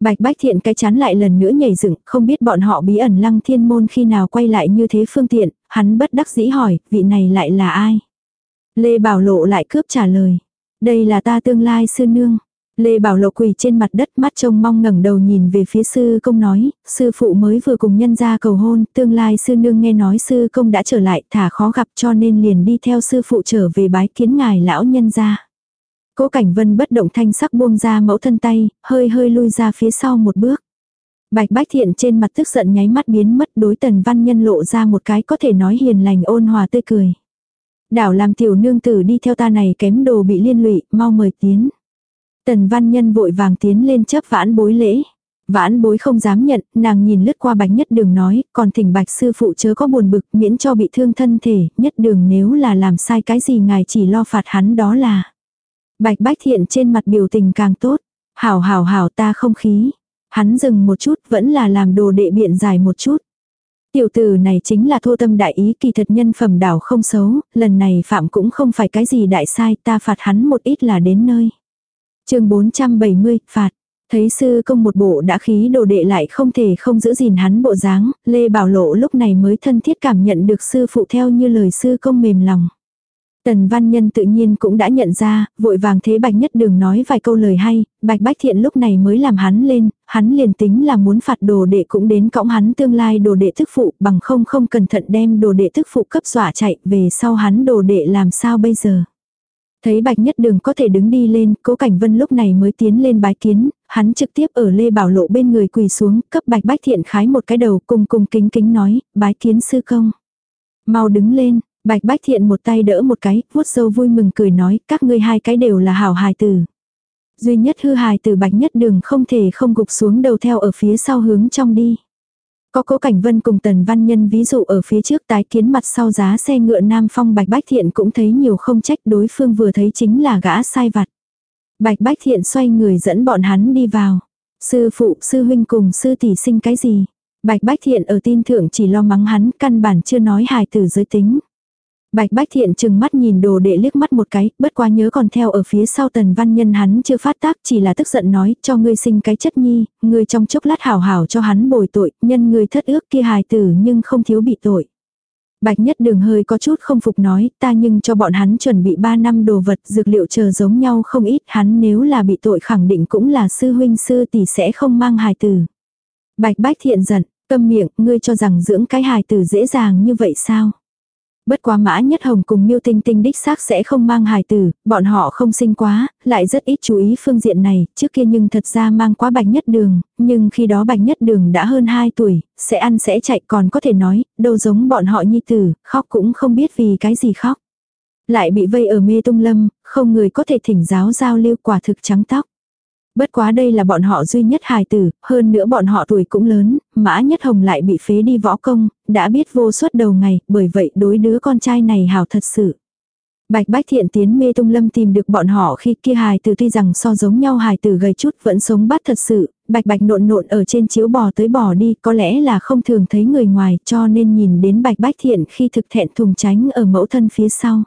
Bạch Bách Thiện cái chán lại lần nữa nhảy dựng, không biết bọn họ bí ẩn lăng thiên môn khi nào quay lại như thế phương tiện, hắn bất đắc dĩ hỏi, vị này lại là ai? Lê Bảo Lộ lại cướp trả lời. Đây là ta tương lai sư nương. Lê Bảo Lộ quỳ trên mặt đất mắt trông mong ngẩng đầu nhìn về phía sư công nói, sư phụ mới vừa cùng nhân gia cầu hôn, tương lai sư nương nghe nói sư công đã trở lại thả khó gặp cho nên liền đi theo sư phụ trở về bái kiến ngài lão nhân gia. Cố Cảnh Vân bất động thanh sắc buông ra mẫu thân tay, hơi hơi lui ra phía sau một bước. Bạch Bách Thiện trên mặt tức giận nháy mắt biến mất đối tần văn nhân lộ ra một cái có thể nói hiền lành ôn hòa tươi cười. Đảo làm tiểu nương tử đi theo ta này kém đồ bị liên lụy, mau mời tiến. Tần văn nhân vội vàng tiến lên chấp vãn bối lễ. Vãn bối không dám nhận, nàng nhìn lướt qua bạch nhất đường nói, còn thỉnh bạch sư phụ chớ có buồn bực miễn cho bị thương thân thể, nhất đường nếu là làm sai cái gì ngài chỉ lo phạt hắn đó là. Bạch bách thiện trên mặt biểu tình càng tốt, hảo hảo hảo ta không khí. Hắn dừng một chút vẫn là làm đồ đệ biện dài một chút. Tiểu tử này chính là thô tâm đại ý kỳ thật nhân phẩm đảo không xấu, lần này phạm cũng không phải cái gì đại sai ta phạt hắn một ít là đến nơi chương 470, phạt. Thấy sư công một bộ đã khí đồ đệ lại không thể không giữ gìn hắn bộ dáng, Lê Bảo Lộ lúc này mới thân thiết cảm nhận được sư phụ theo như lời sư công mềm lòng. Tần Văn Nhân tự nhiên cũng đã nhận ra, vội vàng thế Bạch Nhất Đường nói vài câu lời hay, Bạch Bách Thiện lúc này mới làm hắn lên, hắn liền tính là muốn phạt đồ đệ cũng đến cõng hắn tương lai đồ đệ thức phụ, bằng không không cẩn thận đem đồ đệ thức phụ cấp dọa chạy, về sau hắn đồ đệ làm sao bây giờ. Thấy Bạch Nhất Đường có thể đứng đi lên, Cố Cảnh Vân lúc này mới tiến lên bái kiến, hắn trực tiếp ở Lê Bảo Lộ bên người quỳ xuống, cấp Bạch Bách Thiện khái một cái đầu cùng cùng kính kính nói, bái kiến sư công. Mau đứng lên, Bạch Bách Thiện một tay đỡ một cái, vuốt sâu vui mừng cười nói, các ngươi hai cái đều là hảo hài tử. Duy nhất hư hài tử Bạch Nhất Đường không thể không gục xuống đầu theo ở phía sau hướng trong đi. Có cố cảnh vân cùng tần văn nhân ví dụ ở phía trước tái kiến mặt sau giá xe ngựa Nam Phong Bạch Bách Thiện cũng thấy nhiều không trách đối phương vừa thấy chính là gã sai vặt. Bạch Bách Thiện xoay người dẫn bọn hắn đi vào. Sư phụ, sư huynh cùng sư tỷ sinh cái gì? Bạch Bách Thiện ở tin thượng chỉ lo mắng hắn, căn bản chưa nói hài tử giới tính. Bạch Bách Thiện chừng mắt nhìn đồ đệ liếc mắt một cái, bất quá nhớ còn theo ở phía sau tần văn nhân hắn chưa phát tác chỉ là tức giận nói cho ngươi sinh cái chất nhi, ngươi trong chốc lát hảo hảo cho hắn bồi tội, nhân ngươi thất ước kia hài tử nhưng không thiếu bị tội. Bạch nhất đường hơi có chút không phục nói, ta nhưng cho bọn hắn chuẩn bị 3 năm đồ vật, dược liệu chờ giống nhau không ít, hắn nếu là bị tội khẳng định cũng là sư huynh sư tỷ sẽ không mang hài tử. Bạch bách thiện giận, câm miệng, ngươi cho rằng dưỡng cái hài tử dễ dàng như vậy sao? Bất quá mã nhất hồng cùng miêu tinh tinh đích xác sẽ không mang hài tử, bọn họ không sinh quá, lại rất ít chú ý phương diện này, trước kia nhưng thật ra mang quá bạch nhất đường, nhưng khi đó bạch nhất đường đã hơn 2 tuổi, sẽ ăn sẽ chạy còn có thể nói, đâu giống bọn họ nhi tử, khóc cũng không biết vì cái gì khóc. Lại bị vây ở mê tung lâm, không người có thể thỉnh giáo giao lưu quả thực trắng tóc. Bất quá đây là bọn họ duy nhất hài tử, hơn nữa bọn họ tuổi cũng lớn, mã nhất hồng lại bị phế đi võ công, đã biết vô suốt đầu ngày, bởi vậy đối đứa con trai này hảo thật sự. Bạch Bách Thiện tiến mê tung lâm tìm được bọn họ khi kia hài tử tuy rằng so giống nhau hài tử gầy chút vẫn sống bắt thật sự, bạch bạch nộn nộn ở trên chiếu bò tới bò đi có lẽ là không thường thấy người ngoài cho nên nhìn đến Bạch Bách Thiện khi thực thẹn thùng tránh ở mẫu thân phía sau.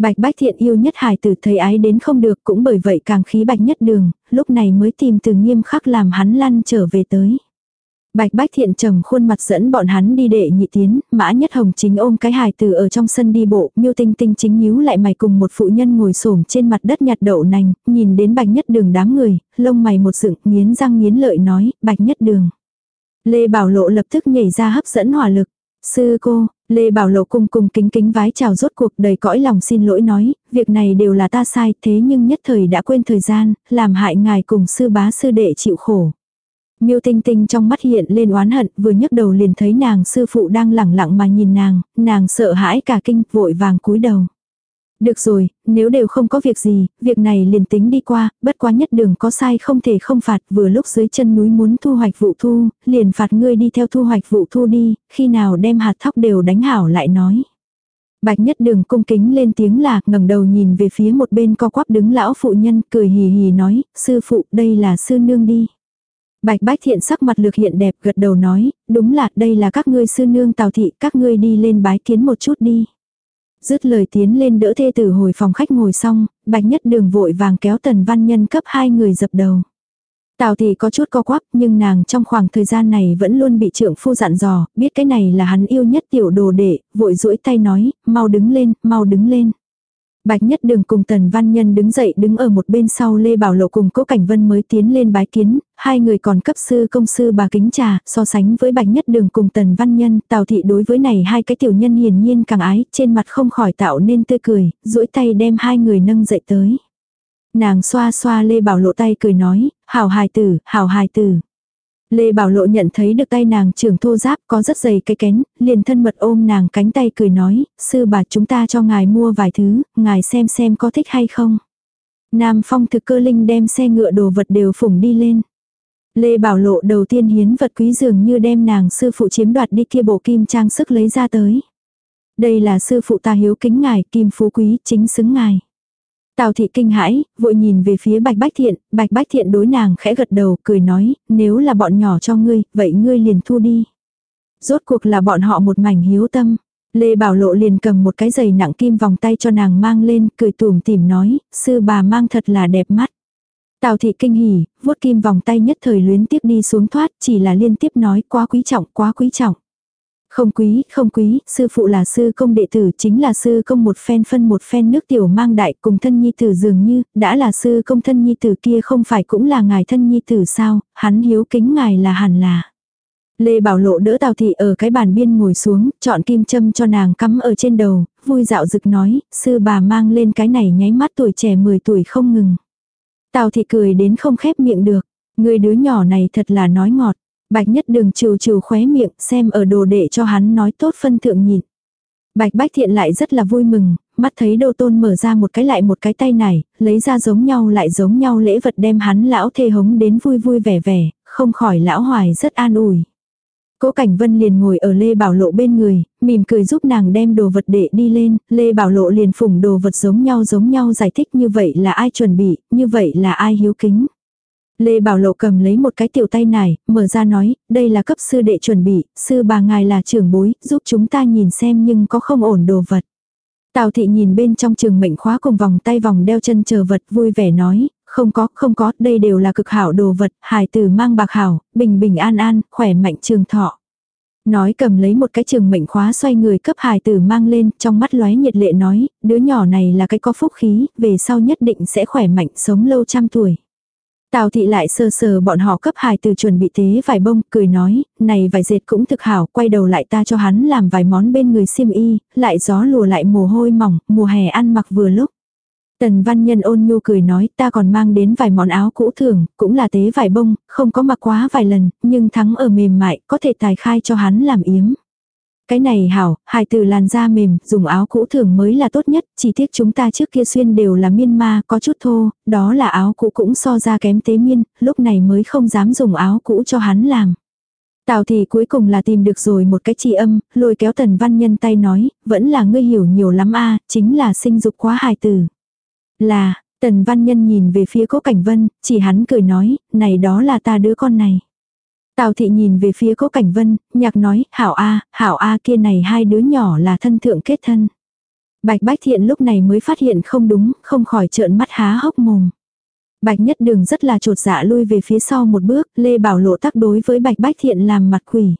Bạch Bách Thiện yêu nhất hài tử thấy ái đến không được cũng bởi vậy càng khí bạch nhất đường, lúc này mới tìm từ nghiêm khắc làm hắn lăn trở về tới. Bạch Bách Thiện trầm khuôn mặt dẫn bọn hắn đi đệ nhị tiến, mã nhất hồng chính ôm cái hài tử ở trong sân đi bộ, miêu tinh tinh chính nhíu lại mày cùng một phụ nhân ngồi xổm trên mặt đất nhặt đậu nành, nhìn đến bạch nhất đường đám người, lông mày một dựng, nghiến răng nghiến lợi nói, bạch nhất đường. Lê Bảo Lộ lập tức nhảy ra hấp dẫn hỏa lực. Sư cô, Lê Bảo Lộ cung cùng kính kính vái chào rốt cuộc đầy cõi lòng xin lỗi nói, việc này đều là ta sai thế nhưng nhất thời đã quên thời gian, làm hại ngài cùng sư bá sư đệ chịu khổ. Miêu Tinh Tinh trong mắt hiện lên oán hận, vừa nhấc đầu liền thấy nàng sư phụ đang lẳng lặng mà nhìn nàng, nàng sợ hãi cả kinh, vội vàng cúi đầu. Được rồi, nếu đều không có việc gì, việc này liền tính đi qua, bất quá nhất đường có sai không thể không phạt, vừa lúc dưới chân núi muốn thu hoạch vụ thu, liền phạt ngươi đi theo thu hoạch vụ thu đi, khi nào đem hạt thóc đều đánh hảo lại nói. Bạch nhất đường cung kính lên tiếng là ngẩng đầu nhìn về phía một bên co quắp đứng lão phụ nhân cười hì hì nói, sư phụ đây là sư nương đi. Bạch bách thiện sắc mặt lược hiện đẹp gật đầu nói, đúng là đây là các ngươi sư nương tào thị các ngươi đi lên bái kiến một chút đi. Dứt lời tiến lên đỡ thê tử hồi phòng khách ngồi xong, bạch nhất đường vội vàng kéo tần văn nhân cấp hai người dập đầu. Tào thì có chút co quắp nhưng nàng trong khoảng thời gian này vẫn luôn bị trưởng phu dặn dò, biết cái này là hắn yêu nhất tiểu đồ đệ, vội duỗi tay nói, mau đứng lên, mau đứng lên. Bạch Nhất Đường cùng Tần Văn Nhân đứng dậy đứng ở một bên sau Lê Bảo Lộ cùng Cố Cảnh Vân mới tiến lên bái kiến, hai người còn cấp sư công sư bà kính trà, so sánh với Bạch Nhất Đường cùng Tần Văn Nhân, Tào Thị đối với này hai cái tiểu nhân hiển nhiên càng ái, trên mặt không khỏi tạo nên tươi cười, duỗi tay đem hai người nâng dậy tới. Nàng xoa xoa Lê Bảo Lộ tay cười nói, hảo hài tử, hảo hài tử. Lê Bảo Lộ nhận thấy được tay nàng trưởng thô giáp có rất dày cái kén, liền thân mật ôm nàng cánh tay cười nói, sư bà chúng ta cho ngài mua vài thứ, ngài xem xem có thích hay không. Nam phong thực cơ linh đem xe ngựa đồ vật đều phủng đi lên. Lê Bảo Lộ đầu tiên hiến vật quý dường như đem nàng sư phụ chiếm đoạt đi kia bộ kim trang sức lấy ra tới. Đây là sư phụ ta hiếu kính ngài, kim phú quý, chính xứng ngài. Tào thị kinh hãi, vội nhìn về phía Bạch Bách Thiện, Bạch Bách Thiện đối nàng khẽ gật đầu, cười nói, nếu là bọn nhỏ cho ngươi, vậy ngươi liền thu đi. Rốt cuộc là bọn họ một mảnh hiếu tâm. Lê Bảo Lộ liền cầm một cái giày nặng kim vòng tay cho nàng mang lên, cười tủm tìm nói, sư bà mang thật là đẹp mắt. Tào thị kinh hỉ, vuốt kim vòng tay nhất thời luyến tiếp đi xuống thoát, chỉ là liên tiếp nói quá quý trọng, quá quý trọng. Không quý, không quý, sư phụ là sư công đệ tử chính là sư công một phen phân một phen nước tiểu mang đại cùng thân nhi tử dường như, đã là sư công thân nhi tử kia không phải cũng là ngài thân nhi tử sao, hắn hiếu kính ngài là hẳn là. Lê Bảo Lộ đỡ Tào Thị ở cái bàn biên ngồi xuống, chọn kim châm cho nàng cắm ở trên đầu, vui dạo rực nói, sư bà mang lên cái này nháy mắt tuổi trẻ 10 tuổi không ngừng. Tào Thị cười đến không khép miệng được, người đứa nhỏ này thật là nói ngọt. Bạch nhất đường trừ trừ khóe miệng xem ở đồ đệ cho hắn nói tốt phân thượng nhịn. Bạch bách thiện lại rất là vui mừng, mắt thấy Đô tôn mở ra một cái lại một cái tay này, lấy ra giống nhau lại giống nhau lễ vật đem hắn lão thê hống đến vui vui vẻ vẻ, không khỏi lão hoài rất an ủi. Cố Cảnh Vân liền ngồi ở Lê Bảo Lộ bên người, mỉm cười giúp nàng đem đồ vật đệ đi lên, Lê Bảo Lộ liền phủng đồ vật giống nhau giống nhau giải thích như vậy là ai chuẩn bị, như vậy là ai hiếu kính. Lê Bảo Lộ cầm lấy một cái tiểu tay nải, mở ra nói, đây là cấp sư đệ chuẩn bị, sư bà ngài là trưởng bối, giúp chúng ta nhìn xem nhưng có không ổn đồ vật. Tào thị nhìn bên trong trường mệnh khóa cùng vòng tay vòng đeo chân chờ vật vui vẻ nói, không có, không có, đây đều là cực hảo đồ vật, hài tử mang bạc hảo, bình bình an an, khỏe mạnh trường thọ. Nói cầm lấy một cái trường mệnh khóa xoay người cấp hài tử mang lên, trong mắt lóe nhiệt lệ nói, đứa nhỏ này là cái có phúc khí, về sau nhất định sẽ khỏe mạnh sống lâu trăm tuổi. Tào thị lại sơ sờ bọn họ cấp hài từ chuẩn bị tế vải bông, cười nói, này vải dệt cũng thực hảo, quay đầu lại ta cho hắn làm vài món bên người xiêm y, lại gió lùa lại mồ hôi mỏng, mùa hè ăn mặc vừa lúc. Tần văn nhân ôn nhu cười nói ta còn mang đến vài món áo cũ thường, cũng là tế vải bông, không có mặc quá vài lần, nhưng thắng ở mềm mại, có thể tài khai cho hắn làm yếm. Cái này hảo, hài từ làn da mềm, dùng áo cũ thường mới là tốt nhất, chỉ tiếc chúng ta trước kia xuyên đều là miên ma, có chút thô, đó là áo cũ cũng so ra kém tế miên, lúc này mới không dám dùng áo cũ cho hắn làm. Tào thì cuối cùng là tìm được rồi một cái chi âm, lôi kéo tần văn nhân tay nói, vẫn là ngươi hiểu nhiều lắm a chính là sinh dục quá hài tử. Là, tần văn nhân nhìn về phía cố cảnh vân, chỉ hắn cười nói, này đó là ta đứa con này. Tào thị nhìn về phía cố cảnh vân, nhạc nói, hảo a, hảo a kia này hai đứa nhỏ là thân thượng kết thân. Bạch bách thiện lúc này mới phát hiện không đúng, không khỏi trợn mắt há hốc mồm. Bạch nhất đường rất là trột dạ lui về phía sau một bước, Lê Bảo Lộ tác đối với Bạch Bách Thiện làm mặt quỷ.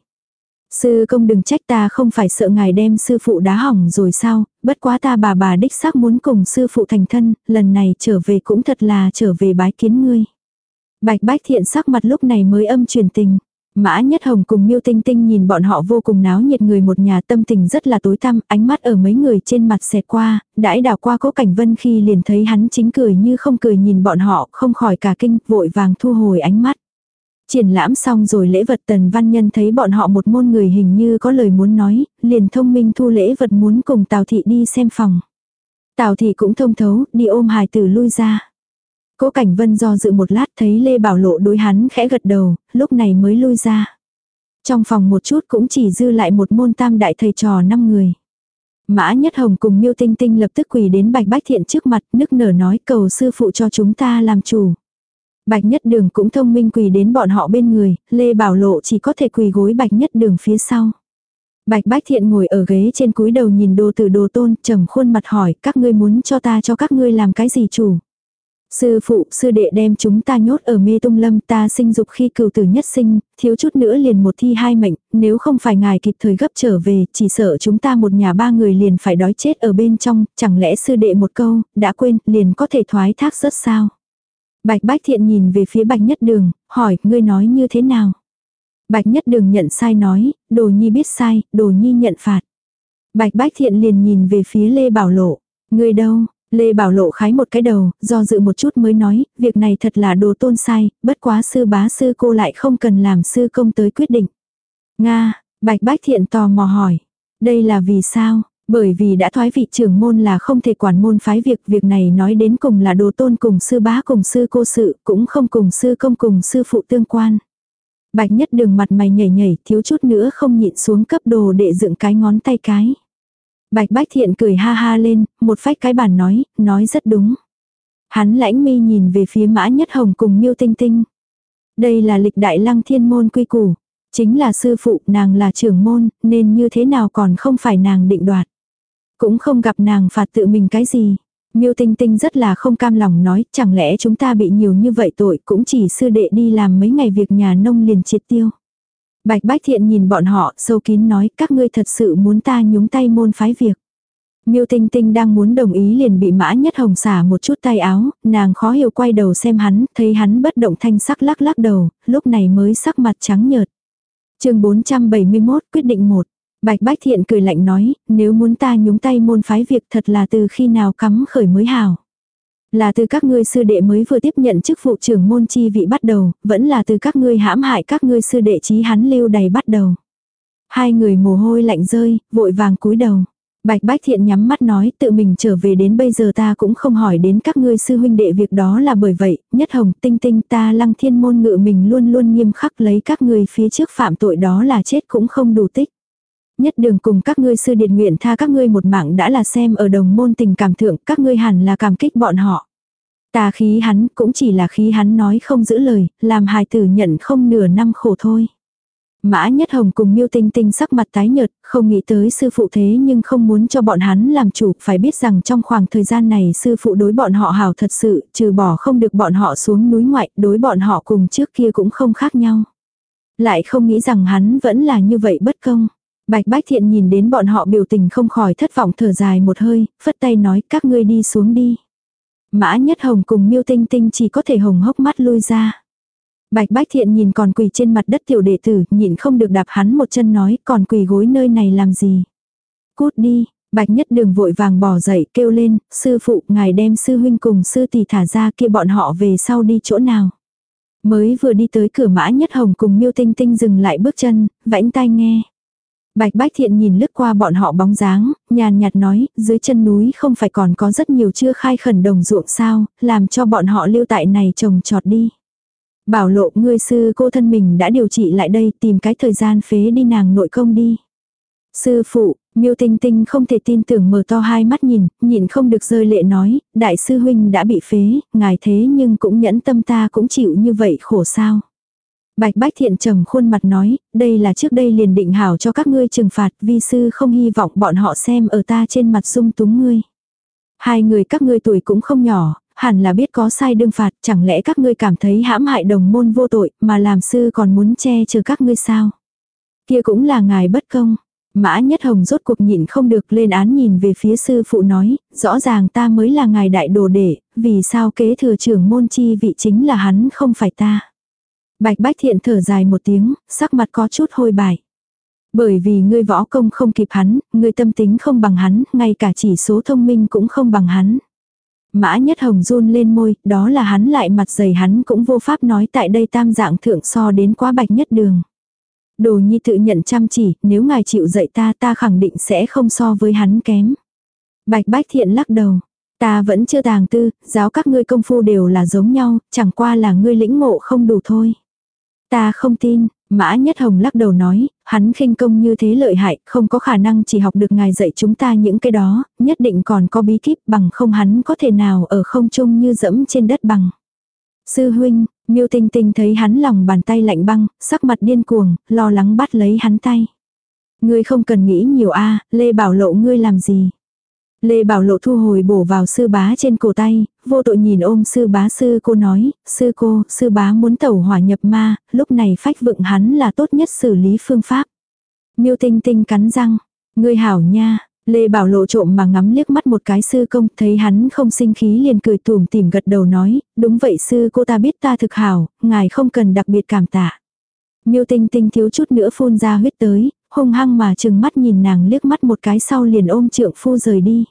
Sư công đừng trách ta không phải sợ ngài đem sư phụ đá hỏng rồi sao, bất quá ta bà bà đích xác muốn cùng sư phụ thành thân, lần này trở về cũng thật là trở về bái kiến ngươi. Bạch Bách Thiện sắc mặt lúc này mới âm truyền tình. Mã Nhất Hồng cùng Miêu Tinh Tinh nhìn bọn họ vô cùng náo nhiệt người một nhà tâm tình rất là tối tăm, ánh mắt ở mấy người trên mặt xẹt qua, đãi đảo qua cố cảnh vân khi liền thấy hắn chính cười như không cười nhìn bọn họ, không khỏi cả kinh, vội vàng thu hồi ánh mắt. Triển lãm xong rồi lễ vật tần văn nhân thấy bọn họ một môn người hình như có lời muốn nói, liền thông minh thu lễ vật muốn cùng Tào Thị đi xem phòng. Tào Thị cũng thông thấu, đi ôm hài tử lui ra. Cố Cảnh Vân do dự một lát thấy Lê Bảo Lộ đối hắn khẽ gật đầu, lúc này mới lui ra. Trong phòng một chút cũng chỉ dư lại một môn tam đại thầy trò năm người. Mã Nhất Hồng cùng Miêu Tinh Tinh lập tức quỳ đến Bạch Bách Thiện trước mặt, nức nở nói cầu sư phụ cho chúng ta làm chủ. Bạch Nhất Đường cũng thông minh quỳ đến bọn họ bên người, Lê Bảo Lộ chỉ có thể quỳ gối Bạch Nhất Đường phía sau. Bạch Bách Thiện ngồi ở ghế trên cúi đầu nhìn đồ tử đồ tôn, trầm khuôn mặt hỏi, các ngươi muốn cho ta cho các ngươi làm cái gì chủ? Sư phụ, sư đệ đem chúng ta nhốt ở mê tung lâm ta sinh dục khi cửu tử nhất sinh, thiếu chút nữa liền một thi hai mệnh, nếu không phải ngài kịp thời gấp trở về, chỉ sợ chúng ta một nhà ba người liền phải đói chết ở bên trong, chẳng lẽ sư đệ một câu, đã quên, liền có thể thoái thác rất sao. Bạch Bách Thiện nhìn về phía Bạch Nhất Đường, hỏi, ngươi nói như thế nào? Bạch Nhất Đường nhận sai nói, đồ nhi biết sai, đồ nhi nhận phạt. Bạch Bách Thiện liền nhìn về phía Lê Bảo Lộ, ngươi đâu? Lê Bảo Lộ khái một cái đầu, do dự một chút mới nói, việc này thật là đồ tôn sai, bất quá sư bá sư cô lại không cần làm sư công tới quyết định. Nga, Bạch Bách Thiện tò mò hỏi, đây là vì sao? Bởi vì đã thoái vị trưởng môn là không thể quản môn phái việc, việc này nói đến cùng là đồ tôn cùng sư bá cùng sư cô sự, cũng không cùng sư công cùng sư phụ tương quan. Bạch nhất đường mặt mày nhảy nhảy, thiếu chút nữa không nhịn xuống cấp đồ để dựng cái ngón tay cái. Bạch bách thiện cười ha ha lên, một phách cái bản nói, nói rất đúng. Hắn lãnh mi nhìn về phía mã nhất hồng cùng miêu tinh tinh. Đây là lịch đại lăng thiên môn quy củ. Chính là sư phụ, nàng là trưởng môn, nên như thế nào còn không phải nàng định đoạt. Cũng không gặp nàng phạt tự mình cái gì. Miêu Tinh Tinh rất là không cam lòng nói, chẳng lẽ chúng ta bị nhiều như vậy tội cũng chỉ sư đệ đi làm mấy ngày việc nhà nông liền triệt tiêu. Bạch Bách Thiện nhìn bọn họ, sâu kín nói, các ngươi thật sự muốn ta nhúng tay môn phái việc. Miêu Tinh Tinh đang muốn đồng ý liền bị Mã Nhất Hồng xả một chút tay áo, nàng khó hiểu quay đầu xem hắn, thấy hắn bất động thanh sắc lắc lắc đầu, lúc này mới sắc mặt trắng nhợt. Chương 471 quyết định một Bạch Bách Thiện cười lạnh nói, nếu muốn ta nhúng tay môn phái việc thật là từ khi nào cắm khởi mới hào. Là từ các ngươi sư đệ mới vừa tiếp nhận chức vụ trưởng môn chi vị bắt đầu, vẫn là từ các ngươi hãm hại các ngươi sư đệ trí hắn lưu đầy bắt đầu. Hai người mồ hôi lạnh rơi, vội vàng cúi đầu. Bạch Bách Thiện nhắm mắt nói tự mình trở về đến bây giờ ta cũng không hỏi đến các ngươi sư huynh đệ việc đó là bởi vậy, nhất hồng tinh tinh ta lăng thiên môn ngự mình luôn luôn nghiêm khắc lấy các ngươi phía trước phạm tội đó là chết cũng không đủ tích. Nhất đường cùng các ngươi sư điện nguyện tha các ngươi một mạng đã là xem ở đồng môn tình cảm thượng các ngươi hẳn là cảm kích bọn họ. Tà khí hắn cũng chỉ là khí hắn nói không giữ lời, làm hài tử nhận không nửa năm khổ thôi. Mã Nhất Hồng cùng Miêu Tinh Tinh sắc mặt tái nhợt, không nghĩ tới sư phụ thế nhưng không muốn cho bọn hắn làm chủ, phải biết rằng trong khoảng thời gian này sư phụ đối bọn họ hào thật sự, trừ bỏ không được bọn họ xuống núi ngoại, đối bọn họ cùng trước kia cũng không khác nhau. Lại không nghĩ rằng hắn vẫn là như vậy bất công. Bạch Bách Thiện nhìn đến bọn họ biểu tình không khỏi thất vọng thở dài một hơi, phất tay nói các ngươi đi xuống đi. Mã Nhất Hồng cùng Miêu Tinh Tinh chỉ có thể hồng hốc mắt lui ra. Bạch Bách Thiện nhìn còn quỳ trên mặt đất tiểu đệ tử, nhịn không được đạp hắn một chân nói, còn quỳ gối nơi này làm gì. Cút đi, Bạch Nhất Đường vội vàng bỏ dậy kêu lên, sư phụ, ngài đem sư huynh cùng sư tỷ thả ra kia bọn họ về sau đi chỗ nào. Mới vừa đi tới cửa mã Nhất Hồng cùng Miêu Tinh Tinh dừng lại bước chân, vãnh tai nghe. Bạch Bách Thiện nhìn lướt qua bọn họ bóng dáng, nhàn nhạt nói, dưới chân núi không phải còn có rất nhiều chưa khai khẩn đồng ruộng sao, làm cho bọn họ lưu tại này trồng trọt đi. Bảo lộ ngươi sư cô thân mình đã điều trị lại đây tìm cái thời gian phế đi nàng nội công đi. Sư phụ, miêu tinh tinh không thể tin tưởng mở to hai mắt nhìn, nhìn không được rơi lệ nói, đại sư huynh đã bị phế, ngài thế nhưng cũng nhẫn tâm ta cũng chịu như vậy khổ sao. Bạch Bách Thiện trầm khuôn mặt nói, đây là trước đây liền định hảo cho các ngươi trừng phạt, vi sư không hy vọng bọn họ xem ở ta trên mặt sung túng ngươi. Hai người các ngươi tuổi cũng không nhỏ, hẳn là biết có sai đương phạt, chẳng lẽ các ngươi cảm thấy hãm hại đồng môn vô tội, mà làm sư còn muốn che chở các ngươi sao? Kia cũng là ngài bất công. Mã Nhất Hồng rốt cuộc nhịn không được lên án nhìn về phía sư phụ nói, rõ ràng ta mới là ngài đại đồ đệ, vì sao kế thừa trưởng môn chi vị chính là hắn không phải ta. Bạch Bách Thiện thở dài một tiếng, sắc mặt có chút hôi bài. Bởi vì ngươi võ công không kịp hắn, ngươi tâm tính không bằng hắn, ngay cả chỉ số thông minh cũng không bằng hắn. Mã Nhất Hồng run lên môi, đó là hắn lại mặt dày hắn cũng vô pháp nói tại đây tam dạng thượng so đến quá bạch nhất đường. Đồ nhi tự nhận chăm chỉ, nếu ngài chịu dạy ta ta khẳng định sẽ không so với hắn kém. Bạch Bách Thiện lắc đầu. Ta vẫn chưa tàng tư, giáo các ngươi công phu đều là giống nhau, chẳng qua là ngươi lĩnh ngộ không đủ thôi. Ta không tin, Mã Nhất Hồng lắc đầu nói, hắn khinh công như thế lợi hại, không có khả năng chỉ học được ngài dạy chúng ta những cái đó, nhất định còn có bí kíp bằng không hắn có thể nào ở không trung như dẫm trên đất bằng. Sư huynh, miêu tinh tinh thấy hắn lòng bàn tay lạnh băng, sắc mặt điên cuồng, lo lắng bắt lấy hắn tay. Ngươi không cần nghĩ nhiều a Lê Bảo Lộ ngươi làm gì. Lê Bảo Lộ thu hồi bổ vào sư bá trên cổ tay, vô tội nhìn ôm sư bá sư cô nói, sư cô, sư bá muốn tẩu hỏa nhập ma, lúc này phách vựng hắn là tốt nhất xử lý phương pháp. Miêu tinh tinh cắn răng, ngươi hảo nha, Lê Bảo Lộ trộm mà ngắm liếc mắt một cái sư công, thấy hắn không sinh khí liền cười tủm tỉm gật đầu nói, đúng vậy sư cô ta biết ta thực hảo, ngài không cần đặc biệt cảm tạ. Miêu tinh tinh thiếu chút nữa phun ra huyết tới, hung hăng mà chừng mắt nhìn nàng liếc mắt một cái sau liền ôm trượng phu rời đi.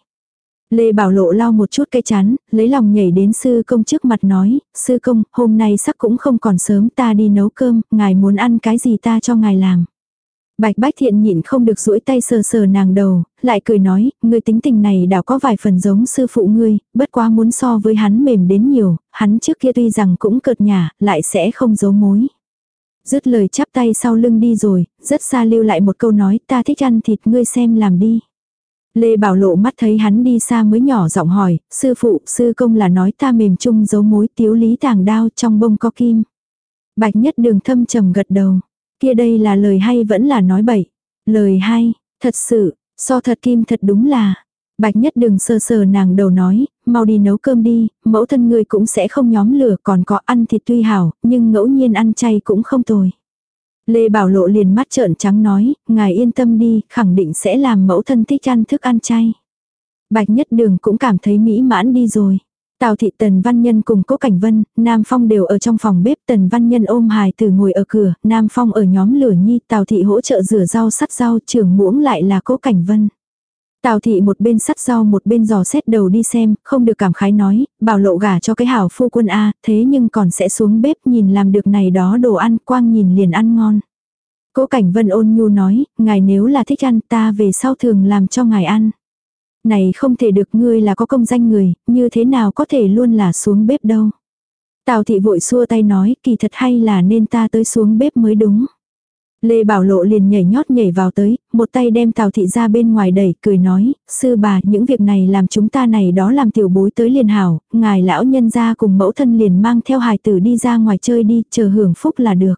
Lê Bảo Lộ lau một chút cây chán, lấy lòng nhảy đến sư công trước mặt nói, sư công, hôm nay sắc cũng không còn sớm ta đi nấu cơm, ngài muốn ăn cái gì ta cho ngài làm. Bạch Bách Thiện nhịn không được duỗi tay sờ sờ nàng đầu, lại cười nói, người tính tình này đảo có vài phần giống sư phụ ngươi, bất quá muốn so với hắn mềm đến nhiều, hắn trước kia tuy rằng cũng cợt nhả, lại sẽ không giấu mối. Dứt lời chắp tay sau lưng đi rồi, rất xa lưu lại một câu nói ta thích ăn thịt ngươi xem làm đi. Lê Bảo Lộ mắt thấy hắn đi xa mới nhỏ giọng hỏi, sư phụ, sư công là nói ta mềm chung giấu mối tiếu lý tàng đao trong bông có kim. Bạch nhất đường thâm trầm gật đầu. Kia đây là lời hay vẫn là nói bậy. Lời hay, thật sự, so thật kim thật đúng là. Bạch nhất đường sờ sờ nàng đầu nói, mau đi nấu cơm đi, mẫu thân người cũng sẽ không nhóm lửa còn có ăn thịt tuy hảo, nhưng ngẫu nhiên ăn chay cũng không tồi. Lê Bảo Lộ liền mắt trợn trắng nói, ngài yên tâm đi, khẳng định sẽ làm mẫu thân thích ăn thức ăn chay. Bạch nhất đường cũng cảm thấy mỹ mãn đi rồi. Tào thị Tần Văn Nhân cùng Cố Cảnh Vân, Nam Phong đều ở trong phòng bếp, Tần Văn Nhân ôm hài tử ngồi ở cửa, Nam Phong ở nhóm lửa nhi, Tào thị hỗ trợ rửa rau sắt rau, trưởng muỗng lại là Cố Cảnh Vân. Tào thị một bên sắt rau một bên giò xét đầu đi xem, không được cảm khái nói, bảo lộ gả cho cái hảo phu quân A, thế nhưng còn sẽ xuống bếp nhìn làm được này đó đồ ăn, quang nhìn liền ăn ngon. Cố Cảnh Vân ôn nhu nói, ngài nếu là thích ăn ta về sau thường làm cho ngài ăn. Này không thể được ngươi là có công danh người, như thế nào có thể luôn là xuống bếp đâu. Tào thị vội xua tay nói, kỳ thật hay là nên ta tới xuống bếp mới đúng. Lê Bảo Lộ liền nhảy nhót nhảy vào tới, một tay đem Tào Thị ra bên ngoài đẩy, cười nói, sư bà, những việc này làm chúng ta này đó làm tiểu bối tới liền hảo, ngài lão nhân ra cùng mẫu thân liền mang theo hài tử đi ra ngoài chơi đi, chờ hưởng phúc là được.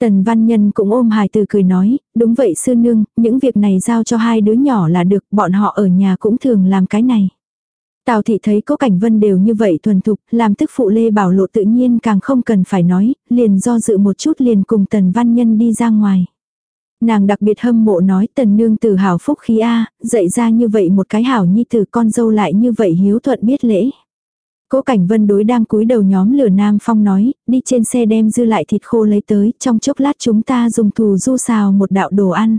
Tần Văn Nhân cũng ôm hài tử cười nói, đúng vậy sư nương, những việc này giao cho hai đứa nhỏ là được, bọn họ ở nhà cũng thường làm cái này. Tào thị thấy cố cảnh vân đều như vậy thuần thục, làm tức phụ Lê Bảo Lộ tự nhiên càng không cần phải nói, liền do dự một chút liền cùng tần văn nhân đi ra ngoài. Nàng đặc biệt hâm mộ nói tần nương từ hảo phúc khí A, dạy ra như vậy một cái hảo nhi tử con dâu lại như vậy hiếu thuận biết lễ. Cố Cảnh Vân đối đang cúi đầu nhóm lửa Nam Phong nói, đi trên xe đem dư lại thịt khô lấy tới, trong chốc lát chúng ta dùng thù du xào một đạo đồ ăn.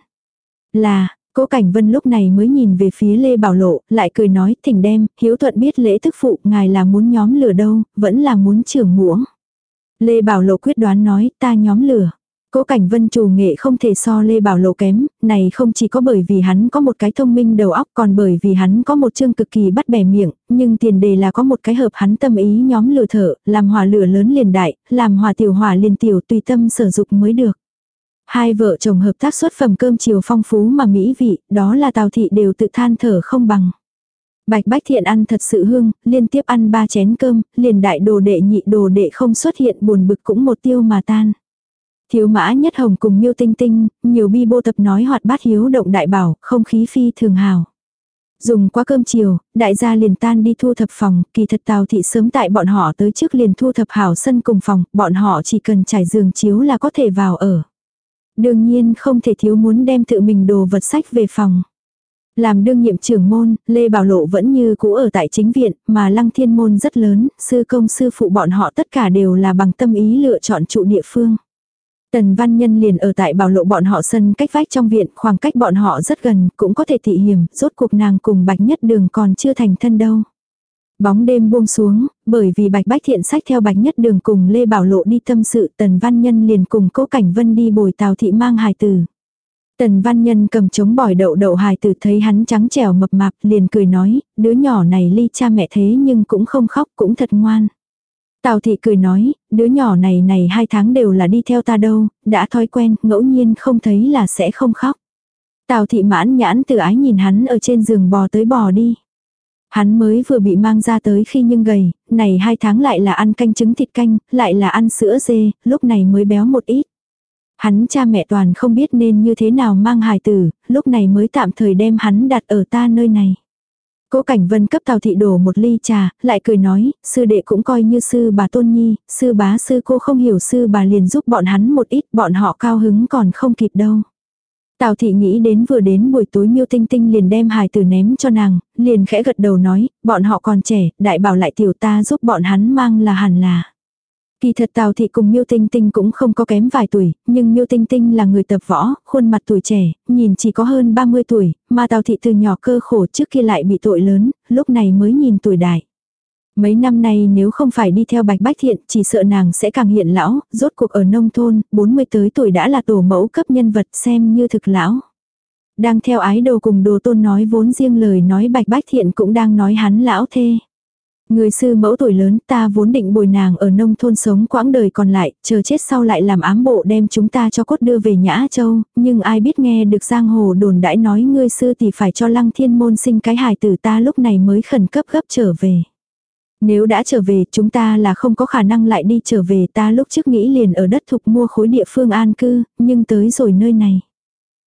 Là, Cố Cảnh Vân lúc này mới nhìn về phía Lê Bảo Lộ, lại cười nói, thỉnh đem, hiếu thuận biết lễ thức phụ, ngài là muốn nhóm lửa đâu, vẫn là muốn trưởng muỗng. Lê Bảo Lộ quyết đoán nói, ta nhóm lửa. Cố Cảnh Vân chủ nghệ không thể so Lê Bảo Lộ kém, này không chỉ có bởi vì hắn có một cái thông minh đầu óc còn bởi vì hắn có một chương cực kỳ bắt bẻ miệng, nhưng tiền đề là có một cái hợp hắn tâm ý nhóm lửa thở, làm hỏa lửa lớn liền đại, làm hỏa tiểu hỏa liền tiểu tùy tâm sở dụng mới được. Hai vợ chồng hợp tác xuất phẩm cơm chiều phong phú mà mỹ vị, đó là Tào thị đều tự than thở không bằng. Bạch Bách Thiện ăn thật sự hương, liên tiếp ăn ba chén cơm, liền đại đồ đệ nhị đồ đệ không xuất hiện buồn bực cũng một tiêu mà tan. Thiếu mã nhất hồng cùng miêu tinh tinh, nhiều bi bô tập nói hoạt bát hiếu động đại bảo, không khí phi thường hào. Dùng qua cơm chiều, đại gia liền tan đi thu thập phòng, kỳ thật tào thị sớm tại bọn họ tới trước liền thu thập hảo sân cùng phòng, bọn họ chỉ cần trải giường chiếu là có thể vào ở. Đương nhiên không thể thiếu muốn đem tự mình đồ vật sách về phòng. Làm đương nhiệm trưởng môn, Lê Bảo Lộ vẫn như cũ ở tại chính viện, mà lăng thiên môn rất lớn, sư công sư phụ bọn họ tất cả đều là bằng tâm ý lựa chọn trụ địa phương. Tần Văn Nhân liền ở tại bảo lộ bọn họ sân cách vách trong viện, khoảng cách bọn họ rất gần, cũng có thể thị hiểm, rốt cuộc nàng cùng Bạch Nhất Đường còn chưa thành thân đâu. Bóng đêm buông xuống, bởi vì Bạch Bách Thiện sách theo Bạch Nhất Đường cùng Lê Bảo Lộ đi tâm sự, Tần Văn Nhân liền cùng Cố Cảnh Vân đi bồi Tào Thị mang hài tử. Tần Văn Nhân cầm trống bỏi đậu đậu hài tử thấy hắn trắng trẻo mập mạp liền cười nói, đứa nhỏ này ly cha mẹ thế nhưng cũng không khóc cũng thật ngoan. Tào thị cười nói, đứa nhỏ này này hai tháng đều là đi theo ta đâu, đã thói quen, ngẫu nhiên không thấy là sẽ không khóc. Tào thị mãn nhãn từ ái nhìn hắn ở trên giường bò tới bò đi. Hắn mới vừa bị mang ra tới khi nhưng gầy, này hai tháng lại là ăn canh trứng thịt canh, lại là ăn sữa dê, lúc này mới béo một ít. Hắn cha mẹ toàn không biết nên như thế nào mang hài tử, lúc này mới tạm thời đem hắn đặt ở ta nơi này. Cố Cảnh Vân cấp Tào thị đổ một ly trà, lại cười nói, sư đệ cũng coi như sư bà tôn nhi, sư bá sư cô không hiểu sư bà liền giúp bọn hắn một ít, bọn họ cao hứng còn không kịp đâu. Tào thị nghĩ đến vừa đến buổi tối miêu tinh tinh liền đem hài tử ném cho nàng, liền khẽ gật đầu nói, bọn họ còn trẻ, đại bảo lại tiểu ta giúp bọn hắn mang là hẳn là. Kỳ thật Tào Thị cùng Miêu Tinh Tinh cũng không có kém vài tuổi, nhưng Miêu Tinh Tinh là người tập võ, khuôn mặt tuổi trẻ, nhìn chỉ có hơn 30 tuổi, mà Tào Thị từ nhỏ cơ khổ trước kia lại bị tội lớn, lúc này mới nhìn tuổi đại. Mấy năm nay nếu không phải đi theo Bạch Bách Thiện, chỉ sợ nàng sẽ càng hiện lão, rốt cuộc ở nông thôn, 40 tới tuổi đã là tổ mẫu cấp nhân vật xem như thực lão. Đang theo ái đồ cùng đồ tôn nói vốn riêng lời nói Bạch Bách Thiện cũng đang nói hắn lão thê. Người sư mẫu tuổi lớn ta vốn định bồi nàng ở nông thôn sống quãng đời còn lại, chờ chết sau lại làm ám bộ đem chúng ta cho cốt đưa về Nhã Châu, nhưng ai biết nghe được giang hồ đồn đãi nói ngươi sư thì phải cho lăng thiên môn sinh cái hài tử ta lúc này mới khẩn cấp gấp trở về. Nếu đã trở về chúng ta là không có khả năng lại đi trở về ta lúc trước nghĩ liền ở đất thục mua khối địa phương an cư, nhưng tới rồi nơi này.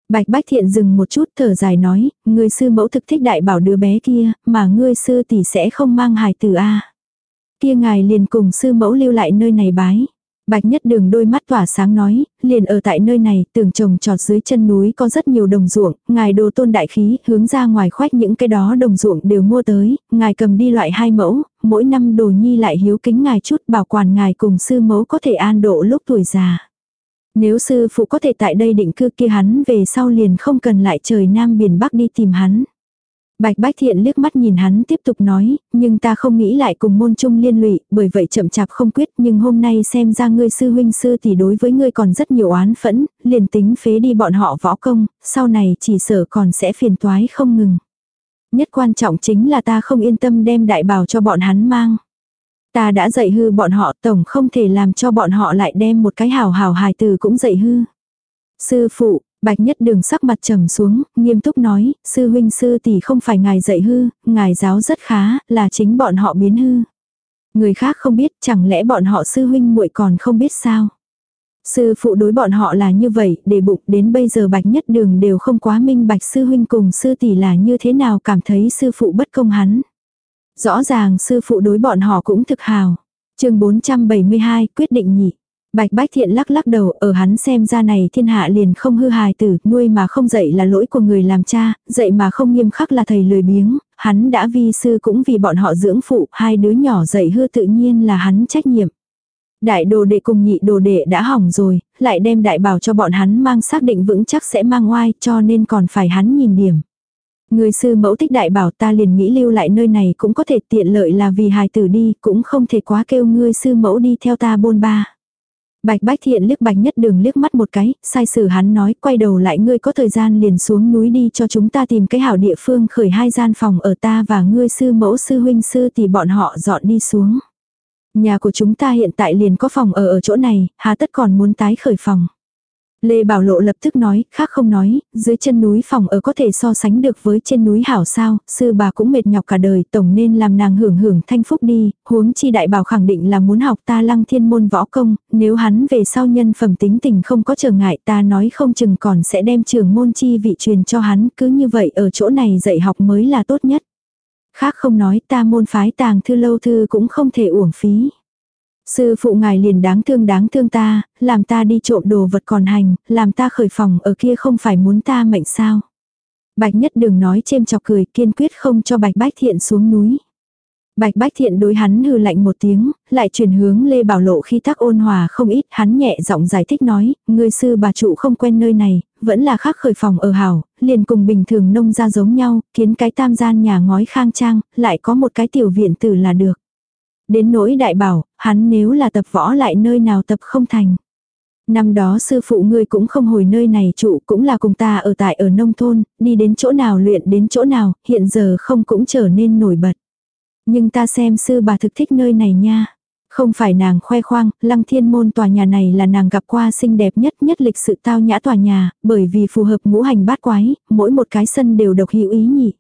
Bạch Bách Thiện dừng một chút thở dài nói, người sư mẫu thực thích đại bảo đứa bé kia, mà ngươi sư tỷ sẽ không mang hài tử a. Kia ngài liền cùng sư mẫu lưu lại nơi này bái. Bạch nhất đường đôi mắt tỏa sáng nói, liền ở tại nơi này, tưởng trồng trọt dưới chân núi có rất nhiều đồng ruộng, ngài đồ tôn đại khí, hướng ra ngoài khoách những cái đó đồng ruộng đều mua tới, ngài cầm đi loại hai mẫu, mỗi năm đồ nhi lại hiếu kính ngài chút bảo quản ngài cùng sư mẫu có thể an độ lúc tuổi già. Nếu sư phụ có thể tại đây định cư kia hắn về sau liền không cần lại trời nam biển bắc đi tìm hắn. Bạch Bách Thiện liếc mắt nhìn hắn tiếp tục nói, nhưng ta không nghĩ lại cùng môn trung liên lụy, bởi vậy chậm chạp không quyết, nhưng hôm nay xem ra ngươi sư huynh sư thì đối với ngươi còn rất nhiều oán phẫn, liền tính phế đi bọn họ võ công, sau này chỉ sợ còn sẽ phiền toái không ngừng. Nhất quan trọng chính là ta không yên tâm đem đại bảo cho bọn hắn mang. Ta đã dạy hư bọn họ tổng không thể làm cho bọn họ lại đem một cái hào hào hài từ cũng dạy hư. Sư phụ, Bạch nhất đường sắc mặt trầm xuống, nghiêm túc nói, sư huynh sư tỷ không phải ngài dạy hư, ngài giáo rất khá, là chính bọn họ biến hư. Người khác không biết, chẳng lẽ bọn họ sư huynh muội còn không biết sao. Sư phụ đối bọn họ là như vậy, để bụng đến bây giờ bạch nhất đường đều không quá minh bạch sư huynh cùng sư tỷ là như thế nào cảm thấy sư phụ bất công hắn. Rõ ràng sư phụ đối bọn họ cũng thực hào. chương 472 quyết định nhị. Bạch Bách Thiện lắc lắc đầu, ở hắn xem ra này thiên hạ liền không hư hài tử, nuôi mà không dạy là lỗi của người làm cha, dạy mà không nghiêm khắc là thầy lười biếng, hắn đã vi sư cũng vì bọn họ dưỡng phụ, hai đứa nhỏ dạy hư tự nhiên là hắn trách nhiệm. Đại đồ đệ cùng nhị đồ đệ đã hỏng rồi, lại đem đại bảo cho bọn hắn mang xác định vững chắc sẽ mang oai cho nên còn phải hắn nhìn điểm. Người sư mẫu thích đại bảo ta liền nghĩ lưu lại nơi này cũng có thể tiện lợi là vì hài tử đi, cũng không thể quá kêu ngươi sư mẫu đi theo ta bôn ba. Bạch Bách Thiện liếc Bạch Nhất Đường liếc mắt một cái, sai sử hắn nói, quay đầu lại ngươi có thời gian liền xuống núi đi cho chúng ta tìm cái hảo địa phương khởi hai gian phòng ở ta và ngươi sư mẫu sư huynh sư thì bọn họ dọn đi xuống. Nhà của chúng ta hiện tại liền có phòng ở ở chỗ này, hà tất còn muốn tái khởi phòng. Lê Bảo Lộ lập tức nói, khác không nói, dưới chân núi phòng ở có thể so sánh được với trên núi hảo sao, sư bà cũng mệt nhọc cả đời, tổng nên làm nàng hưởng hưởng thanh phúc đi, huống chi đại bảo khẳng định là muốn học ta lăng thiên môn võ công, nếu hắn về sau nhân phẩm tính tình không có trở ngại ta nói không chừng còn sẽ đem trường môn chi vị truyền cho hắn, cứ như vậy ở chỗ này dạy học mới là tốt nhất. Khác không nói ta môn phái tàng thư lâu thư cũng không thể uổng phí. Sư phụ ngài liền đáng thương đáng thương ta, làm ta đi trộm đồ vật còn hành, làm ta khởi phòng ở kia không phải muốn ta mệnh sao. Bạch nhất đừng nói chêm chọc cười kiên quyết không cho bạch bách thiện xuống núi. Bạch bách thiện đối hắn hừ lạnh một tiếng, lại chuyển hướng Lê Bảo Lộ khi tác ôn hòa không ít, hắn nhẹ giọng giải thích nói, người sư bà trụ không quen nơi này, vẫn là khác khởi phòng ở hảo, liền cùng bình thường nông ra giống nhau, kiến cái tam gian nhà ngói khang trang, lại có một cái tiểu viện tử là được. Đến nỗi đại bảo, hắn nếu là tập võ lại nơi nào tập không thành. Năm đó sư phụ ngươi cũng không hồi nơi này trụ cũng là cùng ta ở tại ở nông thôn, đi đến chỗ nào luyện đến chỗ nào, hiện giờ không cũng trở nên nổi bật. Nhưng ta xem sư bà thực thích nơi này nha. Không phải nàng khoe khoang, lăng thiên môn tòa nhà này là nàng gặp qua xinh đẹp nhất nhất lịch sự tao nhã tòa nhà, bởi vì phù hợp ngũ hành bát quái, mỗi một cái sân đều độc hữu ý nhị.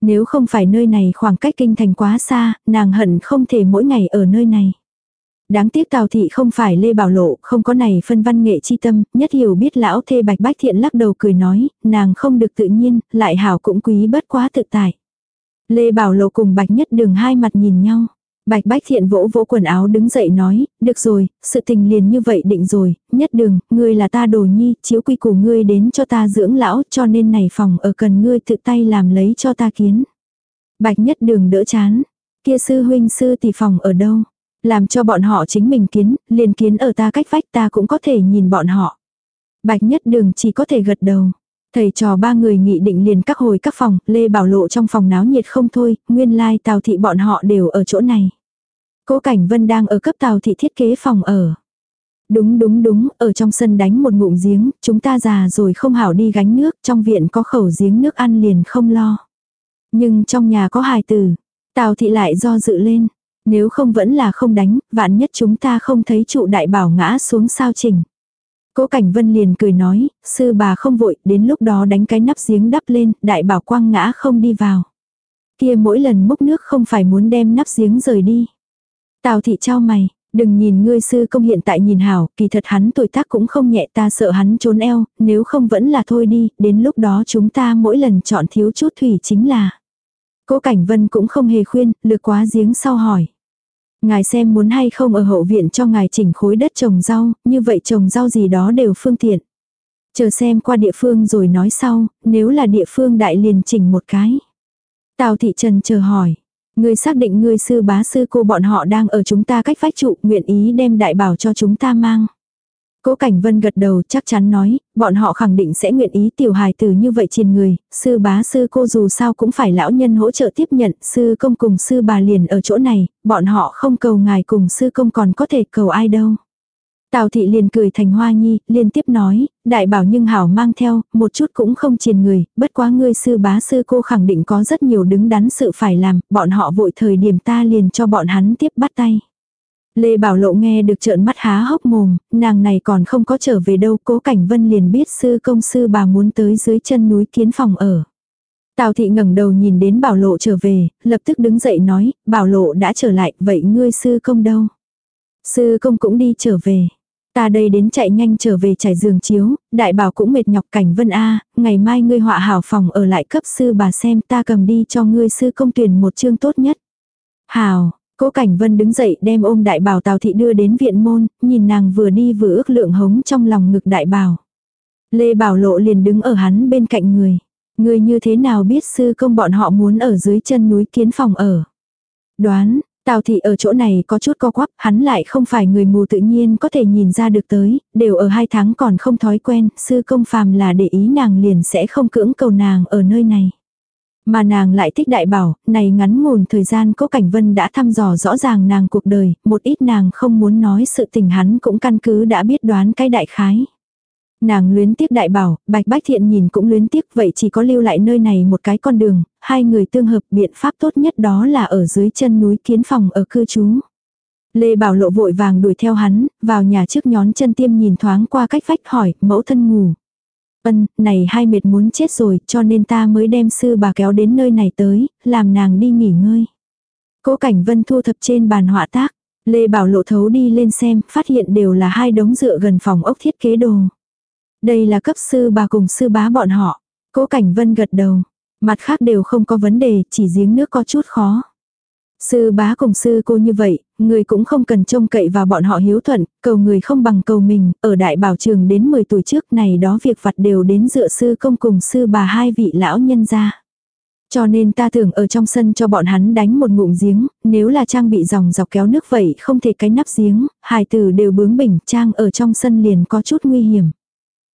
Nếu không phải nơi này khoảng cách kinh thành quá xa, nàng hận không thể mỗi ngày ở nơi này. Đáng tiếc Tào Thị không phải Lê Bảo Lộ, không có này phân văn nghệ chi tâm, nhất hiểu biết lão thê bạch bách thiện lắc đầu cười nói, nàng không được tự nhiên, lại hảo cũng quý bất quá tự tại. Lê Bảo Lộ cùng Bạch Nhất Đường hai mặt nhìn nhau. Bạch Bách Thiện vỗ vỗ quần áo đứng dậy nói, được rồi, sự tình liền như vậy định rồi, nhất đường, ngươi là ta đồ nhi, chiếu quy củ ngươi đến cho ta dưỡng lão, cho nên này phòng ở cần ngươi tự tay làm lấy cho ta kiến. Bạch Nhất đường đỡ chán, kia sư huynh sư tỷ phòng ở đâu, làm cho bọn họ chính mình kiến, liền kiến ở ta cách vách ta cũng có thể nhìn bọn họ. Bạch Nhất đường chỉ có thể gật đầu. Thầy trò ba người nghị định liền các hồi các phòng, Lê Bảo Lộ trong phòng náo nhiệt không thôi, nguyên lai like Tào Thị bọn họ đều ở chỗ này. Cố Cảnh Vân đang ở cấp Tào Thị thiết kế phòng ở. Đúng đúng đúng, ở trong sân đánh một ngụm giếng, chúng ta già rồi không hảo đi gánh nước, trong viện có khẩu giếng nước ăn liền không lo. Nhưng trong nhà có hài tử, Tào Thị lại do dự lên. Nếu không vẫn là không đánh, vạn nhất chúng ta không thấy trụ đại bảo ngã xuống sao chỉnh. Cố Cảnh Vân liền cười nói, sư bà không vội, đến lúc đó đánh cái nắp giếng đắp lên, đại bảo quang ngã không đi vào. Kia mỗi lần múc nước không phải muốn đem nắp giếng rời đi. Tào thị trao mày, đừng nhìn ngươi sư công hiện tại nhìn hảo, kỳ thật hắn tuổi tác cũng không nhẹ ta sợ hắn trốn eo, nếu không vẫn là thôi đi, đến lúc đó chúng ta mỗi lần chọn thiếu chút thủy chính là. Cố Cảnh Vân cũng không hề khuyên, lược quá giếng sau hỏi. Ngài xem muốn hay không ở hậu viện cho ngài chỉnh khối đất trồng rau, như vậy trồng rau gì đó đều phương tiện. Chờ xem qua địa phương rồi nói sau, nếu là địa phương đại liền chỉnh một cái. Tào thị trần chờ hỏi. Ngươi xác định ngươi sư bá sư cô bọn họ đang ở chúng ta cách vách trụ, nguyện ý đem đại bảo cho chúng ta mang. Cố Cảnh Vân gật đầu chắc chắn nói, bọn họ khẳng định sẽ nguyện ý tiểu hài tử như vậy trên người, sư bá sư cô dù sao cũng phải lão nhân hỗ trợ tiếp nhận, sư công cùng sư bà liền ở chỗ này, bọn họ không cầu ngài cùng sư công còn có thể cầu ai đâu. Tào thị liền cười thành hoa nhi, liên tiếp nói, đại bảo nhưng hảo mang theo, một chút cũng không triền người, bất quá ngươi sư bá sư cô khẳng định có rất nhiều đứng đắn sự phải làm, bọn họ vội thời điểm ta liền cho bọn hắn tiếp bắt tay. Lê Bảo Lộ nghe được trợn mắt há hốc mồm, nàng này còn không có trở về đâu, cố cảnh vân liền biết sư công sư bà muốn tới dưới chân núi kiến phòng ở. Tào thị ngẩng đầu nhìn đến Bảo Lộ trở về, lập tức đứng dậy nói, Bảo Lộ đã trở lại, vậy ngươi sư công đâu? Sư công cũng đi trở về. Ta đây đến chạy nhanh trở về trải giường chiếu, đại bảo cũng mệt nhọc cảnh vân A, ngày mai ngươi họa hảo phòng ở lại cấp sư bà xem ta cầm đi cho ngươi sư công tuyển một chương tốt nhất. Hảo, Cố Cảnh Vân đứng dậy đem ôm đại bảo Tào Thị đưa đến viện môn, nhìn nàng vừa đi vừa ước lượng hống trong lòng ngực đại bảo. Lê Bảo Lộ liền đứng ở hắn bên cạnh người. Người như thế nào biết sư công bọn họ muốn ở dưới chân núi kiến phòng ở. Đoán, Tào thị ở chỗ này có chút co quắp, hắn lại không phải người mù tự nhiên có thể nhìn ra được tới, đều ở hai tháng còn không thói quen, sư công phàm là để ý nàng liền sẽ không cưỡng cầu nàng ở nơi này. Mà nàng lại thích đại bảo, này ngắn ngủn thời gian cố cảnh vân đã thăm dò rõ ràng nàng cuộc đời, một ít nàng không muốn nói sự tình hắn cũng căn cứ đã biết đoán cái đại khái. Nàng luyến tiếc đại bảo, bạch bách thiện nhìn cũng luyến tiếc vậy chỉ có lưu lại nơi này một cái con đường, hai người tương hợp biện pháp tốt nhất đó là ở dưới chân núi kiến phòng ở cư trú. Lê Bảo Lộ vội vàng đuổi theo hắn, vào nhà trước nhón chân tiêm nhìn thoáng qua cách vách hỏi, mẫu thân ngủ. Ân, này hai mệt muốn chết rồi, cho nên ta mới đem sư bà kéo đến nơi này tới, làm nàng đi nghỉ ngơi. Cố Cảnh Vân thu thập trên bàn họa tác, Lê Bảo Lộ thấu đi lên xem, phát hiện đều là hai đống dựa gần phòng ốc thiết kế đồ. Đây là cấp sư bà cùng sư bá bọn họ. Cố Cảnh Vân gật đầu. Mặt khác đều không có vấn đề, chỉ giếng nước có chút khó. Sư bá cùng sư cô như vậy, người cũng không cần trông cậy vào bọn họ hiếu thuận, cầu người không bằng cầu mình, ở đại bảo trường đến 10 tuổi trước này đó việc vặt đều đến dựa sư công cùng sư bà hai vị lão nhân ra. Cho nên ta tưởng ở trong sân cho bọn hắn đánh một ngụm giếng, nếu là trang bị dòng dọc kéo nước vậy không thể cái nắp giếng, hài tử đều bướng bỉnh, trang ở trong sân liền có chút nguy hiểm.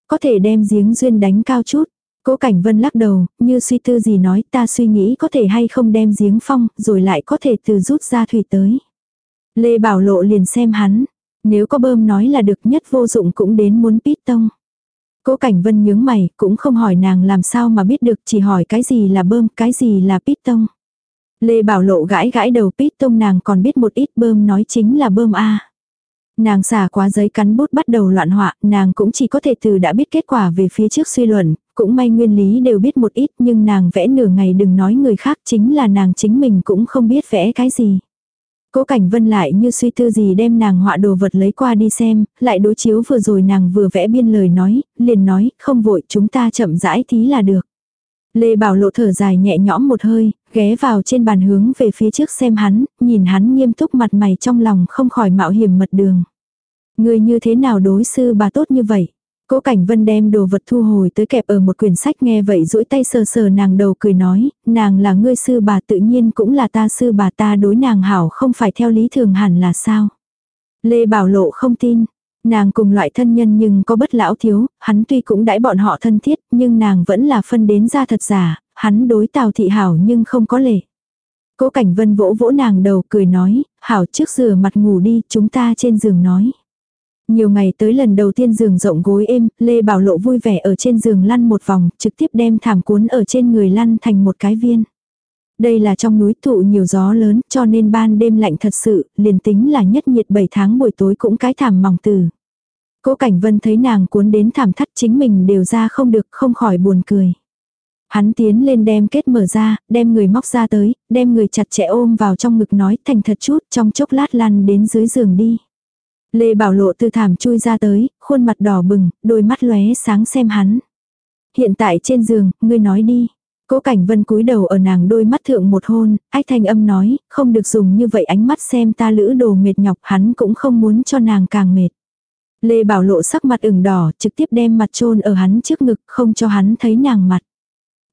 Có thể đem giếng duyên đánh cao chút. Cố Cảnh Vân lắc đầu, như suy tư gì nói ta suy nghĩ có thể hay không đem giếng phong, rồi lại có thể từ rút ra thủy tới. Lê Bảo Lộ liền xem hắn, nếu có bơm nói là được nhất vô dụng cũng đến muốn pít tông. Cố Cảnh Vân nhướng mày, cũng không hỏi nàng làm sao mà biết được, chỉ hỏi cái gì là bơm, cái gì là pít tông. Lê Bảo Lộ gãi gãi đầu pít tông nàng còn biết một ít bơm nói chính là bơm A. Nàng xả quá giấy cắn bút bắt đầu loạn họa, nàng cũng chỉ có thể từ đã biết kết quả về phía trước suy luận, cũng may nguyên lý đều biết một ít nhưng nàng vẽ nửa ngày đừng nói người khác chính là nàng chính mình cũng không biết vẽ cái gì. Cố Cảnh Vân lại như suy tư gì đem nàng họa đồ vật lấy qua đi xem, lại đối chiếu vừa rồi nàng vừa vẽ biên lời nói, liền nói, không vội chúng ta chậm rãi thí là được. Lê Bảo Lộ thở dài nhẹ nhõm một hơi, ghé vào trên bàn hướng về phía trước xem hắn, nhìn hắn nghiêm túc mặt mày trong lòng không khỏi mạo hiểm mật đường. Người như thế nào đối sư bà tốt như vậy? Cố Cảnh Vân đem đồ vật thu hồi tới kẹp ở một quyển sách nghe vậy duỗi tay sờ sờ nàng đầu cười nói, nàng là ngươi sư bà tự nhiên cũng là ta sư bà ta đối nàng hảo không phải theo lý thường hẳn là sao. Lê Bảo Lộ không tin, nàng cùng loại thân nhân nhưng có bất lão thiếu, hắn tuy cũng đãi bọn họ thân thiết nhưng nàng vẫn là phân đến ra thật giả, hắn đối tào thị hảo nhưng không có lệ. Cố Cảnh Vân vỗ vỗ nàng đầu cười nói, hảo trước rửa mặt ngủ đi chúng ta trên giường nói. Nhiều ngày tới lần đầu tiên giường rộng gối êm, Lê Bảo Lộ vui vẻ ở trên giường lăn một vòng, trực tiếp đem thảm cuốn ở trên người lăn thành một cái viên. Đây là trong núi thụ nhiều gió lớn, cho nên ban đêm lạnh thật sự, liền tính là nhất nhiệt 7 tháng buổi tối cũng cái thảm mỏng từ. Cố Cảnh Vân thấy nàng cuốn đến thảm thắt chính mình đều ra không được, không khỏi buồn cười. Hắn tiến lên đem kết mở ra, đem người móc ra tới, đem người chặt chẽ ôm vào trong ngực nói thành thật chút trong chốc lát lăn đến dưới giường đi. Lê Bảo Lộ từ thảm chui ra tới, khuôn mặt đỏ bừng, đôi mắt lóe sáng xem hắn. Hiện tại trên giường, ngươi nói đi. Cố Cảnh Vân cúi đầu ở nàng đôi mắt thượng một hôn, ách thanh âm nói, không được dùng như vậy ánh mắt xem ta lữ đồ mệt nhọc hắn cũng không muốn cho nàng càng mệt. Lê Bảo Lộ sắc mặt ửng đỏ, trực tiếp đem mặt trôn ở hắn trước ngực, không cho hắn thấy nàng mặt.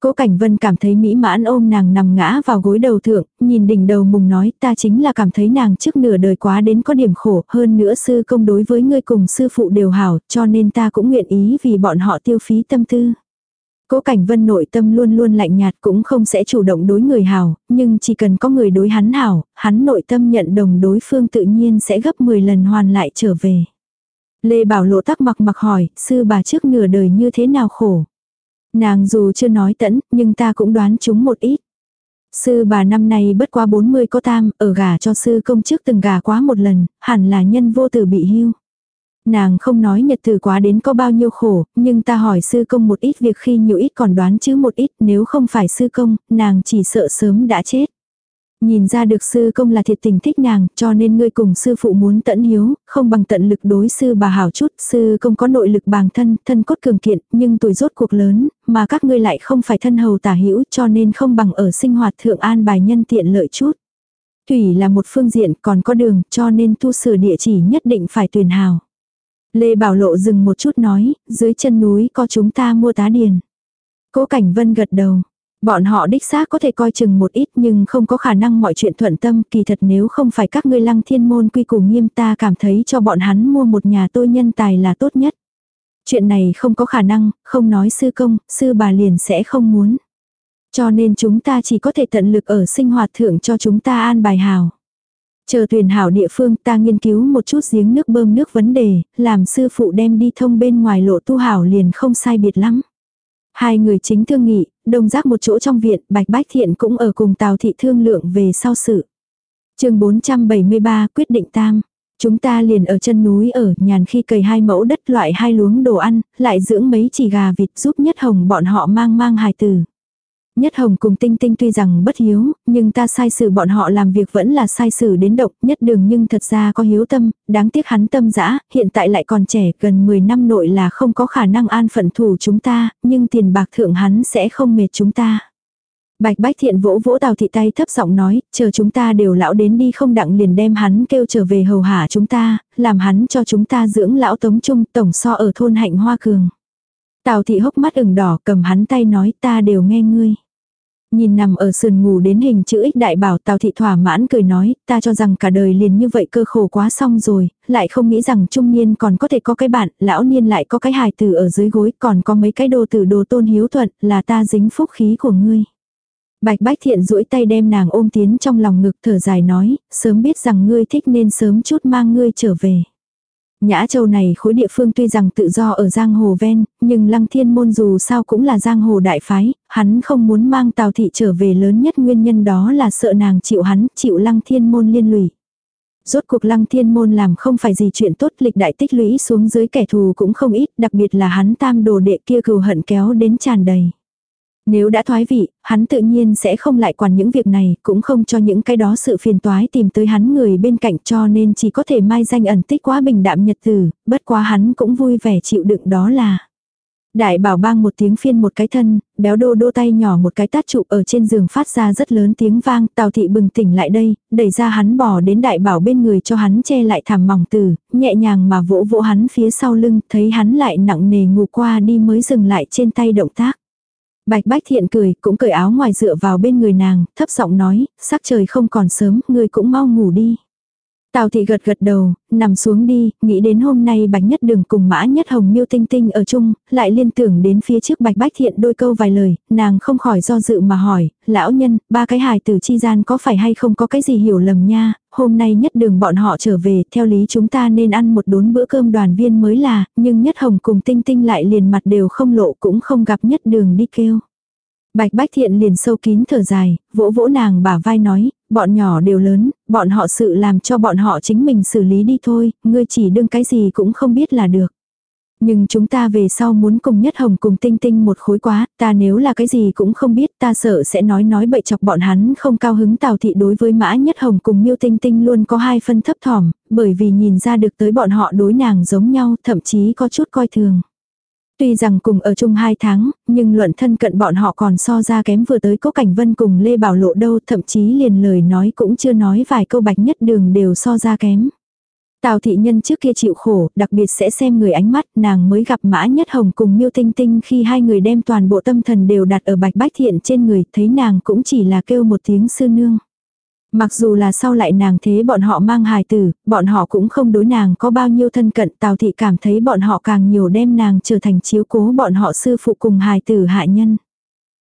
Cố Cảnh Vân cảm thấy mỹ mãn ôm nàng nằm ngã vào gối đầu thượng, nhìn đỉnh đầu mùng nói ta chính là cảm thấy nàng trước nửa đời quá đến có điểm khổ, hơn nữa sư công đối với ngươi cùng sư phụ đều hảo, cho nên ta cũng nguyện ý vì bọn họ tiêu phí tâm tư. Cố Cảnh Vân nội tâm luôn luôn lạnh nhạt cũng không sẽ chủ động đối người hảo, nhưng chỉ cần có người đối hắn hảo, hắn nội tâm nhận đồng đối phương tự nhiên sẽ gấp 10 lần hoàn lại trở về. Lê Bảo Lộ tắc mặc mặc hỏi, sư bà trước nửa đời như thế nào khổ. Nàng dù chưa nói tẫn, nhưng ta cũng đoán chúng một ít. Sư bà năm nay bất quá 40 có tam, ở gà cho sư công trước từng gà quá một lần, hẳn là nhân vô tử bị hưu. Nàng không nói nhật từ quá đến có bao nhiêu khổ, nhưng ta hỏi sư công một ít việc khi nhiều ít còn đoán chứ một ít nếu không phải sư công, nàng chỉ sợ sớm đã chết. Nhìn ra được sư công là thiệt tình thích nàng, cho nên ngươi cùng sư phụ muốn tận hiếu, không bằng tận lực đối sư bà hảo chút, sư công có nội lực bằng thân, thân cốt cường kiện, nhưng tuổi rốt cuộc lớn, mà các ngươi lại không phải thân hầu tả hữu cho nên không bằng ở sinh hoạt thượng an bài nhân tiện lợi chút. Thủy là một phương diện còn có đường, cho nên tu sửa địa chỉ nhất định phải tuyển hào. Lê Bảo Lộ dừng một chút nói, dưới chân núi có chúng ta mua tá điền. Cố Cảnh Vân gật đầu. Bọn họ đích xác có thể coi chừng một ít nhưng không có khả năng mọi chuyện thuận tâm kỳ thật nếu không phải các ngươi lăng thiên môn quy củ nghiêm ta cảm thấy cho bọn hắn mua một nhà tôi nhân tài là tốt nhất. Chuyện này không có khả năng, không nói sư công, sư bà liền sẽ không muốn. Cho nên chúng ta chỉ có thể tận lực ở sinh hoạt thượng cho chúng ta an bài hào. Chờ thuyền hảo địa phương ta nghiên cứu một chút giếng nước bơm nước vấn đề, làm sư phụ đem đi thông bên ngoài lộ tu hảo liền không sai biệt lắm. Hai người chính thương nghị, đông giác một chỗ trong viện, Bạch Bách Thiện cũng ở cùng Tào Thị thương lượng về sau sự. chương 473 quyết định tam. Chúng ta liền ở chân núi ở nhàn khi cầy hai mẫu đất loại hai luống đồ ăn, lại dưỡng mấy chỉ gà vịt giúp nhất hồng bọn họ mang mang hài tử. Nhất Hồng cùng Tinh Tinh tuy rằng bất hiếu, nhưng ta sai xử bọn họ làm việc vẫn là sai xử đến độc nhất đường nhưng thật ra có hiếu tâm, đáng tiếc hắn tâm dã hiện tại lại còn trẻ gần 10 năm nội là không có khả năng an phận thủ chúng ta, nhưng tiền bạc thượng hắn sẽ không mệt chúng ta. Bạch Bách Thiện vỗ vỗ Tào Thị tay thấp giọng nói, chờ chúng ta đều lão đến đi không đặng liền đem hắn kêu trở về hầu hạ chúng ta, làm hắn cho chúng ta dưỡng lão tống trung tổng so ở thôn hạnh hoa cường. Tào Thị hốc mắt ửng đỏ cầm hắn tay nói ta đều nghe ngươi. Nhìn nằm ở sườn ngủ đến hình chữ ích đại bảo Tào thị thỏa mãn cười nói, ta cho rằng cả đời liền như vậy cơ khổ quá xong rồi, lại không nghĩ rằng trung niên còn có thể có cái bạn, lão niên lại có cái hài tử ở dưới gối, còn có mấy cái đồ tử đồ tôn hiếu thuận, là ta dính phúc khí của ngươi. Bạch Bách Thiện duỗi tay đem nàng ôm tiến trong lòng ngực thở dài nói, sớm biết rằng ngươi thích nên sớm chút mang ngươi trở về. Nhã Châu này khối địa phương tuy rằng tự do ở giang hồ ven, nhưng lăng thiên môn dù sao cũng là giang hồ đại phái, hắn không muốn mang tào thị trở về lớn nhất nguyên nhân đó là sợ nàng chịu hắn, chịu lăng thiên môn liên lụy. Rốt cuộc lăng thiên môn làm không phải gì chuyện tốt lịch đại tích lũy xuống dưới kẻ thù cũng không ít, đặc biệt là hắn tam đồ đệ kia cừu hận kéo đến tràn đầy. Nếu đã thoái vị, hắn tự nhiên sẽ không lại quản những việc này, cũng không cho những cái đó sự phiền toái tìm tới hắn người bên cạnh cho nên chỉ có thể mai danh ẩn tích quá bình đạm nhật tử, bất quá hắn cũng vui vẻ chịu đựng đó là. Đại bảo bang một tiếng phiên một cái thân, béo đô đô tay nhỏ một cái tát trụ ở trên giường phát ra rất lớn tiếng vang, tào thị bừng tỉnh lại đây, đẩy ra hắn bỏ đến đại bảo bên người cho hắn che lại thảm mỏng tử, nhẹ nhàng mà vỗ vỗ hắn phía sau lưng, thấy hắn lại nặng nề ngủ qua đi mới dừng lại trên tay động tác. Bạch Bách Thiện cười, cũng cởi áo ngoài dựa vào bên người nàng, thấp giọng nói, sắc trời không còn sớm, người cũng mau ngủ đi. Tào thị gật gật đầu, nằm xuống đi, nghĩ đến hôm nay bạch nhất đường cùng mã nhất hồng miêu tinh tinh ở chung, lại liên tưởng đến phía trước bạch bách thiện đôi câu vài lời, nàng không khỏi do dự mà hỏi, lão nhân, ba cái hài tử chi gian có phải hay không có cái gì hiểu lầm nha, hôm nay nhất đường bọn họ trở về, theo lý chúng ta nên ăn một đốn bữa cơm đoàn viên mới là, nhưng nhất hồng cùng tinh tinh lại liền mặt đều không lộ cũng không gặp nhất đường đi kêu. Bạch Bách Thiện liền sâu kín thở dài, vỗ vỗ nàng bả vai nói, bọn nhỏ đều lớn, bọn họ sự làm cho bọn họ chính mình xử lý đi thôi, ngươi chỉ đương cái gì cũng không biết là được. Nhưng chúng ta về sau muốn cùng nhất hồng cùng tinh tinh một khối quá, ta nếu là cái gì cũng không biết ta sợ sẽ nói nói bậy chọc bọn hắn không cao hứng tào thị đối với mã nhất hồng cùng miêu tinh tinh luôn có hai phân thấp thỏm, bởi vì nhìn ra được tới bọn họ đối nàng giống nhau thậm chí có chút coi thường. Tuy rằng cùng ở chung hai tháng, nhưng luận thân cận bọn họ còn so ra kém vừa tới Cố Cảnh Vân cùng Lê Bảo Lộ đâu thậm chí liền lời nói cũng chưa nói vài câu bạch nhất đường đều so ra kém. Tào thị nhân trước kia chịu khổ, đặc biệt sẽ xem người ánh mắt, nàng mới gặp Mã Nhất Hồng cùng Miêu Tinh Tinh khi hai người đem toàn bộ tâm thần đều đặt ở Bạch Bách Thiện trên người, thấy nàng cũng chỉ là kêu một tiếng sư nương. Mặc dù là sau lại nàng thế bọn họ mang hài tử, bọn họ cũng không đối nàng có bao nhiêu thân cận, Tào thị cảm thấy bọn họ càng nhiều đem nàng trở thành chiếu cố bọn họ sư phụ cùng hài tử hạ nhân.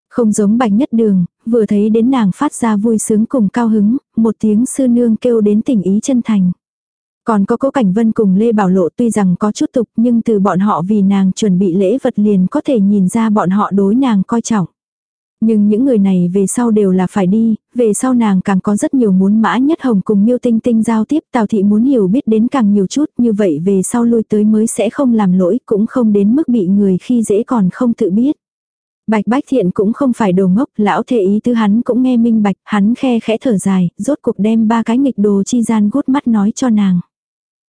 Không giống bạch nhất đường, vừa thấy đến nàng phát ra vui sướng cùng cao hứng, một tiếng sư nương kêu đến tình ý chân thành. Còn có cố cảnh vân cùng Lê Bảo Lộ tuy rằng có chút tục nhưng từ bọn họ vì nàng chuẩn bị lễ vật liền có thể nhìn ra bọn họ đối nàng coi trọng. Nhưng những người này về sau đều là phải đi, về sau nàng càng có rất nhiều muốn mã nhất hồng cùng miêu tinh tinh giao tiếp tào thị muốn hiểu biết đến càng nhiều chút như vậy về sau lui tới mới sẽ không làm lỗi cũng không đến mức bị người khi dễ còn không tự biết. Bạch Bách Thiện cũng không phải đồ ngốc, lão thề ý tư hắn cũng nghe minh bạch, hắn khe khẽ thở dài, rốt cuộc đem ba cái nghịch đồ chi gian gút mắt nói cho nàng.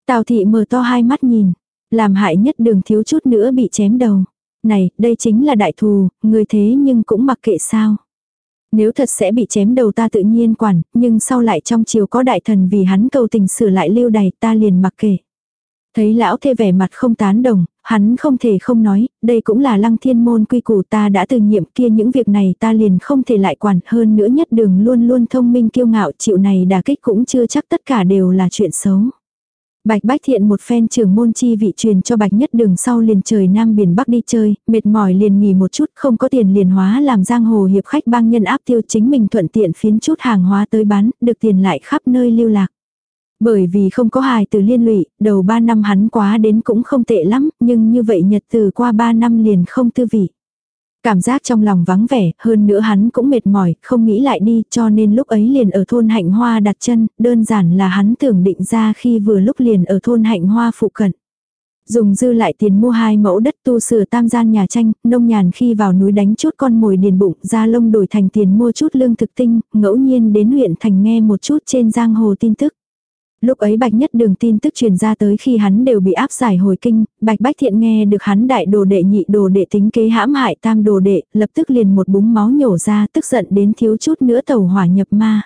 Tào thị mở to hai mắt nhìn, làm hại nhất đường thiếu chút nữa bị chém đầu. Này, đây chính là đại thù, người thế nhưng cũng mặc kệ sao. Nếu thật sẽ bị chém đầu ta tự nhiên quản, nhưng sau lại trong chiều có đại thần vì hắn cầu tình sửa lại lưu đày ta liền mặc kệ. Thấy lão thê vẻ mặt không tán đồng, hắn không thể không nói, đây cũng là lăng thiên môn quy củ ta đã từ nhiệm kia những việc này ta liền không thể lại quản hơn nữa nhất đường luôn luôn thông minh kiêu ngạo chịu này đà kích cũng chưa chắc tất cả đều là chuyện xấu. Bạch Bách Thiện một phen trưởng môn chi vị truyền cho Bạch Nhất đường sau liền trời Nam Biển Bắc đi chơi, mệt mỏi liền nghỉ một chút, không có tiền liền hóa làm giang hồ hiệp khách bang nhân áp tiêu chính mình thuận tiện phiến chút hàng hóa tới bán, được tiền lại khắp nơi lưu lạc. Bởi vì không có hài từ liên lụy, đầu 3 năm hắn quá đến cũng không tệ lắm, nhưng như vậy nhật từ qua 3 năm liền không tư vị. Cảm giác trong lòng vắng vẻ, hơn nữa hắn cũng mệt mỏi, không nghĩ lại đi, cho nên lúc ấy liền ở thôn hạnh hoa đặt chân, đơn giản là hắn tưởng định ra khi vừa lúc liền ở thôn hạnh hoa phụ cận. Dùng dư lại tiền mua hai mẫu đất tu sửa tam gian nhà tranh, nông nhàn khi vào núi đánh chút con mồi điền bụng, ra lông đổi thành tiền mua chút lương thực tinh, ngẫu nhiên đến huyện thành nghe một chút trên giang hồ tin tức. Lúc ấy Bạch Nhất Đường tin tức truyền ra tới khi hắn đều bị áp giải hồi kinh, Bạch Bách Thiện nghe được hắn đại đồ đệ nhị đồ đệ tính kế hãm hại tam đồ đệ, lập tức liền một búng máu nhổ ra tức giận đến thiếu chút nữa tàu hỏa nhập ma.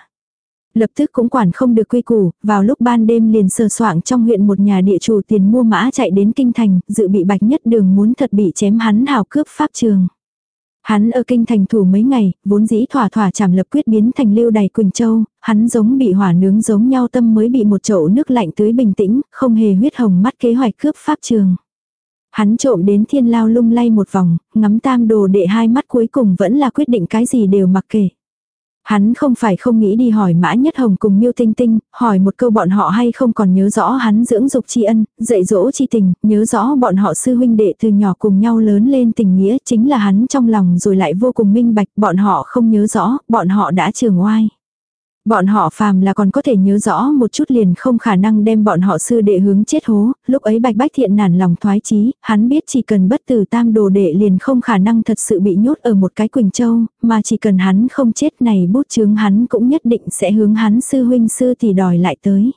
Lập tức cũng quản không được quy củ, vào lúc ban đêm liền sờ soạng trong huyện một nhà địa chủ tiền mua mã chạy đến kinh thành, dự bị Bạch Nhất Đường muốn thật bị chém hắn hào cướp pháp trường. Hắn ở kinh thành thủ mấy ngày, vốn dĩ thỏa thỏa chảm lập quyết biến thành lưu đầy Quỳnh Châu, hắn giống bị hỏa nướng giống nhau tâm mới bị một chậu nước lạnh tưới bình tĩnh, không hề huyết hồng mắt kế hoạch cướp pháp trường. Hắn trộm đến thiên lao lung lay một vòng, ngắm tam đồ đệ hai mắt cuối cùng vẫn là quyết định cái gì đều mặc kệ. Hắn không phải không nghĩ đi hỏi Mã Nhất Hồng cùng Miêu Tinh Tinh, hỏi một câu bọn họ hay không còn nhớ rõ hắn dưỡng dục tri ân, dạy dỗ tri tình, nhớ rõ bọn họ sư huynh đệ từ nhỏ cùng nhau lớn lên tình nghĩa chính là hắn trong lòng rồi lại vô cùng minh bạch, bọn họ không nhớ rõ, bọn họ đã trường oai. Bọn họ phàm là còn có thể nhớ rõ một chút liền không khả năng đem bọn họ sư đệ hướng chết hố, lúc ấy bạch bách thiện nản lòng thoái chí hắn biết chỉ cần bất tử tam đồ đệ liền không khả năng thật sự bị nhốt ở một cái Quỳnh Châu, mà chỉ cần hắn không chết này bút chướng hắn cũng nhất định sẽ hướng hắn sư huynh sư thì đòi lại tới.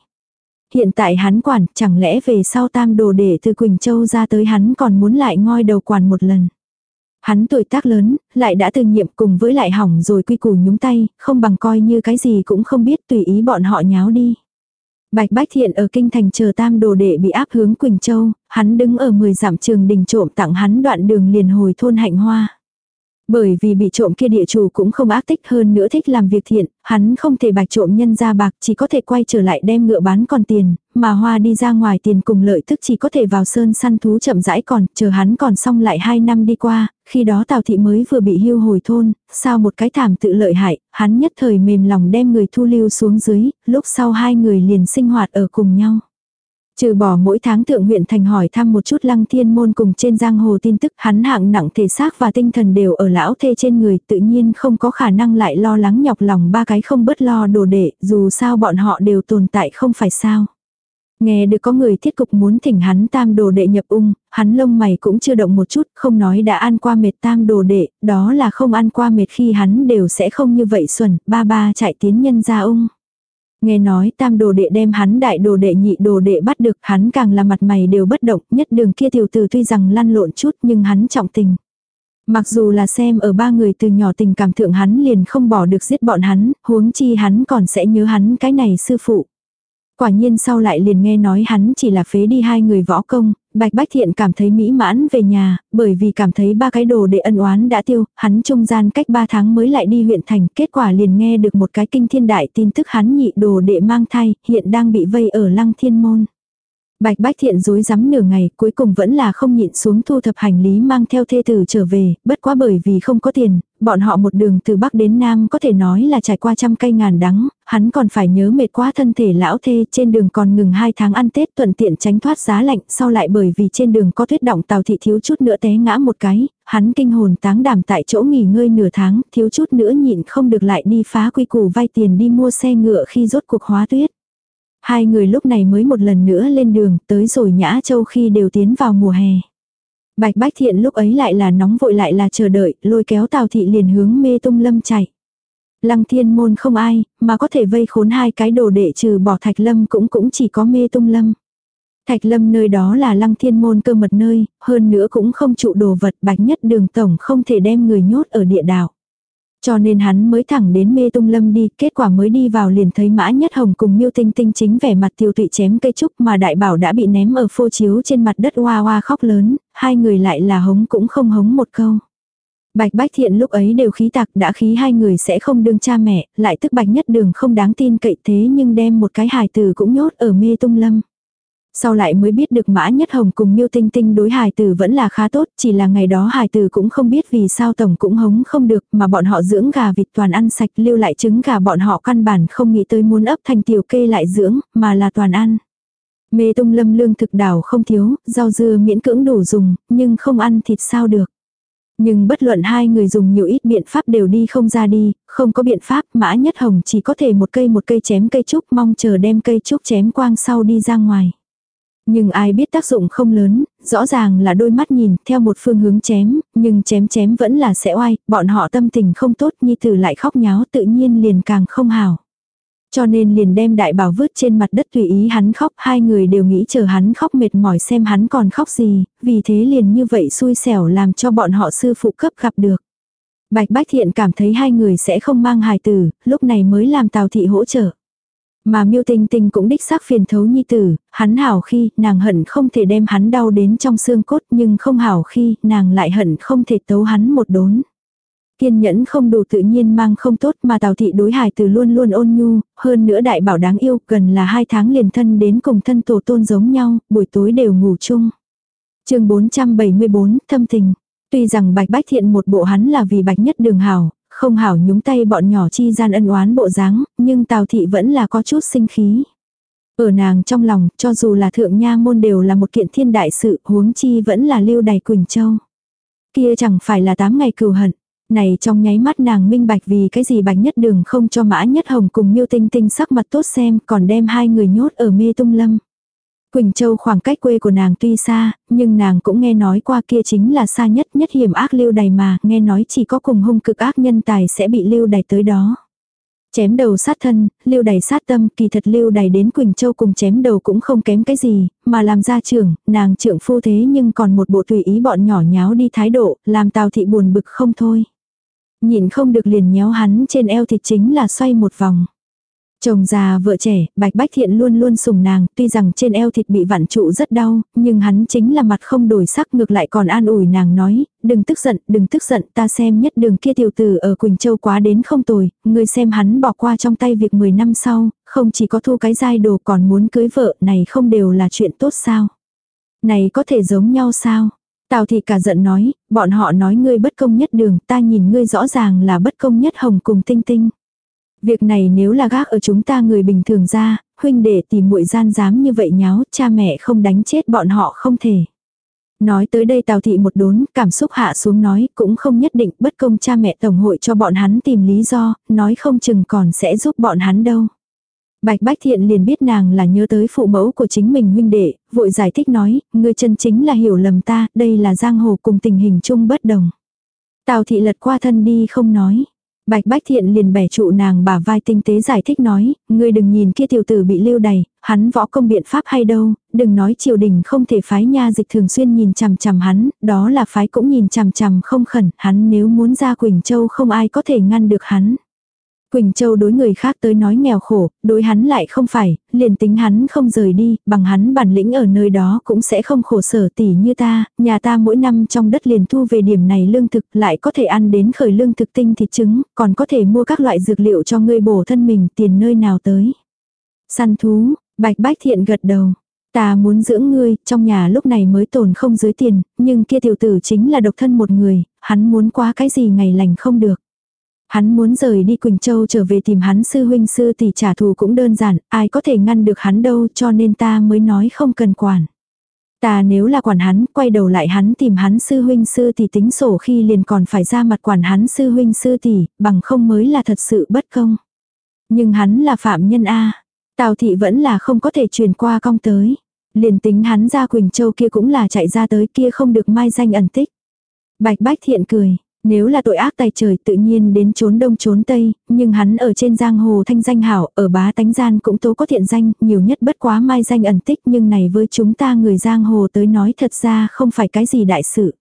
Hiện tại hắn quản, chẳng lẽ về sau tam đồ đệ từ Quỳnh Châu ra tới hắn còn muốn lại ngoi đầu quản một lần. Hắn tuổi tác lớn, lại đã từng nhiệm cùng với lại hỏng rồi quy củ nhúng tay, không bằng coi như cái gì cũng không biết tùy ý bọn họ nháo đi. Bạch Bách Thiện ở kinh thành chờ tam đồ đệ bị áp hướng Quỳnh Châu, hắn đứng ở 10 dặm trường đình trộm tặng hắn đoạn đường liền hồi thôn hạnh hoa. Bởi vì bị trộm kia địa chủ cũng không ác tích hơn nữa thích làm việc thiện, hắn không thể bạch trộm nhân ra bạc chỉ có thể quay trở lại đem ngựa bán còn tiền, mà hoa đi ra ngoài tiền cùng lợi tức chỉ có thể vào sơn săn thú chậm rãi còn, chờ hắn còn xong lại hai năm đi qua, khi đó Tào Thị mới vừa bị hưu hồi thôn, sao một cái thảm tự lợi hại, hắn nhất thời mềm lòng đem người thu lưu xuống dưới, lúc sau hai người liền sinh hoạt ở cùng nhau. Trừ bỏ mỗi tháng thượng huyện thành hỏi thăm một chút lăng thiên môn cùng trên giang hồ tin tức hắn hạng nặng thể xác và tinh thần đều ở lão thê trên người tự nhiên không có khả năng lại lo lắng nhọc lòng ba cái không bớt lo đồ đệ dù sao bọn họ đều tồn tại không phải sao. Nghe được có người thiết cục muốn thỉnh hắn tam đồ đệ nhập ung, hắn lông mày cũng chưa động một chút, không nói đã ăn qua mệt tam đồ đệ, đó là không ăn qua mệt khi hắn đều sẽ không như vậy xuẩn, ba ba chạy tiến nhân ra ung. Nghe nói tam đồ đệ đem hắn đại đồ đệ nhị đồ đệ bắt được, hắn càng là mặt mày đều bất động, nhất đường kia tiểu tử tuy rằng lăn lộn chút nhưng hắn trọng tình. Mặc dù là xem ở ba người từ nhỏ tình cảm thượng hắn liền không bỏ được giết bọn hắn, huống chi hắn còn sẽ nhớ hắn cái này sư phụ. Quả nhiên sau lại liền nghe nói hắn chỉ là phế đi hai người võ công, Bạch Bách Thiện cảm thấy mỹ mãn về nhà, bởi vì cảm thấy ba cái đồ để ân oán đã tiêu, hắn trung gian cách ba tháng mới lại đi huyện thành, kết quả liền nghe được một cái kinh thiên đại tin tức hắn nhị đồ đệ mang thai, hiện đang bị vây ở lăng thiên môn. Bạch Bách Thiện dối rắm nửa ngày, cuối cùng vẫn là không nhịn xuống thu thập hành lý mang theo thê tử trở về, bất quá bởi vì không có tiền, bọn họ một đường từ Bắc đến Nam có thể nói là trải qua trăm cây ngàn đắng, hắn còn phải nhớ mệt quá thân thể lão thê, trên đường còn ngừng hai tháng ăn Tết thuận tiện tránh thoát giá lạnh, sau lại bởi vì trên đường có tuyết động tàu thị thiếu chút nữa té ngã một cái, hắn kinh hồn táng đảm tại chỗ nghỉ ngơi nửa tháng, thiếu chút nữa nhịn không được lại đi phá quy củ vay tiền đi mua xe ngựa khi rốt cuộc hóa tuyết. Hai người lúc này mới một lần nữa lên đường, tới rồi Nhã Châu khi đều tiến vào mùa hè. Bạch Bách Thiện lúc ấy lại là nóng vội lại là chờ đợi, lôi kéo Tào Thị liền hướng mê tung lâm chạy. Lăng thiên môn không ai, mà có thể vây khốn hai cái đồ đệ trừ bỏ thạch lâm cũng cũng chỉ có mê tung lâm. Thạch lâm nơi đó là lăng thiên môn cơ mật nơi, hơn nữa cũng không trụ đồ vật bạch nhất đường tổng không thể đem người nhốt ở địa đảo. Cho nên hắn mới thẳng đến mê tung lâm đi, kết quả mới đi vào liền thấy mã nhất hồng cùng miêu tinh tinh chính vẻ mặt tiêu tụy chém cây trúc mà đại bảo đã bị ném ở phô chiếu trên mặt đất hoa hoa khóc lớn, hai người lại là hống cũng không hống một câu. Bạch Bách Thiện lúc ấy đều khí tạc đã khí hai người sẽ không đương cha mẹ, lại tức bạch nhất đường không đáng tin cậy thế nhưng đem một cái hài tử cũng nhốt ở mê tung lâm. Sau lại mới biết được Mã Nhất Hồng cùng Miêu Tinh Tinh đối hài tử vẫn là khá tốt, chỉ là ngày đó hài tử cũng không biết vì sao tổng cũng hống không được, mà bọn họ dưỡng gà vịt toàn ăn sạch, lưu lại trứng gà bọn họ căn bản không nghĩ tới muốn ấp thành tiểu kê lại dưỡng, mà là toàn ăn. Mê tung lâm lương thực đảo không thiếu, rau dưa miễn cưỡng đủ dùng, nhưng không ăn thịt sao được. Nhưng bất luận hai người dùng nhiều ít biện pháp đều đi không ra đi, không có biện pháp mã nhất hồng chỉ có thể một cây một cây chém cây trúc mong chờ đem cây trúc chém quang sau đi ra ngoài. Nhưng ai biết tác dụng không lớn, rõ ràng là đôi mắt nhìn theo một phương hướng chém, nhưng chém chém vẫn là sẽ oai, bọn họ tâm tình không tốt nhi tử lại khóc nháo tự nhiên liền càng không hào. Cho nên liền đem đại bảo vứt trên mặt đất tùy ý hắn khóc, hai người đều nghĩ chờ hắn khóc mệt mỏi xem hắn còn khóc gì, vì thế liền như vậy xui xẻo làm cho bọn họ sư phụ cấp gặp được. Bạch Bách Thiện cảm thấy hai người sẽ không mang hài tử, lúc này mới làm Tào Thị hỗ trợ. Mà miêu tinh tinh cũng đích xác phiền thấu nhi tử, hắn hảo khi, nàng hận không thể đem hắn đau đến trong xương cốt nhưng không hảo khi, nàng lại hận không thể tấu hắn một đốn. Kiên nhẫn không đủ tự nhiên mang không tốt mà tào thị đối hài từ luôn luôn ôn nhu, hơn nữa đại bảo đáng yêu, gần là hai tháng liền thân đến cùng thân tổ tôn giống nhau, buổi tối đều ngủ chung. chương 474, thâm tình. Tuy rằng bạch bách thiện một bộ hắn là vì bạch nhất đường hảo, không hảo nhúng tay bọn nhỏ chi gian ân oán bộ dáng, nhưng Tào thị vẫn là có chút sinh khí. Ở nàng trong lòng, cho dù là thượng nha môn đều là một kiện thiên đại sự, huống chi vẫn là lưu đài Quỳnh Châu. Kia chẳng phải là tám ngày cừu hận. Này trong nháy mắt nàng minh bạch vì cái gì bạch nhất đường không cho mã nhất hồng cùng miêu tinh tinh sắc mặt tốt xem còn đem hai người nhốt ở mê tung lâm. Quỳnh Châu khoảng cách quê của nàng tuy xa, nhưng nàng cũng nghe nói qua kia chính là xa nhất nhất hiểm ác lưu đày mà, nghe nói chỉ có cùng hung cực ác nhân tài sẽ bị lưu đày tới đó. Chém đầu sát thân, lưu đày sát tâm, kỳ thật lưu đày đến Quỳnh Châu cùng chém đầu cũng không kém cái gì, mà làm gia trưởng, nàng trưởng phu thế nhưng còn một bộ tùy ý bọn nhỏ nháo đi thái độ, làm tào thị buồn bực không thôi. Nhìn không được liền nhéo hắn trên eo thì chính là xoay một vòng. Chồng già vợ trẻ, Bạch Bách Thiện luôn luôn sùng nàng, tuy rằng trên eo thịt bị vặn trụ rất đau, nhưng hắn chính là mặt không đổi sắc ngược lại còn an ủi nàng nói, đừng tức giận, đừng tức giận, ta xem nhất đường kia tiểu tử ở Quỳnh Châu quá đến không tồi, người xem hắn bỏ qua trong tay việc 10 năm sau, không chỉ có thu cái giai đồ còn muốn cưới vợ, này không đều là chuyện tốt sao? Này có thể giống nhau sao? Tào thị cả giận nói, bọn họ nói ngươi bất công nhất đường, ta nhìn ngươi rõ ràng là bất công nhất hồng cùng tinh tinh. Việc này nếu là gác ở chúng ta người bình thường ra, huynh đệ tìm muội gian dám như vậy nháo, cha mẹ không đánh chết bọn họ không thể. Nói tới đây Tào thị một đốn, cảm xúc hạ xuống nói, cũng không nhất định bất công cha mẹ tổng hội cho bọn hắn tìm lý do, nói không chừng còn sẽ giúp bọn hắn đâu. Bạch Bách Thiện liền biết nàng là nhớ tới phụ mẫu của chính mình huynh đệ, vội giải thích nói, ngươi chân chính là hiểu lầm ta, đây là giang hồ cùng tình hình chung bất đồng. Tào thị lật qua thân đi không nói. Bạch Bách Thiện liền bẻ trụ nàng bả vai tinh tế giải thích nói, ngươi đừng nhìn kia tiểu tử bị lưu đày, hắn võ công biện pháp hay đâu, đừng nói triều đình không thể phái nha dịch thường xuyên nhìn chằm chằm hắn, đó là phái cũng nhìn chằm chằm không khẩn, hắn nếu muốn ra Quỳnh Châu không ai có thể ngăn được hắn. Quỳnh Châu đối người khác tới nói nghèo khổ, đối hắn lại không phải, liền tính hắn không rời đi, bằng hắn bản lĩnh ở nơi đó cũng sẽ không khổ sở tỉ như ta, nhà ta mỗi năm trong đất liền thu về điểm này lương thực lại có thể ăn đến khởi lương thực tinh thịt trứng, còn có thể mua các loại dược liệu cho ngươi bổ thân mình tiền nơi nào tới. Săn thú, bạch bách thiện gật đầu. Ta muốn dưỡng ngươi, trong nhà lúc này mới tồn không dưới tiền, nhưng kia tiểu tử chính là độc thân một người, hắn muốn qua cái gì ngày lành không được. Hắn muốn rời đi Quỳnh Châu trở về tìm hắn sư huynh sư tỷ trả thù cũng đơn giản, ai có thể ngăn được hắn đâu cho nên ta mới nói không cần quản. Ta nếu là quản hắn, quay đầu lại hắn tìm hắn sư huynh sư tỷ tính sổ khi liền còn phải ra mặt quản hắn sư huynh sư tỷ, bằng không mới là thật sự bất công. Nhưng hắn là phạm nhân A. Tào thị vẫn là không có thể truyền qua cong tới. Liền tính hắn ra Quỳnh Châu kia cũng là chạy ra tới kia không được mai danh ẩn tích. Bạch Bách Thiện cười, nếu là tội ác tài trời tự nhiên đến trốn đông trốn tây, nhưng hắn ở trên giang hồ thanh danh hảo, ở bá tánh gian cũng tố có thiện danh, nhiều nhất bất quá mai danh ẩn tích nhưng này với chúng ta người giang hồ tới nói thật ra không phải cái gì đại sự.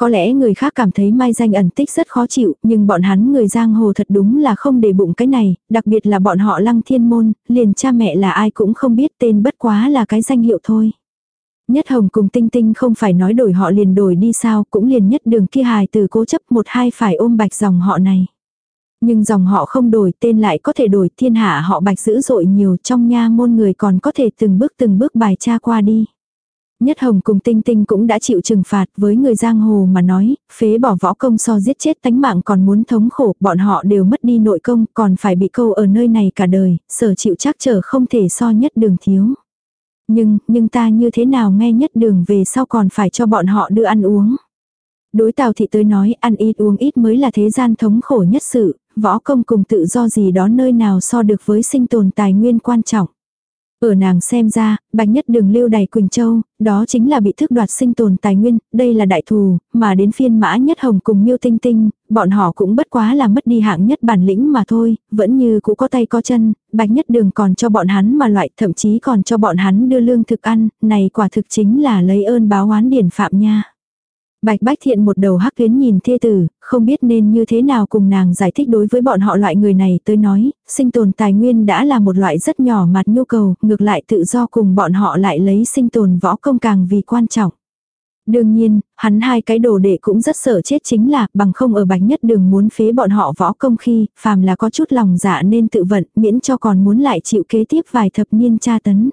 Có lẽ người khác cảm thấy mai danh ẩn tích rất khó chịu, nhưng bọn hắn người giang hồ thật đúng là không để bụng cái này, đặc biệt là bọn họ lăng thiên môn, liền cha mẹ là ai cũng không biết tên bất quá là cái danh hiệu thôi. Nhất Hồng cùng Tinh Tinh không phải nói đổi họ liền đổi đi sao, cũng liền nhất đường kia hài từ cố chấp một hai phải ôm bạch dòng họ này. Nhưng dòng họ không đổi tên lại có thể đổi thiên hạ họ bạch dữ dội nhiều trong nha môn người còn có thể từng bước từng bước bài tra qua đi. Nhất Hồng cùng Tinh Tinh cũng đã chịu trừng phạt với người giang hồ mà nói, phế bỏ võ công so giết chết tánh mạng còn muốn thống khổ, bọn họ đều mất đi nội công, còn phải bị câu ở nơi này cả đời, sở chịu chắc trở không thể so nhất đường thiếu. Nhưng, nhưng ta như thế nào nghe nhất đường về sau còn phải cho bọn họ đưa ăn uống. Đối tào thị tới nói ăn ít uống ít mới là thế gian thống khổ nhất sự, võ công cùng tự do gì đó nơi nào so được với sinh tồn tài nguyên quan trọng. Ở nàng xem ra, bạch nhất đường lưu đầy Quỳnh Châu, đó chính là bị thức đoạt sinh tồn tài nguyên, đây là đại thù, mà đến phiên mã nhất hồng cùng miêu tinh tinh, bọn họ cũng bất quá là mất đi hạng nhất bản lĩnh mà thôi, vẫn như cũng có tay có chân, bạch nhất đường còn cho bọn hắn mà loại, thậm chí còn cho bọn hắn đưa lương thực ăn, này quả thực chính là lấy ơn báo oán điển phạm nha. Bạch Bách Thiện một đầu hắc tuyến nhìn thê tử, không biết nên như thế nào cùng nàng giải thích đối với bọn họ loại người này tới nói, sinh tồn tài nguyên đã là một loại rất nhỏ mặt nhu cầu, ngược lại tự do cùng bọn họ lại lấy sinh tồn võ công càng vì quan trọng. Đương nhiên, hắn hai cái đồ đệ cũng rất sợ chết chính là bằng không ở bánh nhất đường muốn phế bọn họ võ công khi, phàm là có chút lòng dạ nên tự vận, miễn cho còn muốn lại chịu kế tiếp vài thập niên tra tấn.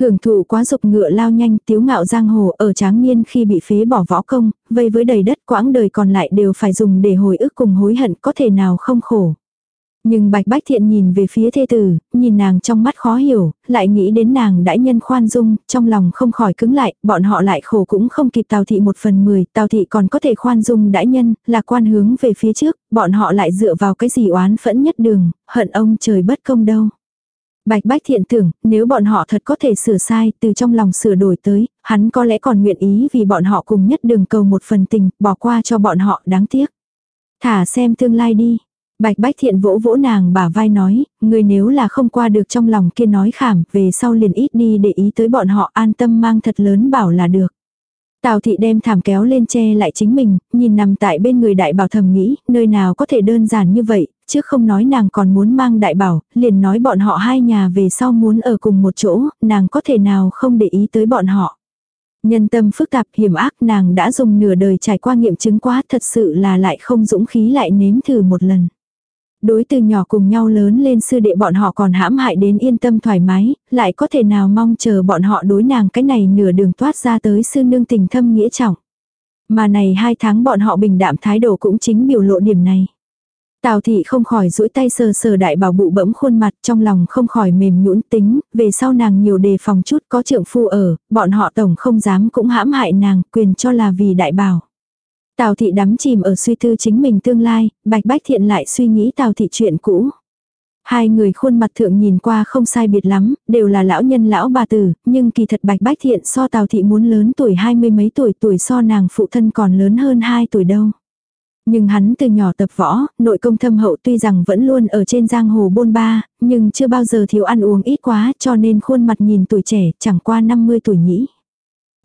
Hưởng thụ quá dục ngựa lao nhanh tiếu ngạo giang hồ ở tráng niên khi bị phế bỏ võ công, vây với đầy đất quãng đời còn lại đều phải dùng để hồi ức cùng hối hận có thể nào không khổ. Nhưng Bạch Bách Thiện nhìn về phía thê tử, nhìn nàng trong mắt khó hiểu, lại nghĩ đến nàng đãi nhân khoan dung, trong lòng không khỏi cứng lại, bọn họ lại khổ cũng không kịp Tào Thị một phần mười, Tào Thị còn có thể khoan dung đãi nhân, là quan hướng về phía trước, bọn họ lại dựa vào cái gì oán phẫn nhất đường, hận ông trời bất công đâu. Bạch Bách Thiện tưởng, nếu bọn họ thật có thể sửa sai, từ trong lòng sửa đổi tới, hắn có lẽ còn nguyện ý vì bọn họ cùng nhất đường cầu một phần tình, bỏ qua cho bọn họ đáng tiếc. Thả xem tương lai đi. Bạch Bách Thiện vỗ vỗ nàng bả vai nói, người nếu là không qua được trong lòng kia nói khảm, về sau liền ít đi để ý tới bọn họ an tâm mang thật lớn bảo là được. Tào thị đem thảm kéo lên che lại chính mình, nhìn nằm tại bên người đại bảo thầm nghĩ, nơi nào có thể đơn giản như vậy, trước không nói nàng còn muốn mang đại bảo, liền nói bọn họ hai nhà về sau muốn ở cùng một chỗ, nàng có thể nào không để ý tới bọn họ. Nhân tâm phức tạp hiểm ác nàng đã dùng nửa đời trải qua nghiệm chứng quá thật sự là lại không dũng khí lại nếm thử một lần. Đối từ nhỏ cùng nhau lớn lên sư đệ bọn họ còn hãm hại đến yên tâm thoải mái, lại có thể nào mong chờ bọn họ đối nàng cái này nửa đường toát ra tới sư nương tình thâm nghĩa trọng. Mà này hai tháng bọn họ bình đạm thái độ cũng chính biểu lộ điểm này. Tào thị không khỏi duỗi tay sờ sờ đại bảo bụ bẫm khuôn mặt trong lòng không khỏi mềm nhũn tính, về sau nàng nhiều đề phòng chút có trượng phu ở, bọn họ tổng không dám cũng hãm hại nàng, quyền cho là vì đại bảo. Tào thị đắm chìm ở suy tư chính mình tương lai, bạch bách thiện lại suy nghĩ tào thị chuyện cũ. Hai người khuôn mặt thượng nhìn qua không sai biệt lắm, đều là lão nhân lão bà tử, nhưng kỳ thật bạch bách thiện so tào thị muốn lớn tuổi hai mươi mấy tuổi tuổi so nàng phụ thân còn lớn hơn hai tuổi đâu. Nhưng hắn từ nhỏ tập võ, nội công thâm hậu tuy rằng vẫn luôn ở trên giang hồ bôn ba, nhưng chưa bao giờ thiếu ăn uống ít quá cho nên khuôn mặt nhìn tuổi trẻ chẳng qua 50 tuổi nhĩ.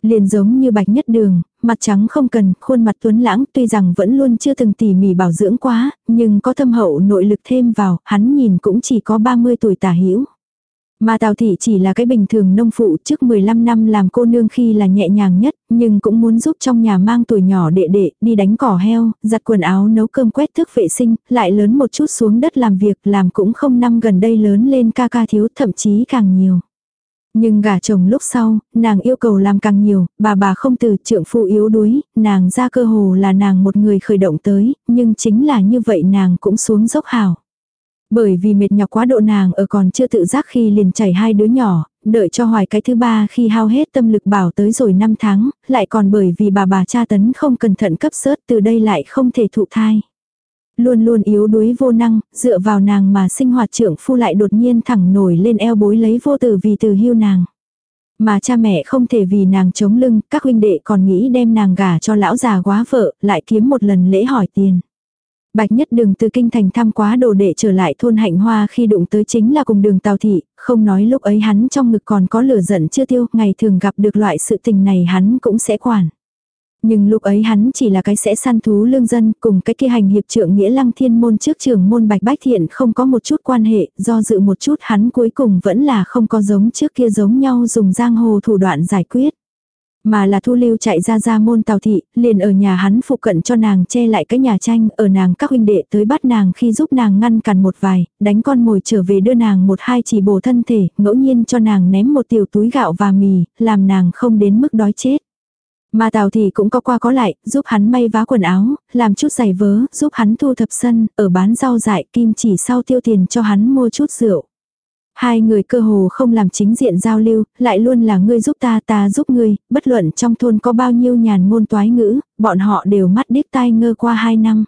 Liền giống như bạch nhất đường, mặt trắng không cần, khuôn mặt tuấn lãng tuy rằng vẫn luôn chưa từng tỉ mỉ bảo dưỡng quá, nhưng có thâm hậu nội lực thêm vào, hắn nhìn cũng chỉ có 30 tuổi tả hữu mà Tào Thị chỉ là cái bình thường nông phụ trước 15 năm làm cô nương khi là nhẹ nhàng nhất, nhưng cũng muốn giúp trong nhà mang tuổi nhỏ đệ đệ, đi đánh cỏ heo, giặt quần áo nấu cơm quét thức vệ sinh, lại lớn một chút xuống đất làm việc làm cũng không năm gần đây lớn lên ca ca thiếu thậm chí càng nhiều. Nhưng gả chồng lúc sau, nàng yêu cầu làm càng nhiều, bà bà không từ trượng phụ yếu đuối, nàng ra cơ hồ là nàng một người khởi động tới, nhưng chính là như vậy nàng cũng xuống dốc hào. Bởi vì mệt nhọc quá độ nàng ở còn chưa tự giác khi liền chảy hai đứa nhỏ, đợi cho hoài cái thứ ba khi hao hết tâm lực bảo tới rồi năm tháng, lại còn bởi vì bà bà cha tấn không cẩn thận cấp sớt từ đây lại không thể thụ thai. Luôn luôn yếu đuối vô năng, dựa vào nàng mà sinh hoạt trưởng phu lại đột nhiên thẳng nổi lên eo bối lấy vô tử vì từ hưu nàng. Mà cha mẹ không thể vì nàng chống lưng, các huynh đệ còn nghĩ đem nàng gả cho lão già quá vợ, lại kiếm một lần lễ hỏi tiền. Bạch nhất đường từ kinh thành tham quá đồ đệ trở lại thôn hạnh hoa khi đụng tới chính là cùng đường tàu thị, không nói lúc ấy hắn trong ngực còn có lửa giận chưa tiêu, ngày thường gặp được loại sự tình này hắn cũng sẽ quản. Nhưng lúc ấy hắn chỉ là cái sẽ săn thú lương dân cùng cái kia hành hiệp trưởng nghĩa lăng thiên môn trước trưởng môn bạch bách thiện không có một chút quan hệ, do dự một chút hắn cuối cùng vẫn là không có giống trước kia giống nhau dùng giang hồ thủ đoạn giải quyết. Mà là thu lưu chạy ra ra môn tàu thị, liền ở nhà hắn phụ cận cho nàng che lại cái nhà tranh, ở nàng các huynh đệ tới bắt nàng khi giúp nàng ngăn cản một vài, đánh con mồi trở về đưa nàng một hai chỉ bổ thân thể, ngẫu nhiên cho nàng ném một tiểu túi gạo và mì, làm nàng không đến mức đói chết. Mà Tào thì cũng có qua có lại, giúp hắn may vá quần áo, làm chút giày vớ, giúp hắn thu thập sân, ở bán rau dại kim chỉ sau tiêu tiền cho hắn mua chút rượu. Hai người cơ hồ không làm chính diện giao lưu, lại luôn là ngươi giúp ta ta giúp ngươi, bất luận trong thôn có bao nhiêu nhàn ngôn toái ngữ, bọn họ đều mắt điếc tai ngơ qua hai năm.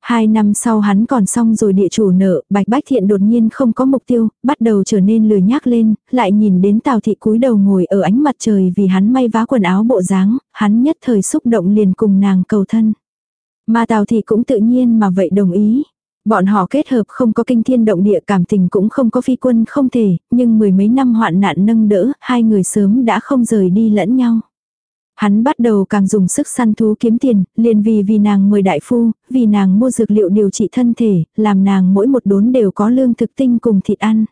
Hai năm sau hắn còn xong rồi địa chủ nợ, Bạch Bách Thiện đột nhiên không có mục tiêu, bắt đầu trở nên lười nhác lên, lại nhìn đến Tào Thị cúi đầu ngồi ở ánh mặt trời vì hắn may vá quần áo bộ dáng, hắn nhất thời xúc động liền cùng nàng cầu thân. Mà Tào Thị cũng tự nhiên mà vậy đồng ý. Bọn họ kết hợp không có kinh thiên động địa cảm tình cũng không có phi quân không thể, nhưng mười mấy năm hoạn nạn nâng đỡ, hai người sớm đã không rời đi lẫn nhau. Hắn bắt đầu càng dùng sức săn thú kiếm tiền, liền vì vì nàng mời đại phu, vì nàng mua dược liệu điều trị thân thể, làm nàng mỗi một đốn đều có lương thực tinh cùng thịt ăn.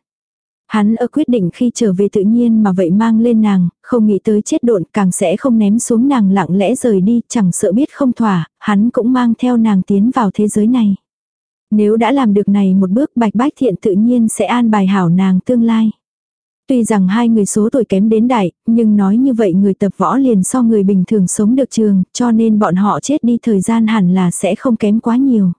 Hắn ở quyết định khi trở về tự nhiên mà vậy mang lên nàng, không nghĩ tới chết độn càng sẽ không ném xuống nàng lặng lẽ rời đi, chẳng sợ biết không thỏa, hắn cũng mang theo nàng tiến vào thế giới này. Nếu đã làm được này một bước bạch bách thiện tự nhiên sẽ an bài hảo nàng tương lai. Tuy rằng hai người số tuổi kém đến đại, nhưng nói như vậy người tập võ liền so người bình thường sống được trường, cho nên bọn họ chết đi thời gian hẳn là sẽ không kém quá nhiều.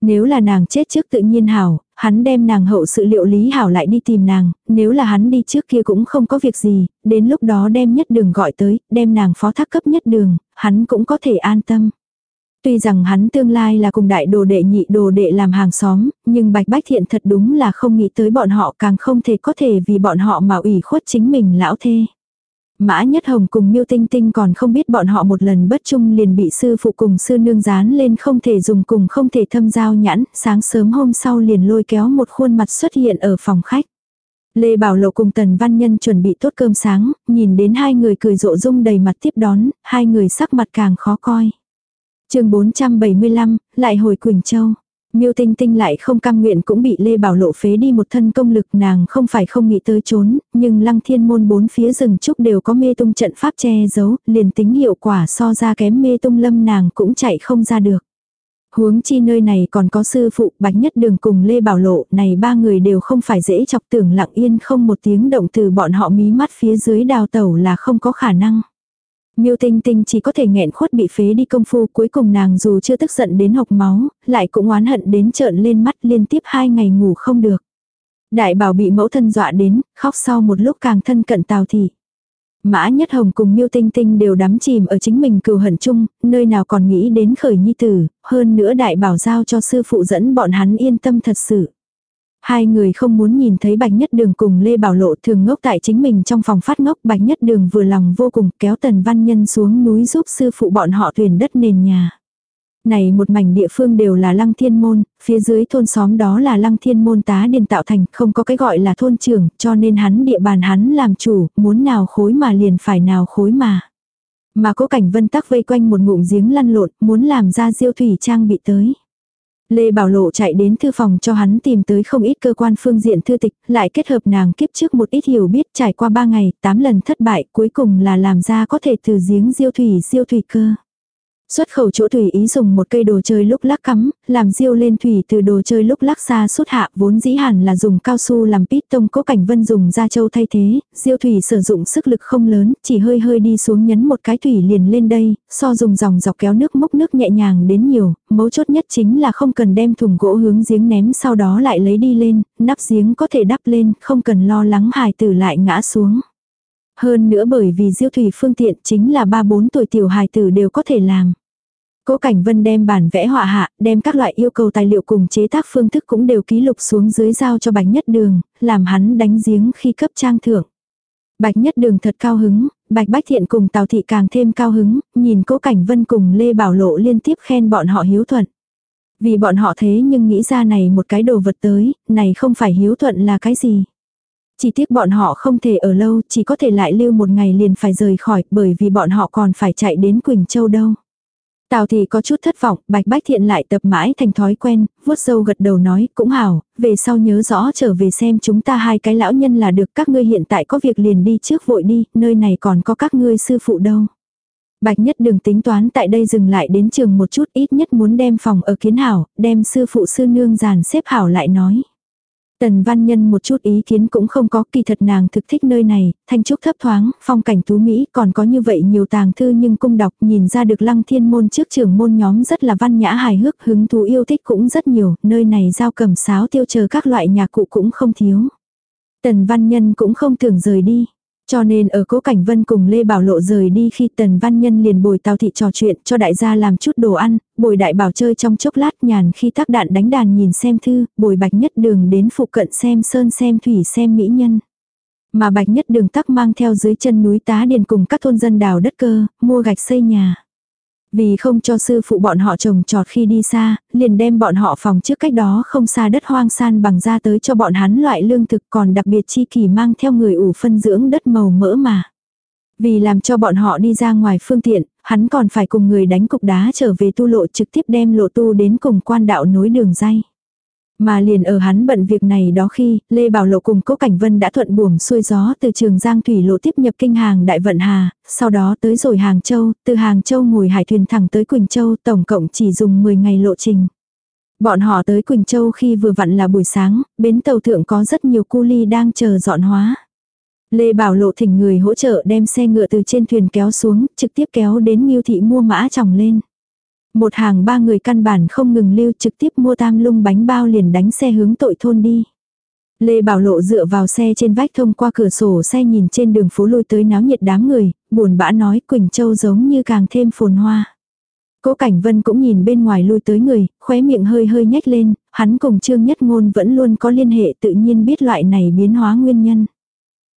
Nếu là nàng chết trước tự nhiên hảo, hắn đem nàng hậu sự liệu lý hảo lại đi tìm nàng, nếu là hắn đi trước kia cũng không có việc gì, đến lúc đó đem nhất đường gọi tới, đem nàng phó thác cấp nhất đường, hắn cũng có thể an tâm. Tuy rằng hắn tương lai là cùng đại đồ đệ nhị đồ đệ làm hàng xóm, nhưng Bạch Bách Thiện thật đúng là không nghĩ tới bọn họ càng không thể có thể vì bọn họ mà ủy khuất chính mình lão thê. Mã Nhất Hồng cùng Miêu Tinh Tinh còn không biết bọn họ một lần bất trung liền bị sư phụ cùng sư nương dán lên không thể dùng cùng không thể thâm giao nhãn, sáng sớm hôm sau liền lôi kéo một khuôn mặt xuất hiện ở phòng khách. Lê Bảo Lộ cùng Tần Văn Nhân chuẩn bị tốt cơm sáng, nhìn đến hai người cười rộ rung đầy mặt tiếp đón, hai người sắc mặt càng khó coi chương 475, lại hồi Quỳnh Châu. Miêu Tinh Tinh lại không cam nguyện cũng bị Lê Bảo Lộ phế đi một thân công lực nàng không phải không nghĩ tới trốn, nhưng lăng thiên môn bốn phía rừng trúc đều có mê tung trận pháp che giấu, liền tính hiệu quả so ra kém mê tung lâm nàng cũng chạy không ra được. Huống chi nơi này còn có sư phụ Bạch Nhất Đường cùng Lê Bảo Lộ, này ba người đều không phải dễ chọc tưởng lặng yên không một tiếng động từ bọn họ mí mắt phía dưới đào tẩu là không có khả năng. Miêu Tinh Tinh chỉ có thể nghẹn khuất bị phế đi công phu cuối cùng nàng dù chưa tức giận đến hộc máu, lại cũng oán hận đến trợn lên mắt liên tiếp hai ngày ngủ không được. Đại bảo bị mẫu thân dọa đến, khóc sau một lúc càng thân cận tào thị. Mã Nhất Hồng cùng Miêu Tinh Tinh đều đắm chìm ở chính mình cừu hận chung, nơi nào còn nghĩ đến khởi nhi tử, hơn nữa đại bảo giao cho sư phụ dẫn bọn hắn yên tâm thật sự. Hai người không muốn nhìn thấy Bạch Nhất Đường cùng Lê Bảo Lộ thường ngốc tại chính mình trong phòng phát ngốc. Bạch Nhất Đường vừa lòng vô cùng kéo Tần Văn Nhân xuống núi giúp sư phụ bọn họ tuyển đất nền nhà. Này một mảnh địa phương đều là lăng thiên môn, phía dưới thôn xóm đó là lăng thiên môn tá điền tạo thành, không có cái gọi là thôn trưởng, cho nên hắn địa bàn hắn làm chủ, muốn nào khối mà liền phải nào khối mà. Mà cố cảnh vân tắc vây quanh một ngụm giếng lăn lộn, muốn làm ra diêu thủy trang bị tới. Lê Bảo Lộ chạy đến thư phòng cho hắn tìm tới không ít cơ quan phương diện thư tịch, lại kết hợp nàng kiếp trước một ít hiểu biết trải qua ba ngày, tám lần thất bại, cuối cùng là làm ra có thể từ giếng diêu thủy diêu thủy cơ. Xuất khẩu chỗ thủy ý dùng một cây đồ chơi lúc lắc cắm, làm diêu lên thủy từ đồ chơi lúc lắc xa suốt hạ vốn dĩ hẳn là dùng cao su làm pít tông cố cảnh vân dùng da châu thay thế, diêu thủy sử dụng sức lực không lớn, chỉ hơi hơi đi xuống nhấn một cái thủy liền lên đây, so dùng dòng dọc kéo nước múc nước nhẹ nhàng đến nhiều, mấu chốt nhất chính là không cần đem thùng gỗ hướng giếng ném sau đó lại lấy đi lên, nắp giếng có thể đắp lên, không cần lo lắng hài tử lại ngã xuống. Hơn nữa bởi vì diêu thủy phương tiện chính là 3-4 tuổi tiểu hài tử đều có thể làm. Cố Cảnh Vân đem bản vẽ họa hạ, đem các loại yêu cầu tài liệu cùng chế tác phương thức cũng đều ký lục xuống dưới giao cho Bạch Nhất Đường, làm hắn đánh giếng khi cấp trang thưởng. Bạch Nhất Đường thật cao hứng, Bạch Bách Thiện cùng Tào Thị càng thêm cao hứng, nhìn Cố Cảnh Vân cùng Lê Bảo Lộ liên tiếp khen bọn họ hiếu thuận. Vì bọn họ thế nhưng nghĩ ra này một cái đồ vật tới, này không phải hiếu thuận là cái gì. Chỉ tiếc bọn họ không thể ở lâu, chỉ có thể lại lưu một ngày liền phải rời khỏi, bởi vì bọn họ còn phải chạy đến Quỳnh Châu đâu. Tào thì có chút thất vọng, bạch bách thiện lại tập mãi thành thói quen, vuốt sâu gật đầu nói, cũng hảo, về sau nhớ rõ trở về xem chúng ta hai cái lão nhân là được các ngươi hiện tại có việc liền đi trước vội đi, nơi này còn có các ngươi sư phụ đâu. Bạch nhất đừng tính toán tại đây dừng lại đến trường một chút ít nhất muốn đem phòng ở kiến hảo, đem sư phụ sư nương giàn xếp hảo lại nói. Tần văn nhân một chút ý kiến cũng không có kỳ thật nàng thực thích nơi này, thanh trúc thấp thoáng, phong cảnh tú Mỹ còn có như vậy nhiều tàng thư nhưng cung đọc nhìn ra được lăng thiên môn trước trường môn nhóm rất là văn nhã hài hước hứng thú yêu thích cũng rất nhiều, nơi này giao cầm sáo tiêu chờ các loại nhạc cụ cũng không thiếu. Tần văn nhân cũng không tưởng rời đi. Cho nên ở cố Cảnh Vân cùng Lê Bảo Lộ rời đi khi Tần Văn Nhân liền bồi Tào Thị trò chuyện cho đại gia làm chút đồ ăn, bồi đại bảo chơi trong chốc lát nhàn khi tác đạn đánh đàn nhìn xem thư, bồi bạch nhất đường đến phụ cận xem sơn xem thủy xem mỹ nhân. Mà bạch nhất đường tắc mang theo dưới chân núi tá điền cùng các thôn dân đào đất cơ, mua gạch xây nhà. Vì không cho sư phụ bọn họ trồng trọt khi đi xa, liền đem bọn họ phòng trước cách đó không xa đất hoang san bằng ra tới cho bọn hắn loại lương thực còn đặc biệt chi kỳ mang theo người ủ phân dưỡng đất màu mỡ mà. Vì làm cho bọn họ đi ra ngoài phương tiện, hắn còn phải cùng người đánh cục đá trở về tu lộ trực tiếp đem lộ tu đến cùng quan đạo nối đường dây. Mà liền ở hắn bận việc này đó khi, Lê Bảo Lộ cùng Cố Cảnh Vân đã thuận buồm xuôi gió từ trường Giang Thủy Lộ tiếp nhập kinh hàng Đại Vận Hà, sau đó tới rồi Hàng Châu, từ Hàng Châu ngồi hải thuyền thẳng tới Quỳnh Châu, tổng cộng chỉ dùng 10 ngày lộ trình. Bọn họ tới Quỳnh Châu khi vừa vặn là buổi sáng, bến tàu thượng có rất nhiều cu ly đang chờ dọn hóa. Lê Bảo Lộ thỉnh người hỗ trợ đem xe ngựa từ trên thuyền kéo xuống, trực tiếp kéo đến Nghiêu thị mua mã chồng lên. Một hàng ba người căn bản không ngừng lưu trực tiếp mua tam lung bánh bao liền đánh xe hướng tội thôn đi. Lê Bảo Lộ dựa vào xe trên vách thông qua cửa sổ xe nhìn trên đường phố lôi tới náo nhiệt đám người, buồn bã nói Quỳnh Châu giống như càng thêm phồn hoa. Cố Cảnh Vân cũng nhìn bên ngoài lui tới người, khóe miệng hơi hơi nhếch lên, hắn cùng Trương Nhất Ngôn vẫn luôn có liên hệ tự nhiên biết loại này biến hóa nguyên nhân.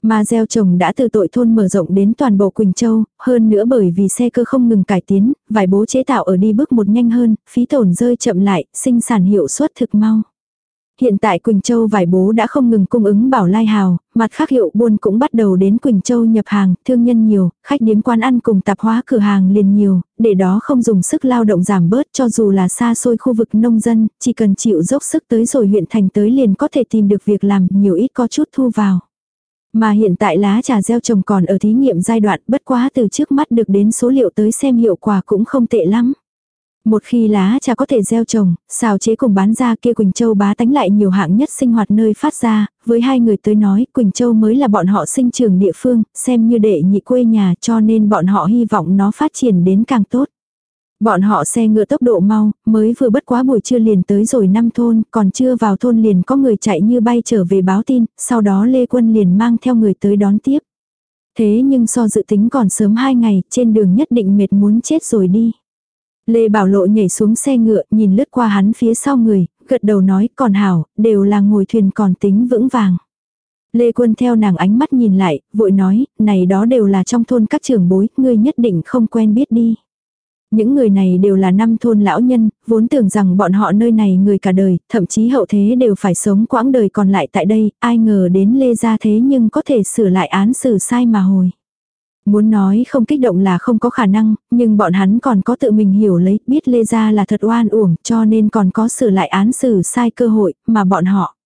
Mà gieo trồng đã từ tội thôn mở rộng đến toàn bộ Quỳnh Châu, hơn nữa bởi vì xe cơ không ngừng cải tiến, vải bố chế tạo ở đi bước một nhanh hơn, phí tổn rơi chậm lại, sinh sản hiệu suất thực mau. Hiện tại Quỳnh Châu vải bố đã không ngừng cung ứng bảo lai hào, mặt khác hiệu buôn cũng bắt đầu đến Quỳnh Châu nhập hàng, thương nhân nhiều, khách điếm quán ăn cùng tạp hóa cửa hàng liền nhiều, để đó không dùng sức lao động giảm bớt cho dù là xa xôi khu vực nông dân, chỉ cần chịu dốc sức tới rồi huyện thành tới liền có thể tìm được việc làm nhiều ít có chút thu vào. Mà hiện tại lá trà gieo trồng còn ở thí nghiệm giai đoạn bất quá từ trước mắt được đến số liệu tới xem hiệu quả cũng không tệ lắm. Một khi lá trà có thể gieo trồng, xào chế cùng bán ra kia Quỳnh Châu bá tánh lại nhiều hạng nhất sinh hoạt nơi phát ra, với hai người tới nói Quỳnh Châu mới là bọn họ sinh trưởng địa phương, xem như đệ nhị quê nhà cho nên bọn họ hy vọng nó phát triển đến càng tốt. Bọn họ xe ngựa tốc độ mau, mới vừa bất quá buổi trưa liền tới rồi năm thôn, còn chưa vào thôn liền có người chạy như bay trở về báo tin, sau đó Lê Quân liền mang theo người tới đón tiếp. Thế nhưng so dự tính còn sớm hai ngày, trên đường nhất định mệt muốn chết rồi đi. Lê Bảo Lộ nhảy xuống xe ngựa, nhìn lướt qua hắn phía sau người, gật đầu nói, còn hảo, đều là ngồi thuyền còn tính vững vàng. Lê Quân theo nàng ánh mắt nhìn lại, vội nói, này đó đều là trong thôn các trưởng bối, ngươi nhất định không quen biết đi. Những người này đều là năm thôn lão nhân, vốn tưởng rằng bọn họ nơi này người cả đời, thậm chí hậu thế đều phải sống quãng đời còn lại tại đây, ai ngờ đến Lê gia thế nhưng có thể sửa lại án xử sai mà hồi. Muốn nói không kích động là không có khả năng, nhưng bọn hắn còn có tự mình hiểu lấy, biết Lê Gia là thật oan uổng, cho nên còn có sửa lại án xử sai cơ hội, mà bọn họ.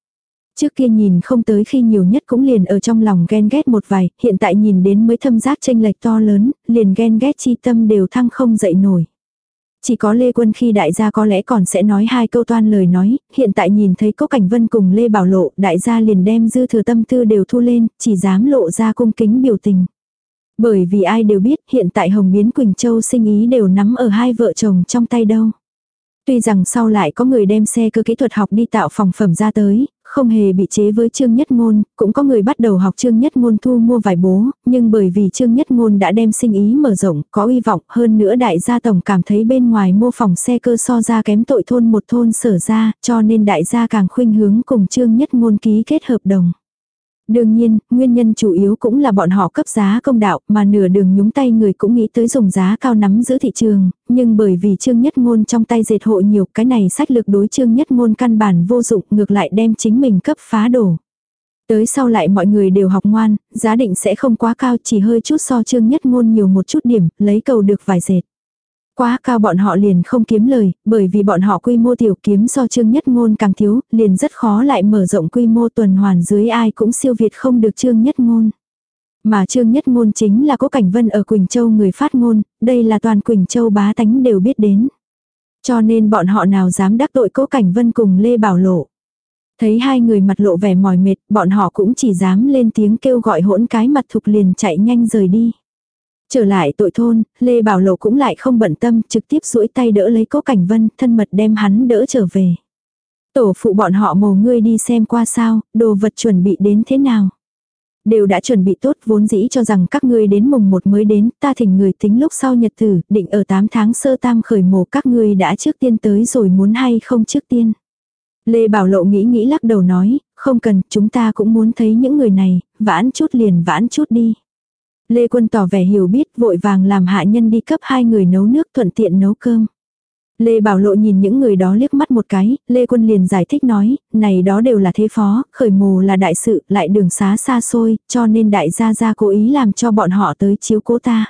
Trước kia nhìn không tới khi nhiều nhất cũng liền ở trong lòng ghen ghét một vài, hiện tại nhìn đến mới thâm giác tranh lệch to lớn, liền ghen ghét chi tâm đều thăng không dậy nổi. Chỉ có Lê Quân khi đại gia có lẽ còn sẽ nói hai câu toan lời nói, hiện tại nhìn thấy Cố Cảnh Vân cùng Lê Bảo Lộ, đại gia liền đem dư thừa tâm tư đều thu lên, chỉ dám lộ ra cung kính biểu tình. Bởi vì ai đều biết hiện tại Hồng Biến Quỳnh Châu sinh ý đều nắm ở hai vợ chồng trong tay đâu. Tuy rằng sau lại có người đem xe cơ kỹ thuật học đi tạo phòng phẩm ra tới, không hề bị chế với Trương Nhất Ngôn, cũng có người bắt đầu học Trương Nhất Ngôn thu mua vải bố, nhưng bởi vì Trương Nhất Ngôn đã đem sinh ý mở rộng, có uy vọng hơn nữa đại gia tổng cảm thấy bên ngoài mô phòng xe cơ so ra kém tội thôn một thôn sở ra, cho nên đại gia càng khuynh hướng cùng Trương Nhất Ngôn ký kết hợp đồng. Đương nhiên, nguyên nhân chủ yếu cũng là bọn họ cấp giá công đạo, mà nửa đường nhúng tay người cũng nghĩ tới dùng giá cao nắm giữ thị trường, nhưng bởi vì trương nhất ngôn trong tay dệt hộ nhiều, cái này sách lực đối trương nhất ngôn căn bản vô dụng ngược lại đem chính mình cấp phá đổ. Tới sau lại mọi người đều học ngoan, giá định sẽ không quá cao chỉ hơi chút so trương nhất ngôn nhiều một chút điểm, lấy cầu được vài dệt. Quá cao bọn họ liền không kiếm lời, bởi vì bọn họ quy mô tiểu kiếm so trương nhất ngôn càng thiếu, liền rất khó lại mở rộng quy mô tuần hoàn dưới ai cũng siêu việt không được trương nhất ngôn. Mà trương nhất ngôn chính là cố cảnh vân ở Quỳnh Châu người phát ngôn, đây là toàn Quỳnh Châu bá tánh đều biết đến. Cho nên bọn họ nào dám đắc tội cố cảnh vân cùng Lê Bảo Lộ. Thấy hai người mặt lộ vẻ mỏi mệt, bọn họ cũng chỉ dám lên tiếng kêu gọi hỗn cái mặt thục liền chạy nhanh rời đi. Trở lại tội thôn, Lê Bảo Lộ cũng lại không bận tâm, trực tiếp duỗi tay đỡ lấy cố cảnh vân, thân mật đem hắn đỡ trở về. Tổ phụ bọn họ mồ ngươi đi xem qua sao, đồ vật chuẩn bị đến thế nào. Đều đã chuẩn bị tốt vốn dĩ cho rằng các ngươi đến mùng một mới đến, ta thỉnh người tính lúc sau nhật tử, định ở 8 tháng sơ tam khởi mổ các ngươi đã trước tiên tới rồi muốn hay không trước tiên. Lê Bảo Lộ nghĩ nghĩ lắc đầu nói, không cần, chúng ta cũng muốn thấy những người này, vãn chút liền vãn chút đi. Lê Quân tỏ vẻ hiểu biết vội vàng làm hạ nhân đi cấp hai người nấu nước thuận tiện nấu cơm. Lê Bảo Lộ nhìn những người đó liếc mắt một cái, Lê Quân liền giải thích nói, này đó đều là thế phó, khởi mồ là đại sự, lại đường xá xa xôi, cho nên đại gia gia cố ý làm cho bọn họ tới chiếu cố ta.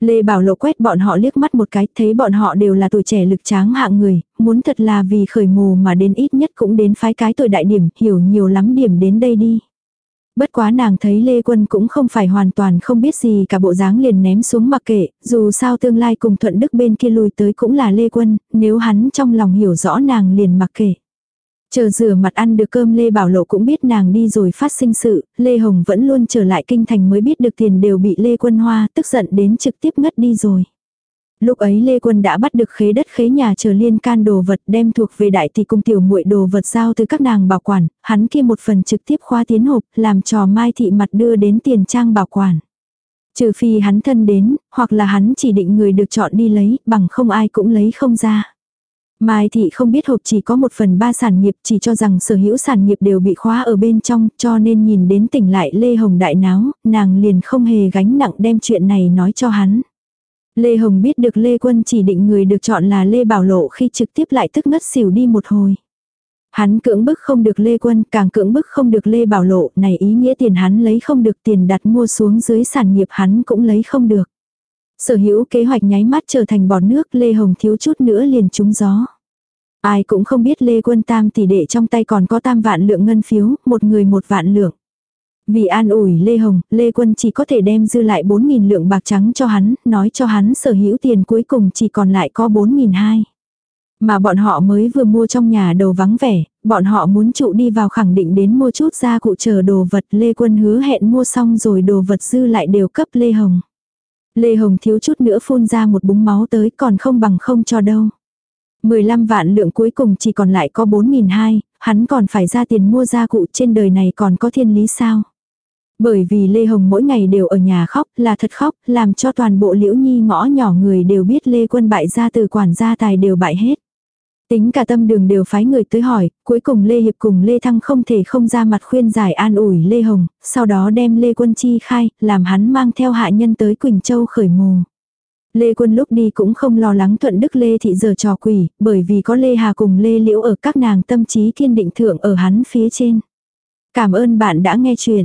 Lê Bảo Lộ quét bọn họ liếc mắt một cái, thấy bọn họ đều là tuổi trẻ lực tráng hạng người, muốn thật là vì khởi mồ mà đến ít nhất cũng đến phái cái tuổi đại điểm, hiểu nhiều lắm điểm đến đây đi. Bất quá nàng thấy Lê Quân cũng không phải hoàn toàn không biết gì cả bộ dáng liền ném xuống mặc kệ, dù sao tương lai cùng thuận đức bên kia lùi tới cũng là Lê Quân, nếu hắn trong lòng hiểu rõ nàng liền mặc kệ. Chờ rửa mặt ăn được cơm Lê Bảo Lộ cũng biết nàng đi rồi phát sinh sự, Lê Hồng vẫn luôn trở lại kinh thành mới biết được tiền đều bị Lê Quân Hoa tức giận đến trực tiếp ngất đi rồi. Lúc ấy Lê Quân đã bắt được khế đất khế nhà chờ liên can đồ vật đem thuộc về đại tỷ cung tiểu muội đồ vật giao từ các nàng bảo quản, hắn kia một phần trực tiếp khoa tiến hộp, làm trò mai thị mặt đưa đến tiền trang bảo quản. Trừ phi hắn thân đến, hoặc là hắn chỉ định người được chọn đi lấy, bằng không ai cũng lấy không ra. Mai Thị không biết hộp chỉ có một phần ba sản nghiệp chỉ cho rằng sở hữu sản nghiệp đều bị khóa ở bên trong cho nên nhìn đến tỉnh lại Lê Hồng đại náo, nàng liền không hề gánh nặng đem chuyện này nói cho hắn. Lê Hồng biết được Lê Quân chỉ định người được chọn là Lê Bảo Lộ khi trực tiếp lại tức ngất xỉu đi một hồi. Hắn cưỡng bức không được Lê Quân, càng cưỡng bức không được Lê Bảo Lộ, này ý nghĩa tiền hắn lấy không được tiền đặt mua xuống dưới sản nghiệp hắn cũng lấy không được. Sở hữu kế hoạch nháy mắt trở thành bọt nước Lê Hồng thiếu chút nữa liền trúng gió. Ai cũng không biết Lê Quân Tam tỷ đệ trong tay còn có tam vạn lượng ngân phiếu, một người một vạn lượng. Vì an ủi Lê Hồng, Lê Quân chỉ có thể đem dư lại 4.000 lượng bạc trắng cho hắn, nói cho hắn sở hữu tiền cuối cùng chỉ còn lại có 4.200. Mà bọn họ mới vừa mua trong nhà đầu vắng vẻ, bọn họ muốn trụ đi vào khẳng định đến mua chút gia cụ chờ đồ vật Lê Quân hứa hẹn mua xong rồi đồ vật dư lại đều cấp Lê Hồng. Lê Hồng thiếu chút nữa phun ra một búng máu tới còn không bằng không cho đâu. 15 vạn lượng cuối cùng chỉ còn lại có 4.200, hắn còn phải ra tiền mua gia cụ trên đời này còn có thiên lý sao. Bởi vì Lê Hồng mỗi ngày đều ở nhà khóc, là thật khóc, làm cho toàn bộ liễu nhi ngõ nhỏ người đều biết Lê Quân bại ra từ quản gia tài đều bại hết. Tính cả tâm đường đều phái người tới hỏi, cuối cùng Lê Hiệp cùng Lê Thăng không thể không ra mặt khuyên giải an ủi Lê Hồng, sau đó đem Lê Quân Chi khai, làm hắn mang theo hạ nhân tới Quỳnh Châu khởi mồ. Lê Quân lúc đi cũng không lo lắng thuận đức Lê Thị giờ trò quỷ, bởi vì có Lê Hà cùng Lê Liễu ở các nàng tâm trí kiên định thượng ở hắn phía trên. Cảm ơn bạn đã nghe chuyện.